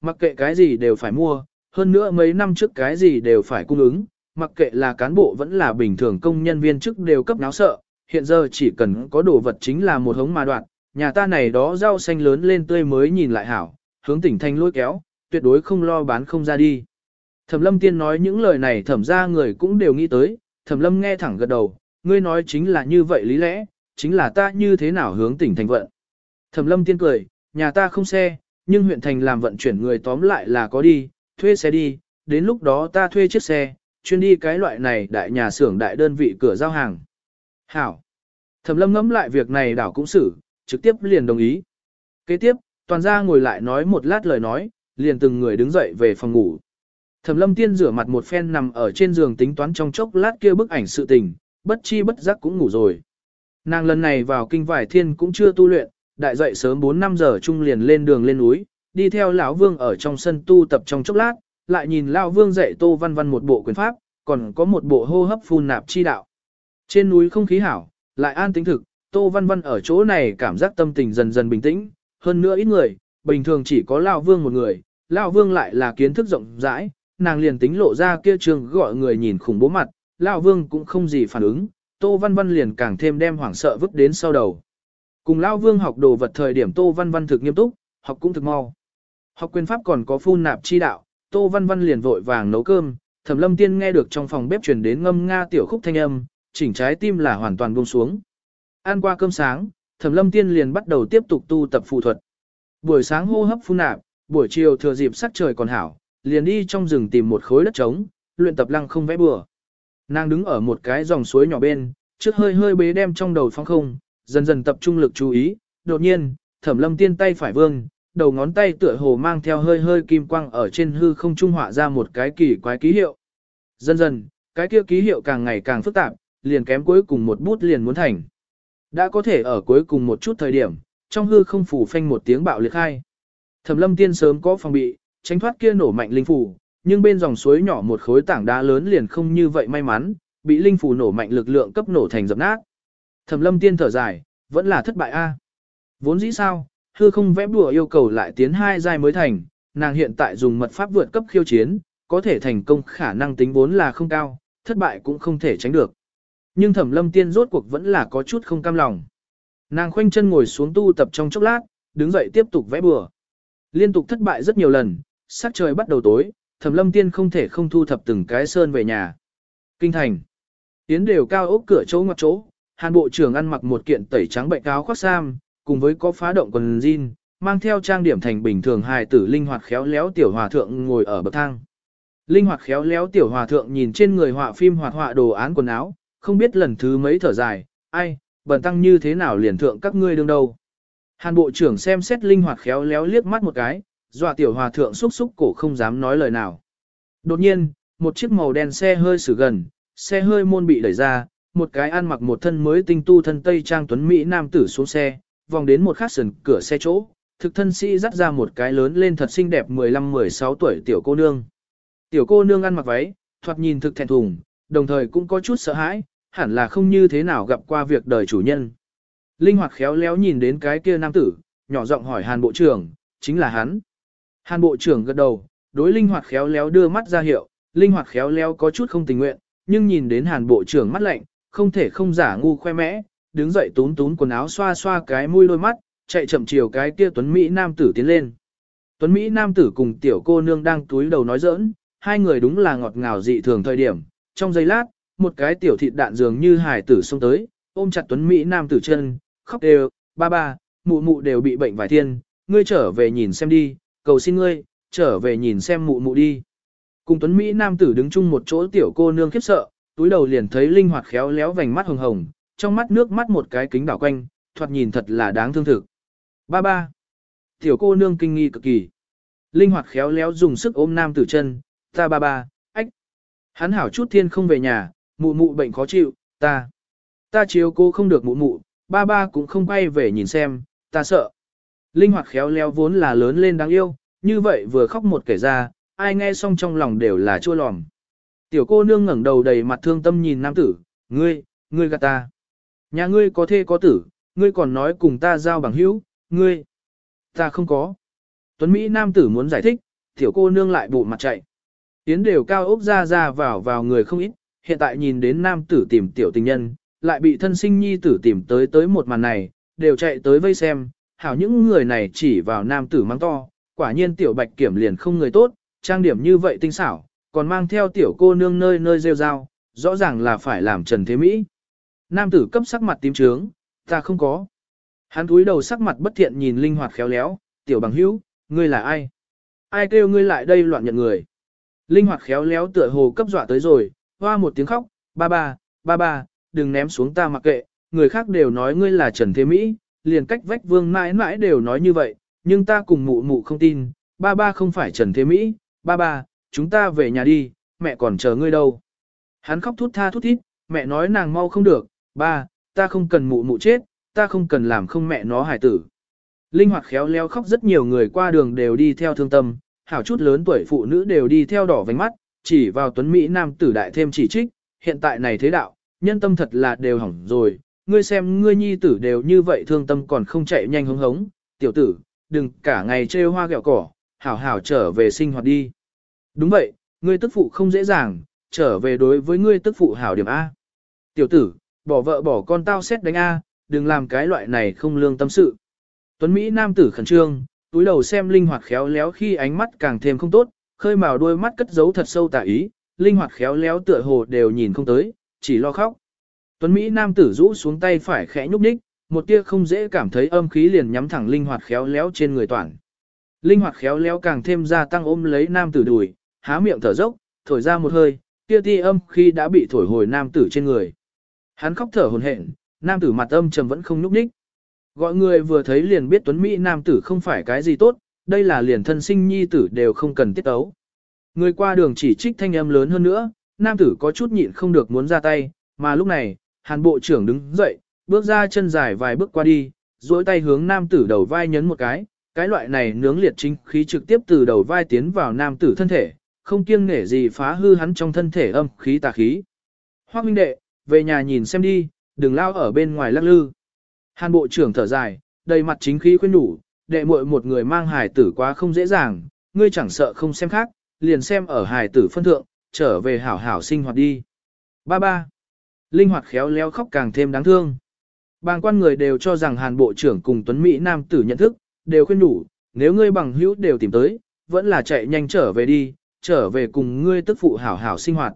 mặc kệ cái gì đều phải mua, hơn nữa mấy năm trước cái gì đều phải cung ứng, mặc kệ là cán bộ vẫn là bình thường công nhân viên chức đều cấp náo sợ, hiện giờ chỉ cần có đồ vật chính là một hống mà đoạn, nhà ta này đó rau xanh lớn lên tươi mới nhìn lại hảo, hướng tỉnh thành lôi kéo, tuyệt đối không lo bán không ra đi. Thẩm lâm tiên nói những lời này thẩm ra người cũng đều nghĩ tới, thẩm lâm nghe thẳng gật đầu, ngươi nói chính là như vậy lý lẽ, chính là ta như thế nào hướng tỉnh thành vận. Thẩm lâm tiên cười, nhà ta không xe, nhưng huyện thành làm vận chuyển người tóm lại là có đi, thuê xe đi, đến lúc đó ta thuê chiếc xe, chuyên đi cái loại này đại nhà xưởng đại đơn vị cửa giao hàng. Hảo. Thẩm lâm ngẫm lại việc này đảo cũng xử, trực tiếp liền đồng ý. Kế tiếp, toàn gia ngồi lại nói một lát lời nói, liền từng người đứng dậy về phòng ngủ. Thẩm lâm tiên rửa mặt một phen nằm ở trên giường tính toán trong chốc lát kia bức ảnh sự tình, bất chi bất giác cũng ngủ rồi. Nàng lần này vào kinh vải thiên cũng chưa tu luyện, đại dậy sớm 4-5 giờ chung liền lên đường lên núi, đi theo lão vương ở trong sân tu tập trong chốc lát, lại nhìn lão vương dạy tô văn văn một bộ quyền pháp, còn có một bộ hô hấp phun nạp chi đạo. Trên núi không khí hảo, lại an tĩnh thực, tô văn văn ở chỗ này cảm giác tâm tình dần dần bình tĩnh, hơn nữa ít người, bình thường chỉ có lão vương một người, lão vương lại là kiến thức rộng rãi, nàng liền tính lộ ra kia trường gọi người nhìn khủng bố mặt, lão vương cũng không gì phản ứng, tô văn văn liền càng thêm đem hoảng sợ vứt đến sau đầu. Cùng lão vương học đồ vật thời điểm tô văn văn thực nghiêm túc, học cũng thực mau. Học quyền pháp còn có phun nạp chi đạo, Tô Văn Văn liền vội vàng nấu cơm, Thẩm Lâm Tiên nghe được trong phòng bếp truyền đến ngâm nga tiểu khúc thanh âm, chỉnh trái tim là hoàn toàn buông xuống. Ăn qua cơm sáng, Thẩm Lâm Tiên liền bắt đầu tiếp tục tu tập phù thuật. Buổi sáng hô hấp phun nạp, buổi chiều thừa dịp sắc trời còn hảo, liền đi trong rừng tìm một khối đất trống, luyện tập lăng không vẽ bừa. Nàng đứng ở một cái dòng suối nhỏ bên, trước hơi hơi bế đem trong đầu phong không, dần dần tập trung lực chú ý, đột nhiên, Thẩm Lâm Tiên tay phải vương, đầu ngón tay tựa hồ mang theo hơi hơi kim quang ở trên hư không trung họa ra một cái kỳ quái ký hiệu. Dần dần, cái kia ký hiệu càng ngày càng phức tạp, liền kém cuối cùng một bút liền muốn thành. Đã có thể ở cuối cùng một chút thời điểm, trong hư không phủ phanh một tiếng bạo liệt khai. Thẩm lâm tiên sớm có phòng bị, tránh thoát kia nổ mạnh linh phủ, nhưng bên dòng suối nhỏ một khối tảng đá lớn liền không như vậy may mắn, bị linh phủ nổ mạnh lực lượng cấp nổ thành dập nát. Thẩm lâm tiên thở dài, vẫn là thất bại a. Vốn dĩ sao, hư không vẽ bùa yêu cầu lại tiến hai giai mới thành, nàng hiện tại dùng mật pháp vượt cấp khiêu chiến, có thể thành công khả năng tính vốn là không cao, thất bại cũng không thể tránh được. Nhưng thẩm lâm tiên rốt cuộc vẫn là có chút không cam lòng. Nàng khoanh chân ngồi xuống tu tập trong chốc lát, đứng dậy tiếp tục vẽ bừa. Liên tục thất bại rất nhiều lần, sắc trời bắt đầu tối, thẩm lâm tiên không thể không thu thập từng cái sơn về nhà. Kinh thành. Tiến đều cao ốc cửa chỗ ngoặt chỗ, hàn bộ trưởng ăn mặc một kiện tẩy trắng bệnh cáo khoác sam, cùng với có phá động quần jean, mang theo trang điểm thành bình thường hài tử linh hoạt khéo léo tiểu hòa thượng ngồi ở bậc thang. Linh hoạt khéo léo tiểu hòa thượng nhìn trên người họa phim hoạt họa đồ án quần áo, không biết lần thứ mấy thở dài, ai, bần tăng như thế nào liền thượng các ngươi đương đâu. Hàn bộ trưởng xem xét linh hoạt khéo léo liếc mắt một cái, dọa tiểu hòa thượng xúc xúc cổ không dám nói lời nào. Đột nhiên, một chiếc màu đen xe hơi xử gần, xe hơi môn bị đẩy ra, một cái ăn mặc một thân mới tinh tu thân tây trang tuấn Mỹ nam tử xuống xe, vòng đến một khát sườn cửa xe chỗ, thực thân sĩ dắt ra một cái lớn lên thật xinh đẹp 15-16 tuổi tiểu cô nương. Tiểu cô nương ăn mặc váy, thoạt nhìn thực thẹn thùng, đồng thời cũng có chút sợ hãi, hẳn là không như thế nào gặp qua việc đời chủ nhân. Linh hoạt khéo léo nhìn đến cái kia nam tử, nhỏ giọng hỏi Hàn Bộ trưởng, chính là hắn. Hàn Bộ trưởng gật đầu, đối linh hoạt khéo léo đưa mắt ra hiệu, linh hoạt khéo léo có chút không tình nguyện, nhưng nhìn đến Hàn Bộ trưởng mắt lạnh, không thể không giả ngu khoe mẽ, đứng dậy tún tún quần áo xoa xoa cái mũi đôi mắt, chạy chậm chiều cái kia Tuấn Mỹ nam tử tiến lên. Tuấn Mỹ nam tử cùng tiểu cô nương đang túi đầu nói giỡn, hai người đúng là ngọt ngào dị thường thời điểm. Trong giây lát, một cái tiểu thịt đạn dường như hải tử xông tới, ôm chặt Tuấn Mỹ nam tử chân, khóc đều, ba ba, mụ mụ đều bị bệnh vài thiên, ngươi trở về nhìn xem đi, cầu xin ngươi, trở về nhìn xem mụ mụ đi. Cùng Tuấn Mỹ nam tử đứng chung một chỗ tiểu cô nương khiếp sợ, túi đầu liền thấy linh hoạt khéo léo vành mắt hồng hồng, trong mắt nước mắt một cái kính đảo quanh, thoạt nhìn thật là đáng thương thực. Ba ba. Tiểu cô nương kinh nghi cực kỳ. Linh hoạt khéo léo dùng sức ôm nam tử chân, ta ba ba, ách. Hắn hảo chút thiên không về nhà, mụ mụ bệnh khó chịu, ta. Ta chiếu cô không được mụ mụ, ba ba cũng không quay về nhìn xem, ta sợ. Linh hoạt khéo léo vốn là lớn lên đáng yêu, như vậy vừa khóc một kể ra, ai nghe xong trong lòng đều là chua lòm. Tiểu cô nương ngẩng đầu đầy mặt thương tâm nhìn nam tử, ngươi, ngươi gạt ta. Nhà ngươi có thê có tử, ngươi còn nói cùng ta giao bằng hữu, ngươi. Ta không có. Tuấn Mỹ nam tử muốn giải thích, tiểu cô nương lại bộ mặt chạy. Tiến đều cao ốc ra ra vào vào người không ít, hiện tại nhìn đến nam tử tìm tiểu tình nhân, lại bị thân sinh nhi tử tìm tới tới một màn này, đều chạy tới vây xem, hảo những người này chỉ vào nam tử mang to, quả nhiên tiểu bạch kiểm liền không người tốt, trang điểm như vậy tinh xảo, còn mang theo tiểu cô nương nơi nơi rêu rao, rõ ràng là phải làm Trần Thế Mỹ. Nam tử cấp sắc mặt tím trướng, ta không có. Hắn túi đầu sắc mặt bất thiện nhìn linh hoạt khéo léo, tiểu bằng hữu, ngươi là ai? Ai kêu ngươi lại đây loạn nhận người? Linh hoạt khéo léo tựa hồ cấp dọa tới rồi, hoa một tiếng khóc, ba ba, ba ba, đừng ném xuống ta mặc kệ, người khác đều nói ngươi là Trần Thế Mỹ, liền cách vách vương mãi mãi đều nói như vậy, nhưng ta cùng mụ mụ không tin, ba ba không phải Trần Thế Mỹ, ba ba, chúng ta về nhà đi, mẹ còn chờ ngươi đâu. Hắn khóc thút tha thút thít, mẹ nói nàng mau không được, ba, ta không cần mụ mụ chết, ta không cần làm không mẹ nó hài tử. Linh hoạt khéo léo khóc rất nhiều người qua đường đều đi theo thương tâm, hảo chút lớn tuổi phụ nữ đều đi theo đỏ vành mắt, chỉ vào tuấn Mỹ nam tử đại thêm chỉ trích, hiện tại này thế đạo, nhân tâm thật là đều hỏng rồi, ngươi xem ngươi nhi tử đều như vậy thương tâm còn không chạy nhanh hống hống, tiểu tử, đừng cả ngày trêu hoa gẹo cỏ, hảo hảo trở về sinh hoạt đi. Đúng vậy, ngươi tức phụ không dễ dàng, trở về đối với ngươi tức phụ hảo điểm A. Tiểu tử, bỏ vợ bỏ con tao xét đánh A, đừng làm cái loại này không lương tâm sự. Tuấn Mỹ nam tử khẩn trương, túi đầu xem linh hoạt khéo léo khi ánh mắt càng thêm không tốt, khơi màu đôi mắt cất giấu thật sâu tà ý, linh hoạt khéo léo tựa hồ đều nhìn không tới, chỉ lo khóc. Tuấn Mỹ nam tử rũ xuống tay phải khẽ nhúc nhích, một tia không dễ cảm thấy âm khí liền nhắm thẳng linh hoạt khéo léo trên người toàn. Linh hoạt khéo léo càng thêm gia tăng ôm lấy nam tử đùi, há miệng thở dốc, thổi ra một hơi, tia tia âm khi đã bị thổi hồi nam tử trên người. Hắn khóc thở hổn hển, nam tử mặt âm trầm vẫn không nhúc nhích. Gọi người vừa thấy liền biết Tuấn Mỹ nam tử không phải cái gì tốt, đây là liền thân sinh nhi tử đều không cần tiết tấu. Người qua đường chỉ trích thanh âm lớn hơn nữa, nam tử có chút nhịn không được muốn ra tay, mà lúc này, hàn bộ trưởng đứng dậy, bước ra chân dài vài bước qua đi, duỗi tay hướng nam tử đầu vai nhấn một cái, cái loại này nướng liệt chính khí trực tiếp từ đầu vai tiến vào nam tử thân thể, không kiêng nể gì phá hư hắn trong thân thể âm khí tà khí. Hoác minh đệ, về nhà nhìn xem đi, đừng lao ở bên ngoài lắc lư. Hàn bộ trưởng thở dài, đầy mặt chính khí khuyên đủ, đệ muội một người mang hài tử quá không dễ dàng, ngươi chẳng sợ không xem khác, liền xem ở hài tử phân thượng, trở về hảo hảo sinh hoạt đi. Ba ba. Linh hoạt khéo léo khóc càng thêm đáng thương. Bàng quan người đều cho rằng Hàn Bộ trưởng cùng Tuấn Mỹ Nam tử nhận thức, đều khuyên đủ, nếu ngươi bằng hữu đều tìm tới, vẫn là chạy nhanh trở về đi, trở về cùng ngươi tức phụ hảo hảo sinh hoạt.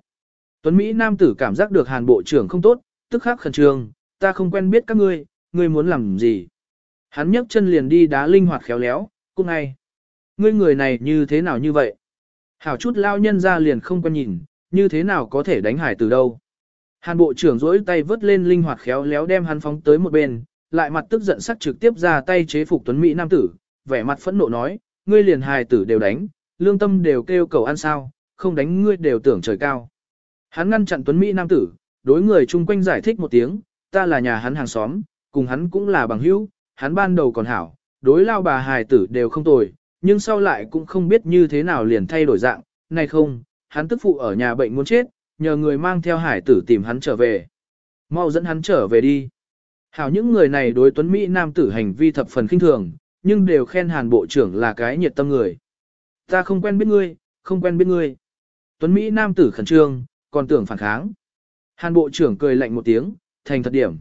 Tuấn Mỹ Nam tử cảm giác được Hàn Bộ trưởng không tốt, tức khắc khẩn trương, ta không quen biết các ngươi, ngươi muốn làm gì. Hắn nhấc chân liền đi đá linh hoạt khéo léo, cũng ngay. Ngươi người này như thế nào như vậy? Hảo chút lao nhân ra liền không quen nhìn, như thế nào có thể đánh hải từ đâu? Hàn bộ trưởng rỗi tay vớt lên linh hoạt khéo léo đem hắn phóng tới một bên, lại mặt tức giận sắc trực tiếp ra tay chế phục tuấn Mỹ nam tử, vẻ mặt phẫn nộ nói, ngươi liền hài tử đều đánh, lương tâm đều kêu cầu ăn sao, không đánh ngươi đều tưởng trời cao. Hắn ngăn chặn tuấn Mỹ nam tử, đối người chung quanh giải thích một tiếng, ta là nhà hắn hàng xóm, cùng hắn cũng là bằng hữu, hắn ban đầu còn hảo, đối lao bà hài tử đều không tồi, nhưng sau lại cũng không biết như thế nào liền thay đổi dạng, này không, hắn tức phụ ở nhà bệnh muốn chết, nhờ người mang theo hải tử tìm hắn trở về. Mau dẫn hắn trở về đi. Hảo những người này đối tuấn Mỹ nam tử hành vi thập phần khinh thường, nhưng đều khen hàn bộ trưởng là cái nhiệt tâm người. Ta không quen biết ngươi, không quen biết ngươi. Tuấn Mỹ nam tử khẩn trương, còn tưởng phản kháng. Hàn bộ trưởng cười lạnh một tiếng, thành thật điểm.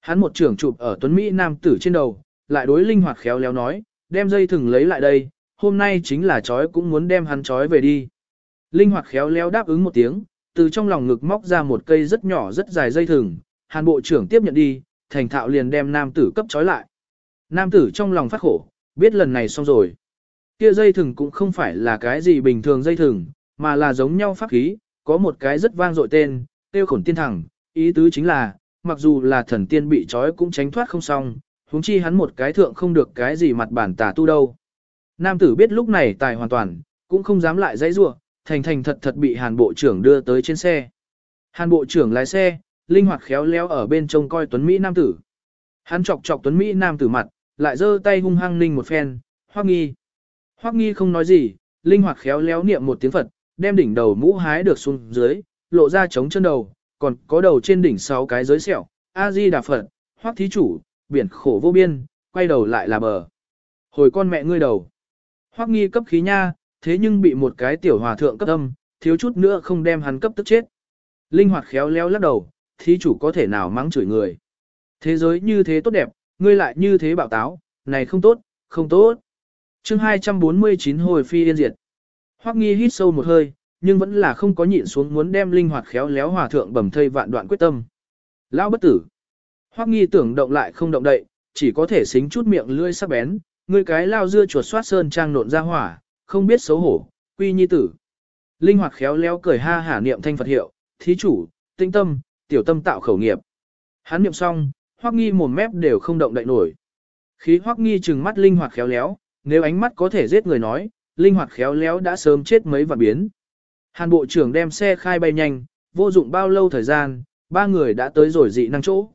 Hắn một trưởng chụp ở Tuấn Mỹ nam tử trên đầu, lại đối linh hoạt khéo léo nói, đem dây thừng lấy lại đây, hôm nay chính là chói cũng muốn đem hắn chói về đi. Linh hoạt khéo léo đáp ứng một tiếng, từ trong lòng ngực móc ra một cây rất nhỏ rất dài dây thừng, hàn bộ trưởng tiếp nhận đi, thành thạo liền đem nam tử cấp chói lại. Nam tử trong lòng phát khổ, biết lần này xong rồi. Kia dây thừng cũng không phải là cái gì bình thường dây thừng, mà là giống nhau pháp khí, có một cái rất vang dội tên, tiêu khổn tiên thẳng, ý tứ chính là, mặc dù là thần tiên bị trói cũng tránh thoát không xong, huống chi hắn một cái thượng không được cái gì mặt bản tà tu đâu. Nam tử biết lúc này tài hoàn toàn, cũng không dám lại dãy rua, thành thành thật thật bị hàn bộ trưởng đưa tới trên xe. Hàn bộ trưởng lái xe, linh hoạt khéo léo ở bên trông coi Tuấn Mỹ Nam tử. Hắn chọc chọc Tuấn Mỹ Nam tử mặt, lại giơ tay hung hăng ninh một phen, hoắc nghi. Hoắc nghi không nói gì, linh hoạt khéo léo niệm một tiếng Phật, đem đỉnh đầu mũ hái được xuống dưới, lộ ra trống chân đầu, còn có đầu trên đỉnh sáu cái giới sẹo, A-di Đà Phật, hoắc thí chủ, biển khổ vô biên, quay đầu lại là bờ. Hồi con mẹ ngươi đầu. Hoắc nghi cấp khí nha, thế nhưng bị một cái tiểu hòa thượng cấp âm, thiếu chút nữa không đem hắn cấp tức chết. Linh hoạt khéo léo lắc đầu, thí chủ có thể nào mắng chửi người. Thế giới như thế tốt đẹp, ngươi lại như thế bạo táo, này không tốt, không tốt. chương 249 hồi phi yên diệt. Hoắc nghi hít sâu một hơi, nhưng vẫn là không có nhịn xuống muốn đem linh hoạt khéo léo hòa thượng bầm thây vạn đoạn quyết tâm. Lão bất tử. Hoắc nghi tưởng động lại không động đậy, chỉ có thể xính chút miệng lưỡi sắc bén, ngươi cái lao dưa chuột xoát sơn trang nộn ra hỏa, không biết xấu hổ, quy nhi tử. Linh hoạt khéo léo cười ha hả niệm thanh Phật hiệu, thí chủ, tinh tâm, tiểu tâm tạo khẩu nghiệp. Hắn niệm xong, Hoắc Nghi mồm mép đều không động đậy nổi. Khí Hoắc Nghi trừng mắt linh hoạt khéo léo, nếu ánh mắt có thể giết người nói, linh hoạt khéo léo đã sớm chết mấy vạn biến. Hàn bộ trưởng đem xe khai bay nhanh, vô dụng bao lâu thời gian, ba người đã tới rồi dị năng chỗ.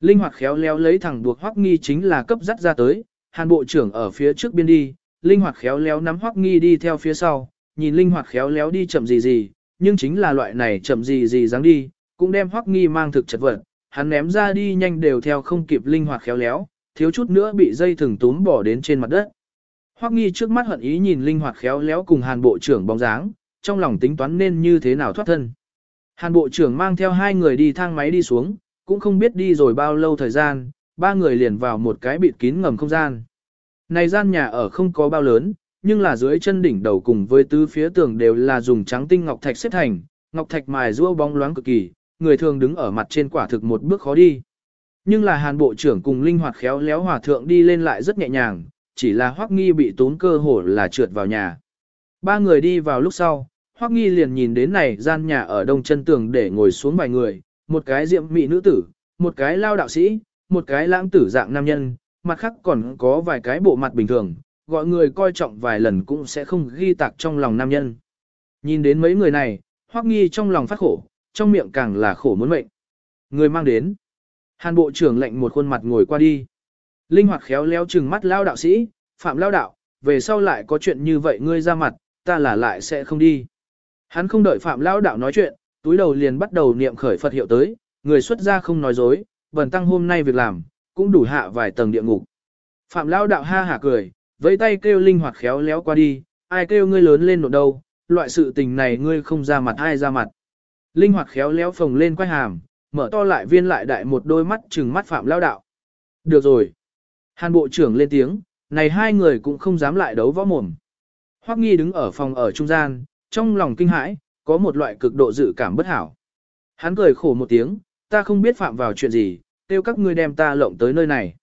Linh hoạt khéo léo lấy thẳng buộc Hoắc Nghi chính là cấp dắt ra tới, Hàn bộ trưởng ở phía trước biên đi, linh hoạt khéo léo nắm Hoắc Nghi đi theo phía sau, nhìn linh hoạt khéo léo đi chậm gì gì, nhưng chính là loại này chậm gì gì dáng đi, cũng đem Hoắc Nghi mang thực chật vật, hắn ném ra đi nhanh đều theo không kịp linh hoạt khéo léo, thiếu chút nữa bị dây thừng túm bỏ đến trên mặt đất. Hoắc Nghi trước mắt hận ý nhìn linh hoạt khéo léo cùng Hàn bộ trưởng bóng dáng, trong lòng tính toán nên như thế nào thoát thân. Hàn bộ trưởng mang theo hai người đi thang máy đi xuống, cũng không biết đi rồi bao lâu thời gian, ba người liền vào một cái bịt kín ngầm không gian. Này gian nhà ở không có bao lớn, nhưng là dưới chân đỉnh đầu cùng với tứ phía tường đều là dùng trắng tinh ngọc thạch xếp thành, ngọc thạch mài rũa bóng loáng cực kỳ, người thường đứng ở mặt trên quả thực một bước khó đi. Nhưng là hàn bộ trưởng cùng linh hoạt khéo léo hòa thượng đi lên lại rất nhẹ nhàng, chỉ là hoắc nghi bị tốn cơ hồ là trượt vào nhà. Ba người đi vào lúc sau, hoắc nghi liền nhìn đến này gian nhà ở đông chân tường để ngồi xuống vài người, một cái diệm mỹ nữ tử, một cái lao đạo sĩ, một cái lãng tử dạng nam nhân, mặt khác còn có vài cái bộ mặt bình thường, gọi người coi trọng vài lần cũng sẽ không ghi tạc trong lòng nam nhân. Nhìn đến mấy người này, hoắc nghi trong lòng phát khổ, trong miệng càng là khổ muốn mệnh. Người mang đến. Hàn bộ trưởng lệnh một khuôn mặt ngồi qua đi. Linh hoạt khéo léo chừng mắt lao đạo sĩ, phạm lao đạo, về sau lại có chuyện như vậy ngươi ra mặt, ta là lại sẽ không đi. Hắn không đợi phạm lao đạo nói chuyện, túi đầu liền bắt đầu niệm khởi Phật hiệu tới, người xuất gia không nói dối, bần tăng hôm nay việc làm, cũng đủ hạ vài tầng địa ngục. Phạm lao đạo ha hả cười, vẫy tay kêu linh hoạt khéo léo qua đi, ai kêu ngươi lớn lên nổ đâu, loại sự tình này ngươi không ra mặt ai ra mặt. Linh hoạt khéo léo phồng lên quay hàm, mở to lại viên lại đại một đôi mắt trừng mắt phạm lao đạo. Được rồi. Hàn bộ trưởng lên tiếng, này hai người cũng không dám lại đấu võ mồm. Hoắc nghi đứng ở phòng ở trung gian, trong lòng kinh hãi, có một loại cực độ dự cảm bất hảo. Hắn cười khổ một tiếng, ta không biết phạm vào chuyện gì, kêu các ngươi đem ta lộng tới nơi này.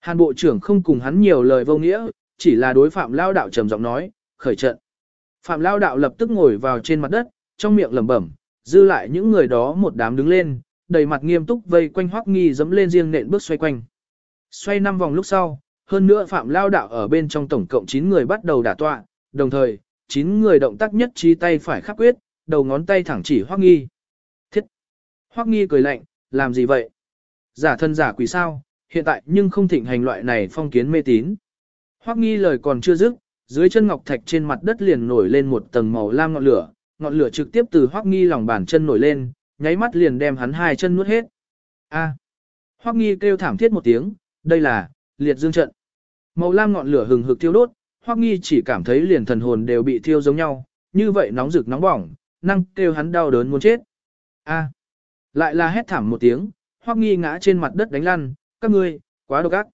Hàn bộ trưởng không cùng hắn nhiều lời vô nghĩa, chỉ là đối phạm lao đạo trầm giọng nói, khởi trận. Phạm lao đạo lập tức ngồi vào trên mặt đất, trong miệng lẩm bẩm, dư lại những người đó một đám đứng lên, đầy mặt nghiêm túc vây quanh hoắc nghi dẫm lên riêng nện bước xoay quanh. Xoay năm vòng lúc sau, hơn nữa phạm lao đạo ở bên trong tổng cộng 9 người bắt đầu đả tọa, đồng thời, 9 người động tác nhất trí tay phải khắc quyết, đầu ngón tay thẳng chỉ hoắc nghi. Thiết! Hoắc nghi cười lạnh, làm gì vậy? Giả thân giả quỷ sao, hiện tại nhưng không thịnh hành loại này phong kiến mê tín. Hoắc nghi lời còn chưa dứt, dưới chân ngọc thạch trên mặt đất liền nổi lên một tầng màu lam ngọn lửa, ngọn lửa trực tiếp từ Hoắc Nghi lòng bàn chân nổi lên, nháy mắt liền đem hắn hai chân nuốt hết. A! Hoắc Nghi kêu thảm thiết một tiếng, đây là liệt dương trận. Màu lam ngọn lửa hừng hực thiêu đốt, Hoắc Nghi chỉ cảm thấy liền thần hồn đều bị thiêu giống nhau, như vậy nóng rực nóng bỏng, năng kêu hắn đau đớn muốn chết. A! À. Lại là hét thảm một tiếng, Hoắc Nghi ngã trên mặt đất đánh lăn, các ngươi, quá độc ác.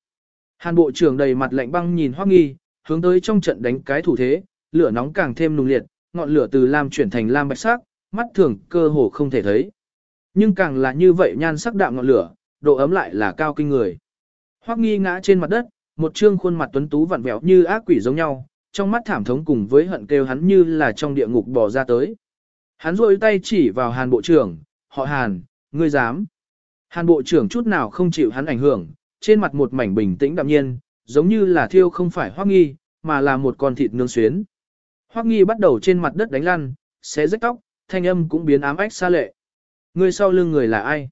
Hàn bộ trưởng đầy mặt lạnh băng nhìn Hoắc Nghi, hướng tới trong trận đánh cái thủ thế, lửa nóng càng thêm nung liệt, ngọn lửa từ lam chuyển thành lam bạch sắc, mắt thường cơ hồ không thể thấy. Nhưng càng là như vậy nhan sắc đạm ngọn lửa, độ ấm lại là cao kinh người. Hoắc nghi ngã trên mặt đất, một trương khuôn mặt tuấn tú vặn vẹo như ác quỷ giống nhau, trong mắt thảm thống cùng với hận kêu hắn như là trong địa ngục bò ra tới. Hắn rôi tay chỉ vào hàn bộ trưởng, họ hàn, ngươi dám. Hàn bộ trưởng chút nào không chịu hắn ảnh hưởng, trên mặt một mảnh bình tĩnh đạm nhiên, giống như là thiêu không phải hoắc nghi, mà là một con thịt nướng xuyến. Hoắc nghi bắt đầu trên mặt đất đánh lăn, xé rách tóc, thanh âm cũng biến ám ách xa lệ. Ngươi sau lưng người là ai?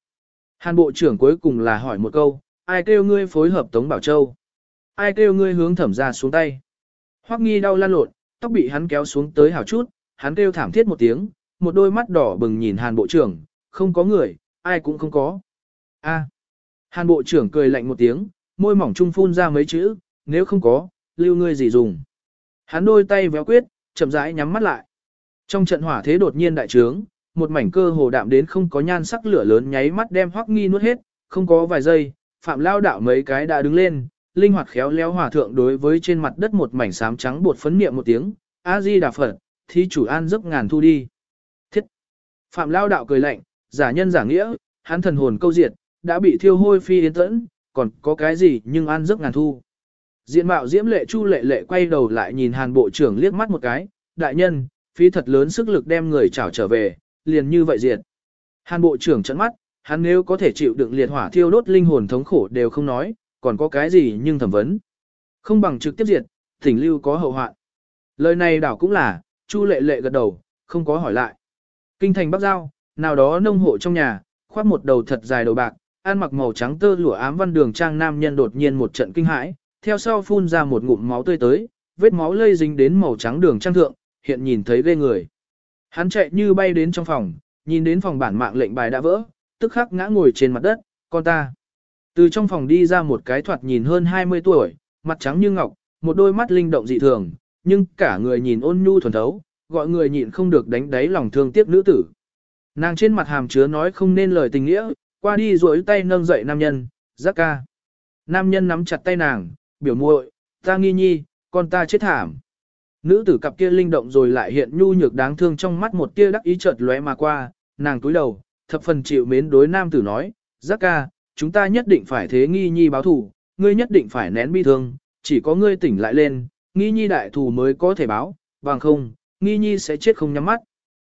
Hàn bộ trưởng cuối cùng là hỏi một câu, ai kêu ngươi phối hợp Tống Bảo Châu? Ai kêu ngươi hướng thẩm ra xuống tay? Hoắc nghi đau lan lộn, tóc bị hắn kéo xuống tới hảo chút, hắn kêu thảm thiết một tiếng, một đôi mắt đỏ bừng nhìn Hàn bộ trưởng, không có người, ai cũng không có. A. Hàn bộ trưởng cười lạnh một tiếng, môi mỏng trung phun ra mấy chữ, nếu không có, lưu ngươi gì dùng. Hắn đôi tay véo quyết, chậm rãi nhắm mắt lại. Trong trận hỏa thế đột nhiên đại trướng, một mảnh cơ hồ đạm đến không có nhan sắc lửa lớn nháy mắt đem Hoắc Nghi nuốt hết, không có vài giây, Phạm Lao đạo mấy cái đã đứng lên, linh hoạt khéo léo hòa thượng đối với trên mặt đất một mảnh xám trắng bột phấn niệm một tiếng, A Di Đà Phật, thí chủ an giấc ngàn thu đi. Thiết. Phạm Lao đạo cười lạnh, giả nhân giả nghĩa, hắn thần hồn câu diệt, đã bị thiêu hôi phi yên tẫn, còn có cái gì nhưng an giấc ngàn thu. Diện mạo diễm lệ chu lệ lệ quay đầu lại nhìn hàn bộ trưởng liếc mắt một cái, đại nhân, phí thật lớn sức lực đem người chảo trở về, liền như vậy diệt. Hàn bộ trưởng trận mắt, hắn nếu có thể chịu đựng liệt hỏa thiêu đốt linh hồn thống khổ đều không nói, còn có cái gì nhưng thẩm vấn. Không bằng trực tiếp diệt, thỉnh lưu có hậu hoạn. Lời này đảo cũng là, chu lệ lệ gật đầu, không có hỏi lại. Kinh thành Bắc Giao, nào đó nông hộ trong nhà, khoác một đầu thật dài đầu bạc, ăn mặc màu trắng tơ lụa ám văn đường trang nam nhân đột nhiên một trận kinh hãi, theo sau phun ra một ngụm máu tươi tới, vết máu lây dính đến màu trắng đường trang thượng, hiện nhìn thấy ghê người. Hắn chạy như bay đến trong phòng, nhìn đến phòng bản mạng lệnh bài đã vỡ, tức khắc ngã ngồi trên mặt đất, con ta. Từ trong phòng đi ra một cái thoạt nhìn hơn 20 tuổi, mặt trắng như ngọc, một đôi mắt linh động dị thường, nhưng cả người nhìn ôn nhu thuần thấu, gọi người nhịn không được đánh đáy lòng thương tiếc nữ tử. Nàng trên mặt hàm chứa nói không nên lời tình nghĩa, qua đi duỗi tay nâng dậy nam nhân, giác ca. Nam nhân nắm chặt tay nàng, biểu muội, ta nghi nhi, con ta chết thảm. Nữ tử cặp kia linh động rồi lại hiện nhu nhược đáng thương trong mắt một tia đắc ý chợt lóe mà qua, nàng túi đầu, thập phần chịu mến đối nam tử nói, giác ca, chúng ta nhất định phải thế nghi nhi báo thù, ngươi nhất định phải nén bi thương, chỉ có ngươi tỉnh lại lên, nghi nhi đại thù mới có thể báo, bằng không, nghi nhi sẽ chết không nhắm mắt.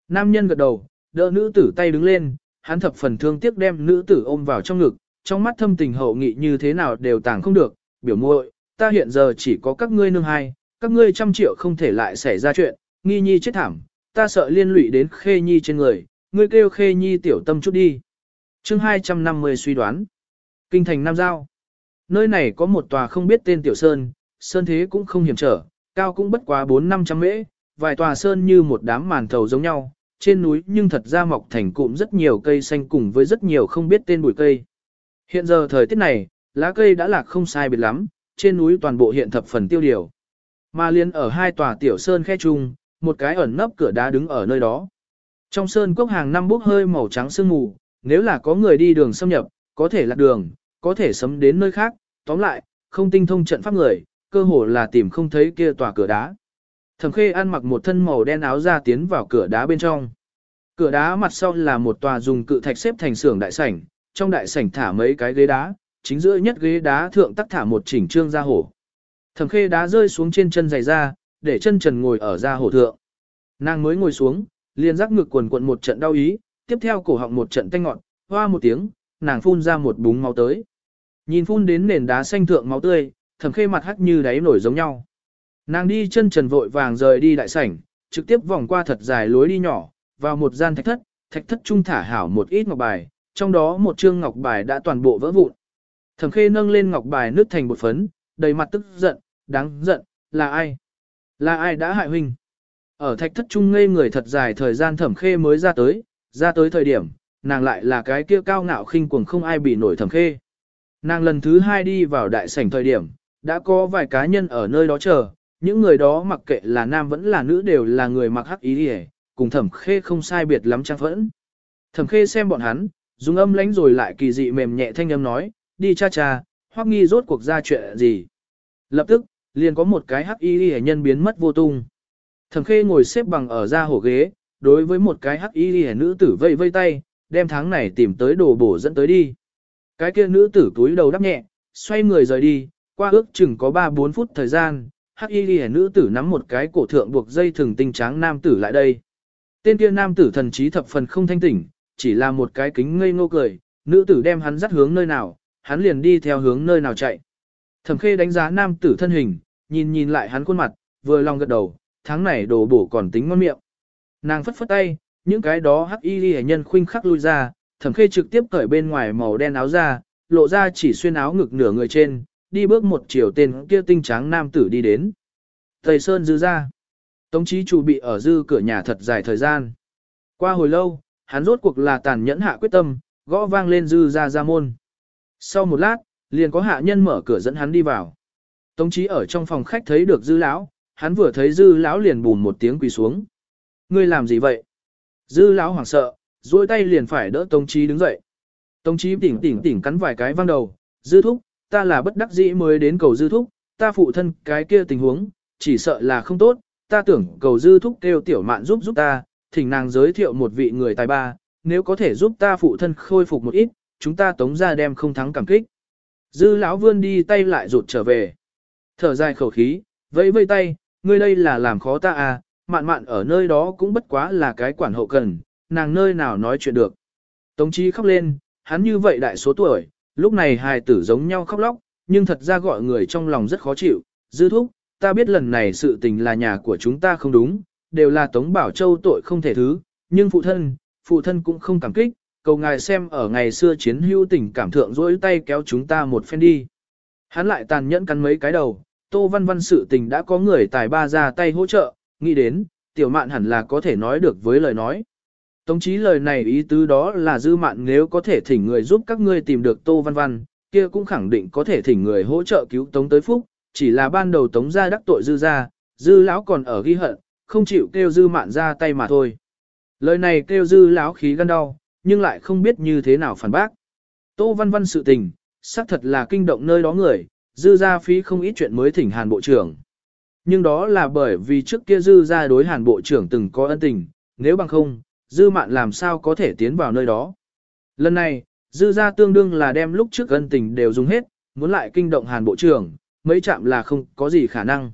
Nam nhân gật đầu, đỡ nữ tử tay đứng lên, hắn thập phần thương tiếc đem nữ tử ôm vào trong ngực, trong mắt thâm tình hậu nghị như thế nào đều tàng không được, biểu muội, ta hiện giờ chỉ có các ngươi nương hai, các ngươi trăm triệu không thể lại xảy ra chuyện, nghi nhi chết thảm, ta sợ liên lụy đến khê nhi trên người, ngươi kêu khê nhi tiểu tâm chút đi. chương 250 suy đoán. Kinh thành Nam Giao. Nơi này có một tòa không biết tên tiểu sơn, sơn thế cũng không hiểm trở, cao cũng bất quá 4-500 mễ, vài tòa sơn như một đám màn thầu giống nhau, trên núi nhưng thật ra mọc thành cụm rất nhiều cây xanh cùng với rất nhiều không biết tên bụi cây. Hiện giờ thời tiết này, lá cây đã lạc không sai biệt lắm, trên núi toàn bộ hiện thập phần tiêu điều. Mà liên ở hai tòa tiểu sơn khe chung, một cái ẩn nấp cửa đá đứng ở nơi đó. Trong sơn cốc hàng năm bốc hơi màu trắng sương mù, nếu là có người đi đường xâm nhập, có thể lạc đường, có thể sấm đến nơi khác, tóm lại, không tinh thông trận pháp người, cơ hồ là tìm không thấy kia tòa cửa đá. Thẩm Khê ăn mặc một thân màu đen áo ra tiến vào cửa đá bên trong. Cửa đá mặt sau là một tòa dùng cự thạch xếp thành xưởng đại sảnh, trong đại sảnh thả mấy cái ghế đá, chính giữa nhất ghế đá thượng tắc thả một chỉnh trương da hổ. Thẩm Khê đá rơi xuống trên chân giày ra, để chân trần ngồi ở da hổ thượng. Nàng mới ngồi xuống, liền giác ngực quần quần một trận đau ý, tiếp theo cổ họng một trận tanh ngọn, hoa một tiếng, nàng phun ra một búng máu tới. Nhìn phun đến nền đá xanh thượng máu tươi, thẩm khê mặt hắc như đáy nổi giống nhau. Nàng đi chân trần vội vàng rời đi đại sảnh, trực tiếp vòng qua thật dài lối đi nhỏ, vào một gian thạch thất, thạch thất trung thả hảo một ít ngọc bài, trong đó một chương ngọc bài đã toàn bộ vỡ vụn. Thẩm khê nâng lên ngọc bài nứt thành bột phấn, đầy mặt tức giận, đáng giận, là ai? Là ai đã hại huynh? Ở thạch thất trung ngây người thật dài thời gian thẩm khê mới ra tới, ra tới thời điểm, nàng lại là cái kia cao ngạo khinh cuồng không ai bị nổi thẩm khê. Nàng lần thứ hai đi vào đại sảnh thời điểm, đã có vài cá nhân ở nơi đó chờ, những người đó mặc kệ là nam vẫn là nữ đều là người mặc hắc ý đi cùng thẩm khê không sai biệt lắm trang phẫn. Thẩm khê xem bọn hắn, dùng âm lãnh rồi lại kỳ dị mềm nhẹ thanh âm nói, đi cha cha, hoắc nghi rốt cuộc ra chuyện gì. Lập tức, liền có một cái hắc y nhân biến mất vô tung. Thẩm khê ngồi xếp bằng ở ra hổ ghế, đối với một cái hắc y nữ tử vây vây tay, đem tháng này tìm tới đồ bổ dẫn tới đi. Cái kia nữ tử túi đầu đắp nhẹ, xoay người rời đi, qua ước chừng có 3-4 phút thời gian, hắc y ghi nữ tử nắm một cái cổ thượng buộc dây thừng tinh tráng nam tử lại đây. Tên kia nam tử thần trí thập phần không thanh tỉnh, chỉ là một cái kính ngây ngô cười, nữ tử đem hắn dắt hướng nơi nào, hắn liền đi theo hướng nơi nào chạy. Thẩm khê đánh giá nam tử thân hình, nhìn nhìn lại hắn khuôn mặt, vừa lòng gật đầu, tháng này đồ bổ còn tính ngon miệng. Nàng phất phất tay, những cái đó hắc y hệ nhân khuynh khắc lui ra, thẩm khê trực tiếp cởi bên ngoài màu đen áo ra, lộ ra chỉ xuyên áo ngực nửa người trên, đi bước một chiều tên kia tinh tráng nam tử đi đến. Thầy Sơn dư ra. Tống chí chủ bị ở dư cửa nhà thật dài thời gian. Qua hồi lâu, hắn rốt cuộc là tàn nhẫn hạ quyết tâm, gõ vang lên dư ra ra môn. Sau một lát, liền có hạ nhân mở cửa dẫn hắn đi vào. Tống chí ở trong phòng khách thấy được dư lão, hắn vừa thấy dư lão liền bùn một tiếng quỳ xuống. Ngươi làm gì vậy? Dư lão hoảng sợ, duỗi tay liền phải đỡ Tống Chí đứng dậy. Tống Chí tỉnh tỉnh tỉnh cắn vài cái văng đầu, dư thúc, ta là bất đắc dĩ mới đến cầu dư thúc, ta phụ thân cái kia tình huống, chỉ sợ là không tốt, ta tưởng cầu dư thúc kêu tiểu mạn giúp giúp ta, thỉnh nàng giới thiệu một vị người tài ba, nếu có thể giúp ta phụ thân khôi phục một ít, chúng ta tống ra đem không thắng cảm kích. Dư lão vươn đi tay lại rụt trở về. Thở dài khẩu khí, vẫy vây tay, ngươi đây là làm khó ta à, mạn mạn ở nơi đó cũng bất quá là cái quản hậu cần, nàng nơi nào nói chuyện được. Tống chí khóc lên, hắn như vậy đại số tuổi, lúc này hài tử giống nhau khóc lóc, nhưng thật ra gọi người trong lòng rất khó chịu. Dư thúc, ta biết lần này sự tình là nhà của chúng ta không đúng, đều là Tống Bảo Châu tội không thể thứ, nhưng phụ thân, phụ thân cũng không cảm kích, cầu ngài xem ở ngày xưa chiến hữu tình cảm thượng dỗi tay kéo chúng ta một phen đi. Hắn lại tàn nhẫn cắn mấy cái đầu, Tô Văn Văn sự tình đã có người tài ba ra tay hỗ trợ, nghĩ đến, tiểu mạn hẳn là có thể nói được với lời nói. Tống chí lời này ý tứ đó là dư mạn nếu có thể thỉnh người giúp các ngươi tìm được Tô Văn Văn, kia cũng khẳng định có thể thỉnh người hỗ trợ cứu Tống tới phúc, chỉ là ban đầu Tống ra đắc tội dư ra, dư lão còn ở ghi hận, không chịu kêu dư mạn ra tay mà thôi. Lời này kêu dư lão khí gan đau, nhưng lại không biết như thế nào phản bác. Tô Văn Văn sự tình, xác thật là kinh động nơi đó người, dư ra phí không ít chuyện mới thỉnh Hàn Bộ trưởng. Nhưng đó là bởi vì trước kia dư ra đối Hàn Bộ trưởng từng có ân tình, nếu bằng không, dư mạn làm sao có thể tiến vào nơi đó. Lần này, dư ra tương đương là đem lúc trước ân tình đều dùng hết, muốn lại kinh động Hàn Bộ trưởng, mấy chạm là không có gì khả năng.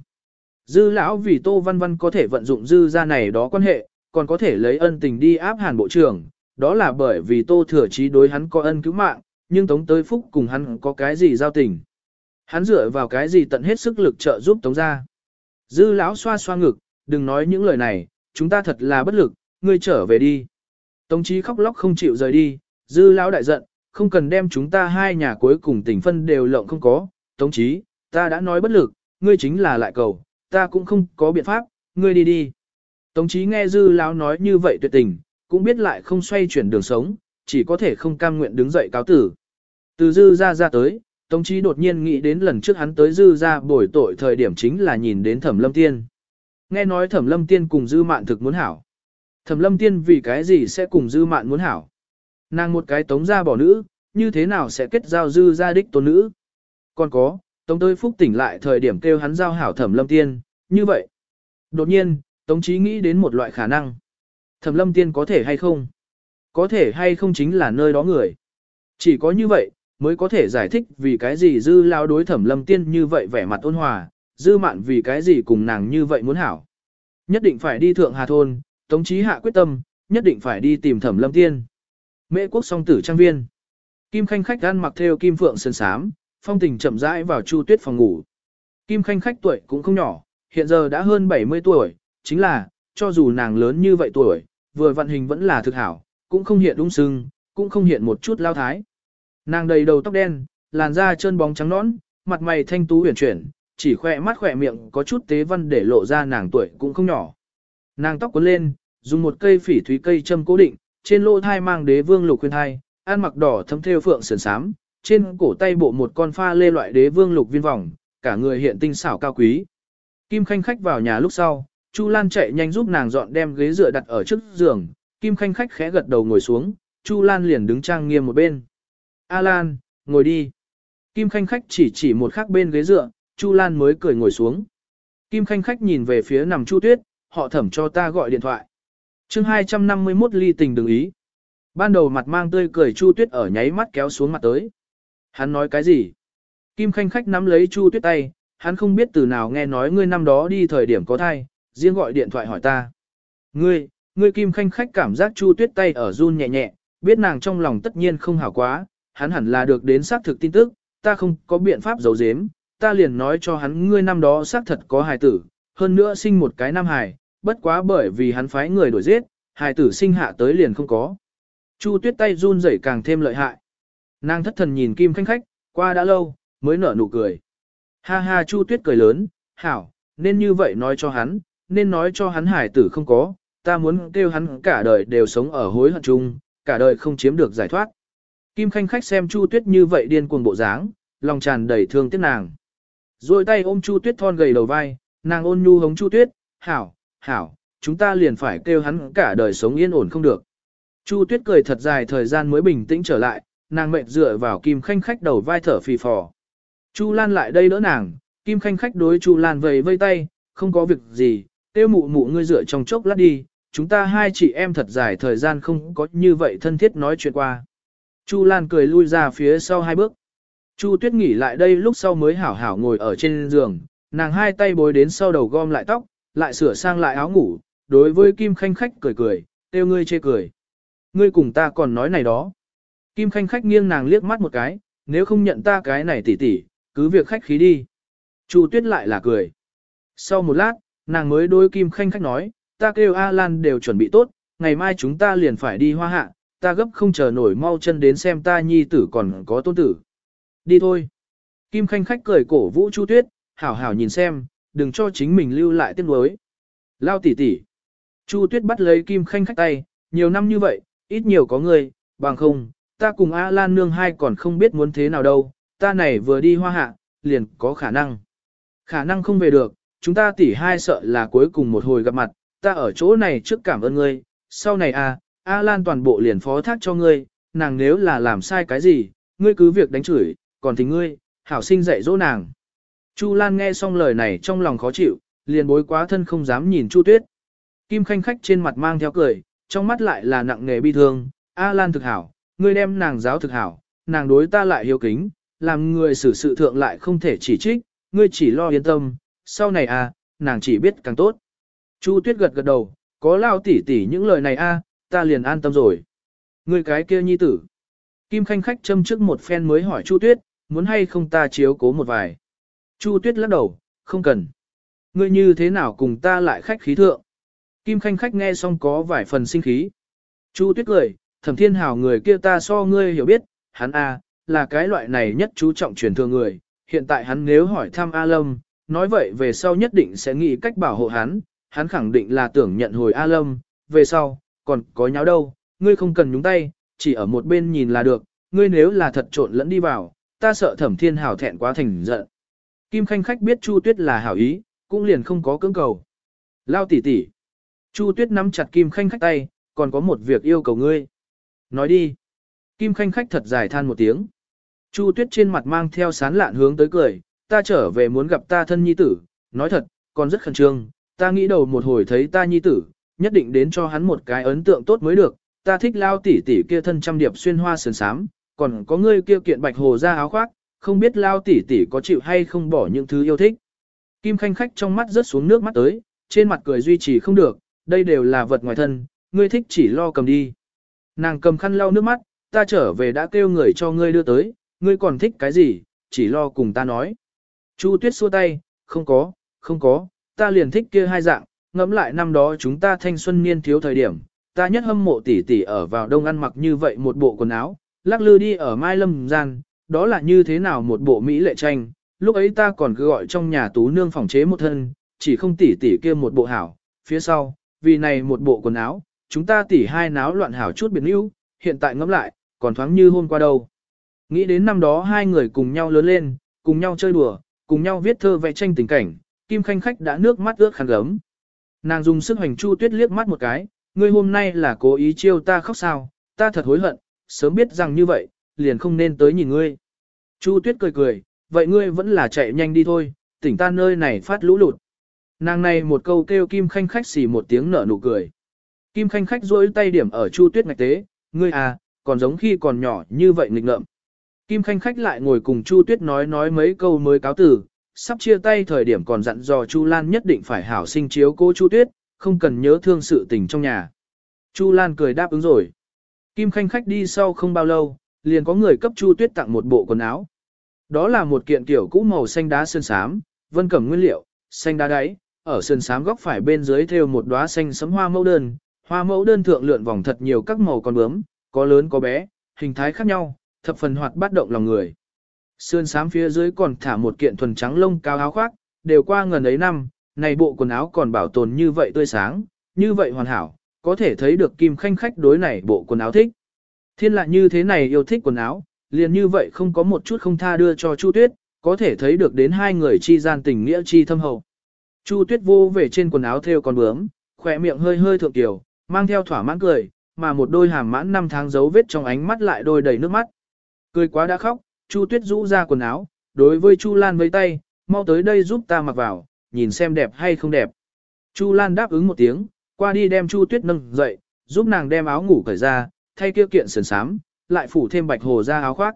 Dư lão vì Tô Văn Văn có thể vận dụng dư ra này đó quan hệ, còn có thể lấy ân tình đi áp Hàn Bộ trưởng, đó là bởi vì Tô Thừa Chí đối hắn có ân cứu mạng, nhưng Tống Tới Phúc cùng hắn có cái gì giao tình. Hắn dựa vào cái gì tận hết sức lực trợ giúp Tống gia. Dư lão xoa xoa ngực, đừng nói những lời này, chúng ta thật là bất lực, ngươi trở về đi. Tống Chí khóc lóc không chịu rời đi, dư lão đại giận, không cần đem chúng ta hai nhà cuối cùng tình phân đều lộng không có. Tống Chí, ta đã nói bất lực, ngươi chính là lại cầu, ta cũng không có biện pháp, ngươi đi đi. Tống Chí nghe dư lão nói như vậy tuyệt tình, cũng biết lại không xoay chuyển đường sống, chỉ có thể không cam nguyện đứng dậy cáo tử. Từ dư ra ra tới, Tống Chí đột nhiên nghĩ đến lần trước hắn tới dư ra bồi tội thời điểm chính là nhìn đến Thẩm Lâm Tiên. Nghe nói Thẩm Lâm Tiên cùng dư mạn thực muốn hảo. Thẩm Lâm Tiên vì cái gì sẽ cùng dư mạn muốn hảo? Nàng một cái tống gia bỏ nữ, như thế nào sẽ kết giao dư gia đích tôn nữ? Còn có, Tống Tơi Phúc tỉnh lại thời điểm kêu hắn giao hảo Thẩm Lâm Tiên, như vậy. Đột nhiên, Tống Chí nghĩ đến một loại khả năng. Thẩm lâm tiên có thể hay không? Có thể hay không chính là nơi đó người. Chỉ có như vậy, mới có thể giải thích vì cái gì dư lao đối thẩm lâm tiên như vậy vẻ mặt ôn hòa, dư mạn vì cái gì cùng nàng như vậy muốn hảo. Nhất định phải đi thượng hà thôn, tống chí hạ quyết tâm, nhất định phải đi tìm thẩm lâm tiên. Mễ quốc song tử trang viên. Kim khanh khách ăn mặc theo kim phượng sơn sám, phong tình chậm rãi vào chu tuyết phòng ngủ. Kim khanh khách tuổi cũng không nhỏ, hiện giờ đã hơn 70 tuổi, chính là, cho dù nàng lớn như vậy tuổi, vừa vận hình vẫn là thực hảo, cũng không hiện đúng sưng, cũng không hiện một chút lao thái. Nàng đầy đầu tóc đen, làn da trơn bóng trắng nõn, mặt mày thanh tú huyền chuyển, chỉ khỏe mắt khỏe miệng có chút tế văn để lộ ra nàng tuổi cũng không nhỏ. Nàng tóc cuốn lên, dùng một cây phỉ thúy cây châm cố định, trên lỗ thai mang đế vương lục khuyên thai, ăn mặc đỏ thấm thêu phượng sườn sám, trên cổ tay bộ một con pha lê loại đế vương lục viên vòng, cả người hiện tinh xảo cao quý. Kim Khanh khách vào nhà lúc sau, Chu Lan chạy nhanh giúp nàng dọn đem ghế dựa đặt ở trước giường, Kim Khanh khách khẽ gật đầu ngồi xuống, Chu Lan liền đứng trang nghiêm một bên. A Lan, ngồi đi. Kim Khanh khách chỉ chỉ một khắc bên ghế dựa, Chu Lan mới cười ngồi xuống. Kim Khanh khách nhìn về phía nằm Chu Tuyết, họ thẩm cho ta gọi điện thoại. chương 251 ly tình đừng ý. Ban đầu mặt mang tươi cười Chu Tuyết ở nháy mắt kéo xuống mặt tới. Hắn nói cái gì? Kim Khanh khách nắm lấy Chu Tuyết tay, hắn không biết từ nào nghe nói ngươi năm đó đi thời điểm có thai, riêng gọi điện thoại hỏi ta. Ngươi, ngươi kim khanh khách cảm giác chu tuyết tay ở run nhẹ nhẹ, biết nàng trong lòng tất nhiên không hảo quá, hắn hẳn là được đến xác thực tin tức, ta không có biện pháp giấu giếm, ta liền nói cho hắn ngươi năm đó xác thật có hài tử, hơn nữa sinh một cái nam hài, bất quá bởi vì hắn phái người đuổi giết, hài tử sinh hạ tới liền không có. Chu tuyết tay run rẩy càng thêm lợi hại. Nàng thất thần nhìn kim khanh khách, qua đã lâu, mới nở nụ cười. Ha ha chu tuyết cười lớn, hảo, nên như vậy nói cho hắn, nên nói cho hắn hải tử không có, ta muốn kêu hắn cả đời đều sống ở hối hận chung, cả đời không chiếm được giải thoát. Kim Khanh khách xem Chu Tuyết như vậy điên cuồng bộ dáng, lòng tràn đầy thương tiếc nàng. Rồi tay ôm Chu Tuyết thon gầy đầu vai, Nàng ôn nhu hống Chu Tuyết, hảo, hảo, chúng ta liền phải kêu hắn cả đời sống yên ổn không được. Chu Tuyết cười thật dài thời gian mới bình tĩnh trở lại, nàng mệt dựa vào Kim Khanh khách đầu vai thở phì phò. Chu Lan lại đây đỡ nàng, Kim Khanh khách đối Chu Lan vầy vây tay, không có việc gì, tiêu mụ mụ ngươi dựa trong chốc lát đi, chúng ta hai chị em thật dài thời gian không có như vậy thân thiết nói chuyện qua. Chu Lan cười lui ra phía sau hai bước. Chu Tuyết nghỉ lại đây lúc sau mới hảo hảo ngồi ở trên giường, nàng hai tay bối đến sau đầu gom lại tóc, lại sửa sang lại áo ngủ, đối với Kim Khanh khách cười cười, têu ngươi chê cười. Ngươi cùng ta còn nói này đó. Kim Khanh khách nghiêng nàng liếc mắt một cái, nếu không nhận ta cái này tỉ tỉ, cứ việc khách khí đi. Chu Tuyết lại là cười. Sau một lát, nàng mới đối Kim Khanh khách nói, ta kêu A Lan đều chuẩn bị tốt, ngày mai chúng ta liền phải đi hoa hạ, ta gấp không chờ nổi mau chân đến xem ta nhi tử còn có tôn tử. Đi thôi. Kim Khanh khách cười cổ vũ Chu Tuyết, hảo hảo nhìn xem, đừng cho chính mình lưu lại tiếc nuối. Lao tỉ tỉ. Chu Tuyết bắt lấy Kim Khanh khách tay, nhiều năm như vậy, ít nhiều có người, bằng không, ta cùng A Lan nương hai còn không biết muốn thế nào đâu, ta này vừa đi hoa hạ, liền có khả năng. Khả năng không về được, chúng ta tỉ hai sợ là cuối cùng một hồi gặp mặt, ta ở chỗ này trước cảm ơn ngươi, sau này a, A Lan toàn bộ liền phó thác cho ngươi, nàng nếu là làm sai cái gì, ngươi cứ việc đánh chửi, còn thì ngươi, hảo sinh dạy dỗ nàng. Chu Lan nghe xong lời này trong lòng khó chịu, liền bối quá thân không dám nhìn Chu Tuyết. Kim Khanh khách trên mặt mang theo cười, trong mắt lại là nặng nề bi thương, A Lan thực hảo, ngươi đem nàng giáo thực hảo, nàng đối ta lại hiếu kính, làm người xử sự thượng lại không thể chỉ trích, ngươi chỉ lo yên tâm, sau này à, nàng chỉ biết càng tốt. Chu Tuyết gật gật đầu, có lao tỉ tỉ những lời này a, ta liền an tâm rồi. Ngươi cái kia nhi tử. Kim Khanh khách châm trước một phen mới hỏi Chu Tuyết, muốn hay không ta chiếu cố một vài. Chu Tuyết lắc đầu, không cần. Ngươi như thế nào cùng ta lại khách khí thượng. Kim Khanh khách nghe xong có vài phần sinh khí. Chu Tuyết cười, thẩm thiên hảo người kia ta so ngươi hiểu biết, hắn a là cái loại này nhất chú trọng truyền thừa người. Hiện tại hắn nếu hỏi thăm A Lâm, nói vậy về sau nhất định sẽ nghĩ cách bảo hộ hắn, hắn khẳng định là tưởng nhận hồi A Lâm, về sau, còn có nháo đâu, ngươi không cần nhúng tay, chỉ ở một bên nhìn là được, ngươi nếu là thật trộn lẫn đi vào, ta sợ thẩm thiên hảo thẹn quá thành giận. Kim Khanh khách biết Chu Tuyết là hảo ý, cũng liền không có cưỡng cầu. Lao tỉ tỉ. Chu Tuyết nắm chặt Kim Khanh khách tay, còn có một việc yêu cầu ngươi. Nói đi. Kim Khanh khách thật dài than một tiếng. Chu Tuyết trên mặt mang theo sán lạn hướng tới cười, ta trở về muốn gặp ta thân nhi tử, nói thật, còn rất khẩn trương, ta nghĩ đầu một hồi thấy ta nhi tử, nhất định đến cho hắn một cái ấn tượng tốt mới được, ta thích lao tỷ tỷ kia thân trăm điệp xuyên hoa sườn sám, còn có ngươi kia kiện bạch hồ ra áo khoác, không biết lao tỷ tỷ có chịu hay không bỏ những thứ yêu thích. Kim Khanh khách trong mắt rớt xuống nước mắt tới, trên mặt cười duy trì không được, đây đều là vật ngoài thân, ngươi thích chỉ lo cầm đi. Nàng cầm khăn lau nước mắt, ta trở về đã kêu người cho ngươi đưa tới, ngươi còn thích cái gì, chỉ lo cùng ta nói. Chu Tuyết xua tay, không có, không có, ta liền thích kia hai dạng, ngẫm lại năm đó chúng ta thanh xuân niên thiếu thời điểm, ta nhất hâm mộ tỷ tỷ ở vào đông ăn mặc như vậy một bộ quần áo, lắc lư đi ở Mai Lâm gian, đó là như thế nào một bộ mỹ lệ tranh, lúc ấy ta còn cứ gọi trong nhà tú nương phòng chế một thân, chỉ không tỷ tỷ kia một bộ hảo, phía sau, vì này một bộ quần áo, chúng ta tỷ hai náo loạn hảo chút biệt níu, hiện tại ngẫm lại, còn thoáng như hôm qua đâu. Nghĩ đến năm đó hai người cùng nhau lớn lên, cùng nhau chơi đùa, cùng nhau viết thơ vẽ tranh tình cảnh, Kim Khanh khách đã nước mắt ướt khăn gấm. Nàng dùng sức hành Chu Tuyết liếc mắt một cái, ngươi hôm nay là cố ý chiêu ta khóc sao, ta thật hối hận, sớm biết rằng như vậy, liền không nên tới nhìn ngươi. Chu Tuyết cười cười, vậy ngươi vẫn là chạy nhanh đi thôi, tỉnh ta nơi này phát lũ lụt. Nàng này một câu kêu Kim Khanh khách xì một tiếng nở nụ cười. Kim Khanh khách duỗi tay điểm ở Chu Tuyết ngạch tế, ngươi à, còn giống khi còn nhỏ như vậy nghịch ngợm. Kim Khanh khách lại ngồi cùng Chu Tuyết nói nói mấy câu mới cáo tử sắp chia tay thời điểm còn dặn dò Chu Lan nhất định phải hảo sinh chiếu cô Chu Tuyết, không cần nhớ thương sự tình trong nhà. Chu Lan cười đáp ứng rồi. Kim Khanh khách đi sau không bao lâu, liền có người cấp Chu Tuyết tặng một bộ quần áo. Đó là một kiện tiểu cũ màu xanh đá sơn xám, vân cẩm nguyên liệu, xanh đá đáy, ở sơn xám góc phải bên dưới thêu một đóa xanh sấm hoa mẫu đơn, hoa mẫu đơn thượng lượn vòng thật nhiều các màu con bướm, có lớn có bé, hình thái khác nhau, thập phần hoạt bát động lòng người. Sườn sám phía dưới còn thả một kiện thuần trắng lông cao áo khoác, đều qua ngần ấy năm, này bộ quần áo còn bảo tồn như vậy tươi sáng, như vậy hoàn hảo, có thể thấy được Kim Khanh khách đối này bộ quần áo thích. Thiên lại như thế này yêu thích quần áo, liền như vậy không có một chút không tha đưa cho Chu Tuyết, có thể thấy được đến hai người chi gian tình nghĩa chi thâm hậu. Chu Tuyết vô về trên quần áo theo con bướm, khỏe miệng hơi hơi thượng tiểu, mang theo thỏa mãn cười, mà một đôi hàm mãn năm tháng dấu vết trong ánh mắt lại đôi đầy nước mắt. Cười quá đã khóc, Chu Tuyết rũ ra quần áo, đối với Chu Lan với tay, mau tới đây giúp ta mặc vào, nhìn xem đẹp hay không đẹp. Chu Lan đáp ứng một tiếng, qua đi đem Chu Tuyết nâng dậy, giúp nàng đem áo ngủ cởi ra, thay kia kiện sườn sám, lại phủ thêm bạch hồ ra áo khoác.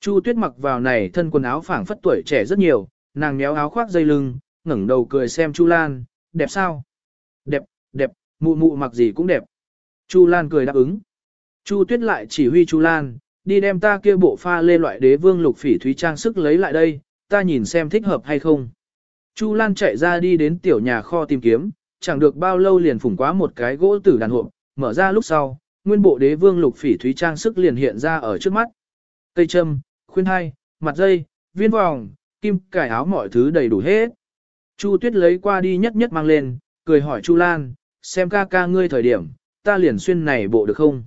Chu Tuyết mặc vào này thân quần áo phảng phất tuổi trẻ rất nhiều, nàng méo áo khoác dây lưng, ngẩng đầu cười xem Chu Lan, đẹp sao? Đẹp, đẹp, mụ mụ mặc gì cũng đẹp. Chu Lan cười đáp ứng. Chu Tuyết lại chỉ huy Chu Lan, đi đem ta kia bộ pha lê loại đế vương lục phỉ thúy trang sức lấy lại đây, ta nhìn xem thích hợp hay không. Chu Lan chạy ra đi đến tiểu nhà kho tìm kiếm, chẳng được bao lâu liền phủng quá một cái gỗ tử đàn hộp, mở ra lúc sau, nguyên bộ đế vương lục phỉ thúy trang sức liền hiện ra ở trước mắt. Cây châm, khuyên hai, mặt dây, viên vòng, kim cải áo mọi thứ đầy đủ hết. Chu Tuyết lấy qua đi nhất nhất mang lên, cười hỏi Chu Lan, xem ca ca ngươi thời điểm, ta liền xuyên này bộ được không?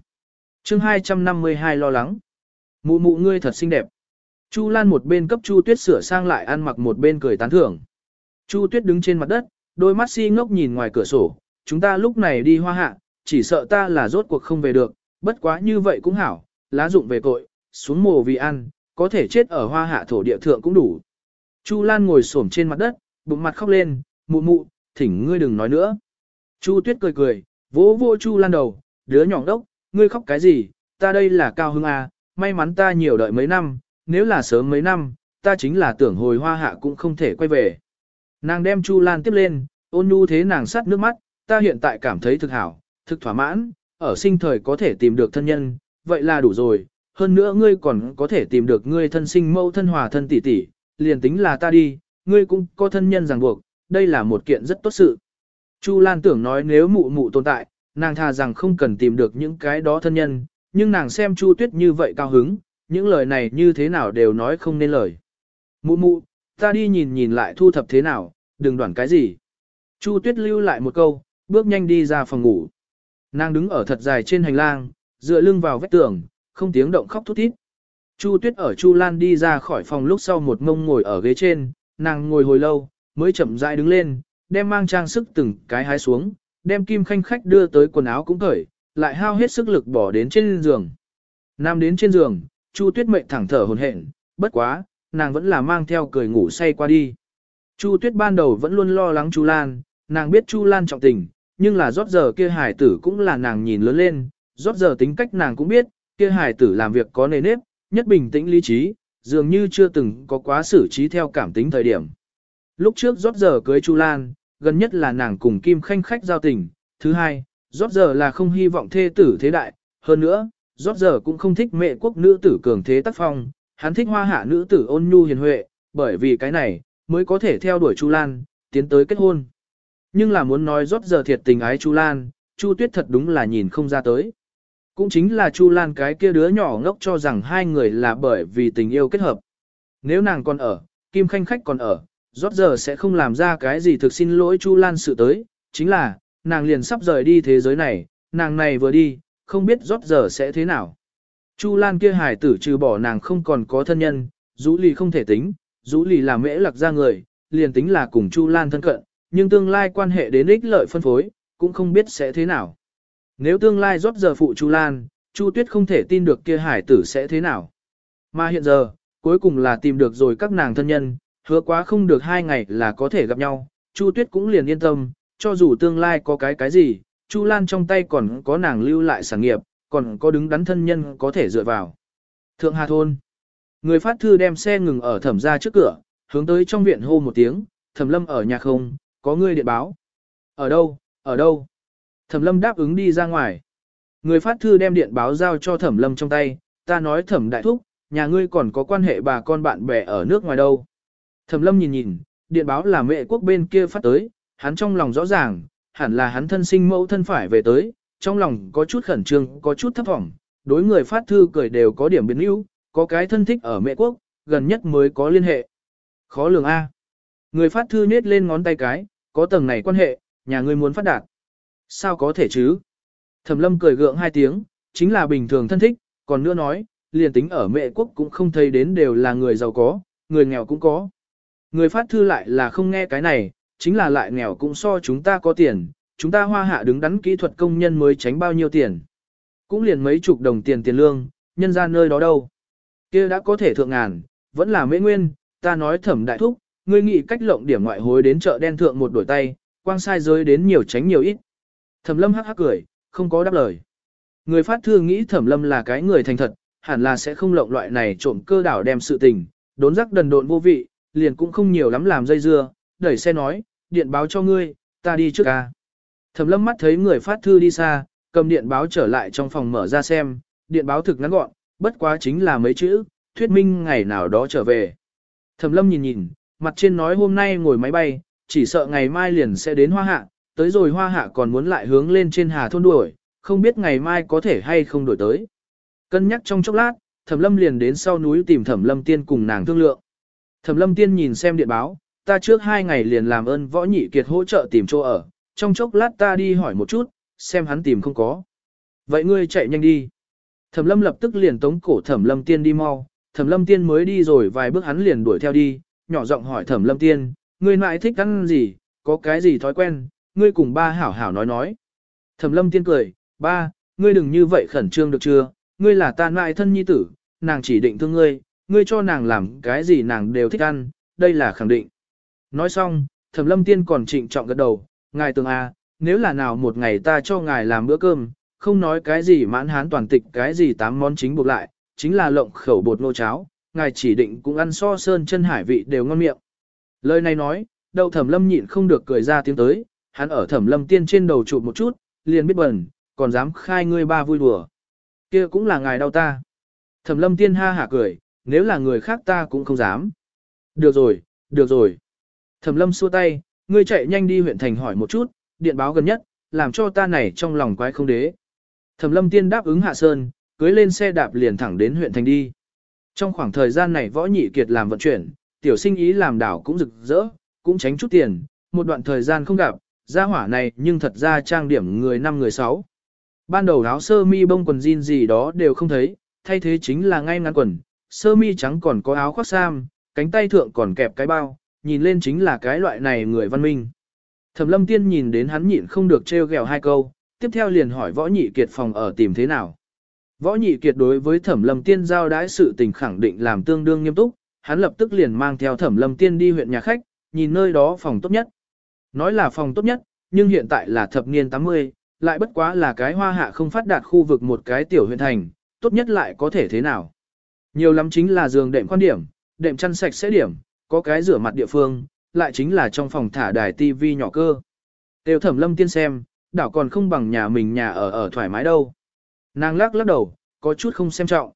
Chương 252 lo lắng. Mụ mụ ngươi thật xinh đẹp. Chu Lan một bên cấp Chu Tuyết sửa sang lại ăn mặc một bên cười tán thưởng. Chu Tuyết đứng trên mặt đất, đôi mắt si ngốc nhìn ngoài cửa sổ, chúng ta lúc này đi hoa hạ, chỉ sợ ta là rốt cuộc không về được, bất quá như vậy cũng hảo, lá dụng về cội, xuống mồ vì ăn, có thể chết ở hoa hạ thổ địa thượng cũng đủ. Chu Lan ngồi xổm trên mặt đất, bụng mặt khóc lên, mụ mụ, thỉnh ngươi đừng nói nữa. Chu Tuyết cười cười, vỗ vỗ Chu Lan đầu, đứa nhỏ đốc, ngươi khóc cái gì, ta đây là cao hưng à, may mắn ta nhiều đợi mấy năm, nếu là sớm mấy năm, ta chính là tưởng hồi hoa hạ cũng không thể quay về. Nàng đem Chu Lan tiếp lên, ôn nhu thế nàng sắt nước mắt, ta hiện tại cảm thấy thực hảo, thực thỏa mãn, ở sinh thời có thể tìm được thân nhân, vậy là đủ rồi, hơn nữa ngươi còn có thể tìm được ngươi thân sinh mẫu thân hòa thân tỷ tỷ, liền tính là ta đi, ngươi cũng có thân nhân ràng buộc, đây là một kiện rất tốt sự. Chu Lan tưởng nói nếu mụ mụ tồn tại, nàng thà rằng không cần tìm được những cái đó thân nhân, nhưng nàng xem Chu Tuyết như vậy cao hứng, những lời này như thế nào đều nói không nên lời. Mụ mụ, ta đi nhìn nhìn lại thu thập thế nào, đừng đoản cái gì. Chu Tuyết lưu lại một câu, bước nhanh đi ra phòng ngủ. Nàng đứng ở thật dài trên hành lang, dựa lưng vào vách tường, không tiếng động khóc thút thít. Chu Tuyết ở Chu Lan đi ra khỏi phòng lúc sau một ngông ngồi ở ghế trên, nàng ngồi hồi lâu, mới chậm rãi đứng lên, đem mang trang sức từng cái hái xuống, đem kim khanh khách đưa tới quần áo cũng cởi, lại hao hết sức lực bỏ đến trên giường. Nam đến trên giường, Chu Tuyết mệnh thẳng thở hồn hển, bất quá, nàng vẫn là mang theo cười ngủ say qua đi. Chu Tuyết ban đầu vẫn luôn lo lắng Chu Lan, nàng biết Chu Lan trọng tình, nhưng là rót giờ kia hải tử cũng là nàng nhìn lớn lên, rót giờ tính cách nàng cũng biết, kia hải tử làm việc có nề nếp, nhất bình tĩnh lý trí, dường như chưa từng có quá xử trí theo cảm tính thời điểm. Lúc trước rót giờ cưới Chu Lan, gần nhất là nàng cùng Kim Khanh khách giao tình, thứ hai, rót giờ là không hy vọng thê tử thế đại, hơn nữa, rót giờ cũng không thích mẹ quốc nữ tử cường thế tác phong, hắn thích hoa hạ nữ tử ôn nhu hiền huệ, bởi vì cái này, mới có thể theo đuổi Chu Lan, tiến tới kết hôn. Nhưng là muốn nói rót giờ thiệt tình ái Chu Lan, Chu Tuyết thật đúng là nhìn không ra tới. Cũng chính là Chu Lan cái kia đứa nhỏ ngốc cho rằng hai người là bởi vì tình yêu kết hợp. Nếu nàng còn ở, Kim Khanh Khách còn ở, rót giờ sẽ không làm ra cái gì thực xin lỗi Chu Lan sự tới, chính là, nàng liền sắp rời đi thế giới này, nàng này vừa đi, không biết rót giờ sẽ thế nào. Chu Lan kia hài tử trừ bỏ nàng không còn có thân nhân, Dũ Lì không thể tính, Dũ Lì là mễ lạc ra người, liền tính là cùng Chu Lan thân cận, nhưng tương lai quan hệ đến ích lợi phân phối, cũng không biết sẽ thế nào. Nếu tương lai rót giờ phụ Chu Lan, Chu Tuyết không thể tin được kia hải tử sẽ thế nào. Mà hiện giờ, cuối cùng là tìm được rồi các nàng thân nhân, hứa quá không được hai ngày là có thể gặp nhau, Chu Tuyết cũng liền yên tâm, cho dù tương lai có cái cái gì, Chu Lan trong tay còn có nàng lưu lại sản nghiệp, còn có đứng đắn thân nhân có thể dựa vào. Thượng Hà Thôn Người phát thư đem xe ngừng ở thẩm ra trước cửa, hướng tới trong viện hô một tiếng, thẩm lâm ở nhà không, có người điện báo. Ở đâu, ở đâu? Thẩm lâm đáp ứng đi ra ngoài. Người phát thư đem điện báo giao cho thẩm lâm trong tay, ta nói thẩm đại thúc, nhà ngươi còn có quan hệ bà con bạn bè ở nước ngoài đâu. Thẩm lâm nhìn nhìn, điện báo là mẹ quốc bên kia phát tới, hắn trong lòng rõ ràng, hẳn là hắn thân sinh mẫu thân phải về tới, trong lòng có chút khẩn trương, có chút thấp thỏm, đối người phát thư cười đều có điểm biến ưu, có cái thân thích ở mẹ quốc, gần nhất mới có liên hệ. Khó lường A. Người phát thư nết lên ngón tay cái, có tầng này quan hệ, nhà ngươi muốn phát đạt. Sao có thể chứ? Thẩm lâm cười gượng hai tiếng, chính là bình thường thân thích, còn nữa nói, liền tính ở mẹ quốc cũng không thấy đến đều là người giàu có, người nghèo cũng có. Người phát thư lại là không nghe cái này, chính là lại nghèo cũng so chúng ta có tiền, chúng ta hoa hạ đứng đắn kỹ thuật công nhân mới tránh bao nhiêu tiền. Cũng liền mấy chục đồng tiền tiền lương, nhân ra nơi đó đâu. kia đã có thể thượng ngàn, vẫn là mễ nguyên, ta nói thẩm đại thúc, ngươi nghĩ cách lộng điểm ngoại hối đến chợ đen thượng một đổi tay, quang sai giới đến nhiều tránh nhiều ít. Thẩm lâm hắc hắc cười, không có đáp lời. Người phát thư nghĩ thẩm lâm là cái người thành thật, hẳn là sẽ không lộng loại này trộm cơ đảo đem sự tình, đốn rắc đần độn vô vị, liền cũng không nhiều lắm làm dây dưa, đẩy xe nói, điện báo cho ngươi, ta đi trước ca. Thẩm lâm mắt thấy người phát thư đi xa, cầm điện báo trở lại trong phòng mở ra xem, điện báo thực ngắn gọn, bất quá chính là mấy chữ, thuyết minh ngày nào đó trở về. Thẩm lâm nhìn nhìn, mặt trên nói hôm nay ngồi máy bay, chỉ sợ ngày mai liền sẽ đến hoa hạ, tới rồi hoa hạ còn muốn lại hướng lên trên hà thôn đuổi, không biết ngày mai có thể hay không đổi tới. Cân nhắc trong chốc lát, Thẩm Lâm liền đến sau núi tìm Thẩm Lâm Tiên cùng nàng thương lượng. Thẩm Lâm Tiên nhìn xem điện báo, ta trước hai ngày liền làm ơn võ nhị kiệt hỗ trợ tìm chỗ ở, trong chốc lát ta đi hỏi một chút, xem hắn tìm không có. Vậy ngươi chạy nhanh đi. Thẩm Lâm lập tức liền tống cổ Thẩm Lâm Tiên đi mau, Thẩm Lâm Tiên mới đi rồi vài bước hắn liền đuổi theo đi, nhỏ giọng hỏi Thẩm Lâm Tiên, ngươi lại thích ăn gì, có cái gì thói quen, ngươi cùng ba hảo hảo nói nói. Thẩm Lâm Tiên cười, ba, ngươi đừng như vậy khẩn trương được chưa, ngươi là ta nại thân nhi tử, nàng chỉ định thương ngươi, ngươi cho nàng làm cái gì nàng đều thích ăn, đây là khẳng định. Nói xong, Thẩm Lâm Tiên còn trịnh trọng gật đầu, ngài tường a, à, nếu là nào một ngày ta cho ngài làm bữa cơm, không nói cái gì mãn hán toàn tịch cái gì tám món chính buộc lại, chính là lộng khẩu bột nô cháo, ngài chỉ định cũng ăn so sơn chân hải vị đều ngon miệng. Lời này nói, đầu Thẩm Lâm nhịn không được cười ra tiếng tới, hắn ở Thẩm Lâm Tiên trên đầu chụp một chút, liền biết bẩn, còn dám khai ngươi ba vui đùa. Kia cũng là ngài đau ta. Thẩm lâm tiên ha hả cười, nếu là người khác ta cũng không dám. Được rồi, được rồi. Thẩm lâm xua tay, ngươi chạy nhanh đi huyện thành hỏi một chút, điện báo gần nhất, làm cho ta này trong lòng quái không đế. Thẩm lâm tiên đáp ứng hạ sơn, cưới lên xe đạp liền thẳng đến huyện thành đi. Trong khoảng thời gian này võ nhị kiệt làm vận chuyển, tiểu sinh ý làm đảo cũng rực rỡ, cũng tránh chút tiền, một đoạn thời gian không gặp, gia hỏa này nhưng thật ra trang điểm người năm người sáu. Ban đầu áo sơ mi bông quần jean gì đó đều không thấy, thay thế chính là ngay ngắn quần, sơ mi trắng còn có áo khoác sam, cánh tay thượng còn kẹp cái bao, nhìn lên chính là cái loại này người văn minh. Thẩm lâm tiên nhìn đến hắn nhịn không được trêu ghẹo hai câu, tiếp theo liền hỏi võ nhị kiệt phòng ở tìm thế nào. Võ nhị kiệt đối với thẩm lâm tiên giao đãi sự tình khẳng định làm tương đương nghiêm túc, hắn lập tức liền mang theo thẩm lâm tiên đi huyện nhà khách, nhìn nơi đó phòng tốt nhất. Nói là phòng tốt nhất, nhưng hiện tại là thập niên 80, lại bất quá là cái hoa hạ không phát đạt khu vực một cái tiểu huyện thành, tốt nhất lại có thể thế nào. Nhiều lắm chính là giường đệm quan điểm, đệm chăn sạch sẽ điểm, có cái rửa mặt địa phương, lại chính là trong phòng thả đài tivi nhỏ cơ. Tiêu thẩm lâm tiên xem, đảo còn không bằng nhà mình nhà ở ở thoải mái đâu. Nàng lắc lắc đầu, có chút không xem trọng.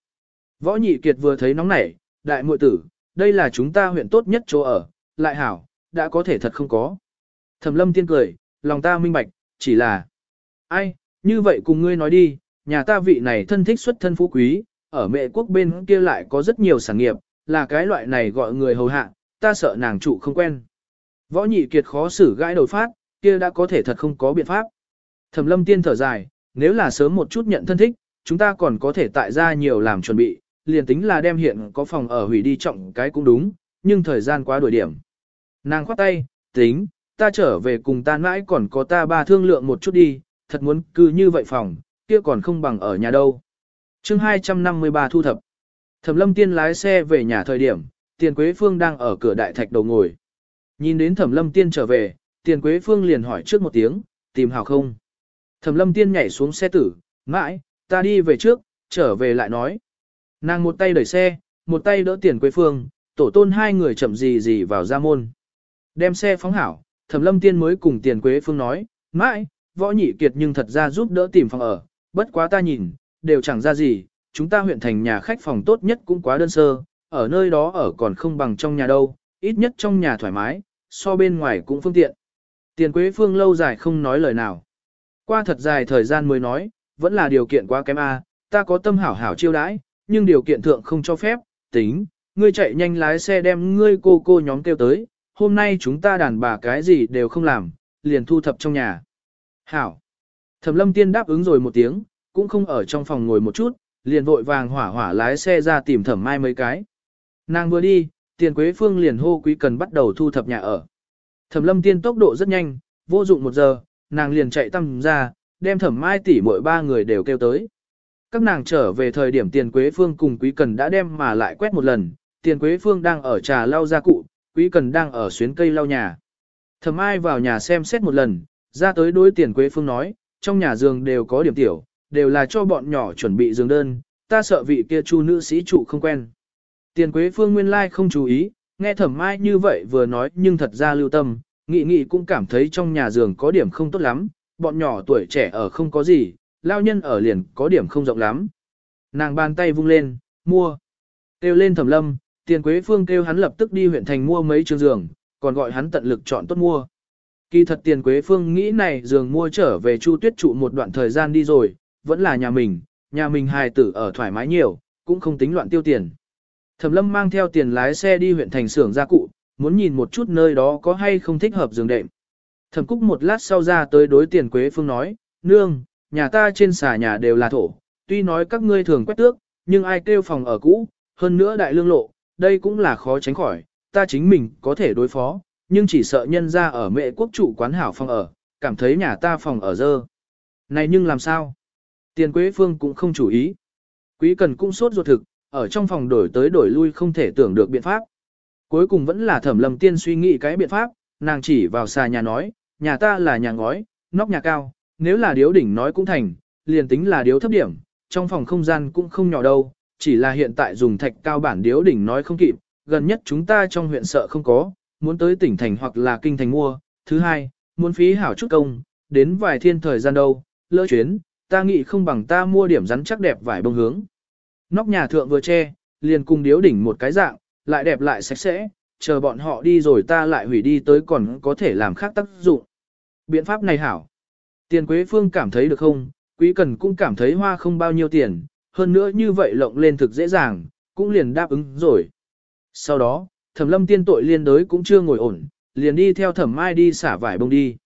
Võ nhị kiệt vừa thấy nóng nảy, đại muội tử, đây là chúng ta huyện tốt nhất chỗ ở, lại hảo, đã có thể thật không có. Thẩm lâm tiên cười, lòng ta minh bạch, chỉ là Ai, như vậy cùng ngươi nói đi, nhà ta vị này thân thích xuất thân phú quý, ở mẹ quốc bên kia lại có rất nhiều sản nghiệp, là cái loại này gọi người hầu hạ, ta sợ nàng trụ không quen. Võ nhị kiệt khó xử gãi đầu phát, kia đã có thể thật không có biện pháp. Thẩm lâm tiên thở dài, nếu là sớm một chút nhận thân thích, chúng ta còn có thể tại ra nhiều làm chuẩn bị, liền tính là đem hiện có phòng ở hủy đi trọng cái cũng đúng, nhưng thời gian quá đổi điểm. Nàng khoát tay, tính, ta trở về cùng ta mãi còn có ta ba thương lượng một chút đi, thật muốn cứ như vậy phòng, kia còn không bằng ở nhà đâu chương 253 thu thập. Thẩm lâm tiên lái xe về nhà thời điểm, tiền quế phương đang ở cửa đại thạch đầu ngồi. Nhìn đến thẩm lâm tiên trở về, tiền quế phương liền hỏi trước một tiếng, tìm hảo không. Thẩm lâm tiên nhảy xuống xe tử, mãi, ta đi về trước, trở về lại nói. Nàng một tay đẩy xe, một tay đỡ tiền quế phương, tổ tôn hai người chậm gì gì vào ra môn. Đem xe phóng hảo, thẩm lâm tiên mới cùng tiền quế phương nói, mãi, võ nhị kiệt nhưng thật ra giúp đỡ tìm phòng ở, bất quá ta nhìn, đều chẳng ra gì, chúng ta huyện thành nhà khách phòng tốt nhất cũng quá đơn sơ, ở nơi đó ở còn không bằng trong nhà đâu, ít nhất trong nhà thoải mái, so bên ngoài cũng phương tiện. Tiền Quế Phương lâu dài không nói lời nào. Qua thật dài thời gian mới nói, vẫn là điều kiện quá kém a, ta có tâm hảo hảo chiêu đãi, nhưng điều kiện thượng không cho phép, tính, ngươi chạy nhanh lái xe đem ngươi cô cô nhóm kêu tới, hôm nay chúng ta đàn bà cái gì đều không làm, liền thu thập trong nhà. Hảo. Thẩm lâm tiên đáp ứng rồi một tiếng, cũng không ở trong phòng ngồi một chút, liền vội vàng hỏa hỏa lái xe ra tìm thẩm mai mấy cái. Nàng vừa đi, tiền quế phương liền hô quý cần bắt đầu thu thập nhà ở. Thẩm lâm tiên tốc độ rất nhanh, vô dụng một giờ, nàng liền chạy tăm ra, đem thẩm mai tỷ mỗi ba người đều kêu tới. Các nàng trở về thời điểm tiền quế phương cùng quý cần đã đem mà lại quét một lần, tiền quế phương đang ở trà lau gia cụ, quý cần đang ở xuyến cây lau nhà. Thẩm mai vào nhà xem xét một lần, ra tới đối tiền quế phương nói, trong nhà giường đều có điểm tiểu, đều là cho bọn nhỏ chuẩn bị giường đơn, ta sợ vị kia chu nữ sĩ trụ không quen. Tiền quế phương nguyên lai không chú ý, nghe thẩm mai như vậy vừa nói nhưng thật ra lưu tâm, nghị nghị cũng cảm thấy trong nhà giường có điểm không tốt lắm, bọn nhỏ tuổi trẻ ở không có gì, lao nhân ở liền có điểm không rộng lắm. Nàng bàn tay vung lên, mua. Kêu lên thẩm lâm, tiền quế phương kêu hắn lập tức đi huyện thành mua mấy trường giường, còn gọi hắn tận lực chọn tốt mua. Kỳ thật tiền quế phương nghĩ này giường mua trở về chu tuyết trụ một đoạn thời gian đi rồi, vẫn là nhà mình, nhà mình hài tử ở thoải mái nhiều, cũng không tính loạn tiêu tiền. Thẩm lâm mang theo tiền lái xe đi huyện thành xưởng gia cụ, muốn nhìn một chút nơi đó có hay không thích hợp giường đệm. Thẩm Cúc một lát sau ra tới đối tiền Quế Phương nói, nương, nhà ta trên xà nhà đều là thổ, tuy nói các ngươi thường quét tước, nhưng ai kêu phòng ở cũ, hơn nữa đại lương lộ, đây cũng là khó tránh khỏi, ta chính mình có thể đối phó, nhưng chỉ sợ nhân ra ở mệ quốc chủ quán hảo phòng ở, cảm thấy nhà ta phòng ở dơ. Này nhưng làm sao? Tiền Quế Phương cũng không chủ ý. Quý cần cũng sốt ruột thực, ở trong phòng đổi tới đổi lui không thể tưởng được biện pháp. Cuối cùng vẫn là thẩm lầm tiên suy nghĩ cái biện pháp, nàng chỉ vào xà nhà nói, nhà ta là nhà ngói, nóc nhà cao, nếu là điếu đỉnh nói cũng thành, liền tính là điếu thấp điểm, trong phòng không gian cũng không nhỏ đâu, chỉ là hiện tại dùng thạch cao bản điếu đỉnh nói không kịp, gần nhất chúng ta trong huyện sợ không có, muốn tới tỉnh thành hoặc là kinh thành mua, thứ hai, muốn phí hảo chút công, đến vài thiên thời gian đâu, lỡ chuyến, ta nghĩ không bằng ta mua điểm rắn chắc đẹp vải bông hướng. Nóc nhà thượng vừa che, liền cùng điếu đỉnh một cái dạng, lại đẹp lại sạch sẽ, chờ bọn họ đi rồi ta lại hủy đi tới còn có thể làm khác tác dụng. Biện pháp này hảo. Tiền Quế Phương cảm thấy được không, Quý Cần cũng cảm thấy hoa không bao nhiêu tiền, hơn nữa như vậy lộng lên thực dễ dàng, cũng liền đáp ứng rồi. Sau đó, Thẩm Lâm tiên tội liên đới cũng chưa ngồi ổn, liền đi theo Thẩm Mai đi xả vải bông đi.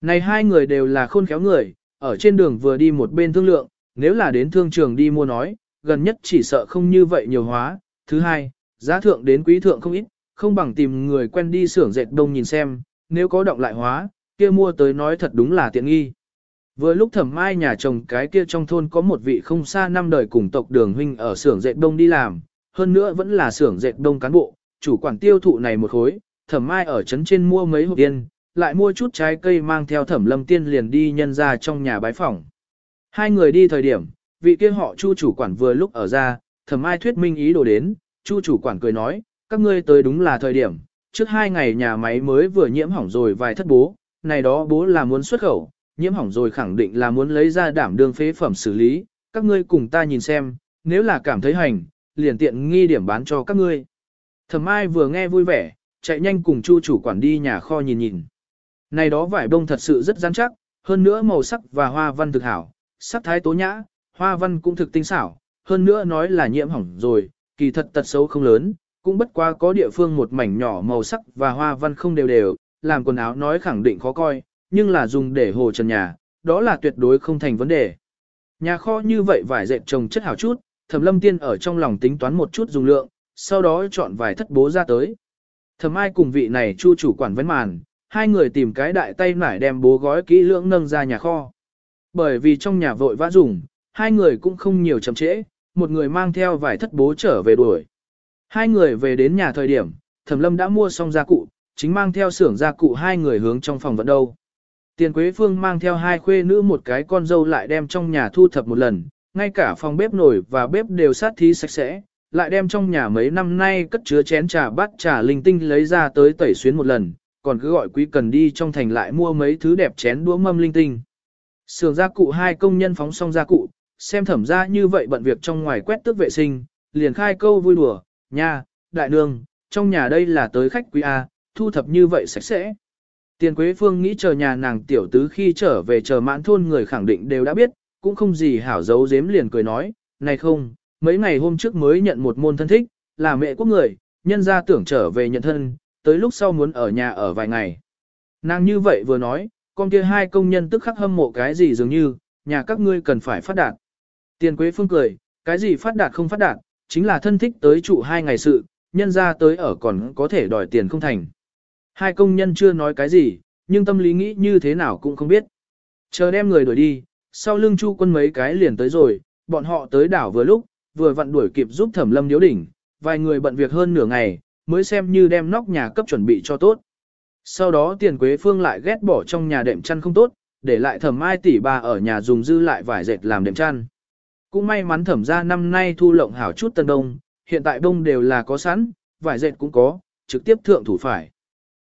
Này hai người đều là khôn khéo người, ở trên đường vừa đi một bên thương lượng, nếu là đến thương trường đi mua nói, gần nhất chỉ sợ không như vậy nhiều hóa. Thứ hai, giá thượng đến quý thượng không ít, không bằng tìm người quen đi xưởng dệt đông nhìn xem, nếu có động lại hóa, kia mua tới nói thật đúng là tiện nghi. Vừa lúc thẩm mai nhà chồng cái kia trong thôn có một vị không xa năm đời cùng tộc đường huynh ở xưởng dệt đông đi làm, hơn nữa vẫn là xưởng dệt đông cán bộ, chủ quản tiêu thụ này một khối, thẩm mai ở trấn trên mua mấy hộp yên, lại mua chút trái cây mang theo thẩm lâm tiên liền đi nhân ra trong nhà bái phòng. Hai người đi thời điểm, vị kia họ chu chủ quản vừa lúc ở ra, thẩm ai thuyết minh ý đồ đến, chu chủ quản cười nói, các ngươi tới đúng là thời điểm, trước hai ngày nhà máy mới vừa nhiễm hỏng rồi vài thất bố, này đó bố là muốn xuất khẩu, nhiễm hỏng rồi khẳng định là muốn lấy ra đảm đương phế phẩm xử lý, các ngươi cùng ta nhìn xem, nếu là cảm thấy hành, liền tiện nghi điểm bán cho các ngươi. Thẩm ai vừa nghe vui vẻ, chạy nhanh cùng Chu chủ quản đi nhà kho nhìn nhìn. Này đó vải bông thật sự rất rắn chắc, hơn nữa màu sắc và hoa văn thực hảo, sắc thái tố nhã, hoa văn cũng thực tinh xảo, hơn nữa nói là nhiễm hỏng rồi, kỳ thật tật xấu không lớn, cũng bất quá có địa phương một mảnh nhỏ màu sắc và hoa văn không đều đều, làm quần áo nói khẳng định khó coi, nhưng là dùng để hồ trần nhà, đó là tuyệt đối không thành vấn đề. Nhà kho như vậy vải dệt trồng chất hảo chút, Thẩm Lâm Tiên ở trong lòng tính toán một chút dùng lượng, sau đó chọn vài thất bố ra tới. Thẩm Ai cùng vị này chu chủ quản vấn màn, hai người tìm cái đại tay nải đem bố gói kỹ lưỡng nâng ra nhà kho. Bởi vì trong nhà vội vã dùng, hai người cũng không nhiều chậm trễ, một người mang theo vài thất bố trở về đuổi. Hai người về đến nhà thời điểm, Thẩm Lâm đã mua xong gia cụ, chính mang theo xưởng gia cụ hai người hướng trong phòng vận đâu. Tiền Quế Phương mang theo hai khuê nữ một cái con dâu lại đem trong nhà thu thập một lần, ngay cả phòng bếp nổi và bếp đều sát thí sạch sẽ, lại đem trong nhà mấy năm nay cất chứa chén trà bát trà linh tinh lấy ra tới tẩy xuyến một lần, còn cứ gọi quý cần đi trong thành lại mua mấy thứ đẹp chén đũa mâm linh tinh. Sưởng gia cụ hai công nhân phóng xong gia cụ, xem thẩm ra như vậy bận việc trong ngoài quét tước vệ sinh, liền khai câu vui đùa, nha, đại nương, trong nhà đây là tới khách quý A, thu thập như vậy sạch sẽ. Tiền Quế Phương nghĩ chờ nhà nàng tiểu tứ khi trở về chờ mãn thôn người khẳng định đều đã biết, cũng không gì hảo giấu giếm liền cười nói, này không, mấy ngày hôm trước mới nhận một môn thân thích, là mẹ quốc người, nhân ra tưởng trở về nhận thân, tới lúc sau muốn ở nhà ở vài ngày. Nàng như vậy vừa nói, con kia hai công nhân tức khắc hâm mộ cái gì dường như, nhà các ngươi cần phải phát đạt. Tiền Quế Phương cười, cái gì phát đạt không phát đạt, chính là thân thích tới trụ hai ngày sự, nhân ra tới ở còn có thể đòi tiền không thành. Hai công nhân chưa nói cái gì, nhưng tâm lý nghĩ như thế nào cũng không biết. Chờ đem người đuổi đi, sau lưng chu quân mấy cái liền tới rồi, bọn họ tới đảo vừa lúc, vừa vặn đuổi kịp giúp thẩm lâm điếu đỉnh, vài người bận việc hơn nửa ngày, mới xem như đem nóc nhà cấp chuẩn bị cho tốt. Sau đó tiền quế phương lại ghét bỏ trong nhà đệm chăn không tốt, để lại thẩm ai tỷ bà ở nhà dùng dư lại vải dệt làm đệm chăn. Cũng may mắn thẩm ra năm nay thu lộng hảo chút tân đông, hiện tại đông đều là có sẵn, vải dệt cũng có, trực tiếp thượng thủ phải.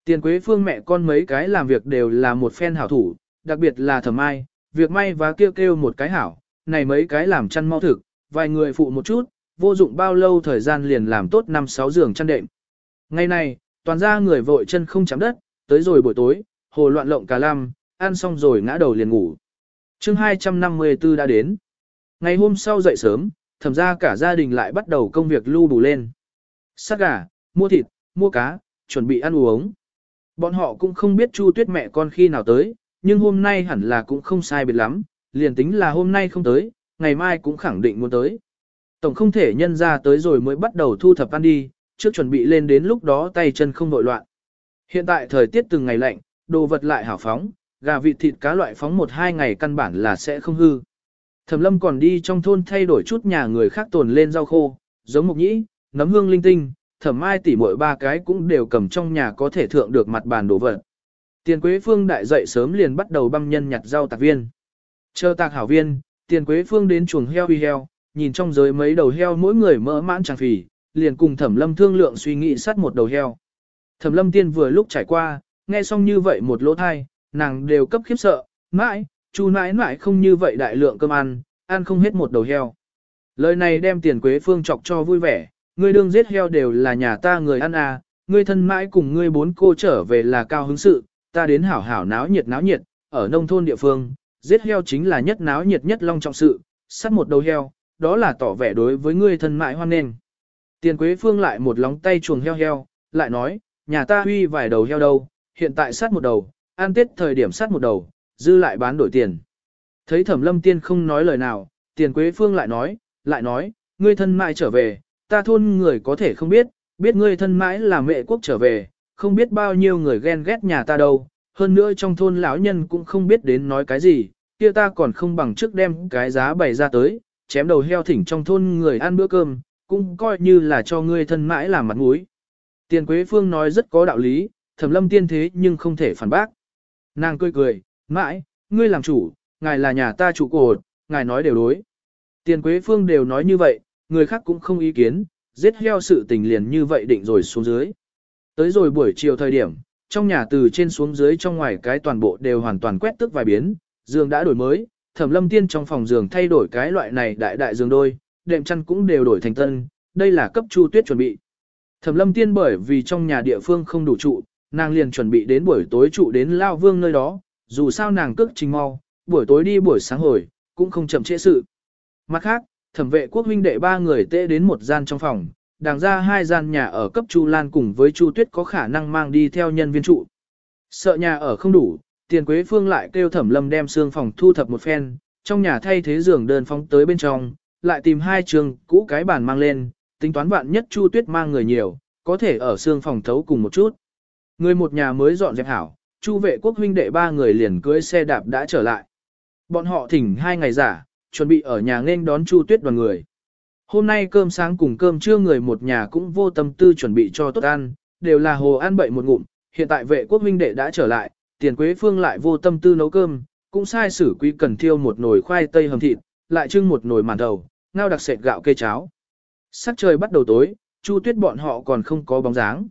Tiền quế phương mẹ con mấy cái làm việc đều là một phen hảo thủ, đặc biệt là thẩm ai, việc may và kêu kêu một cái hảo, này mấy cái làm chăn mau thực, vài người phụ một chút, vô dụng bao lâu thời gian liền làm tốt năm sáu giường chăn đệm. Ngày này, toàn ra người vội chân không chạm đất, tới rồi buổi tối, hồ loạn lộng cả lam, ăn xong rồi ngã đầu liền ngủ. chương 254 đã đến. Ngày hôm sau dậy sớm, thẩm ra cả gia đình lại bắt đầu công việc lưu đủ lên. Sát gà, mua thịt, mua cá, chuẩn bị ăn uống. Bọn họ cũng không biết Chu Tuyết mẹ con khi nào tới, nhưng hôm nay hẳn là cũng không sai biệt lắm, liền tính là hôm nay không tới, ngày mai cũng khẳng định muốn tới. Tổng không thể nhân ra tới rồi mới bắt đầu thu thập ăn đi, trước chuẩn bị lên đến lúc đó tay chân không nội loạn. Hiện tại thời tiết từng ngày lạnh, đồ vật lại hảo phóng, gà vịt thịt cá loại phóng một hai ngày căn bản là sẽ không hư. Thẩm lâm còn đi trong thôn thay đổi chút nhà người khác tồn lên rau khô, giống mục nhĩ, nấm hương linh tinh, thẩm mai tỉ mỗi ba cái cũng đều cầm trong nhà có thể thượng được mặt bàn đồ vật. Tiền Quế Phương đại dậy sớm liền bắt đầu băm nhân nhặt rau tạc viên. Chờ tạc hảo viên, Tiền Quế Phương đến chuồng heo huy heo, nhìn trong giới mấy đầu heo mỗi người mỡ mãn tràng phì, liền cùng Thẩm Lâm thương lượng suy nghĩ sát một đầu heo. Thẩm Lâm tiên vừa lúc trải qua, nghe xong như vậy một lỗ thai, nàng đều cấp khiếp sợ, mãi, chú mãi mãi không như vậy đại lượng cơm ăn, ăn không hết một đầu heo. Lời này đem Tiền Quế Phương chọc cho vui vẻ, ngươi đương giết heo đều là nhà ta người ăn à, ngươi thân mãi cùng ngươi bốn cô trở về là cao hứng sự, ta đến hảo hảo náo nhiệt náo nhiệt, ở nông thôn địa phương, giết heo chính là nhất náo nhiệt nhất long trọng sự, sát một đầu heo, đó là tỏ vẻ đối với ngươi thân mãi hoan nghênh. Tiền Quế Phương lại một lóng tay chuồng heo heo, lại nói, nhà ta huy vài đầu heo đâu, hiện tại sát một đầu, ăn tết thời điểm sát một đầu, dư lại bán đổi tiền. Thấy Thẩm Lâm Tiên không nói lời nào, Tiền Quế Phương lại nói, lại nói, ngươi thân mãi trở về, ta thôn người có thể không biết, biết ngươi thân mãi là mẹ quốc trở về, không biết bao nhiêu người ghen ghét nhà ta đâu, hơn nữa trong thôn lão nhân cũng không biết đến nói cái gì, kia ta còn không bằng trước đem cái giá bày ra tới, chém đầu heo thỉnh trong thôn người ăn bữa cơm, cũng coi như là cho ngươi thân mãi làm mặt mũi. Tiền Quế Phương nói rất có đạo lý, thẩm lâm tiên thế nhưng không thể phản bác. Nàng cười cười, mãi, ngươi làm chủ, ngài là nhà ta chủ cột, ngài nói đều đối. Tiền Quế Phương đều nói như vậy, người khác cũng không ý kiến, giết heo sự tình liền như vậy định rồi xuống dưới. Tới rồi buổi chiều thời điểm, trong nhà từ trên xuống dưới trong ngoài cái toàn bộ đều hoàn toàn quét tước vài biến, giường đã đổi mới, thẩm lâm tiên trong phòng giường thay đổi cái loại này đại đại giường đôi, đệm chăn cũng đều đổi thành tân, đây là cấp chu tuyết chuẩn bị. Thẩm lâm tiên bởi vì trong nhà địa phương không đủ trụ, nàng liền chuẩn bị đến buổi tối trụ đến Lao Vương nơi đó, dù sao nàng cước trình mau, buổi tối đi buổi sáng hồi, cũng không chậm trễ sự. Mặt khác, thẩm vệ quốc huynh đệ ba người tê đến một gian trong phòng, đàng ra hai gian nhà ở cấp Chu Lan cùng với Chu Tuyết có khả năng mang đi theo nhân viên trụ. Sợ nhà ở không đủ, Tiền Quế Phương lại kêu Thẩm Lâm đem xương phòng thu thập một phen, trong nhà thay thế giường đơn phóng tới bên trong, lại tìm hai trường cũ cái bàn mang lên, tính toán vạn nhất Chu Tuyết mang người nhiều, có thể ở xương phòng thấu cùng một chút. Người một nhà mới dọn dẹp hảo, Chu vệ quốc huynh đệ ba người liền cưỡi xe đạp đã trở lại. Bọn họ thỉnh hai ngày giả, chuẩn bị ở nhà nên đón Chu Tuyết đoàn người. Hôm nay cơm sáng cùng cơm trưa người một nhà cũng vô tâm tư chuẩn bị cho tốt ăn, đều là hồ ăn bậy một ngụm, hiện tại vệ quốc huynh đệ đã trở lại, tiền quế phương lại vô tâm tư nấu cơm, cũng sai sử quý cần thiêu một nồi khoai tây hầm thịt, lại trưng một nồi màn đầu, ngao đặc sệt gạo kê cháo. Sắc trời bắt đầu tối, chu tuyết bọn họ còn không có bóng dáng.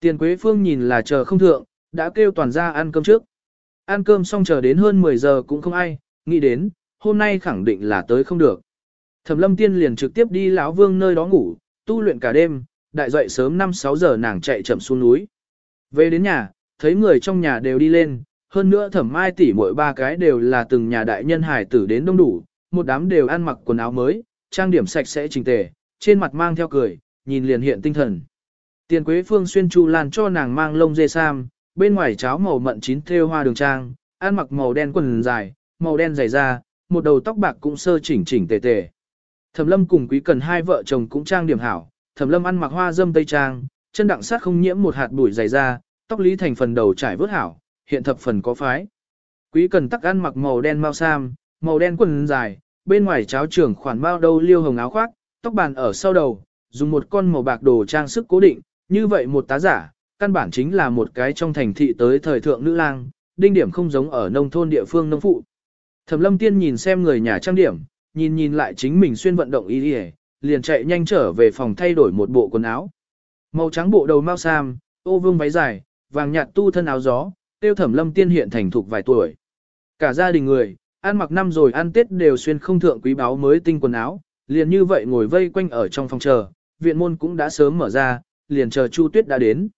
Tiền quế phương nhìn là chờ không thượng, đã kêu toàn ra ăn cơm trước. Ăn cơm xong chờ đến hơn 10 giờ cũng không ai, nghĩ đến, hôm nay khẳng định là tới không được. Thẩm lâm tiên liền trực tiếp đi lão vương nơi đó ngủ, tu luyện cả đêm, đại dậy sớm 5-6 giờ nàng chạy chậm xuống núi. Về đến nhà, thấy người trong nhà đều đi lên, hơn nữa thẩm mai tỷ mỗi ba cái đều là từng nhà đại nhân hải tử đến đông đủ, một đám đều ăn mặc quần áo mới, trang điểm sạch sẽ chỉnh tề, trên mặt mang theo cười, nhìn liền hiện tinh thần. Tiền Quế Phương xuyên chu lan cho nàng mang lông dê sam, bên ngoài cháo màu mận chín thêu hoa đường trang, ăn mặc màu đen quần dài, màu đen dày da, một đầu tóc bạc cũng sơ chỉnh chỉnh tề tề. Thẩm lâm cùng quý cần hai vợ chồng cũng trang điểm hảo, thẩm lâm ăn mặc hoa dâm tây trang, chân đặng sát không nhiễm một hạt bụi dày ra, tóc lý thành phần đầu trải vớt hảo, hiện thập phần có phái. Quý cần tắc ăn mặc màu đen mau sam, màu đen quần dài, bên ngoài cháo trưởng khoản bao đâu liêu hồng áo khoác, tóc bàn ở sau đầu, dùng một con màu bạc đồ trang sức cố định, như vậy một tá giả, căn bản chính là một cái trong thành thị tới thời thượng nữ lang, đinh điểm không giống ở nông thôn địa phương nông phụ. Thẩm lâm tiên nhìn xem người nhà trang điểm, nhìn nhìn lại chính mình xuyên vận động y đi liền chạy nhanh trở về phòng thay đổi một bộ quần áo. Màu trắng bộ đầu mau sam, ô vương váy dài, vàng nhạt tu thân áo gió, tiêu thẩm lâm tiên hiện thành thục vài tuổi. Cả gia đình người, ăn mặc năm rồi ăn tết đều xuyên không thượng quý báo mới tinh quần áo, liền như vậy ngồi vây quanh ở trong phòng chờ, viện môn cũng đã sớm mở ra, liền chờ Chu Tuyết đã đến.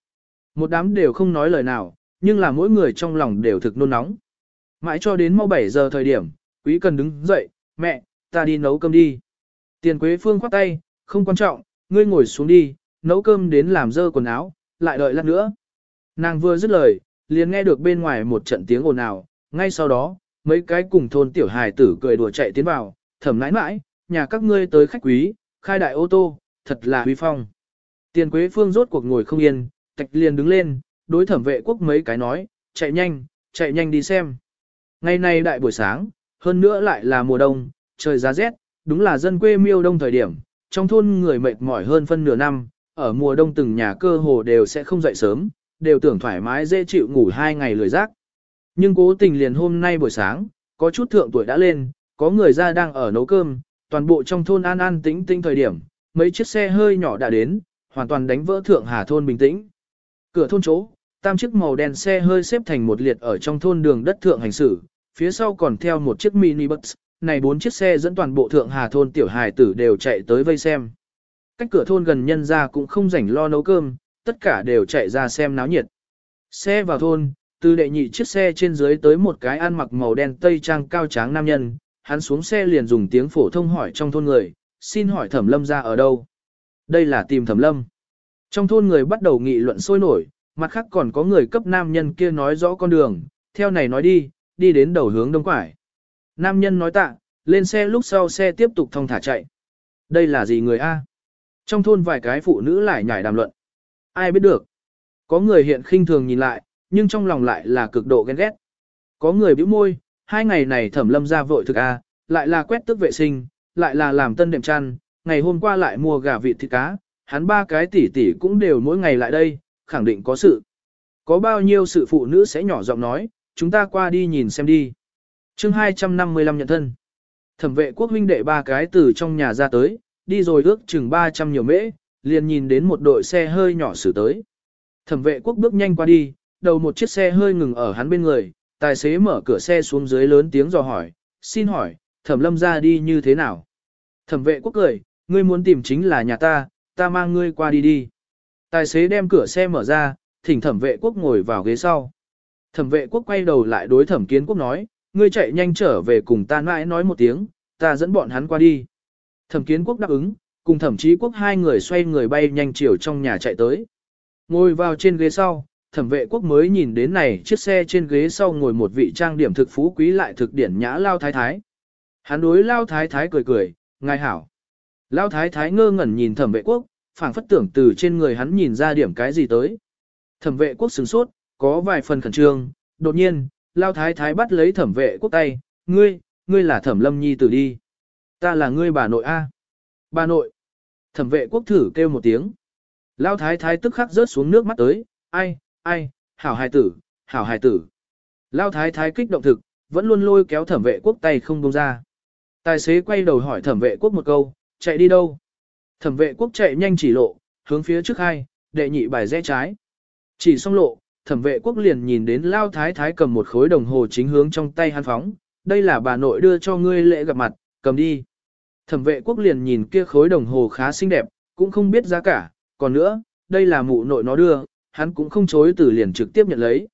Một đám đều không nói lời nào, nhưng là mỗi người trong lòng đều thực nôn nóng. Mãi cho đến mau 7 giờ thời điểm, quý cần đứng dậy, mẹ, ta đi nấu cơm đi. Tiền Quế Phương khoát tay, không quan trọng, ngươi ngồi xuống đi, nấu cơm đến làm dơ quần áo, lại đợi lát nữa. Nàng vừa dứt lời, liền nghe được bên ngoài một trận tiếng ồn ào, ngay sau đó, mấy cái cùng thôn tiểu hài tử cười đùa chạy tiến vào, thẩm nãi nãi, nhà các ngươi tới khách quý, khai đại ô tô, thật là huy phong. Tiền Quế Phương rốt cuộc ngồi không yên, tạch liền đứng lên, đối thẩm vệ quốc mấy cái nói, chạy nhanh, chạy nhanh đi xem. Ngày nay đại buổi sáng, hơn nữa lại là mùa đông, trời giá rét, đúng là dân quê miêu đông thời điểm, trong thôn người mệt mỏi hơn phân nửa năm, ở mùa đông từng nhà cơ hồ đều sẽ không dậy sớm, đều tưởng thoải mái dễ chịu ngủ hai ngày lười rác. Nhưng cố tình liền hôm nay buổi sáng, có chút thượng tuổi đã lên, có người ra đang ở nấu cơm, toàn bộ trong thôn an an tĩnh tĩnh thời điểm, mấy chiếc xe hơi nhỏ đã đến, hoàn toàn đánh vỡ thượng hà thôn bình tĩnh. Cửa thôn chỗ, tam chiếc màu đen xe hơi xếp thành một liệt ở trong thôn đường đất thượng hành xử, phía sau còn theo một chiếc mini bus, này bốn chiếc xe dẫn toàn bộ thượng hà thôn tiểu hài tử đều chạy tới vây xem. Cách cửa thôn gần nhân ra cũng không rảnh lo nấu cơm, tất cả đều chạy ra xem náo nhiệt. Xe vào thôn, từ đệ nhị chiếc xe trên dưới tới một cái ăn mặc màu đen tây trang cao tráng nam nhân, hắn xuống xe liền dùng tiếng phổ thông hỏi trong thôn người, xin hỏi thẩm lâm ra ở đâu. Đây là tìm thẩm lâm. Trong thôn người bắt đầu nghị luận sôi nổi, mặt khác còn có người cấp nam nhân kia nói rõ con đường, theo này nói đi, đi đến đầu hướng đông quải. Nam nhân nói tạ, lên xe lúc sau xe tiếp tục thông thả chạy. Đây là gì người A? Trong thôn vài cái phụ nữ lại nhảy đàm luận. Ai biết được? Có người hiện khinh thường nhìn lại, nhưng trong lòng lại là cực độ ghen ghét. Có người bĩu môi, hai ngày này thẩm lâm ra vội thực A, lại là quét tước vệ sinh, lại là làm tân đệm chăn, ngày hôm qua lại mua gà vịt thịt cá, hắn ba cái tỷ tỷ cũng đều mỗi ngày lại đây, khẳng định có sự. Có bao nhiêu sự phụ nữ sẽ nhỏ giọng nói, chúng ta qua đi nhìn xem đi. chương 255 nhận thân. Thẩm vệ quốc huynh đệ ba cái từ trong nhà ra tới, đi rồi ước chừng 300 nhiều mễ, liền nhìn đến một đội xe hơi nhỏ xử tới. Thẩm vệ quốc bước nhanh qua đi, đầu một chiếc xe hơi ngừng ở hắn bên người, tài xế mở cửa xe xuống dưới lớn tiếng dò hỏi, xin hỏi, thẩm lâm ra đi như thế nào? Thẩm vệ quốc cười, ngươi muốn tìm chính là nhà ta, ta mang ngươi qua đi đi. Tài xế đem cửa xe mở ra, thỉnh thẩm vệ quốc ngồi vào ghế sau. Thẩm vệ quốc quay đầu lại đối thẩm kiến quốc nói, ngươi chạy nhanh trở về cùng ta mãi nói một tiếng, ta dẫn bọn hắn qua đi. Thẩm kiến quốc đáp ứng, cùng thẩm chí quốc hai người xoay người bay nhanh chiều trong nhà chạy tới. Ngồi vào trên ghế sau, thẩm vệ quốc mới nhìn đến này chiếc xe trên ghế sau ngồi một vị trang điểm thực phú quý lại thực điển nhã lao thái thái. Hắn đối lao thái thái cười cười, ngài hảo. Lao thái thái ngơ ngẩn nhìn thẩm vệ quốc, phảng phất tưởng từ trên người hắn nhìn ra điểm cái gì tới. Thẩm vệ quốc sửng sốt, có vài phần khẩn trương, đột nhiên, lao thái thái bắt lấy thẩm vệ quốc tay, ngươi, ngươi là thẩm lâm nhi tử đi. Ta là ngươi bà nội A. Bà nội. Thẩm vệ quốc thử kêu một tiếng. Lao thái thái tức khắc rớt xuống nước mắt tới, ai, ai, hảo hài tử, hảo hài tử. Lao thái thái kích động thực, vẫn luôn lôi kéo thẩm vệ quốc tay không buông ra. Tài xế quay đầu hỏi thẩm vệ quốc một câu, chạy đi đâu? Thẩm vệ quốc chạy nhanh chỉ lộ, hướng phía trước hai, đệ nhị bài rẽ trái. Chỉ xong lộ, thẩm vệ quốc liền nhìn đến Lao Thái Thái cầm một khối đồng hồ chính hướng trong tay hắn phóng, đây là bà nội đưa cho ngươi lễ gặp mặt, cầm đi. Thẩm vệ quốc liền nhìn kia khối đồng hồ khá xinh đẹp, cũng không biết giá cả, còn nữa, đây là mụ nội nó đưa, hắn cũng không chối từ liền trực tiếp nhận lấy.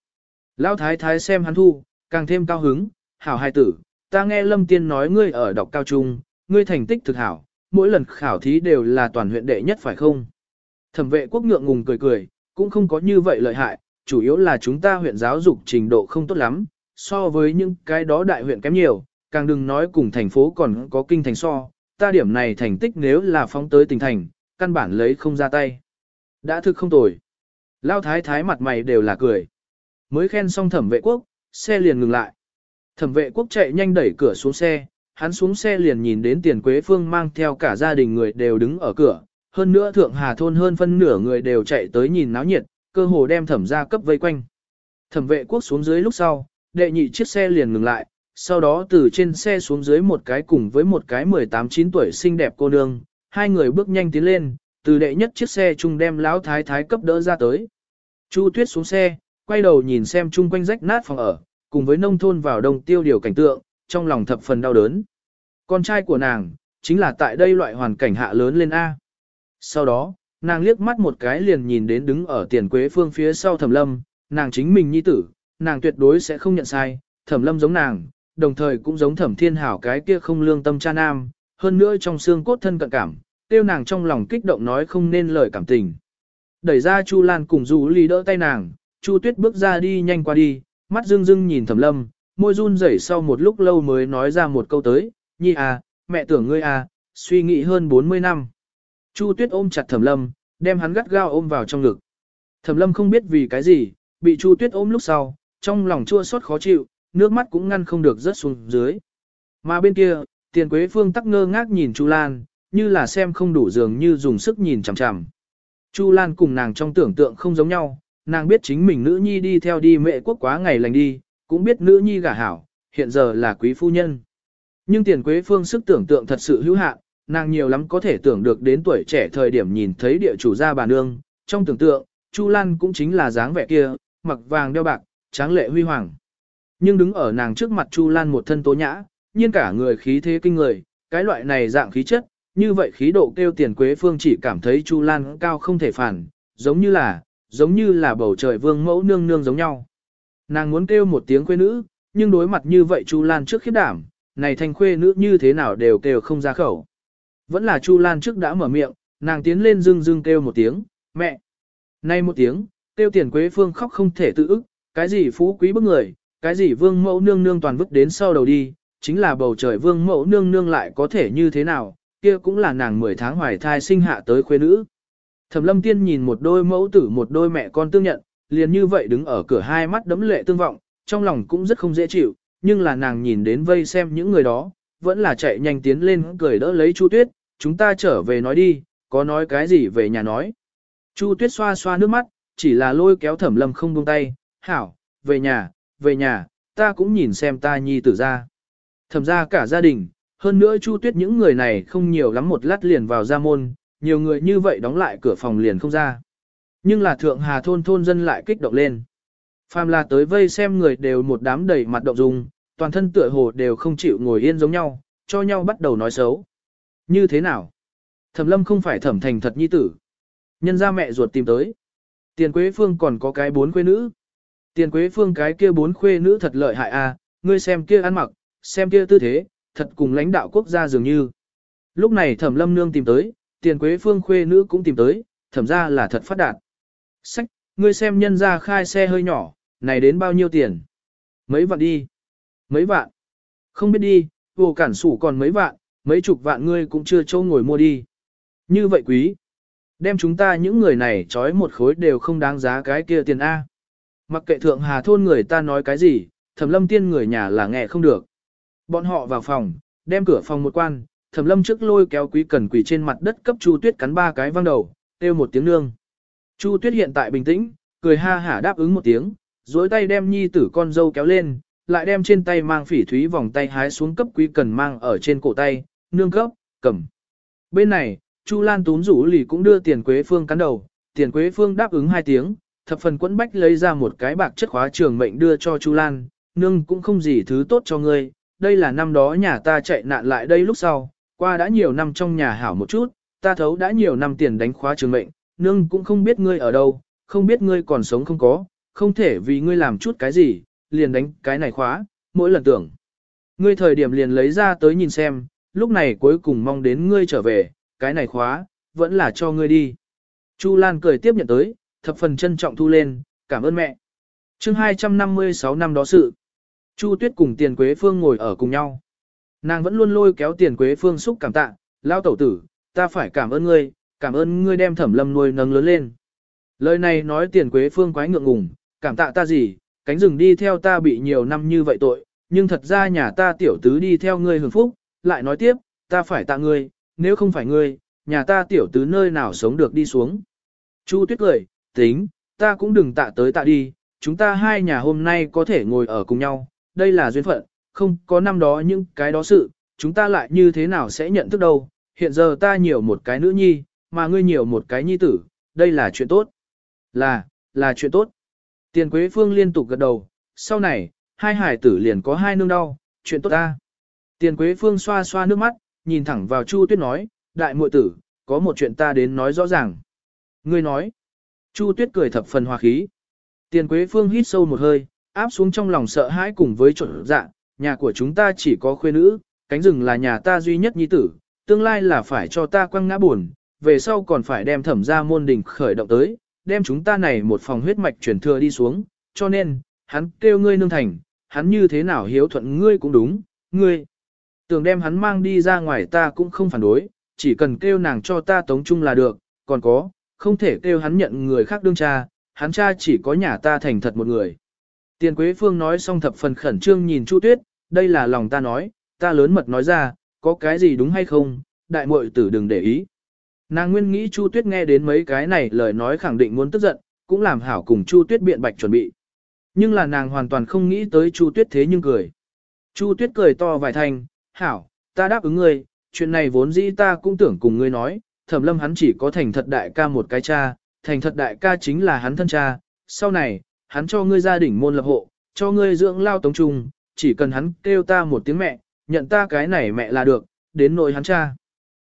Lão thái thái xem hắn thu, càng thêm cao hứng, hảo hai tử, ta nghe Lâm Tiên nói ngươi ở đọc cao trung, ngươi thành tích thực hảo, mỗi lần khảo thí đều là toàn huyện đệ nhất phải không? Thẩm vệ quốc ngượng ngùng cười cười, cũng không có như vậy lợi hại, chủ yếu là chúng ta huyện giáo dục trình độ không tốt lắm, so với những cái đó đại huyện kém nhiều, càng đừng nói cùng thành phố còn có kinh thành so, ta điểm này thành tích nếu là phóng tới tỉnh thành, căn bản lấy không ra tay. Đã thực không tồi. Lao thái thái mặt mày đều là cười. Mới khen xong thẩm vệ quốc, xe liền ngừng lại. Thẩm vệ quốc chạy nhanh đẩy cửa xuống xe, hắn xuống xe liền nhìn đến tiền quế phương mang theo cả gia đình người đều đứng ở cửa. Hơn nữa thượng hà thôn hơn phân nửa người đều chạy tới nhìn náo nhiệt, cơ hồ đem thẩm gia cấp vây quanh. Thẩm vệ quốc xuống dưới lúc sau, đệ nhị chiếc xe liền ngừng lại, sau đó từ trên xe xuống dưới một cái cùng với một cái 18-9 tuổi xinh đẹp cô nương, hai người bước nhanh tiến lên, từ đệ nhất chiếc xe chung đem lão thái thái cấp đỡ ra tới. Chu Tuyết xuống xe, quay đầu nhìn xem chung quanh rách nát phòng ở, cùng với nông thôn vào đông tiêu điều cảnh tượng, trong lòng thập phần đau đớn. Con trai của nàng, chính là tại đây loại hoàn cảnh hạ lớn lên A. Sau đó, nàng liếc mắt một cái liền nhìn đến đứng ở tiền quế phương phía sau thẩm lâm, nàng chính mình nhi tử, nàng tuyệt đối sẽ không nhận sai, thẩm lâm giống nàng, đồng thời cũng giống thẩm thiên hảo cái kia không lương tâm cha nam, hơn nữa trong xương cốt thân cận cảm, tiêu nàng trong lòng kích động nói không nên lời cảm tình. Đẩy ra Chu Lan cùng Du Ly đỡ tay nàng, Chu Tuyết bước ra đi nhanh qua đi, mắt dưng dưng nhìn Thẩm Lâm, môi run rẩy sau một lúc lâu mới nói ra một câu tới, "Nhi à, mẹ tưởng ngươi à, suy nghĩ hơn 40 năm." Chu Tuyết ôm chặt Thẩm Lâm, đem hắn gắt gao ôm vào trong ngực. Thẩm Lâm không biết vì cái gì, bị Chu Tuyết ôm lúc sau, trong lòng chua xót khó chịu, nước mắt cũng ngăn không được rớt xuống dưới. Mà bên kia, Tiền Quế Phương tắc ngơ ngác nhìn Chu Lan, như là xem không đủ dường như dùng sức nhìn chằm chằm. Chu Lan cùng nàng trong tưởng tượng không giống nhau, nàng biết chính mình nữ nhi đi theo đi mẹ quốc quá ngày lành đi, cũng biết nữ nhi gả hảo, hiện giờ là quý phu nhân. Nhưng tiền quế phương sức tưởng tượng thật sự hữu hạn, nàng nhiều lắm có thể tưởng được đến tuổi trẻ thời điểm nhìn thấy địa chủ gia bà nương, trong tưởng tượng, Chu Lan cũng chính là dáng vẻ kia, mặc vàng đeo bạc, tráng lệ huy hoàng. Nhưng đứng ở nàng trước mặt Chu Lan một thân tố nhã, nhiên cả người khí thế kinh người, cái loại này dạng khí chất, như vậy khí độ kêu tiền quế phương chỉ cảm thấy Chu Lan cao không thể phản, giống như là, giống như là bầu trời vương mẫu nương nương giống nhau. Nàng muốn kêu một tiếng quê nữ, nhưng đối mặt như vậy Chu Lan trước khiếp đảm, này thanh khuê nữ như thế nào đều kêu không ra khẩu. Vẫn là Chu Lan trước đã mở miệng, nàng tiến lên dưng dưng kêu một tiếng, mẹ. Nay một tiếng, kêu tiền quế phương khóc không thể tự ức, cái gì phú quý bức người, cái gì vương mẫu nương nương toàn vứt đến sau đầu đi, chính là bầu trời vương mẫu nương nương lại có thể như thế nào, kia cũng là nàng 10 tháng hoài thai sinh hạ tới khuê nữ. Thẩm lâm tiên nhìn một đôi mẫu tử một đôi mẹ con tương nhận, liền như vậy đứng ở cửa hai mắt đấm lệ tương vọng, trong lòng cũng rất không dễ chịu, nhưng là nàng nhìn đến vây xem những người đó, vẫn là chạy nhanh tiến lên cười đỡ lấy Chu Tuyết, chúng ta trở về nói đi, có nói cái gì về nhà nói. Chu Tuyết xoa xoa nước mắt, chỉ là lôi kéo thẩm lâm không buông tay, hảo, về nhà, về nhà, ta cũng nhìn xem ta nhi tử ra. Thẩm ra cả gia đình, hơn nữa Chu Tuyết những người này không nhiều lắm một lát liền vào ra môn, nhiều người như vậy đóng lại cửa phòng liền không ra. Nhưng là thượng hà thôn thôn dân lại kích động lên. Phàm là tới vây xem người đều một đám đầy mặt động dung, toàn thân tựa hồ đều không chịu ngồi yên giống nhau, cho nhau bắt đầu nói xấu. Như thế nào? Thẩm lâm không phải thẩm thành thật nhi tử. Nhân ra mẹ ruột tìm tới. Tiền Quế Phương còn có cái bốn khuê nữ. Tiền Quế Phương cái kia bốn khuê nữ thật lợi hại à, ngươi xem kia ăn mặc, xem kia tư thế, thật cùng lãnh đạo quốc gia dường như. Lúc này thẩm lâm nương tìm tới, tiền quế phương khuê nữ cũng tìm tới, thẩm ra là thật phát đạt. Sách, ngươi xem nhân ra khai xe hơi nhỏ, này đến bao nhiêu tiền? Mấy vạn đi. Mấy vạn? Không biết đi, vô cản sủ còn mấy vạn, mấy chục vạn ngươi cũng chưa châu ngồi mua đi. Như vậy quý. Đem chúng ta những người này trói một khối đều không đáng giá cái kia tiền A. Mặc kệ thượng hà thôn người ta nói cái gì, thẩm lâm tiên người nhà là nghe không được. Bọn họ vào phòng, đem cửa phòng một quan, thẩm lâm trước lôi kéo quý cần quỳ trên mặt đất cấp Chu Tuyết cắn ba cái văng đầu, kêu một tiếng nương. Chu Tuyết hiện tại bình tĩnh, cười ha hả đáp ứng một tiếng, duỗi tay đem nhi tử con dâu kéo lên, lại đem trên tay mang phỉ thúy vòng tay hái xuống cấp quý cần mang ở trên cổ tay, nương cấp, cầm. Bên này, Chu Lan túm rủ lì cũng đưa tiền quế phương cắn đầu, tiền quế phương đáp ứng hai tiếng, thập phần quẫn bách lấy ra một cái bạc chất khóa trường mệnh đưa cho Chu Lan, nương cũng không gì thứ tốt cho ngươi, đây là năm đó nhà ta chạy nạn lại đây lúc sau, qua đã nhiều năm trong nhà hảo một chút, ta thấu đã nhiều năm tiền đánh khóa trường mệnh, nương cũng không biết ngươi ở đâu, không biết ngươi còn sống không có, không thể vì ngươi làm chút cái gì, liền đánh cái này khóa, mỗi lần tưởng. Ngươi thời điểm liền lấy ra tới nhìn xem, lúc này cuối cùng mong đến ngươi trở về, cái này khóa, vẫn là cho ngươi đi. Chu Lan cười tiếp nhận tới, thập phần trân trọng thu lên, cảm ơn mẹ. chương 256 năm đó sự. Chu Tuyết cùng Tiền Quế Phương ngồi ở cùng nhau. Nàng vẫn luôn lôi kéo Tiền Quế Phương xúc cảm tạ, lao tẩu tử, ta phải cảm ơn ngươi, cảm ơn ngươi đem thẩm lâm nuôi nâng lớn lên. Lời này nói tiền quế phương quái ngượng ngùng, cảm tạ ta gì, cánh rừng đi theo ta bị nhiều năm như vậy tội, nhưng thật ra nhà ta tiểu tứ đi theo ngươi hưởng phúc, lại nói tiếp, ta phải tạ ngươi, nếu không phải ngươi, nhà ta tiểu tứ nơi nào sống được đi xuống. Chu tuyết cười, tính, ta cũng đừng tạ tới tạ đi, chúng ta hai nhà hôm nay có thể ngồi ở cùng nhau, đây là duyên phận, không có năm đó những cái đó sự, chúng ta lại như thế nào sẽ nhận thức đâu, hiện giờ ta nhiều một cái nữ nhi, mà ngươi nhiều một cái nhi tử, đây là chuyện tốt. Là, là chuyện tốt. Tiền Quế Phương liên tục gật đầu, sau này, hai hải tử liền có hai nương đau, chuyện tốt ta. Tiền Quế Phương xoa xoa nước mắt, nhìn thẳng vào Chu Tuyết nói, đại muội tử, có một chuyện ta đến nói rõ ràng. Ngươi nói. Chu Tuyết cười thập phần hòa khí. Tiền Quế Phương hít sâu một hơi, áp xuống trong lòng sợ hãi cùng với trộn dạ, nhà của chúng ta chỉ có khuê nữ, cánh rừng là nhà ta duy nhất nhi tử, tương lai là phải cho ta quăng ngã buồn, về sau còn phải đem thẩm ra môn đình khởi động tới, đem chúng ta này một phòng huyết mạch truyền thừa đi xuống, cho nên, hắn kêu ngươi nương thành, hắn như thế nào hiếu thuận ngươi cũng đúng, ngươi. Tưởng đem hắn mang đi ra ngoài ta cũng không phản đối, chỉ cần kêu nàng cho ta tống chung là được, còn có, không thể kêu hắn nhận người khác đương cha, hắn cha chỉ có nhà ta thành thật một người. Tiền Quế Phương nói xong thập phần khẩn trương nhìn Chu Tuyết, đây là lòng ta nói, ta lớn mật nói ra, có cái gì đúng hay không, đại muội tử đừng để ý. Nàng nguyên nghĩ Chu Tuyết nghe đến mấy cái này lời nói khẳng định muốn tức giận, cũng làm hảo cùng Chu Tuyết biện bạch chuẩn bị. Nhưng là nàng hoàn toàn không nghĩ tới Chu Tuyết thế nhưng cười. Chu Tuyết cười to vài thành, hảo, ta đáp ứng ngươi, chuyện này vốn dĩ ta cũng tưởng cùng ngươi nói, thẩm lâm hắn chỉ có thành thật đại ca một cái cha, thành thật đại ca chính là hắn thân cha, sau này, hắn cho ngươi gia đình môn lập hộ, cho ngươi dưỡng lao tống trung, chỉ cần hắn kêu ta một tiếng mẹ, nhận ta cái này mẹ là được, đến nội hắn cha.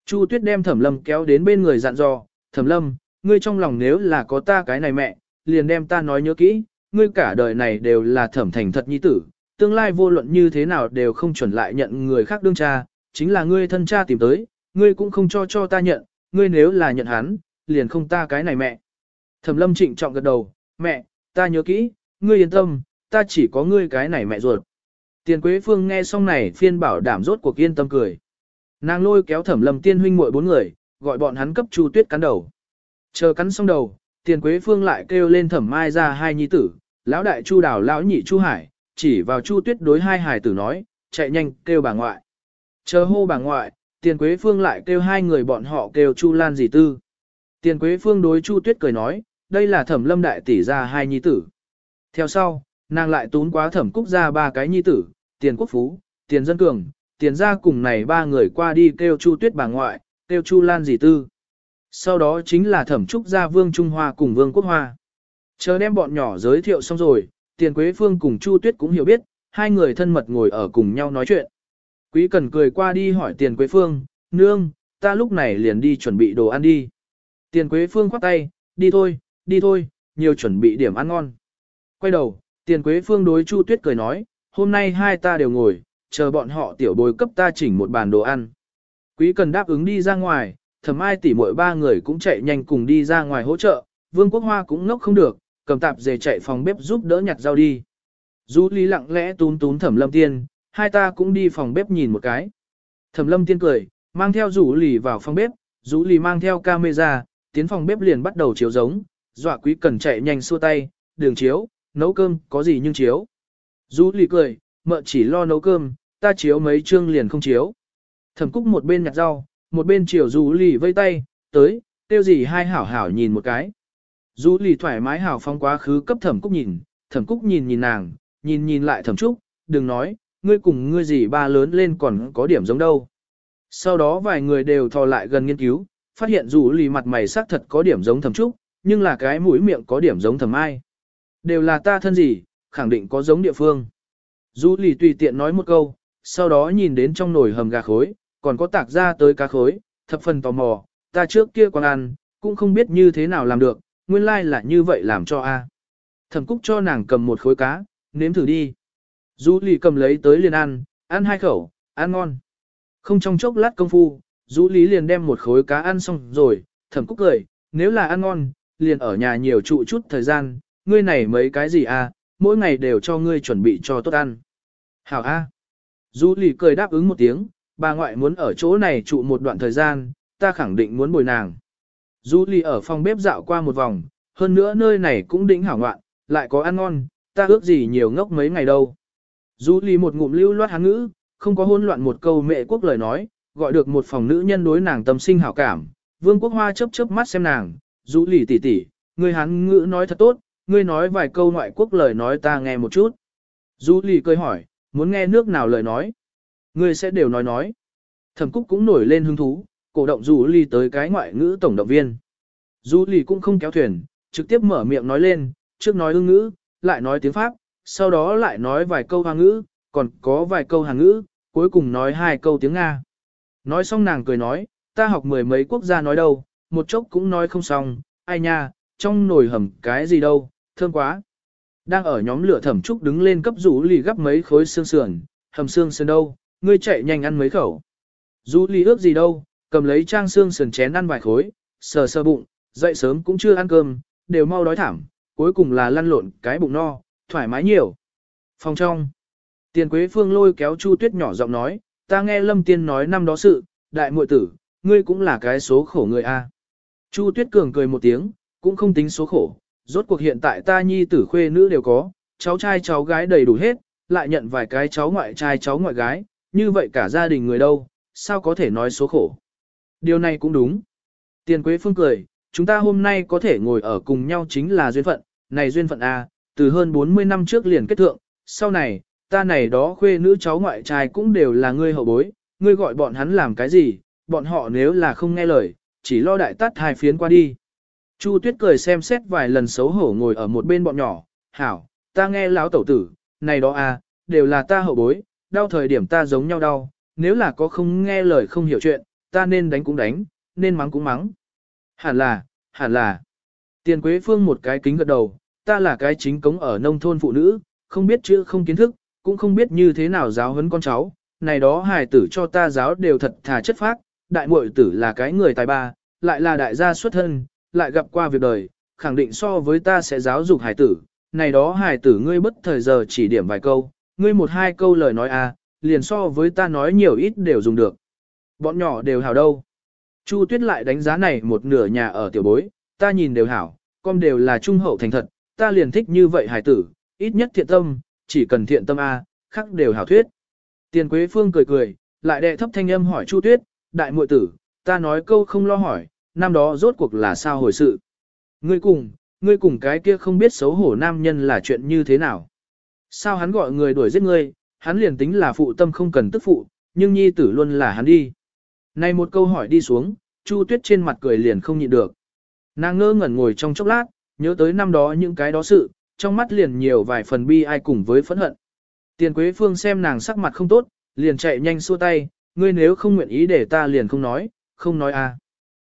Chu Tuyết đem Thẩm Lâm kéo đến bên người dặn dò, Thẩm Lâm, ngươi trong lòng nếu là có ta cái này mẹ, liền đem ta nói nhớ kỹ, ngươi cả đời này đều là thẩm thành thật nhi tử, tương lai vô luận như thế nào đều không chuẩn lại nhận người khác đương cha, chính là ngươi thân cha tìm tới, ngươi cũng không cho cho ta nhận, ngươi nếu là nhận hắn, liền không ta cái này mẹ. Thẩm Lâm trịnh trọng gật đầu, mẹ, ta nhớ kỹ, ngươi yên tâm, ta chỉ có ngươi cái này mẹ ruột. Tiền Quế Phương nghe xong này phiên bảo đảm rốt cuộc yên tâm cười. Nàng lôi kéo thẩm lầm tiên huynh muội bốn người, gọi bọn hắn cấp Chu Tuyết cắn đầu. Chờ cắn xong đầu, Tiền Quế Phương lại kêu lên thẩm mai ra hai nhi tử, lão đại Chu Đào lão nhị Chu Hải, chỉ vào Chu Tuyết đối hai hải tử nói, chạy nhanh kêu bà ngoại. Chờ hô bà ngoại, Tiền Quế Phương lại kêu hai người bọn họ kêu Chu Lan dì tư. Tiền Quế Phương đối Chu Tuyết cười nói, đây là thẩm lâm đại tỷ ra hai nhi tử. Theo sau, nàng lại tún quá thẩm cúc ra ba cái nhi tử, tiền quốc phú, tiền dân cường, tiền ra cùng này ba người qua đi kêu Chu Tuyết bà ngoại, kêu Chu Lan dì tư. Sau đó chính là thẩm trúc gia Vương Trung Hoa cùng Vương Quốc Hoa. Chờ đem bọn nhỏ giới thiệu xong rồi, tiền Quế Phương cùng Chu Tuyết cũng hiểu biết, hai người thân mật ngồi ở cùng nhau nói chuyện. Quý Cần cười qua đi hỏi tiền Quế Phương, nương, ta lúc này liền đi chuẩn bị đồ ăn đi. Tiền Quế Phương khoát tay, đi thôi, đi thôi, nhiều chuẩn bị điểm ăn ngon. Quay đầu, tiền Quế Phương đối Chu Tuyết cười nói, hôm nay hai ta đều ngồi, chờ bọn họ tiểu bồi cấp ta chỉnh một bàn đồ ăn. Quý cần đáp ứng đi ra ngoài, thầm ai tỉ mỗi ba người cũng chạy nhanh cùng đi ra ngoài hỗ trợ, Vương Quốc Hoa cũng ngốc không được, cầm tạp dề chạy phòng bếp giúp đỡ nhặt rau đi. Du Lý lặng lẽ tún tún Thẩm Lâm Tiên, hai ta cũng đi phòng bếp nhìn một cái. Thẩm Lâm Tiên cười, mang theo du lì vào phòng bếp, du lì mang theo camera, tiến phòng bếp liền bắt đầu chiếu giống, dọa quý cần chạy nhanh xua tay, đường chiếu, nấu cơm, có gì nhưng chiếu. Dũ lì cười, mợ chỉ lo nấu cơm, ta chiếu mấy chương liền không chiếu. Thẩm Cúc một bên nhặt rau, một bên chiều Dũ lì vây tay, tới, tiêu gì hai hảo hảo nhìn một cái. Du lì thoải mái hào phong quá khứ cấp thẩm cúc nhìn, thẩm cúc nhìn nhìn nàng, nhìn nhìn lại thẩm trúc, đừng nói, ngươi cùng ngươi gì ba lớn lên còn có điểm giống đâu. Sau đó vài người đều thò lại gần nghiên cứu, phát hiện dù lì mặt mày sắc thật có điểm giống thẩm trúc, nhưng là cái mũi miệng có điểm giống thẩm ai. Đều là ta thân gì, khẳng định có giống địa phương. du lì tùy tiện nói một câu, sau đó nhìn đến trong nồi hầm gà khối, còn có tạc ra tới cá khối, thập phần tò mò, ta trước kia còn ăn, cũng không biết như thế nào làm được, nguyên lai là như vậy làm cho a. Thẩm Cúc cho nàng cầm một khối cá, nếm thử đi. Du Lì cầm lấy tới liền ăn, ăn hai khẩu, ăn ngon. Không trong chốc lát công phu, Du Lý liền đem một khối cá ăn xong rồi, Thẩm Cúc cười, nếu là ăn ngon, liền ở nhà nhiều trụ chút thời gian, ngươi này mấy cái gì à? mỗi ngày đều cho ngươi chuẩn bị cho tốt ăn. Hảo a. Du Lì cười đáp ứng một tiếng, bà ngoại muốn ở chỗ này trụ một đoạn thời gian, ta khẳng định muốn bồi nàng. Du Lì ở phòng bếp dạo qua một vòng, hơn nữa nơi này cũng đỉnh hảo ngoạn, lại có ăn ngon, ta ước gì nhiều ngốc mấy ngày đâu. Du Lì một ngụm lưu loát hán ngữ, không có hỗn loạn một câu mẹ quốc lời nói, gọi được một phòng nữ nhân đối nàng tâm sinh hảo cảm. Vương Quốc Hoa chớp chớp mắt xem nàng, rũ lì tỷ tỷ, ngươi hán ngữ nói thật tốt, ngươi nói vài câu ngoại quốc lời nói ta nghe một chút. Rũ lì cười hỏi, muốn nghe nước nào lời nói? Ngươi sẽ đều nói nói. Thẩm Cúc cũng nổi lên hứng thú, cổ động rũ lì tới cái ngoại ngữ tổng động viên. Rũ lì cũng không kéo thuyền, trực tiếp mở miệng nói lên, trước nói ương ngữ, lại nói tiếng Pháp, sau đó lại nói vài câu Hoa ngữ, còn có vài câu hàng ngữ, cuối cùng nói hai câu tiếng Nga. Nói xong nàng cười nói, ta học mười mấy quốc gia nói đâu, một chốc cũng nói không xong, ai nha, trong nồi hầm cái gì đâu, thơm quá. Đang ở nhóm lửa thẩm trúc đứng lên cấp rủ lì gấp mấy khối xương sườn, hầm xương sườn đâu, ngươi chạy nhanh ăn mấy khẩu. Rủ lì ước gì đâu, cầm lấy trang xương sườn chén ăn vài khối, sờ sờ bụng, dậy sớm cũng chưa ăn cơm, đều mau đói thảm, cuối cùng là lăn lộn cái bụng no, thoải mái nhiều. Phòng trong, tiền quế phương lôi kéo Chu Tuyết nhỏ giọng nói, ta nghe Lâm Tiên nói năm đó sự, đại muội tử, ngươi cũng là cái số khổ người a. Chu Tuyết cường cười một tiếng, cũng không tính số khổ, rốt cuộc hiện tại ta nhi tử khuê nữ đều có, cháu trai cháu gái đầy đủ hết, lại nhận vài cái cháu ngoại trai cháu ngoại gái, như vậy cả gia đình người đâu, sao có thể nói số khổ. Điều này cũng đúng. Tiền Quế Phương cười, chúng ta hôm nay có thể ngồi ở cùng nhau chính là duyên phận, này duyên phận A, từ hơn 40 năm trước liền kết thượng, sau này, ta này đó khuê nữ cháu ngoại trai cũng đều là ngươi hậu bối, ngươi gọi bọn hắn làm cái gì, bọn họ nếu là không nghe lời, chỉ lo đại tát hai phiến qua đi. Chu Tuyết cười xem xét vài lần xấu hổ ngồi ở một bên bọn nhỏ, hảo, ta nghe lão tẩu tử, này đó à, đều là ta hậu bối, đau thời điểm ta giống nhau đau, nếu là có không nghe lời không hiểu chuyện, ta nên đánh cũng đánh, nên mắng cũng mắng. Hẳn là, hẳn là. Tiền Quế Phương một cái kính gật đầu, ta là cái chính cống ở nông thôn phụ nữ, không biết chữ không kiến thức, cũng không biết như thế nào giáo huấn con cháu, này đó hài tử cho ta giáo đều thật thà chất phác, đại muội tử là cái người tài ba, lại là đại gia xuất thân, lại gặp qua việc đời, khẳng định so với ta sẽ giáo dục hài tử, này đó hài tử ngươi bất thời giờ chỉ điểm vài câu, ngươi một hai câu lời nói à, liền so với ta nói nhiều ít đều dùng được. Bọn nhỏ đều hảo đâu. Chu Tuyết lại đánh giá này một nửa nhà ở tiểu bối, ta nhìn đều hảo, con đều là trung hậu thành thật, ta liền thích như vậy hài tử, ít nhất thiện tâm, chỉ cần thiện tâm A, khác đều hảo thuyết. Tiền Quế Phương cười cười, lại đệ thấp thanh âm hỏi Chu Tuyết, đại muội tử, ta nói câu không lo hỏi, năm đó rốt cuộc là sao hồi sự. Ngươi cùng, ngươi cùng cái kia không biết xấu hổ nam nhân là chuyện như thế nào. Sao hắn gọi người đuổi giết ngươi, hắn liền tính là phụ tâm không cần tức phụ, nhưng nhi tử luôn là hắn đi. Này một câu hỏi đi xuống, Chu Tuyết trên mặt cười liền không nhịn được. Nàng ngơ ngẩn ngồi trong chốc lát, nhớ tới năm đó những cái đó sự, trong mắt liền nhiều vài phần bi ai cùng với phẫn hận. Tiền Quế Phương xem nàng sắc mặt không tốt, liền chạy nhanh xua tay, ngươi nếu không nguyện ý để ta liền không nói, không nói à.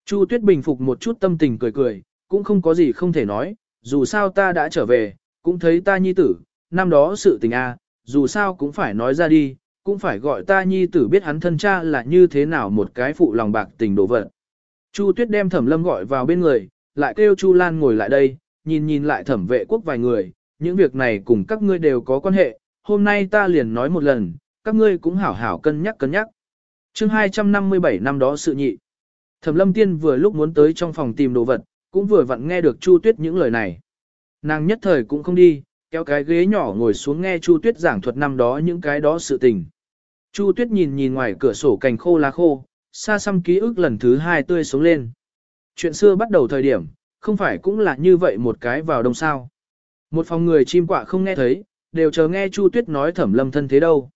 Chu Tuyết bình phục một chút tâm tình cười cười, cũng không có gì không thể nói, dù sao ta đã trở về, cũng thấy ta nhi tử, năm đó sự tình a, à, dù sao cũng phải nói ra đi, cũng phải gọi ta nhi tử biết hắn thân cha là như thế nào một cái phụ lòng bạc tình đổ vật. Chu Tuyết đem Thẩm Lâm gọi vào bên người, lại kêu Chu Lan ngồi lại đây, nhìn nhìn lại thẩm vệ quốc vài người, những việc này cùng các ngươi đều có quan hệ, hôm nay ta liền nói một lần, các ngươi cũng hảo hảo cân nhắc cân nhắc chương 257 năm đó sự nhị. Thẩm lâm tiên vừa lúc muốn tới trong phòng tìm đồ vật, cũng vừa vặn nghe được Chu Tuyết những lời này. Nàng nhất thời cũng không đi, kéo cái ghế nhỏ ngồi xuống nghe Chu Tuyết giảng thuật năm đó những cái đó sự tình. Chu Tuyết nhìn nhìn ngoài cửa sổ cành khô lá khô, xa xăm ký ức lần thứ hai tươi sống lên. Chuyện xưa bắt đầu thời điểm, không phải cũng là như vậy một cái vào đông sao. Một phòng người chim quạ không nghe thấy, đều chờ nghe Chu Tuyết nói thẩm lâm thân thế đâu.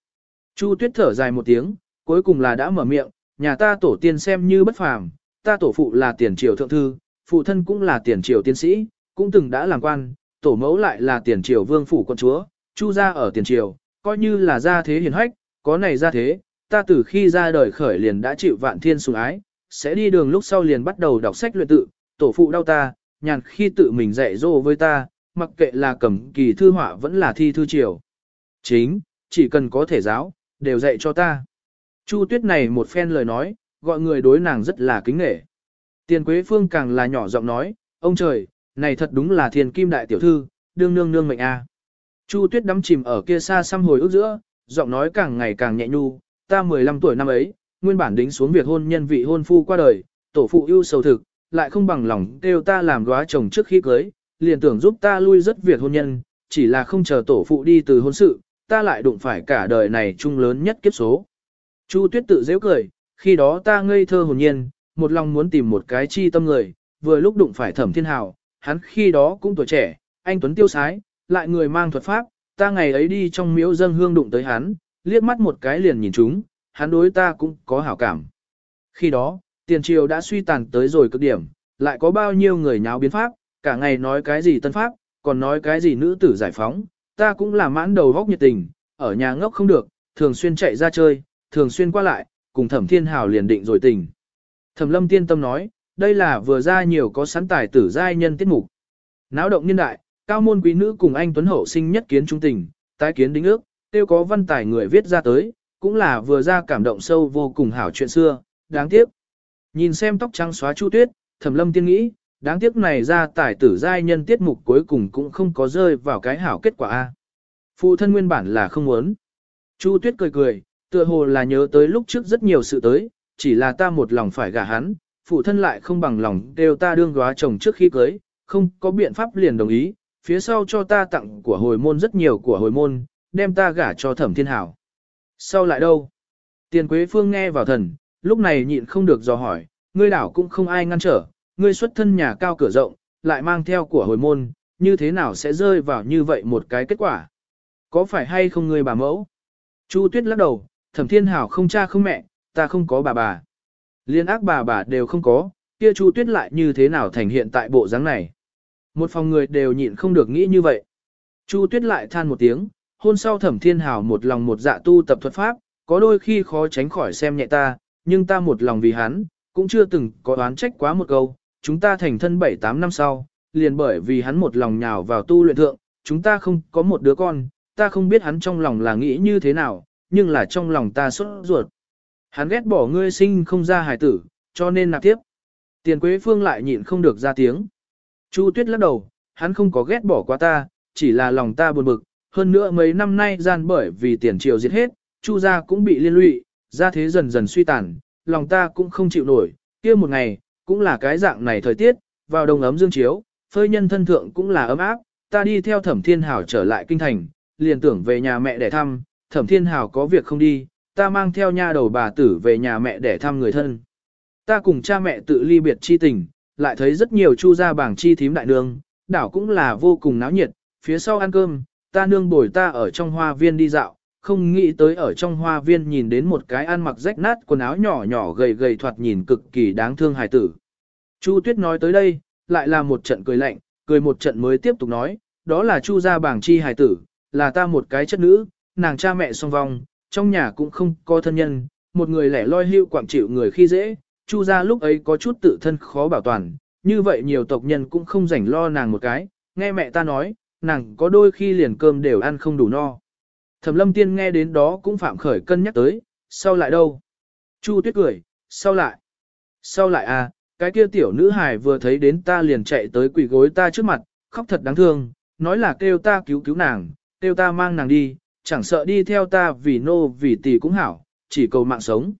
Chu Tuyết thở dài một tiếng, cuối cùng là đã mở miệng, nhà ta tổ tiên xem như bất phàm, ta tổ phụ là tiền triều thượng thư, phụ thân cũng là tiền triều tiến sĩ, cũng từng đã làm quan, tổ mẫu lại là tiền triều vương phủ quân chúa, chu gia ở tiền triều, coi như là gia thế hiền hách, có này gia thế, ta từ khi ra đời khởi liền đã chịu vạn thiên sủng ái, sẽ đi đường lúc sau liền bắt đầu đọc sách luyện tự, tổ phụ đau ta, nhàn khi tự mình dạy dỗ với ta, mặc kệ là cầm kỳ thư họa vẫn là thi thư triều. Chính, chỉ cần có thể giáo, đều dạy cho ta. Chu tuyết này một phen lời nói, gọi người đối nàng rất là kính nghệ. Tiền Quế Phương càng là nhỏ giọng nói, ông trời, này thật đúng là thiền kim đại tiểu thư, đương nương nương mệnh a. Chu tuyết đắm chìm ở kia xa xăm hồi ức giữa, giọng nói càng ngày càng nhẹ nhu, ta 15 tuổi năm ấy, nguyên bản đính xuống việc hôn nhân vị hôn phu qua đời, tổ phụ ưu sầu thực, lại không bằng lòng kêu ta làm góa chồng trước khi cưới, liền tưởng giúp ta lui rất việc hôn nhân, chỉ là không chờ tổ phụ đi từ hôn sự, ta lại đụng phải cả đời này chung lớn nhất kiếp số. Chu Tuyết tự dễ cười, khi đó ta ngây thơ hồn nhiên, một lòng muốn tìm một cái chi tâm người, vừa lúc đụng phải thẩm thiên hào, hắn khi đó cũng tuổi trẻ, anh Tuấn tiêu sái, lại người mang thuật pháp, ta ngày ấy đi trong miếu dân hương đụng tới hắn, liếc mắt một cái liền nhìn chúng, hắn đối ta cũng có hảo cảm. Khi đó, tiền triều đã suy tàn tới rồi cực điểm, lại có bao nhiêu người nháo biến pháp, cả ngày nói cái gì tân pháp, còn nói cái gì nữ tử giải phóng, ta cũng là mãn đầu góc nhiệt tình, ở nhà ngốc không được, thường xuyên chạy ra chơi, thường xuyên qua lại, cùng thẩm thiên hào liền định rồi tình. Thẩm lâm tiên tâm nói, đây là vừa ra nhiều có sẵn tài tử giai nhân tiết mục. Náo động niên đại, cao môn quý nữ cùng anh Tuấn Hậu sinh nhất kiến trung tình, tái kiến đính ước, tiêu có văn tài người viết ra tới, cũng là vừa ra cảm động sâu vô cùng hảo chuyện xưa, đáng tiếc. Nhìn xem tóc trắng xóa chu tuyết, thẩm lâm tiên nghĩ, đáng tiếc này ra tài tử giai nhân tiết mục cuối cùng cũng không có rơi vào cái hảo kết quả A. Phụ thân nguyên bản là không muốn. Chu tuyết cười cười, tựa hồ là nhớ tới lúc trước rất nhiều sự tới, chỉ là ta một lòng phải gả hắn, phụ thân lại không bằng lòng đều ta đương góa chồng trước khi cưới, không có biện pháp liền đồng ý, phía sau cho ta tặng của hồi môn rất nhiều của hồi môn, đem ta gả cho thẩm thiên hảo. Sau lại đâu? Tiền Quế Phương nghe vào thần, lúc này nhịn không được dò hỏi, ngươi đảo cũng không ai ngăn trở, ngươi xuất thân nhà cao cửa rộng, lại mang theo của hồi môn, như thế nào sẽ rơi vào như vậy một cái kết quả? Có phải hay không ngươi bà mẫu? Chu Tuyết lắc đầu, thẩm thiên hảo không cha không mẹ, ta không có bà bà. Liên ác bà bà đều không có, kia Chu Tuyết lại như thế nào thành hiện tại bộ dáng này? Một phòng người đều nhịn không được nghĩ như vậy. Chu Tuyết lại than một tiếng, hôn sau thẩm thiên Hảo một lòng một dạ tu tập thuật pháp, có đôi khi khó tránh khỏi xem nhẹ ta, nhưng ta một lòng vì hắn, cũng chưa từng có oán trách quá một câu, chúng ta thành thân 7-8 năm sau, liền bởi vì hắn một lòng nhào vào tu luyện thượng, chúng ta không có một đứa con, ta không biết hắn trong lòng là nghĩ như thế nào, nhưng là trong lòng ta sốt ruột. Hắn ghét bỏ ngươi sinh không ra hài tử, cho nên nạp tiếp. Tiền Quế Phương lại nhịn không được ra tiếng. Chu Tuyết lắc đầu, hắn không có ghét bỏ qua ta, chỉ là lòng ta buồn bực, hơn nữa mấy năm nay gian bởi vì tiền triều diệt hết, Chu gia cũng bị liên lụy, gia thế dần dần suy tàn, lòng ta cũng không chịu nổi, kia một ngày, cũng là cái dạng này thời tiết, vào đông ấm dương chiếu, phơi nhân thân thượng cũng là ấm áp, ta đi theo Thẩm Thiên Hảo trở lại kinh thành, liền tưởng về nhà mẹ để thăm, Thẩm Thiên Hảo có việc không đi, ta mang theo nha đầu bà tử về nhà mẹ để thăm người thân. Ta cùng cha mẹ tự ly biệt chi tình, lại thấy rất nhiều chu gia bảng chi thím đại nương, đảo cũng là vô cùng náo nhiệt, phía sau ăn cơm, ta nương bồi ta ở trong hoa viên đi dạo, không nghĩ tới ở trong hoa viên nhìn đến một cái ăn mặc rách nát quần áo nhỏ nhỏ gầy gầy thoạt nhìn cực kỳ đáng thương hài tử. Chu Tuyết nói tới đây, lại là một trận cười lạnh, cười một trận mới tiếp tục nói, đó là Chu gia bảng chi hài tử, là ta một cái chất nữ, nàng cha mẹ song vong, trong nhà cũng không có thân nhân, một người lẻ loi hưu quảng chịu người khi dễ, Chu gia lúc ấy có chút tự thân khó bảo toàn, như vậy nhiều tộc nhân cũng không rảnh lo nàng một cái, nghe mẹ ta nói, nàng có đôi khi liền cơm đều ăn không đủ no. Thẩm lâm tiên nghe đến đó cũng phạm khởi cân nhắc tới, sau lại đâu? Chu tuyết cười, sau lại? Sau lại à, cái kia tiểu nữ hài vừa thấy đến ta liền chạy tới quỳ gối ta trước mặt, khóc thật đáng thương, nói là kêu ta cứu cứu nàng, kêu ta mang nàng đi, chẳng sợ đi theo ta vì nô vì tỷ cũng hảo, chỉ cầu mạng sống.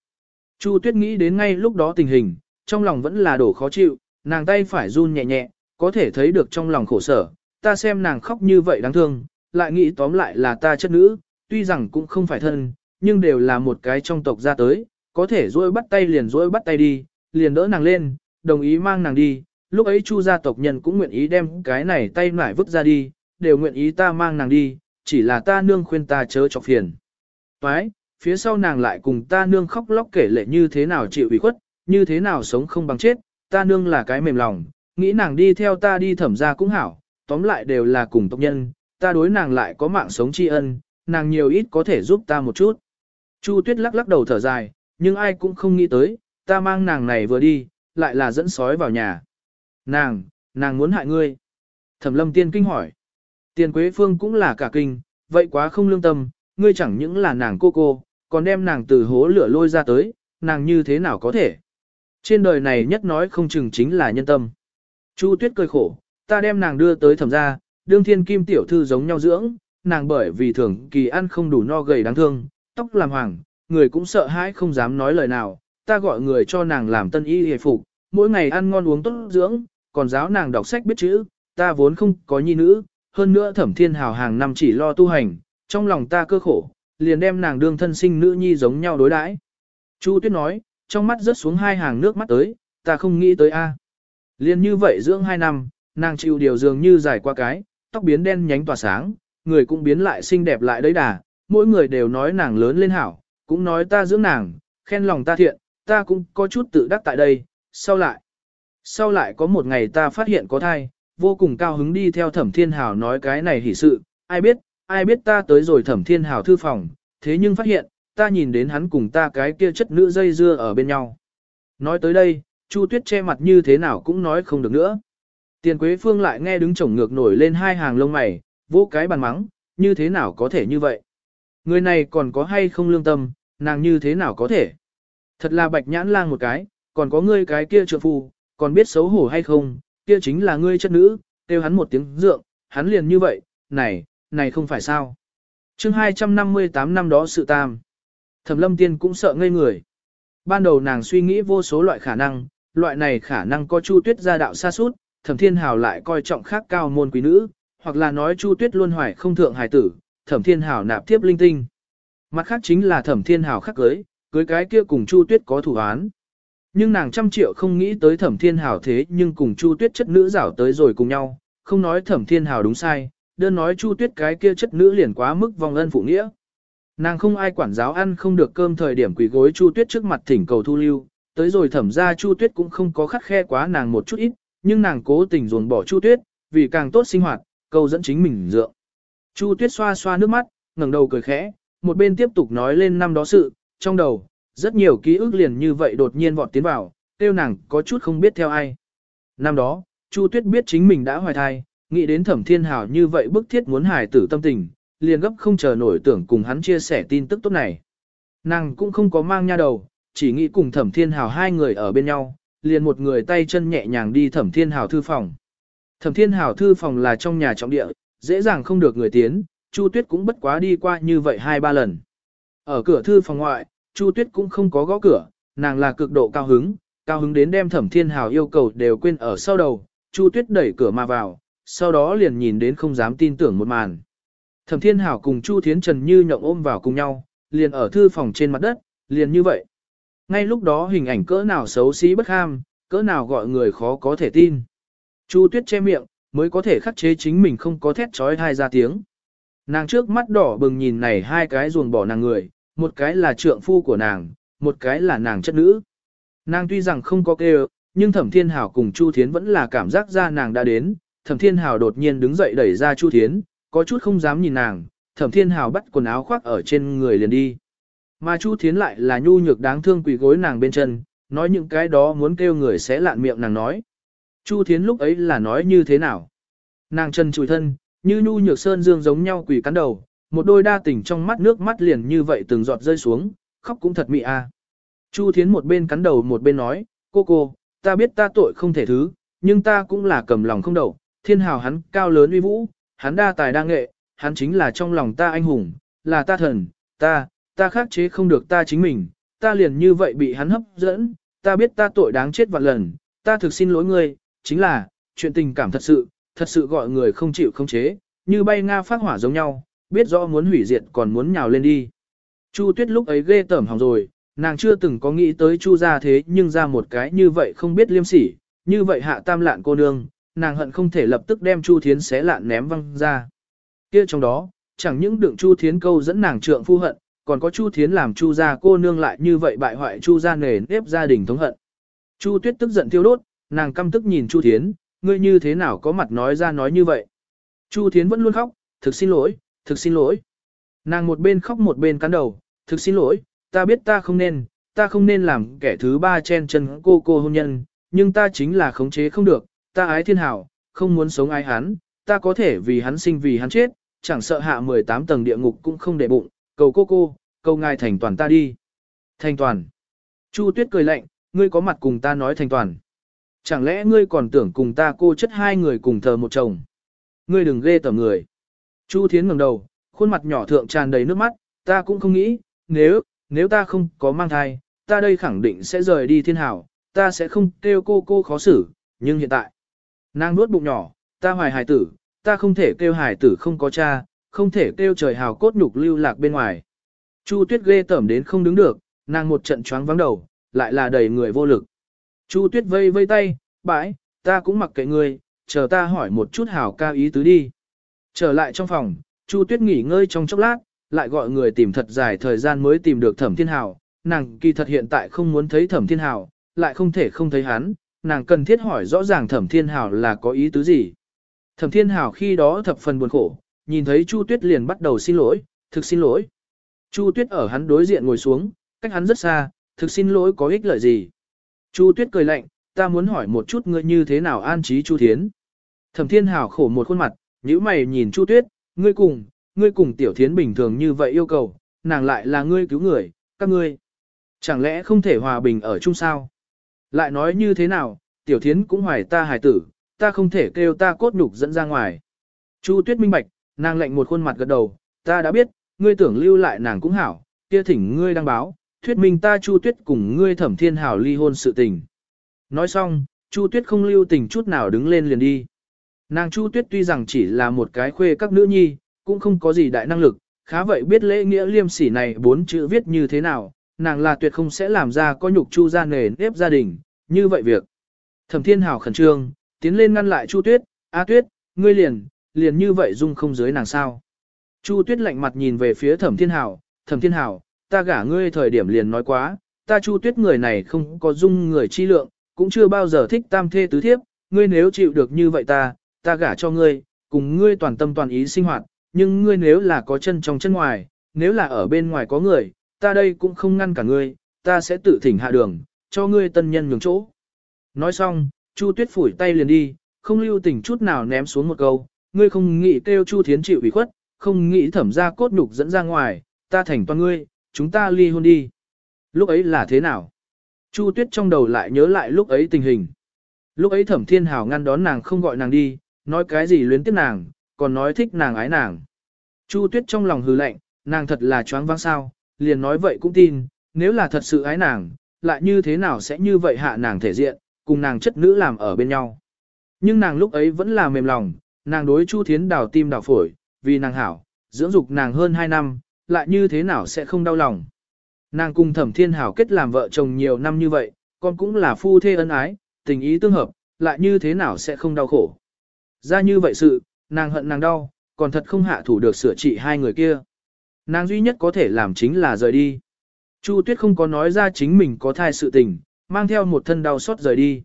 Chu tuyết nghĩ đến ngay lúc đó tình hình, trong lòng vẫn là đổ khó chịu, nàng tay phải run nhẹ nhẹ, có thể thấy được trong lòng khổ sở, ta xem nàng khóc như vậy đáng thương, lại nghĩ tóm lại là ta chất nữ, tuy rằng cũng không phải thân, nhưng đều là một cái trong tộc ra tới, có thể dỗi bắt tay liền dỗi bắt tay đi, liền đỡ nàng lên, đồng ý mang nàng đi, lúc ấy chu gia tộc nhân cũng nguyện ý đem cái này tay nải vứt ra đi, đều nguyện ý ta mang nàng đi, chỉ là ta nương khuyên ta chớ chọc phiền. Toái, phía sau nàng lại cùng ta nương khóc lóc kể lệ như thế nào chịu ủy khuất, như thế nào sống không bằng chết, ta nương là cái mềm lòng, nghĩ nàng đi theo ta đi thẩm ra cũng hảo, tóm lại đều là cùng tộc nhân, ta đối nàng lại có mạng sống tri ân, nàng nhiều ít có thể giúp ta một chút. Chu Tuyết lắc lắc đầu thở dài, nhưng ai cũng không nghĩ tới, ta mang nàng này vừa đi, lại là dẫn sói vào nhà. Nàng, nàng muốn hại ngươi. Thẩm lâm tiên kinh hỏi. Tiền Quế Phương cũng là cả kinh, vậy quá không lương tâm, ngươi chẳng những là nàng cô cô, còn đem nàng từ hố lửa lôi ra tới, nàng như thế nào có thể. Trên đời này nhất nói không chừng chính là nhân tâm. Chu Tuyết cười khổ, ta đem nàng đưa tới thẩm gia, đương thiên kim tiểu thư giống nhau dưỡng, nàng bởi vì thường kỳ ăn không đủ no gầy đáng thương, tóc làm hoàng, người cũng sợ hãi không dám nói lời nào, ta gọi người cho nàng làm tân y hề phục, mỗi ngày ăn ngon uống tốt dưỡng, còn giáo nàng đọc sách biết chữ, ta vốn không có nhi nữ, hơn nữa thẩm thiên hào hàng năm chỉ lo tu hành, trong lòng ta cơ khổ, liền đem nàng đương thân sinh nữ nhi giống nhau đối đãi. Chu Tuyết nói, trong mắt rớt xuống hai hàng nước mắt tới, ta không nghĩ tới a. Liên như vậy dưỡng hai năm, nàng chịu điều dường như dài qua cái, tóc biến đen nhánh tỏa sáng, người cũng biến lại xinh đẹp lại đấy đà, mỗi người đều nói nàng lớn lên hảo, cũng nói ta dưỡng nàng, khen lòng ta thiện, ta cũng có chút tự đắc tại đây, sau lại. Sau lại có một ngày ta phát hiện có thai, vô cùng cao hứng đi theo thẩm thiên hào nói cái này hỉ sự, ai biết, ai biết ta tới rồi thẩm thiên hào thư phòng, thế nhưng phát hiện, ta nhìn đến hắn cùng ta cái kia chất nữ dây dưa ở bên nhau. Nói tới đây, Chu Tuyết che mặt như thế nào cũng nói không được nữa. Tiền Quế Phương lại nghe đứng chổng ngược nổi lên hai hàng lông mày, vô cái bàn mắng, như thế nào có thể như vậy? Người này còn có hay không lương tâm, nàng như thế nào có thể? Thật là bạch nhãn lang một cái, còn có ngươi cái kia trượng phu, còn biết xấu hổ hay không, kia chính là ngươi chất nữ, kêu hắn một tiếng dượng, hắn liền như vậy, này, này không phải sao. chương 258 năm đó sự tam. Thẩm lâm tiên cũng sợ ngây người. Ban đầu nàng suy nghĩ vô số loại khả năng, loại này khả năng có chu tuyết gia đạo xa suốt, thẩm thiên hào lại coi trọng khác cao môn quý nữ, hoặc là nói chu tuyết luôn hoài không thượng hài tử, thẩm thiên hào nạp tiếp linh tinh. Mặt khác chính là thẩm thiên hào khắc cưới, cưới cái kia cùng chu tuyết có thủ án. Nhưng nàng trăm triệu không nghĩ tới thẩm thiên hào thế nhưng cùng chu tuyết chất nữ rảo tới rồi cùng nhau, không nói thẩm thiên hào đúng sai, đơn nói chu tuyết cái kia chất nữ liền quá mức vòng ân phụ nghĩa. Nàng không ai quản giáo ăn không được cơm thời điểm quỷ gối chu tuyết trước mặt thỉnh cầu thu lưu, tới rồi thẩm ra chu tuyết cũng không có khắc khe quá nàng một chút ít, nhưng nàng cố tình dồn bỏ chu tuyết, vì càng tốt sinh hoạt, câu dẫn chính mình dựa. Chu tuyết xoa xoa nước mắt, ngẩng đầu cười khẽ, một bên tiếp tục nói lên năm đó sự, trong đầu, rất nhiều ký ức liền như vậy đột nhiên vọt tiến vào, tiêu nàng có chút không biết theo ai. Năm đó, Chu Tuyết biết chính mình đã hoài thai, nghĩ đến Thẩm Thiên Hào như vậy bức thiết muốn hài tử tâm tình, liền gấp không chờ nổi tưởng cùng hắn chia sẻ tin tức tốt này. Nàng cũng không có mang nha đầu, chỉ nghĩ cùng Thẩm Thiên Hào hai người ở bên nhau, liền một người tay chân nhẹ nhàng đi Thẩm Thiên Hào thư phòng. Thẩm Thiên Hào thư phòng là trong nhà trọng địa, dễ dàng không được người tiến, Chu Tuyết cũng bất quá đi qua như vậy hai ba lần. Ở cửa thư phòng ngoại, Chu Tuyết cũng không có gõ cửa, nàng là cực độ cao hứng, cao hứng đến đem Thẩm Thiên Hào yêu cầu đều quên ở sau đầu, Chu Tuyết đẩy cửa mà vào, sau đó liền nhìn đến không dám tin tưởng một màn. Thẩm Thiên Hảo cùng Chu Thiến Trần như nhộng ôm vào cùng nhau, liền ở thư phòng trên mặt đất, liền như vậy. Ngay lúc đó hình ảnh cỡ nào xấu xí bất ham, cỡ nào gọi người khó có thể tin. Chu Tuyết che miệng, mới có thể khắc chế chính mình không có thét trói thai ra tiếng. Nàng trước mắt đỏ bừng nhìn này hai cái ruồng bỏ nàng người, một cái là trượng phu của nàng, một cái là nàng chất nữ. Nàng tuy rằng không có kêu, nhưng Thẩm Thiên Hảo cùng Chu Thiến vẫn là cảm giác ra nàng đã đến. Thẩm Thiên Hảo đột nhiên đứng dậy đẩy ra Chu Thiến, có chút không dám nhìn nàng, Thẩm Thiên Hảo bắt quần áo khoác ở trên người liền đi. Mà Chu Thiến lại là nhu nhược đáng thương quỳ gối nàng bên chân, nói những cái đó muốn kêu người sẽ lạn miệng nàng nói. Chu Thiến lúc ấy là nói như thế nào? Nàng chân chùi thân, như nhu nhược sơn dương giống nhau quỳ cắn đầu, một đôi đa tình trong mắt nước mắt liền như vậy từng giọt rơi xuống, khóc cũng thật mị a. À. Chu Thiến một bên cắn đầu một bên nói, cô cô, ta biết ta tội không thể thứ, nhưng ta cũng là cầm lòng không đậu, thiên hào hắn cao lớn uy vũ, hắn đa tài đa nghệ, hắn chính là trong lòng ta anh hùng, là ta thần, ta, ta khắc chế không được ta chính mình, ta liền như vậy bị hắn hấp dẫn, ta biết ta tội đáng chết vạn lần, ta thực xin lỗi ngươi, chính là, chuyện tình cảm thật sự, thật sự gọi người không chịu không chế, như bay Nga phát hỏa giống nhau, biết rõ muốn hủy diệt còn muốn nhào lên đi. Chu tuyết lúc ấy ghê tởm hỏng rồi, nàng chưa từng có nghĩ tới chu ra thế nhưng ra một cái như vậy không biết liêm sỉ, như vậy hạ tam lạn cô nương, nàng hận không thể lập tức đem chu thiến xé lạn ném văng ra. kia trong đó, chẳng những đựng chu thiến câu dẫn nàng trượng phu hận, còn có chu thiến làm chu ra cô nương lại như vậy bại hoại chu ra nề nếp gia đình thống hận. Chu tuyết tức giận thiêu đốt, nàng căm tức nhìn chu thiến, ngươi như thế nào có mặt nói ra nói như vậy. Chu thiến vẫn luôn khóc, thực xin lỗi, thực xin lỗi. Nàng một bên khóc một bên cắn đầu, thực xin lỗi, ta biết ta không nên, ta không nên làm kẻ thứ ba chen chân cô cô hôn nhân, nhưng ta chính là khống chế không được, ta ái thiên hảo, không muốn sống ái hắn, ta có thể vì hắn sinh vì hắn chết, chẳng sợ hạ 18 tầng địa ngục cũng không để bụng, cầu cô cô, cầu ngài thành toàn ta đi. Thành toàn. Chu tuyết cười lạnh, ngươi có mặt cùng ta nói thành toàn. Chẳng lẽ ngươi còn tưởng cùng ta cô chất hai người cùng thờ một chồng. Ngươi đừng ghê tởm người. Chu Thiến ngẩng đầu, khuôn mặt nhỏ thượng tràn đầy nước mắt, ta cũng không nghĩ, nếu, nếu ta không có mang thai, ta đây khẳng định sẽ rời đi thiên hảo, ta sẽ không kêu cô cô khó xử, nhưng hiện tại, nàng nuốt bụng nhỏ, ta hoài hài tử, ta không thể kêu hài tử không có cha, không thể kêu trời hào cốt nhục lưu lạc bên ngoài. Chu Tuyết ghê tởm đến không đứng được, nàng một trận choáng vắng đầu, lại là đầy người vô lực. Chu Tuyết vây vây tay, bãi, ta cũng mặc kệ ngươi, chờ ta hỏi một chút hảo ca ý tứ đi. Trở lại trong phòng, Chu Tuyết nghỉ ngơi trong chốc lát, lại gọi người tìm thật dài thời gian mới tìm được Thẩm Thiên Hảo. Nàng kỳ thật hiện tại không muốn thấy Thẩm Thiên Hảo, lại không thể không thấy hắn, nàng cần thiết hỏi rõ ràng Thẩm Thiên Hảo là có ý tứ gì. Thẩm Thiên Hảo khi đó thập phần buồn khổ, nhìn thấy Chu Tuyết liền bắt đầu xin lỗi, thực xin lỗi. Chu Tuyết ở hắn đối diện ngồi xuống, cách hắn rất xa, thực xin lỗi có ích lợi gì. Chu Tuyết cười lạnh, ta muốn hỏi một chút ngươi như thế nào an trí Chu Thiến. Thẩm Thiên Hảo khổ một khuôn mặt, nhíu mày nhìn Chu Tuyết, ngươi cùng, ngươi cùng Tiểu Thiến bình thường như vậy yêu cầu, nàng lại là ngươi cứu người, các ngươi. Chẳng lẽ không thể hòa bình ở chung sao? Lại nói như thế nào, Tiểu Thiến cũng hoài ta hài tử, ta không thể kêu ta cốt nhục dẫn ra ngoài. Chu Tuyết minh bạch, nàng lạnh một khuôn mặt gật đầu, ta đã biết, ngươi tưởng lưu lại nàng cũng hảo, kia thỉnh ngươi đăng báo, thuyết minh ta Chu Tuyết cùng ngươi Thẩm Thiên Hảo ly hôn sự tình. Nói xong, Chu Tuyết không lưu tình chút nào đứng lên liền đi. Nàng Chu Tuyết tuy rằng chỉ là một cái khuê các nữ nhi, cũng không có gì đại năng lực, khá vậy biết lễ nghĩa liêm sỉ này bốn chữ viết như thế nào, nàng là tuyệt không sẽ làm ra có nhục chu gia nề nếp gia đình, như vậy việc. Thẩm Thiên Hảo khẩn trương, tiến lên ngăn lại Chu Tuyết, "A Tuyết, ngươi liền, liền như vậy dung không dưới nàng sao?" Chu Tuyết lạnh mặt nhìn về phía Thẩm Thiên Hảo, "Thẩm Thiên Hảo, ta gả ngươi thời điểm liền nói quá, ta Chu Tuyết người này không có dung người chi lượng, cũng chưa bao giờ thích tam thê tứ thiếp, ngươi nếu chịu được như vậy ta, ta gả cho ngươi, cùng ngươi toàn tâm toàn ý sinh hoạt, nhưng ngươi nếu là có chân trong chân ngoài, nếu là ở bên ngoài có người, ta đây cũng không ngăn cả ngươi, ta sẽ tự thỉnh hạ đường, cho ngươi tân nhân nhường chỗ. Nói xong, Chu Tuyết phủi tay liền đi, không lưu tình chút nào ném xuống một câu, ngươi không nghĩ kêu Chu Thiến chịu ủy khuất, không nghĩ thẩm ra cốt nhục dẫn ra ngoài, ta thành toàn ngươi, chúng ta ly hôn đi. Lúc ấy là thế nào? Chu Tuyết trong đầu lại nhớ lại lúc ấy tình hình. Lúc ấy Thẩm Thiên Hào ngăn đón nàng không gọi nàng đi, nói cái gì luyến tiếc nàng, còn nói thích nàng ái nàng. Chu Tuyết trong lòng hừ lạnh, nàng thật là choáng váng sao, liền nói vậy cũng tin, nếu là thật sự ái nàng, lại như thế nào sẽ như vậy hạ nàng thể diện, cùng nàng chất nữ làm ở bên nhau. Nhưng nàng lúc ấy vẫn là mềm lòng, nàng đối Chu Thiến đào tim đào phổi, vì nàng hảo, dưỡng dục nàng hơn 2 năm, lại như thế nào sẽ không đau lòng. Nàng cùng thẩm thiên hảo kết làm vợ chồng nhiều năm như vậy, con cũng là phu thê ân ái, tình ý tương hợp, lại như thế nào sẽ không đau khổ. Ra như vậy sự, nàng hận nàng đau, còn thật không hạ thủ được sửa trị hai người kia. Nàng duy nhất có thể làm chính là rời đi. Chu Tuyết không có nói ra chính mình có thai sự tình, mang theo một thân đau xót rời đi.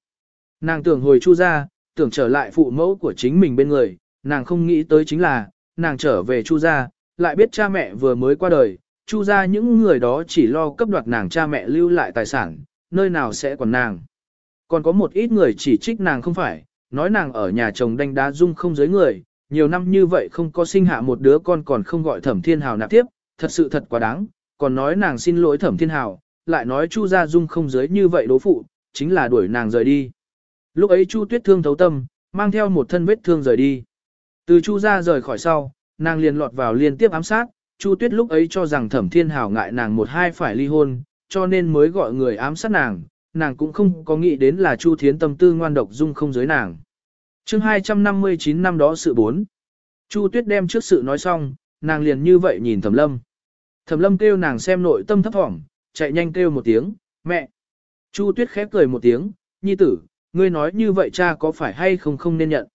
Nàng tưởng hồi Chu ra, tưởng trở lại phụ mẫu của chính mình bên người, nàng không nghĩ tới chính là, nàng trở về Chu ra, lại biết cha mẹ vừa mới qua đời, chu ra những người đó chỉ lo cấp đoạt nàng cha mẹ lưu lại tài sản, nơi nào sẽ còn nàng. Còn có một ít người chỉ trích nàng không phải, nói nàng ở nhà chồng đánh đá dung không giới người, nhiều năm như vậy không có sinh hạ một đứa con còn không gọi thẩm thiên hào nạp tiếp, thật sự thật quá đáng, còn nói nàng xin lỗi thẩm thiên hào, lại nói chu gia dung không giới như vậy đố phụ, chính là đuổi nàng rời đi. Lúc ấy chu tuyết thương thấu tâm, mang theo một thân vết thương rời đi. Từ chu gia rời khỏi sau, nàng liền lọt vào liên tiếp ám sát, Chu Tuyết lúc ấy cho rằng Thẩm Thiên hào ngại nàng một hai phải ly hôn, cho nên mới gọi người ám sát nàng, nàng cũng không có nghĩ đến là Chu Thiến tâm tư ngoan độc dung không giới nàng. chương 259 năm đó sự bốn. Chu Tuyết đem trước sự nói xong, nàng liền như vậy nhìn Thẩm Lâm. Thẩm Lâm kêu nàng xem nội tâm thấp thỏm, chạy nhanh kêu một tiếng, mẹ. Chu Tuyết khép cười một tiếng, nhi tử, ngươi nói như vậy cha có phải hay không không nên nhận.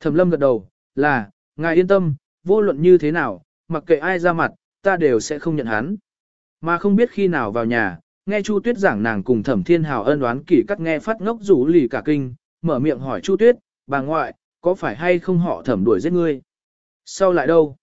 Thẩm Lâm gật đầu, là, ngài yên tâm, vô luận như thế nào, mặc kệ ai ra mặt, ta đều sẽ không nhận hắn. Mà không biết khi nào vào nhà, nghe Chu Tuyết giảng nàng cùng Thẩm Thiên Hào ân đoán kỳ cắt nghe phát ngốc rủ lì cả kinh, mở miệng hỏi Chu Tuyết, bà ngoại, có phải hay không họ thẩm đuổi giết ngươi? Sau lại đâu?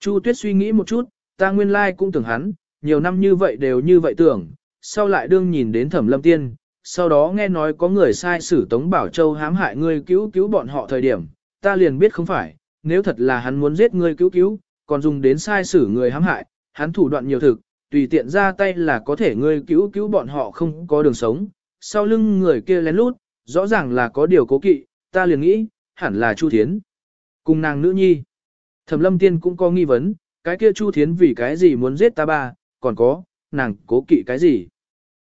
Chu Tuyết suy nghĩ một chút, ta nguyên lai cũng tưởng hắn, nhiều năm như vậy đều như vậy tưởng, sau lại đương nhìn đến Thẩm Lâm Tiên, sau đó nghe nói có người sai sử Tống Bảo Châu hãm hại ngươi cứu cứu bọn họ thời điểm, ta liền biết không phải, nếu thật là hắn muốn giết ngươi cứu cứu, còn dùng đến sai sử người hãm hại, hắn thủ đoạn nhiều thực, tùy tiện ra tay là có thể ngươi cứu cứu bọn họ không có đường sống. Sau lưng người kia lén lút, rõ ràng là có điều cố kỵ, ta liền nghĩ, hẳn là Chu Thiến. Cùng nàng nữ nhi. Thẩm lâm tiên cũng có nghi vấn, cái kia Chu Thiến vì cái gì muốn giết ta ba, còn có, nàng cố kỵ cái gì.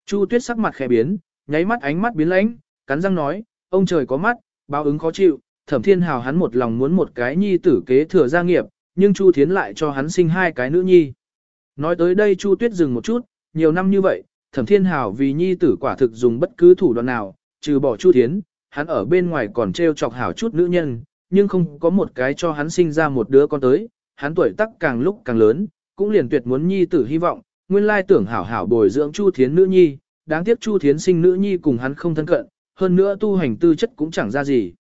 Chu Tuyết sắc mặt khẽ biến, nháy mắt ánh mắt biến lãnh, cắn răng nói, ông trời có mắt, báo ứng khó chịu, thẩm thiên hào hắn một lòng muốn một cái nhi tử kế thừa gia nghiệp, nhưng Chu Thiến lại cho hắn sinh hai cái nữ nhi. Nói tới đây Chu Tuyết dừng một chút, nhiều năm như vậy, thẩm thiên hào vì nhi tử quả thực dùng bất cứ thủ đoạn nào, trừ bỏ Chu Thiến, hắn ở bên ngoài còn treo chọc hảo chút nữ nhân, nhưng không có một cái cho hắn sinh ra một đứa con tới, hắn tuổi tác càng lúc càng lớn, cũng liền tuyệt muốn nhi tử hy vọng, nguyên lai tưởng hảo hảo bồi dưỡng Chu Thiến nữ nhi, đáng tiếc Chu Thiến sinh nữ nhi cùng hắn không thân cận, hơn nữa tu hành tư chất cũng chẳng ra gì.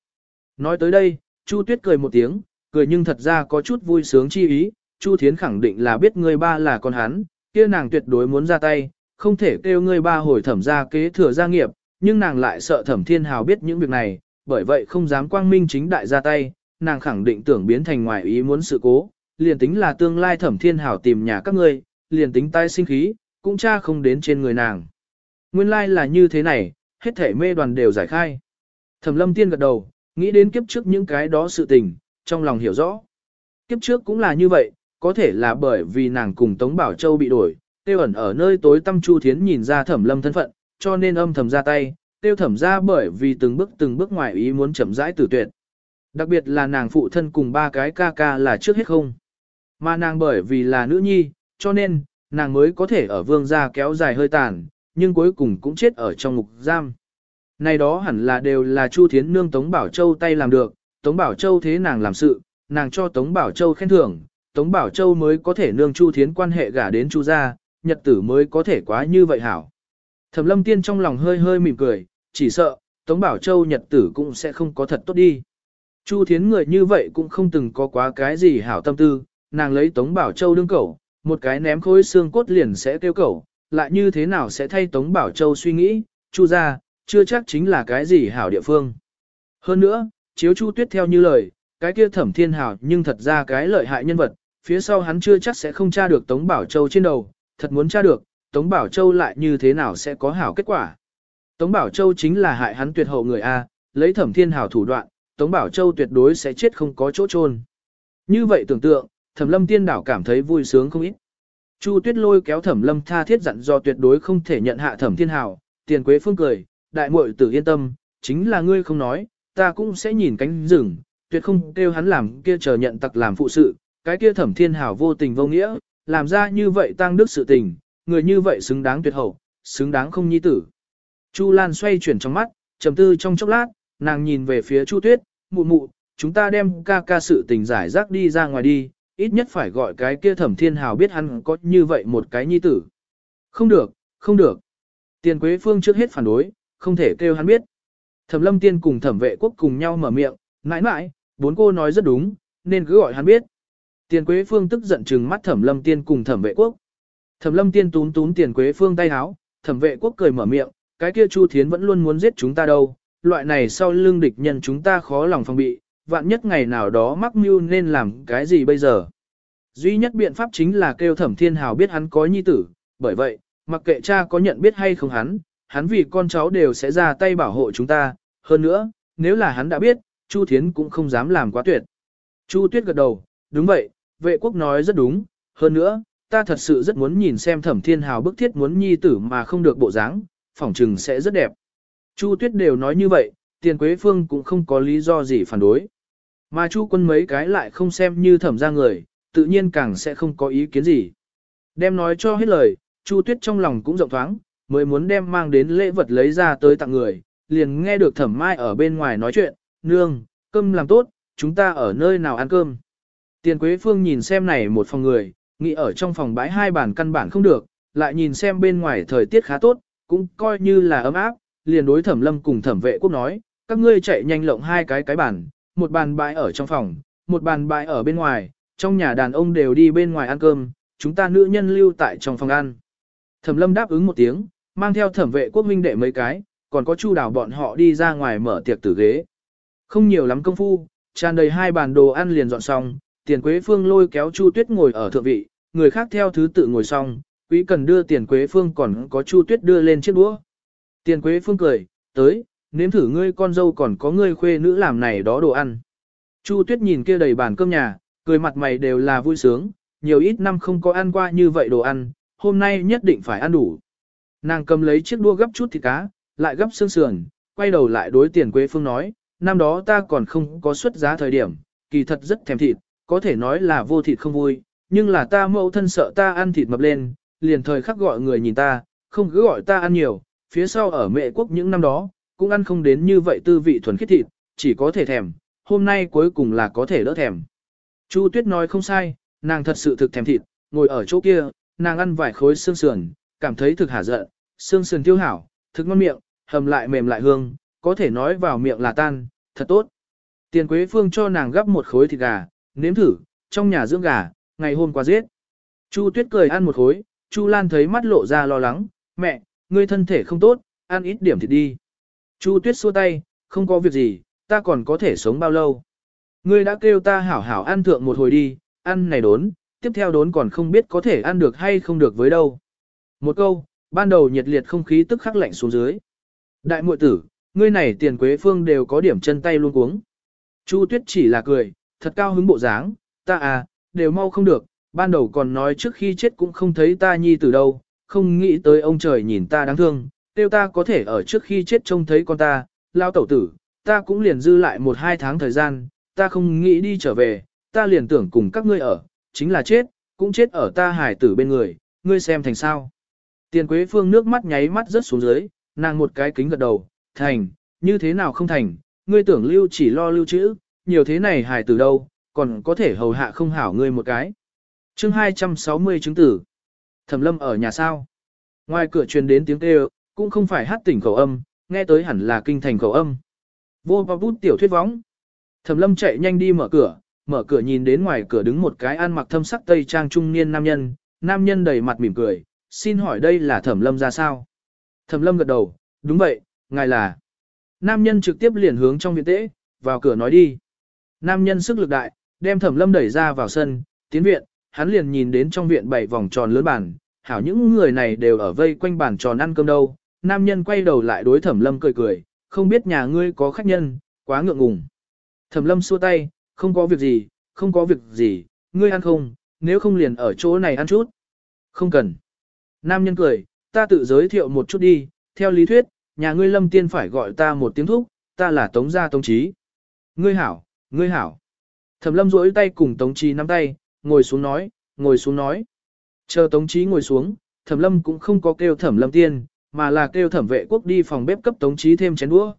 Nói tới đây, Chu Tuyết cười một tiếng, cười nhưng thật ra có chút vui sướng chi ý, Chu Thiến khẳng định là biết người ba là con hắn, kia nàng tuyệt đối muốn ra tay, không thể kêu người ba hồi thẩm ra kế thừa gia nghiệp, nhưng nàng lại sợ thẩm thiên hào biết những việc này, bởi vậy không dám quang minh chính đại ra tay, nàng khẳng định tưởng biến thành ngoài ý muốn sự cố, liền tính là tương lai thẩm thiên hào tìm nhà các ngươi, liền tính tai sinh khí, cũng cha không đến trên người nàng. Nguyên lai là như thế này, hết thể mê đoàn đều giải khai. Thẩm lâm tiên gật đầu, nghĩ đến kiếp trước những cái đó sự tình, trong lòng hiểu rõ. Kiếp trước cũng là như vậy, có thể là bởi vì nàng cùng Tống Bảo Châu bị đổi, tiêu ẩn ở nơi tối tâm Chu Thiến nhìn ra thẩm lâm thân phận, cho nên âm thầm ra tay, tiêu thẩm ra bởi vì từng bước từng bước ngoài ý muốn chậm rãi tử tuyệt. Đặc biệt là nàng phụ thân cùng ba cái ca ca là trước hết không. Mà nàng bởi vì là nữ nhi, cho nên, nàng mới có thể ở vương gia kéo dài hơi tàn, nhưng cuối cùng cũng chết ở trong ngục giam. Này đó hẳn là đều là Chu Thiến Nương Tống Bảo Châu tay làm được, Tống Bảo Châu thế nàng làm sự, nàng cho Tống Bảo Châu khen thưởng, Tống Bảo Châu mới có thể nương Chu Thiến quan hệ gả đến Chu gia, nhật tử mới có thể quá như vậy hảo. Thẩm Lâm Tiên trong lòng hơi hơi mỉm cười, chỉ sợ, Tống Bảo Châu nhật tử cũng sẽ không có thật tốt đi. Chu Thiến người như vậy cũng không từng có quá cái gì hảo tâm tư, nàng lấy Tống Bảo Châu đương cẩu, một cái ném khối xương cốt liền sẽ tiêu cẩu, lại như thế nào sẽ thay Tống Bảo Châu suy nghĩ, Chu Gia, chưa chắc chính là cái gì hảo địa phương. Hơn nữa, chiếu Chu Tuyết theo như lời, cái kia thẩm thiên hảo nhưng thật ra cái lợi hại nhân vật, phía sau hắn chưa chắc sẽ không tra được Tống Bảo Châu trên đầu, thật muốn tra được, Tống Bảo Châu lại như thế nào sẽ có hảo kết quả. Tống Bảo Châu chính là hại hắn tuyệt hậu người A, lấy thẩm thiên hảo thủ đoạn, Tống Bảo Châu tuyệt đối sẽ chết không có chỗ chôn. Như vậy tưởng tượng, thẩm lâm tiên đảo cảm thấy vui sướng không ít. Chu tuyết lôi kéo thẩm lâm tha thiết dặn do tuyệt đối không thể nhận hạ thẩm thiên hảo, tiền quế phương cười, đại muội tử yên tâm, chính là ngươi không nói, ta cũng sẽ nhìn cánh rừng, tuyệt không kêu hắn làm kia chờ nhận tặc làm phụ sự, cái kia thẩm thiên hảo vô tình vô nghĩa, làm ra như vậy tăng đức sự tình, người như vậy xứng đáng tuyệt hậu, xứng đáng không nhi tử. Chu Lan xoay chuyển trong mắt, trầm tư trong chốc lát, nàng nhìn về phía Chu Tuyết, mụ mụ, chúng ta đem ca ca sự tình giải rác đi ra ngoài đi, ít nhất phải gọi cái kia thẩm thiên hào biết hắn có như vậy một cái nhi tử. Không được, không được. Tiền Quế Phương trước hết phản đối, không thể kêu hắn biết. Thẩm lâm tiên cùng thẩm vệ quốc cùng nhau mở miệng, mãi mãi, bốn cô nói rất đúng, nên cứ gọi hắn biết. Tiền Quế Phương tức giận trừng mắt thẩm lâm tiên cùng thẩm vệ quốc. Thẩm lâm tiên túm túm tiền Quế Phương tay háo, thẩm vệ quốc cười mở miệng, cái kia Chu Thiến vẫn luôn muốn giết chúng ta đâu, loại này sau lưng địch nhân chúng ta khó lòng phòng bị, vạn nhất ngày nào đó mắc mưu nên làm cái gì bây giờ. Duy nhất biện pháp chính là kêu thẩm thiên hào biết hắn có nhi tử, bởi vậy, mặc kệ cha có nhận biết hay không hắn, hắn vì con cháu đều sẽ ra tay bảo hộ chúng ta, hơn nữa, nếu là hắn đã biết, Chu Thiến cũng không dám làm quá tuyệt. Chu Tuyết gật đầu, đúng vậy, vệ quốc nói rất đúng, hơn nữa, ta thật sự rất muốn nhìn xem thẩm thiên hào bức thiết muốn nhi tử mà không được bộ dáng, phỏng trừng sẽ rất đẹp. Chu Tuyết đều nói như vậy, tiền quế phương cũng không có lý do gì phản đối. Mà Chu quân mấy cái lại không xem như thẩm ra người, tự nhiên càng sẽ không có ý kiến gì. Đem nói cho hết lời, Chu Tuyết trong lòng cũng rộng thoáng, mới muốn đem mang đến lễ vật lấy ra tới tặng người, liền nghe được thẩm mai ở bên ngoài nói chuyện, nương, cơm làm tốt, chúng ta ở nơi nào ăn cơm. Tiền Quế Phương nhìn xem này một phòng người, nghĩ ở trong phòng bãi hai bàn căn bản không được, lại nhìn xem bên ngoài thời tiết khá tốt, cũng coi như là ấm áp, liền đối thẩm lâm cùng thẩm vệ quốc nói, các ngươi chạy nhanh lộng hai cái cái bàn, một bàn bãi ở trong phòng, một bàn bãi ở bên ngoài, trong nhà đàn ông đều đi bên ngoài ăn cơm, chúng ta nữ nhân lưu tại trong phòng ăn. Thẩm lâm đáp ứng một tiếng, mang theo thẩm vệ quốc minh đệ mấy cái, còn có chu đào bọn họ đi ra ngoài mở tiệc tử ghế. Không nhiều lắm công phu, tràn đầy hai bàn đồ ăn liền dọn xong, tiền quế phương lôi kéo chu tuyết ngồi ở thượng vị, người khác theo thứ tự ngồi xong, quý cần đưa tiền quế phương còn có chu tuyết đưa lên chiếc đũa. Tiền quế phương cười, tới, nếm thử ngươi con dâu còn có ngươi khuê nữ làm này đó đồ ăn. Chu tuyết nhìn kia đầy bàn cơm nhà, cười mặt mày đều là vui sướng, nhiều ít năm không có ăn qua như vậy đồ ăn, hôm nay nhất định phải ăn đủ. Nàng cầm lấy chiếc đua gấp chút thịt cá, lại gấp xương sườn, quay đầu lại đối tiền quế phương nói, năm đó ta còn không có xuất giá thời điểm, kỳ thật rất thèm thịt, có thể nói là vô thịt không vui, nhưng là ta mẫu thân sợ ta ăn thịt mập lên, liền thời khắc gọi người nhìn ta, không cứ gọi ta ăn nhiều, phía sau ở mẹ quốc những năm đó, cũng ăn không đến như vậy tư vị thuần khiết thịt, chỉ có thể thèm, hôm nay cuối cùng là có thể đỡ thèm. Chu Tuyết nói không sai, nàng thật sự thực thèm thịt, ngồi ở chỗ kia, nàng ăn vài khối xương sườn, cảm thấy thực hả giận, xương sườn tiêu hảo, thực ngon miệng, hầm lại mềm lại hương, có thể nói vào miệng là tan, thật tốt. Tiền Quế Phương cho nàng gắp một khối thịt gà, nếm thử, trong nhà dưỡng gà, ngày hôm qua giết. Chu Tuyết cười ăn một khối, Chu Lan thấy mắt lộ ra lo lắng, mẹ, ngươi thân thể không tốt, ăn ít điểm thịt đi. Chu Tuyết xua tay, không có việc gì, ta còn có thể sống bao lâu. Ngươi đã kêu ta hảo hảo ăn thượng một hồi đi, ăn này đốn, tiếp theo đốn còn không biết có thể ăn được hay không được với đâu. Một câu, ban đầu nhiệt liệt không khí tức khắc lạnh xuống dưới. Đại muội tử, ngươi này tiền quế phương đều có điểm chân tay luôn cuống. Chu Tuyết chỉ là cười, thật cao hứng bộ dáng, ta à, đều mau không được, ban đầu còn nói trước khi chết cũng không thấy ta nhi từ đâu, không nghĩ tới ông trời nhìn ta đáng thương, tiêu ta có thể ở trước khi chết trông thấy con ta, lao tẩu tử, ta cũng liền dư lại một hai tháng thời gian, ta không nghĩ đi trở về, ta liền tưởng cùng các ngươi ở, chính là chết, cũng chết ở ta hải tử bên người, ngươi xem thành sao. Tiền Quế Phương nước mắt nháy mắt rớt xuống dưới, nàng một cái kính gật đầu, thành, như thế nào không thành, ngươi tưởng lưu chỉ lo lưu trữ, nhiều thế này hài từ đâu, còn có thể hầu hạ không hảo ngươi một cái. chương 260 chứng tử. Thẩm lâm ở nhà sao. Ngoài cửa truyền đến tiếng kêu, cũng không phải hát tỉnh khẩu âm, nghe tới hẳn là kinh thành khẩu âm. Vô và bút tiểu thuyết vóng. Thẩm lâm chạy nhanh đi mở cửa, mở cửa nhìn đến ngoài cửa đứng một cái ăn mặc thâm sắc tây trang trung niên nam nhân, nam nhân đầy mặt mỉm cười, xin hỏi đây là thẩm lâm ra sao? Thẩm lâm gật đầu, đúng vậy, ngài là. Nam nhân trực tiếp liền hướng trong viện tễ, vào cửa nói đi. Nam nhân sức lực đại, đem thẩm lâm đẩy ra vào sân, tiến viện, hắn liền nhìn đến trong viện bảy vòng tròn lớn bàn, hảo những người này đều ở vây quanh bàn tròn ăn cơm đâu. Nam nhân quay đầu lại đối thẩm lâm cười cười, không biết nhà ngươi có khách nhân, quá ngượng ngùng. Thẩm lâm xua tay, không có việc gì, không có việc gì, ngươi ăn không, nếu không liền ở chỗ này ăn chút. Không cần. Nam nhân cười, ta tự giới thiệu một chút đi, theo lý thuyết, nhà ngươi lâm tiên phải gọi ta một tiếng thúc, ta là tống gia tống trí. Ngươi hảo, ngươi hảo. Thẩm lâm rỗi tay cùng tống trí nắm tay, ngồi xuống nói, ngồi xuống nói. Chờ tống trí ngồi xuống, thẩm lâm cũng không có kêu thẩm lâm tiên, mà là kêu thẩm vệ quốc đi phòng bếp cấp tống trí thêm chén đũa.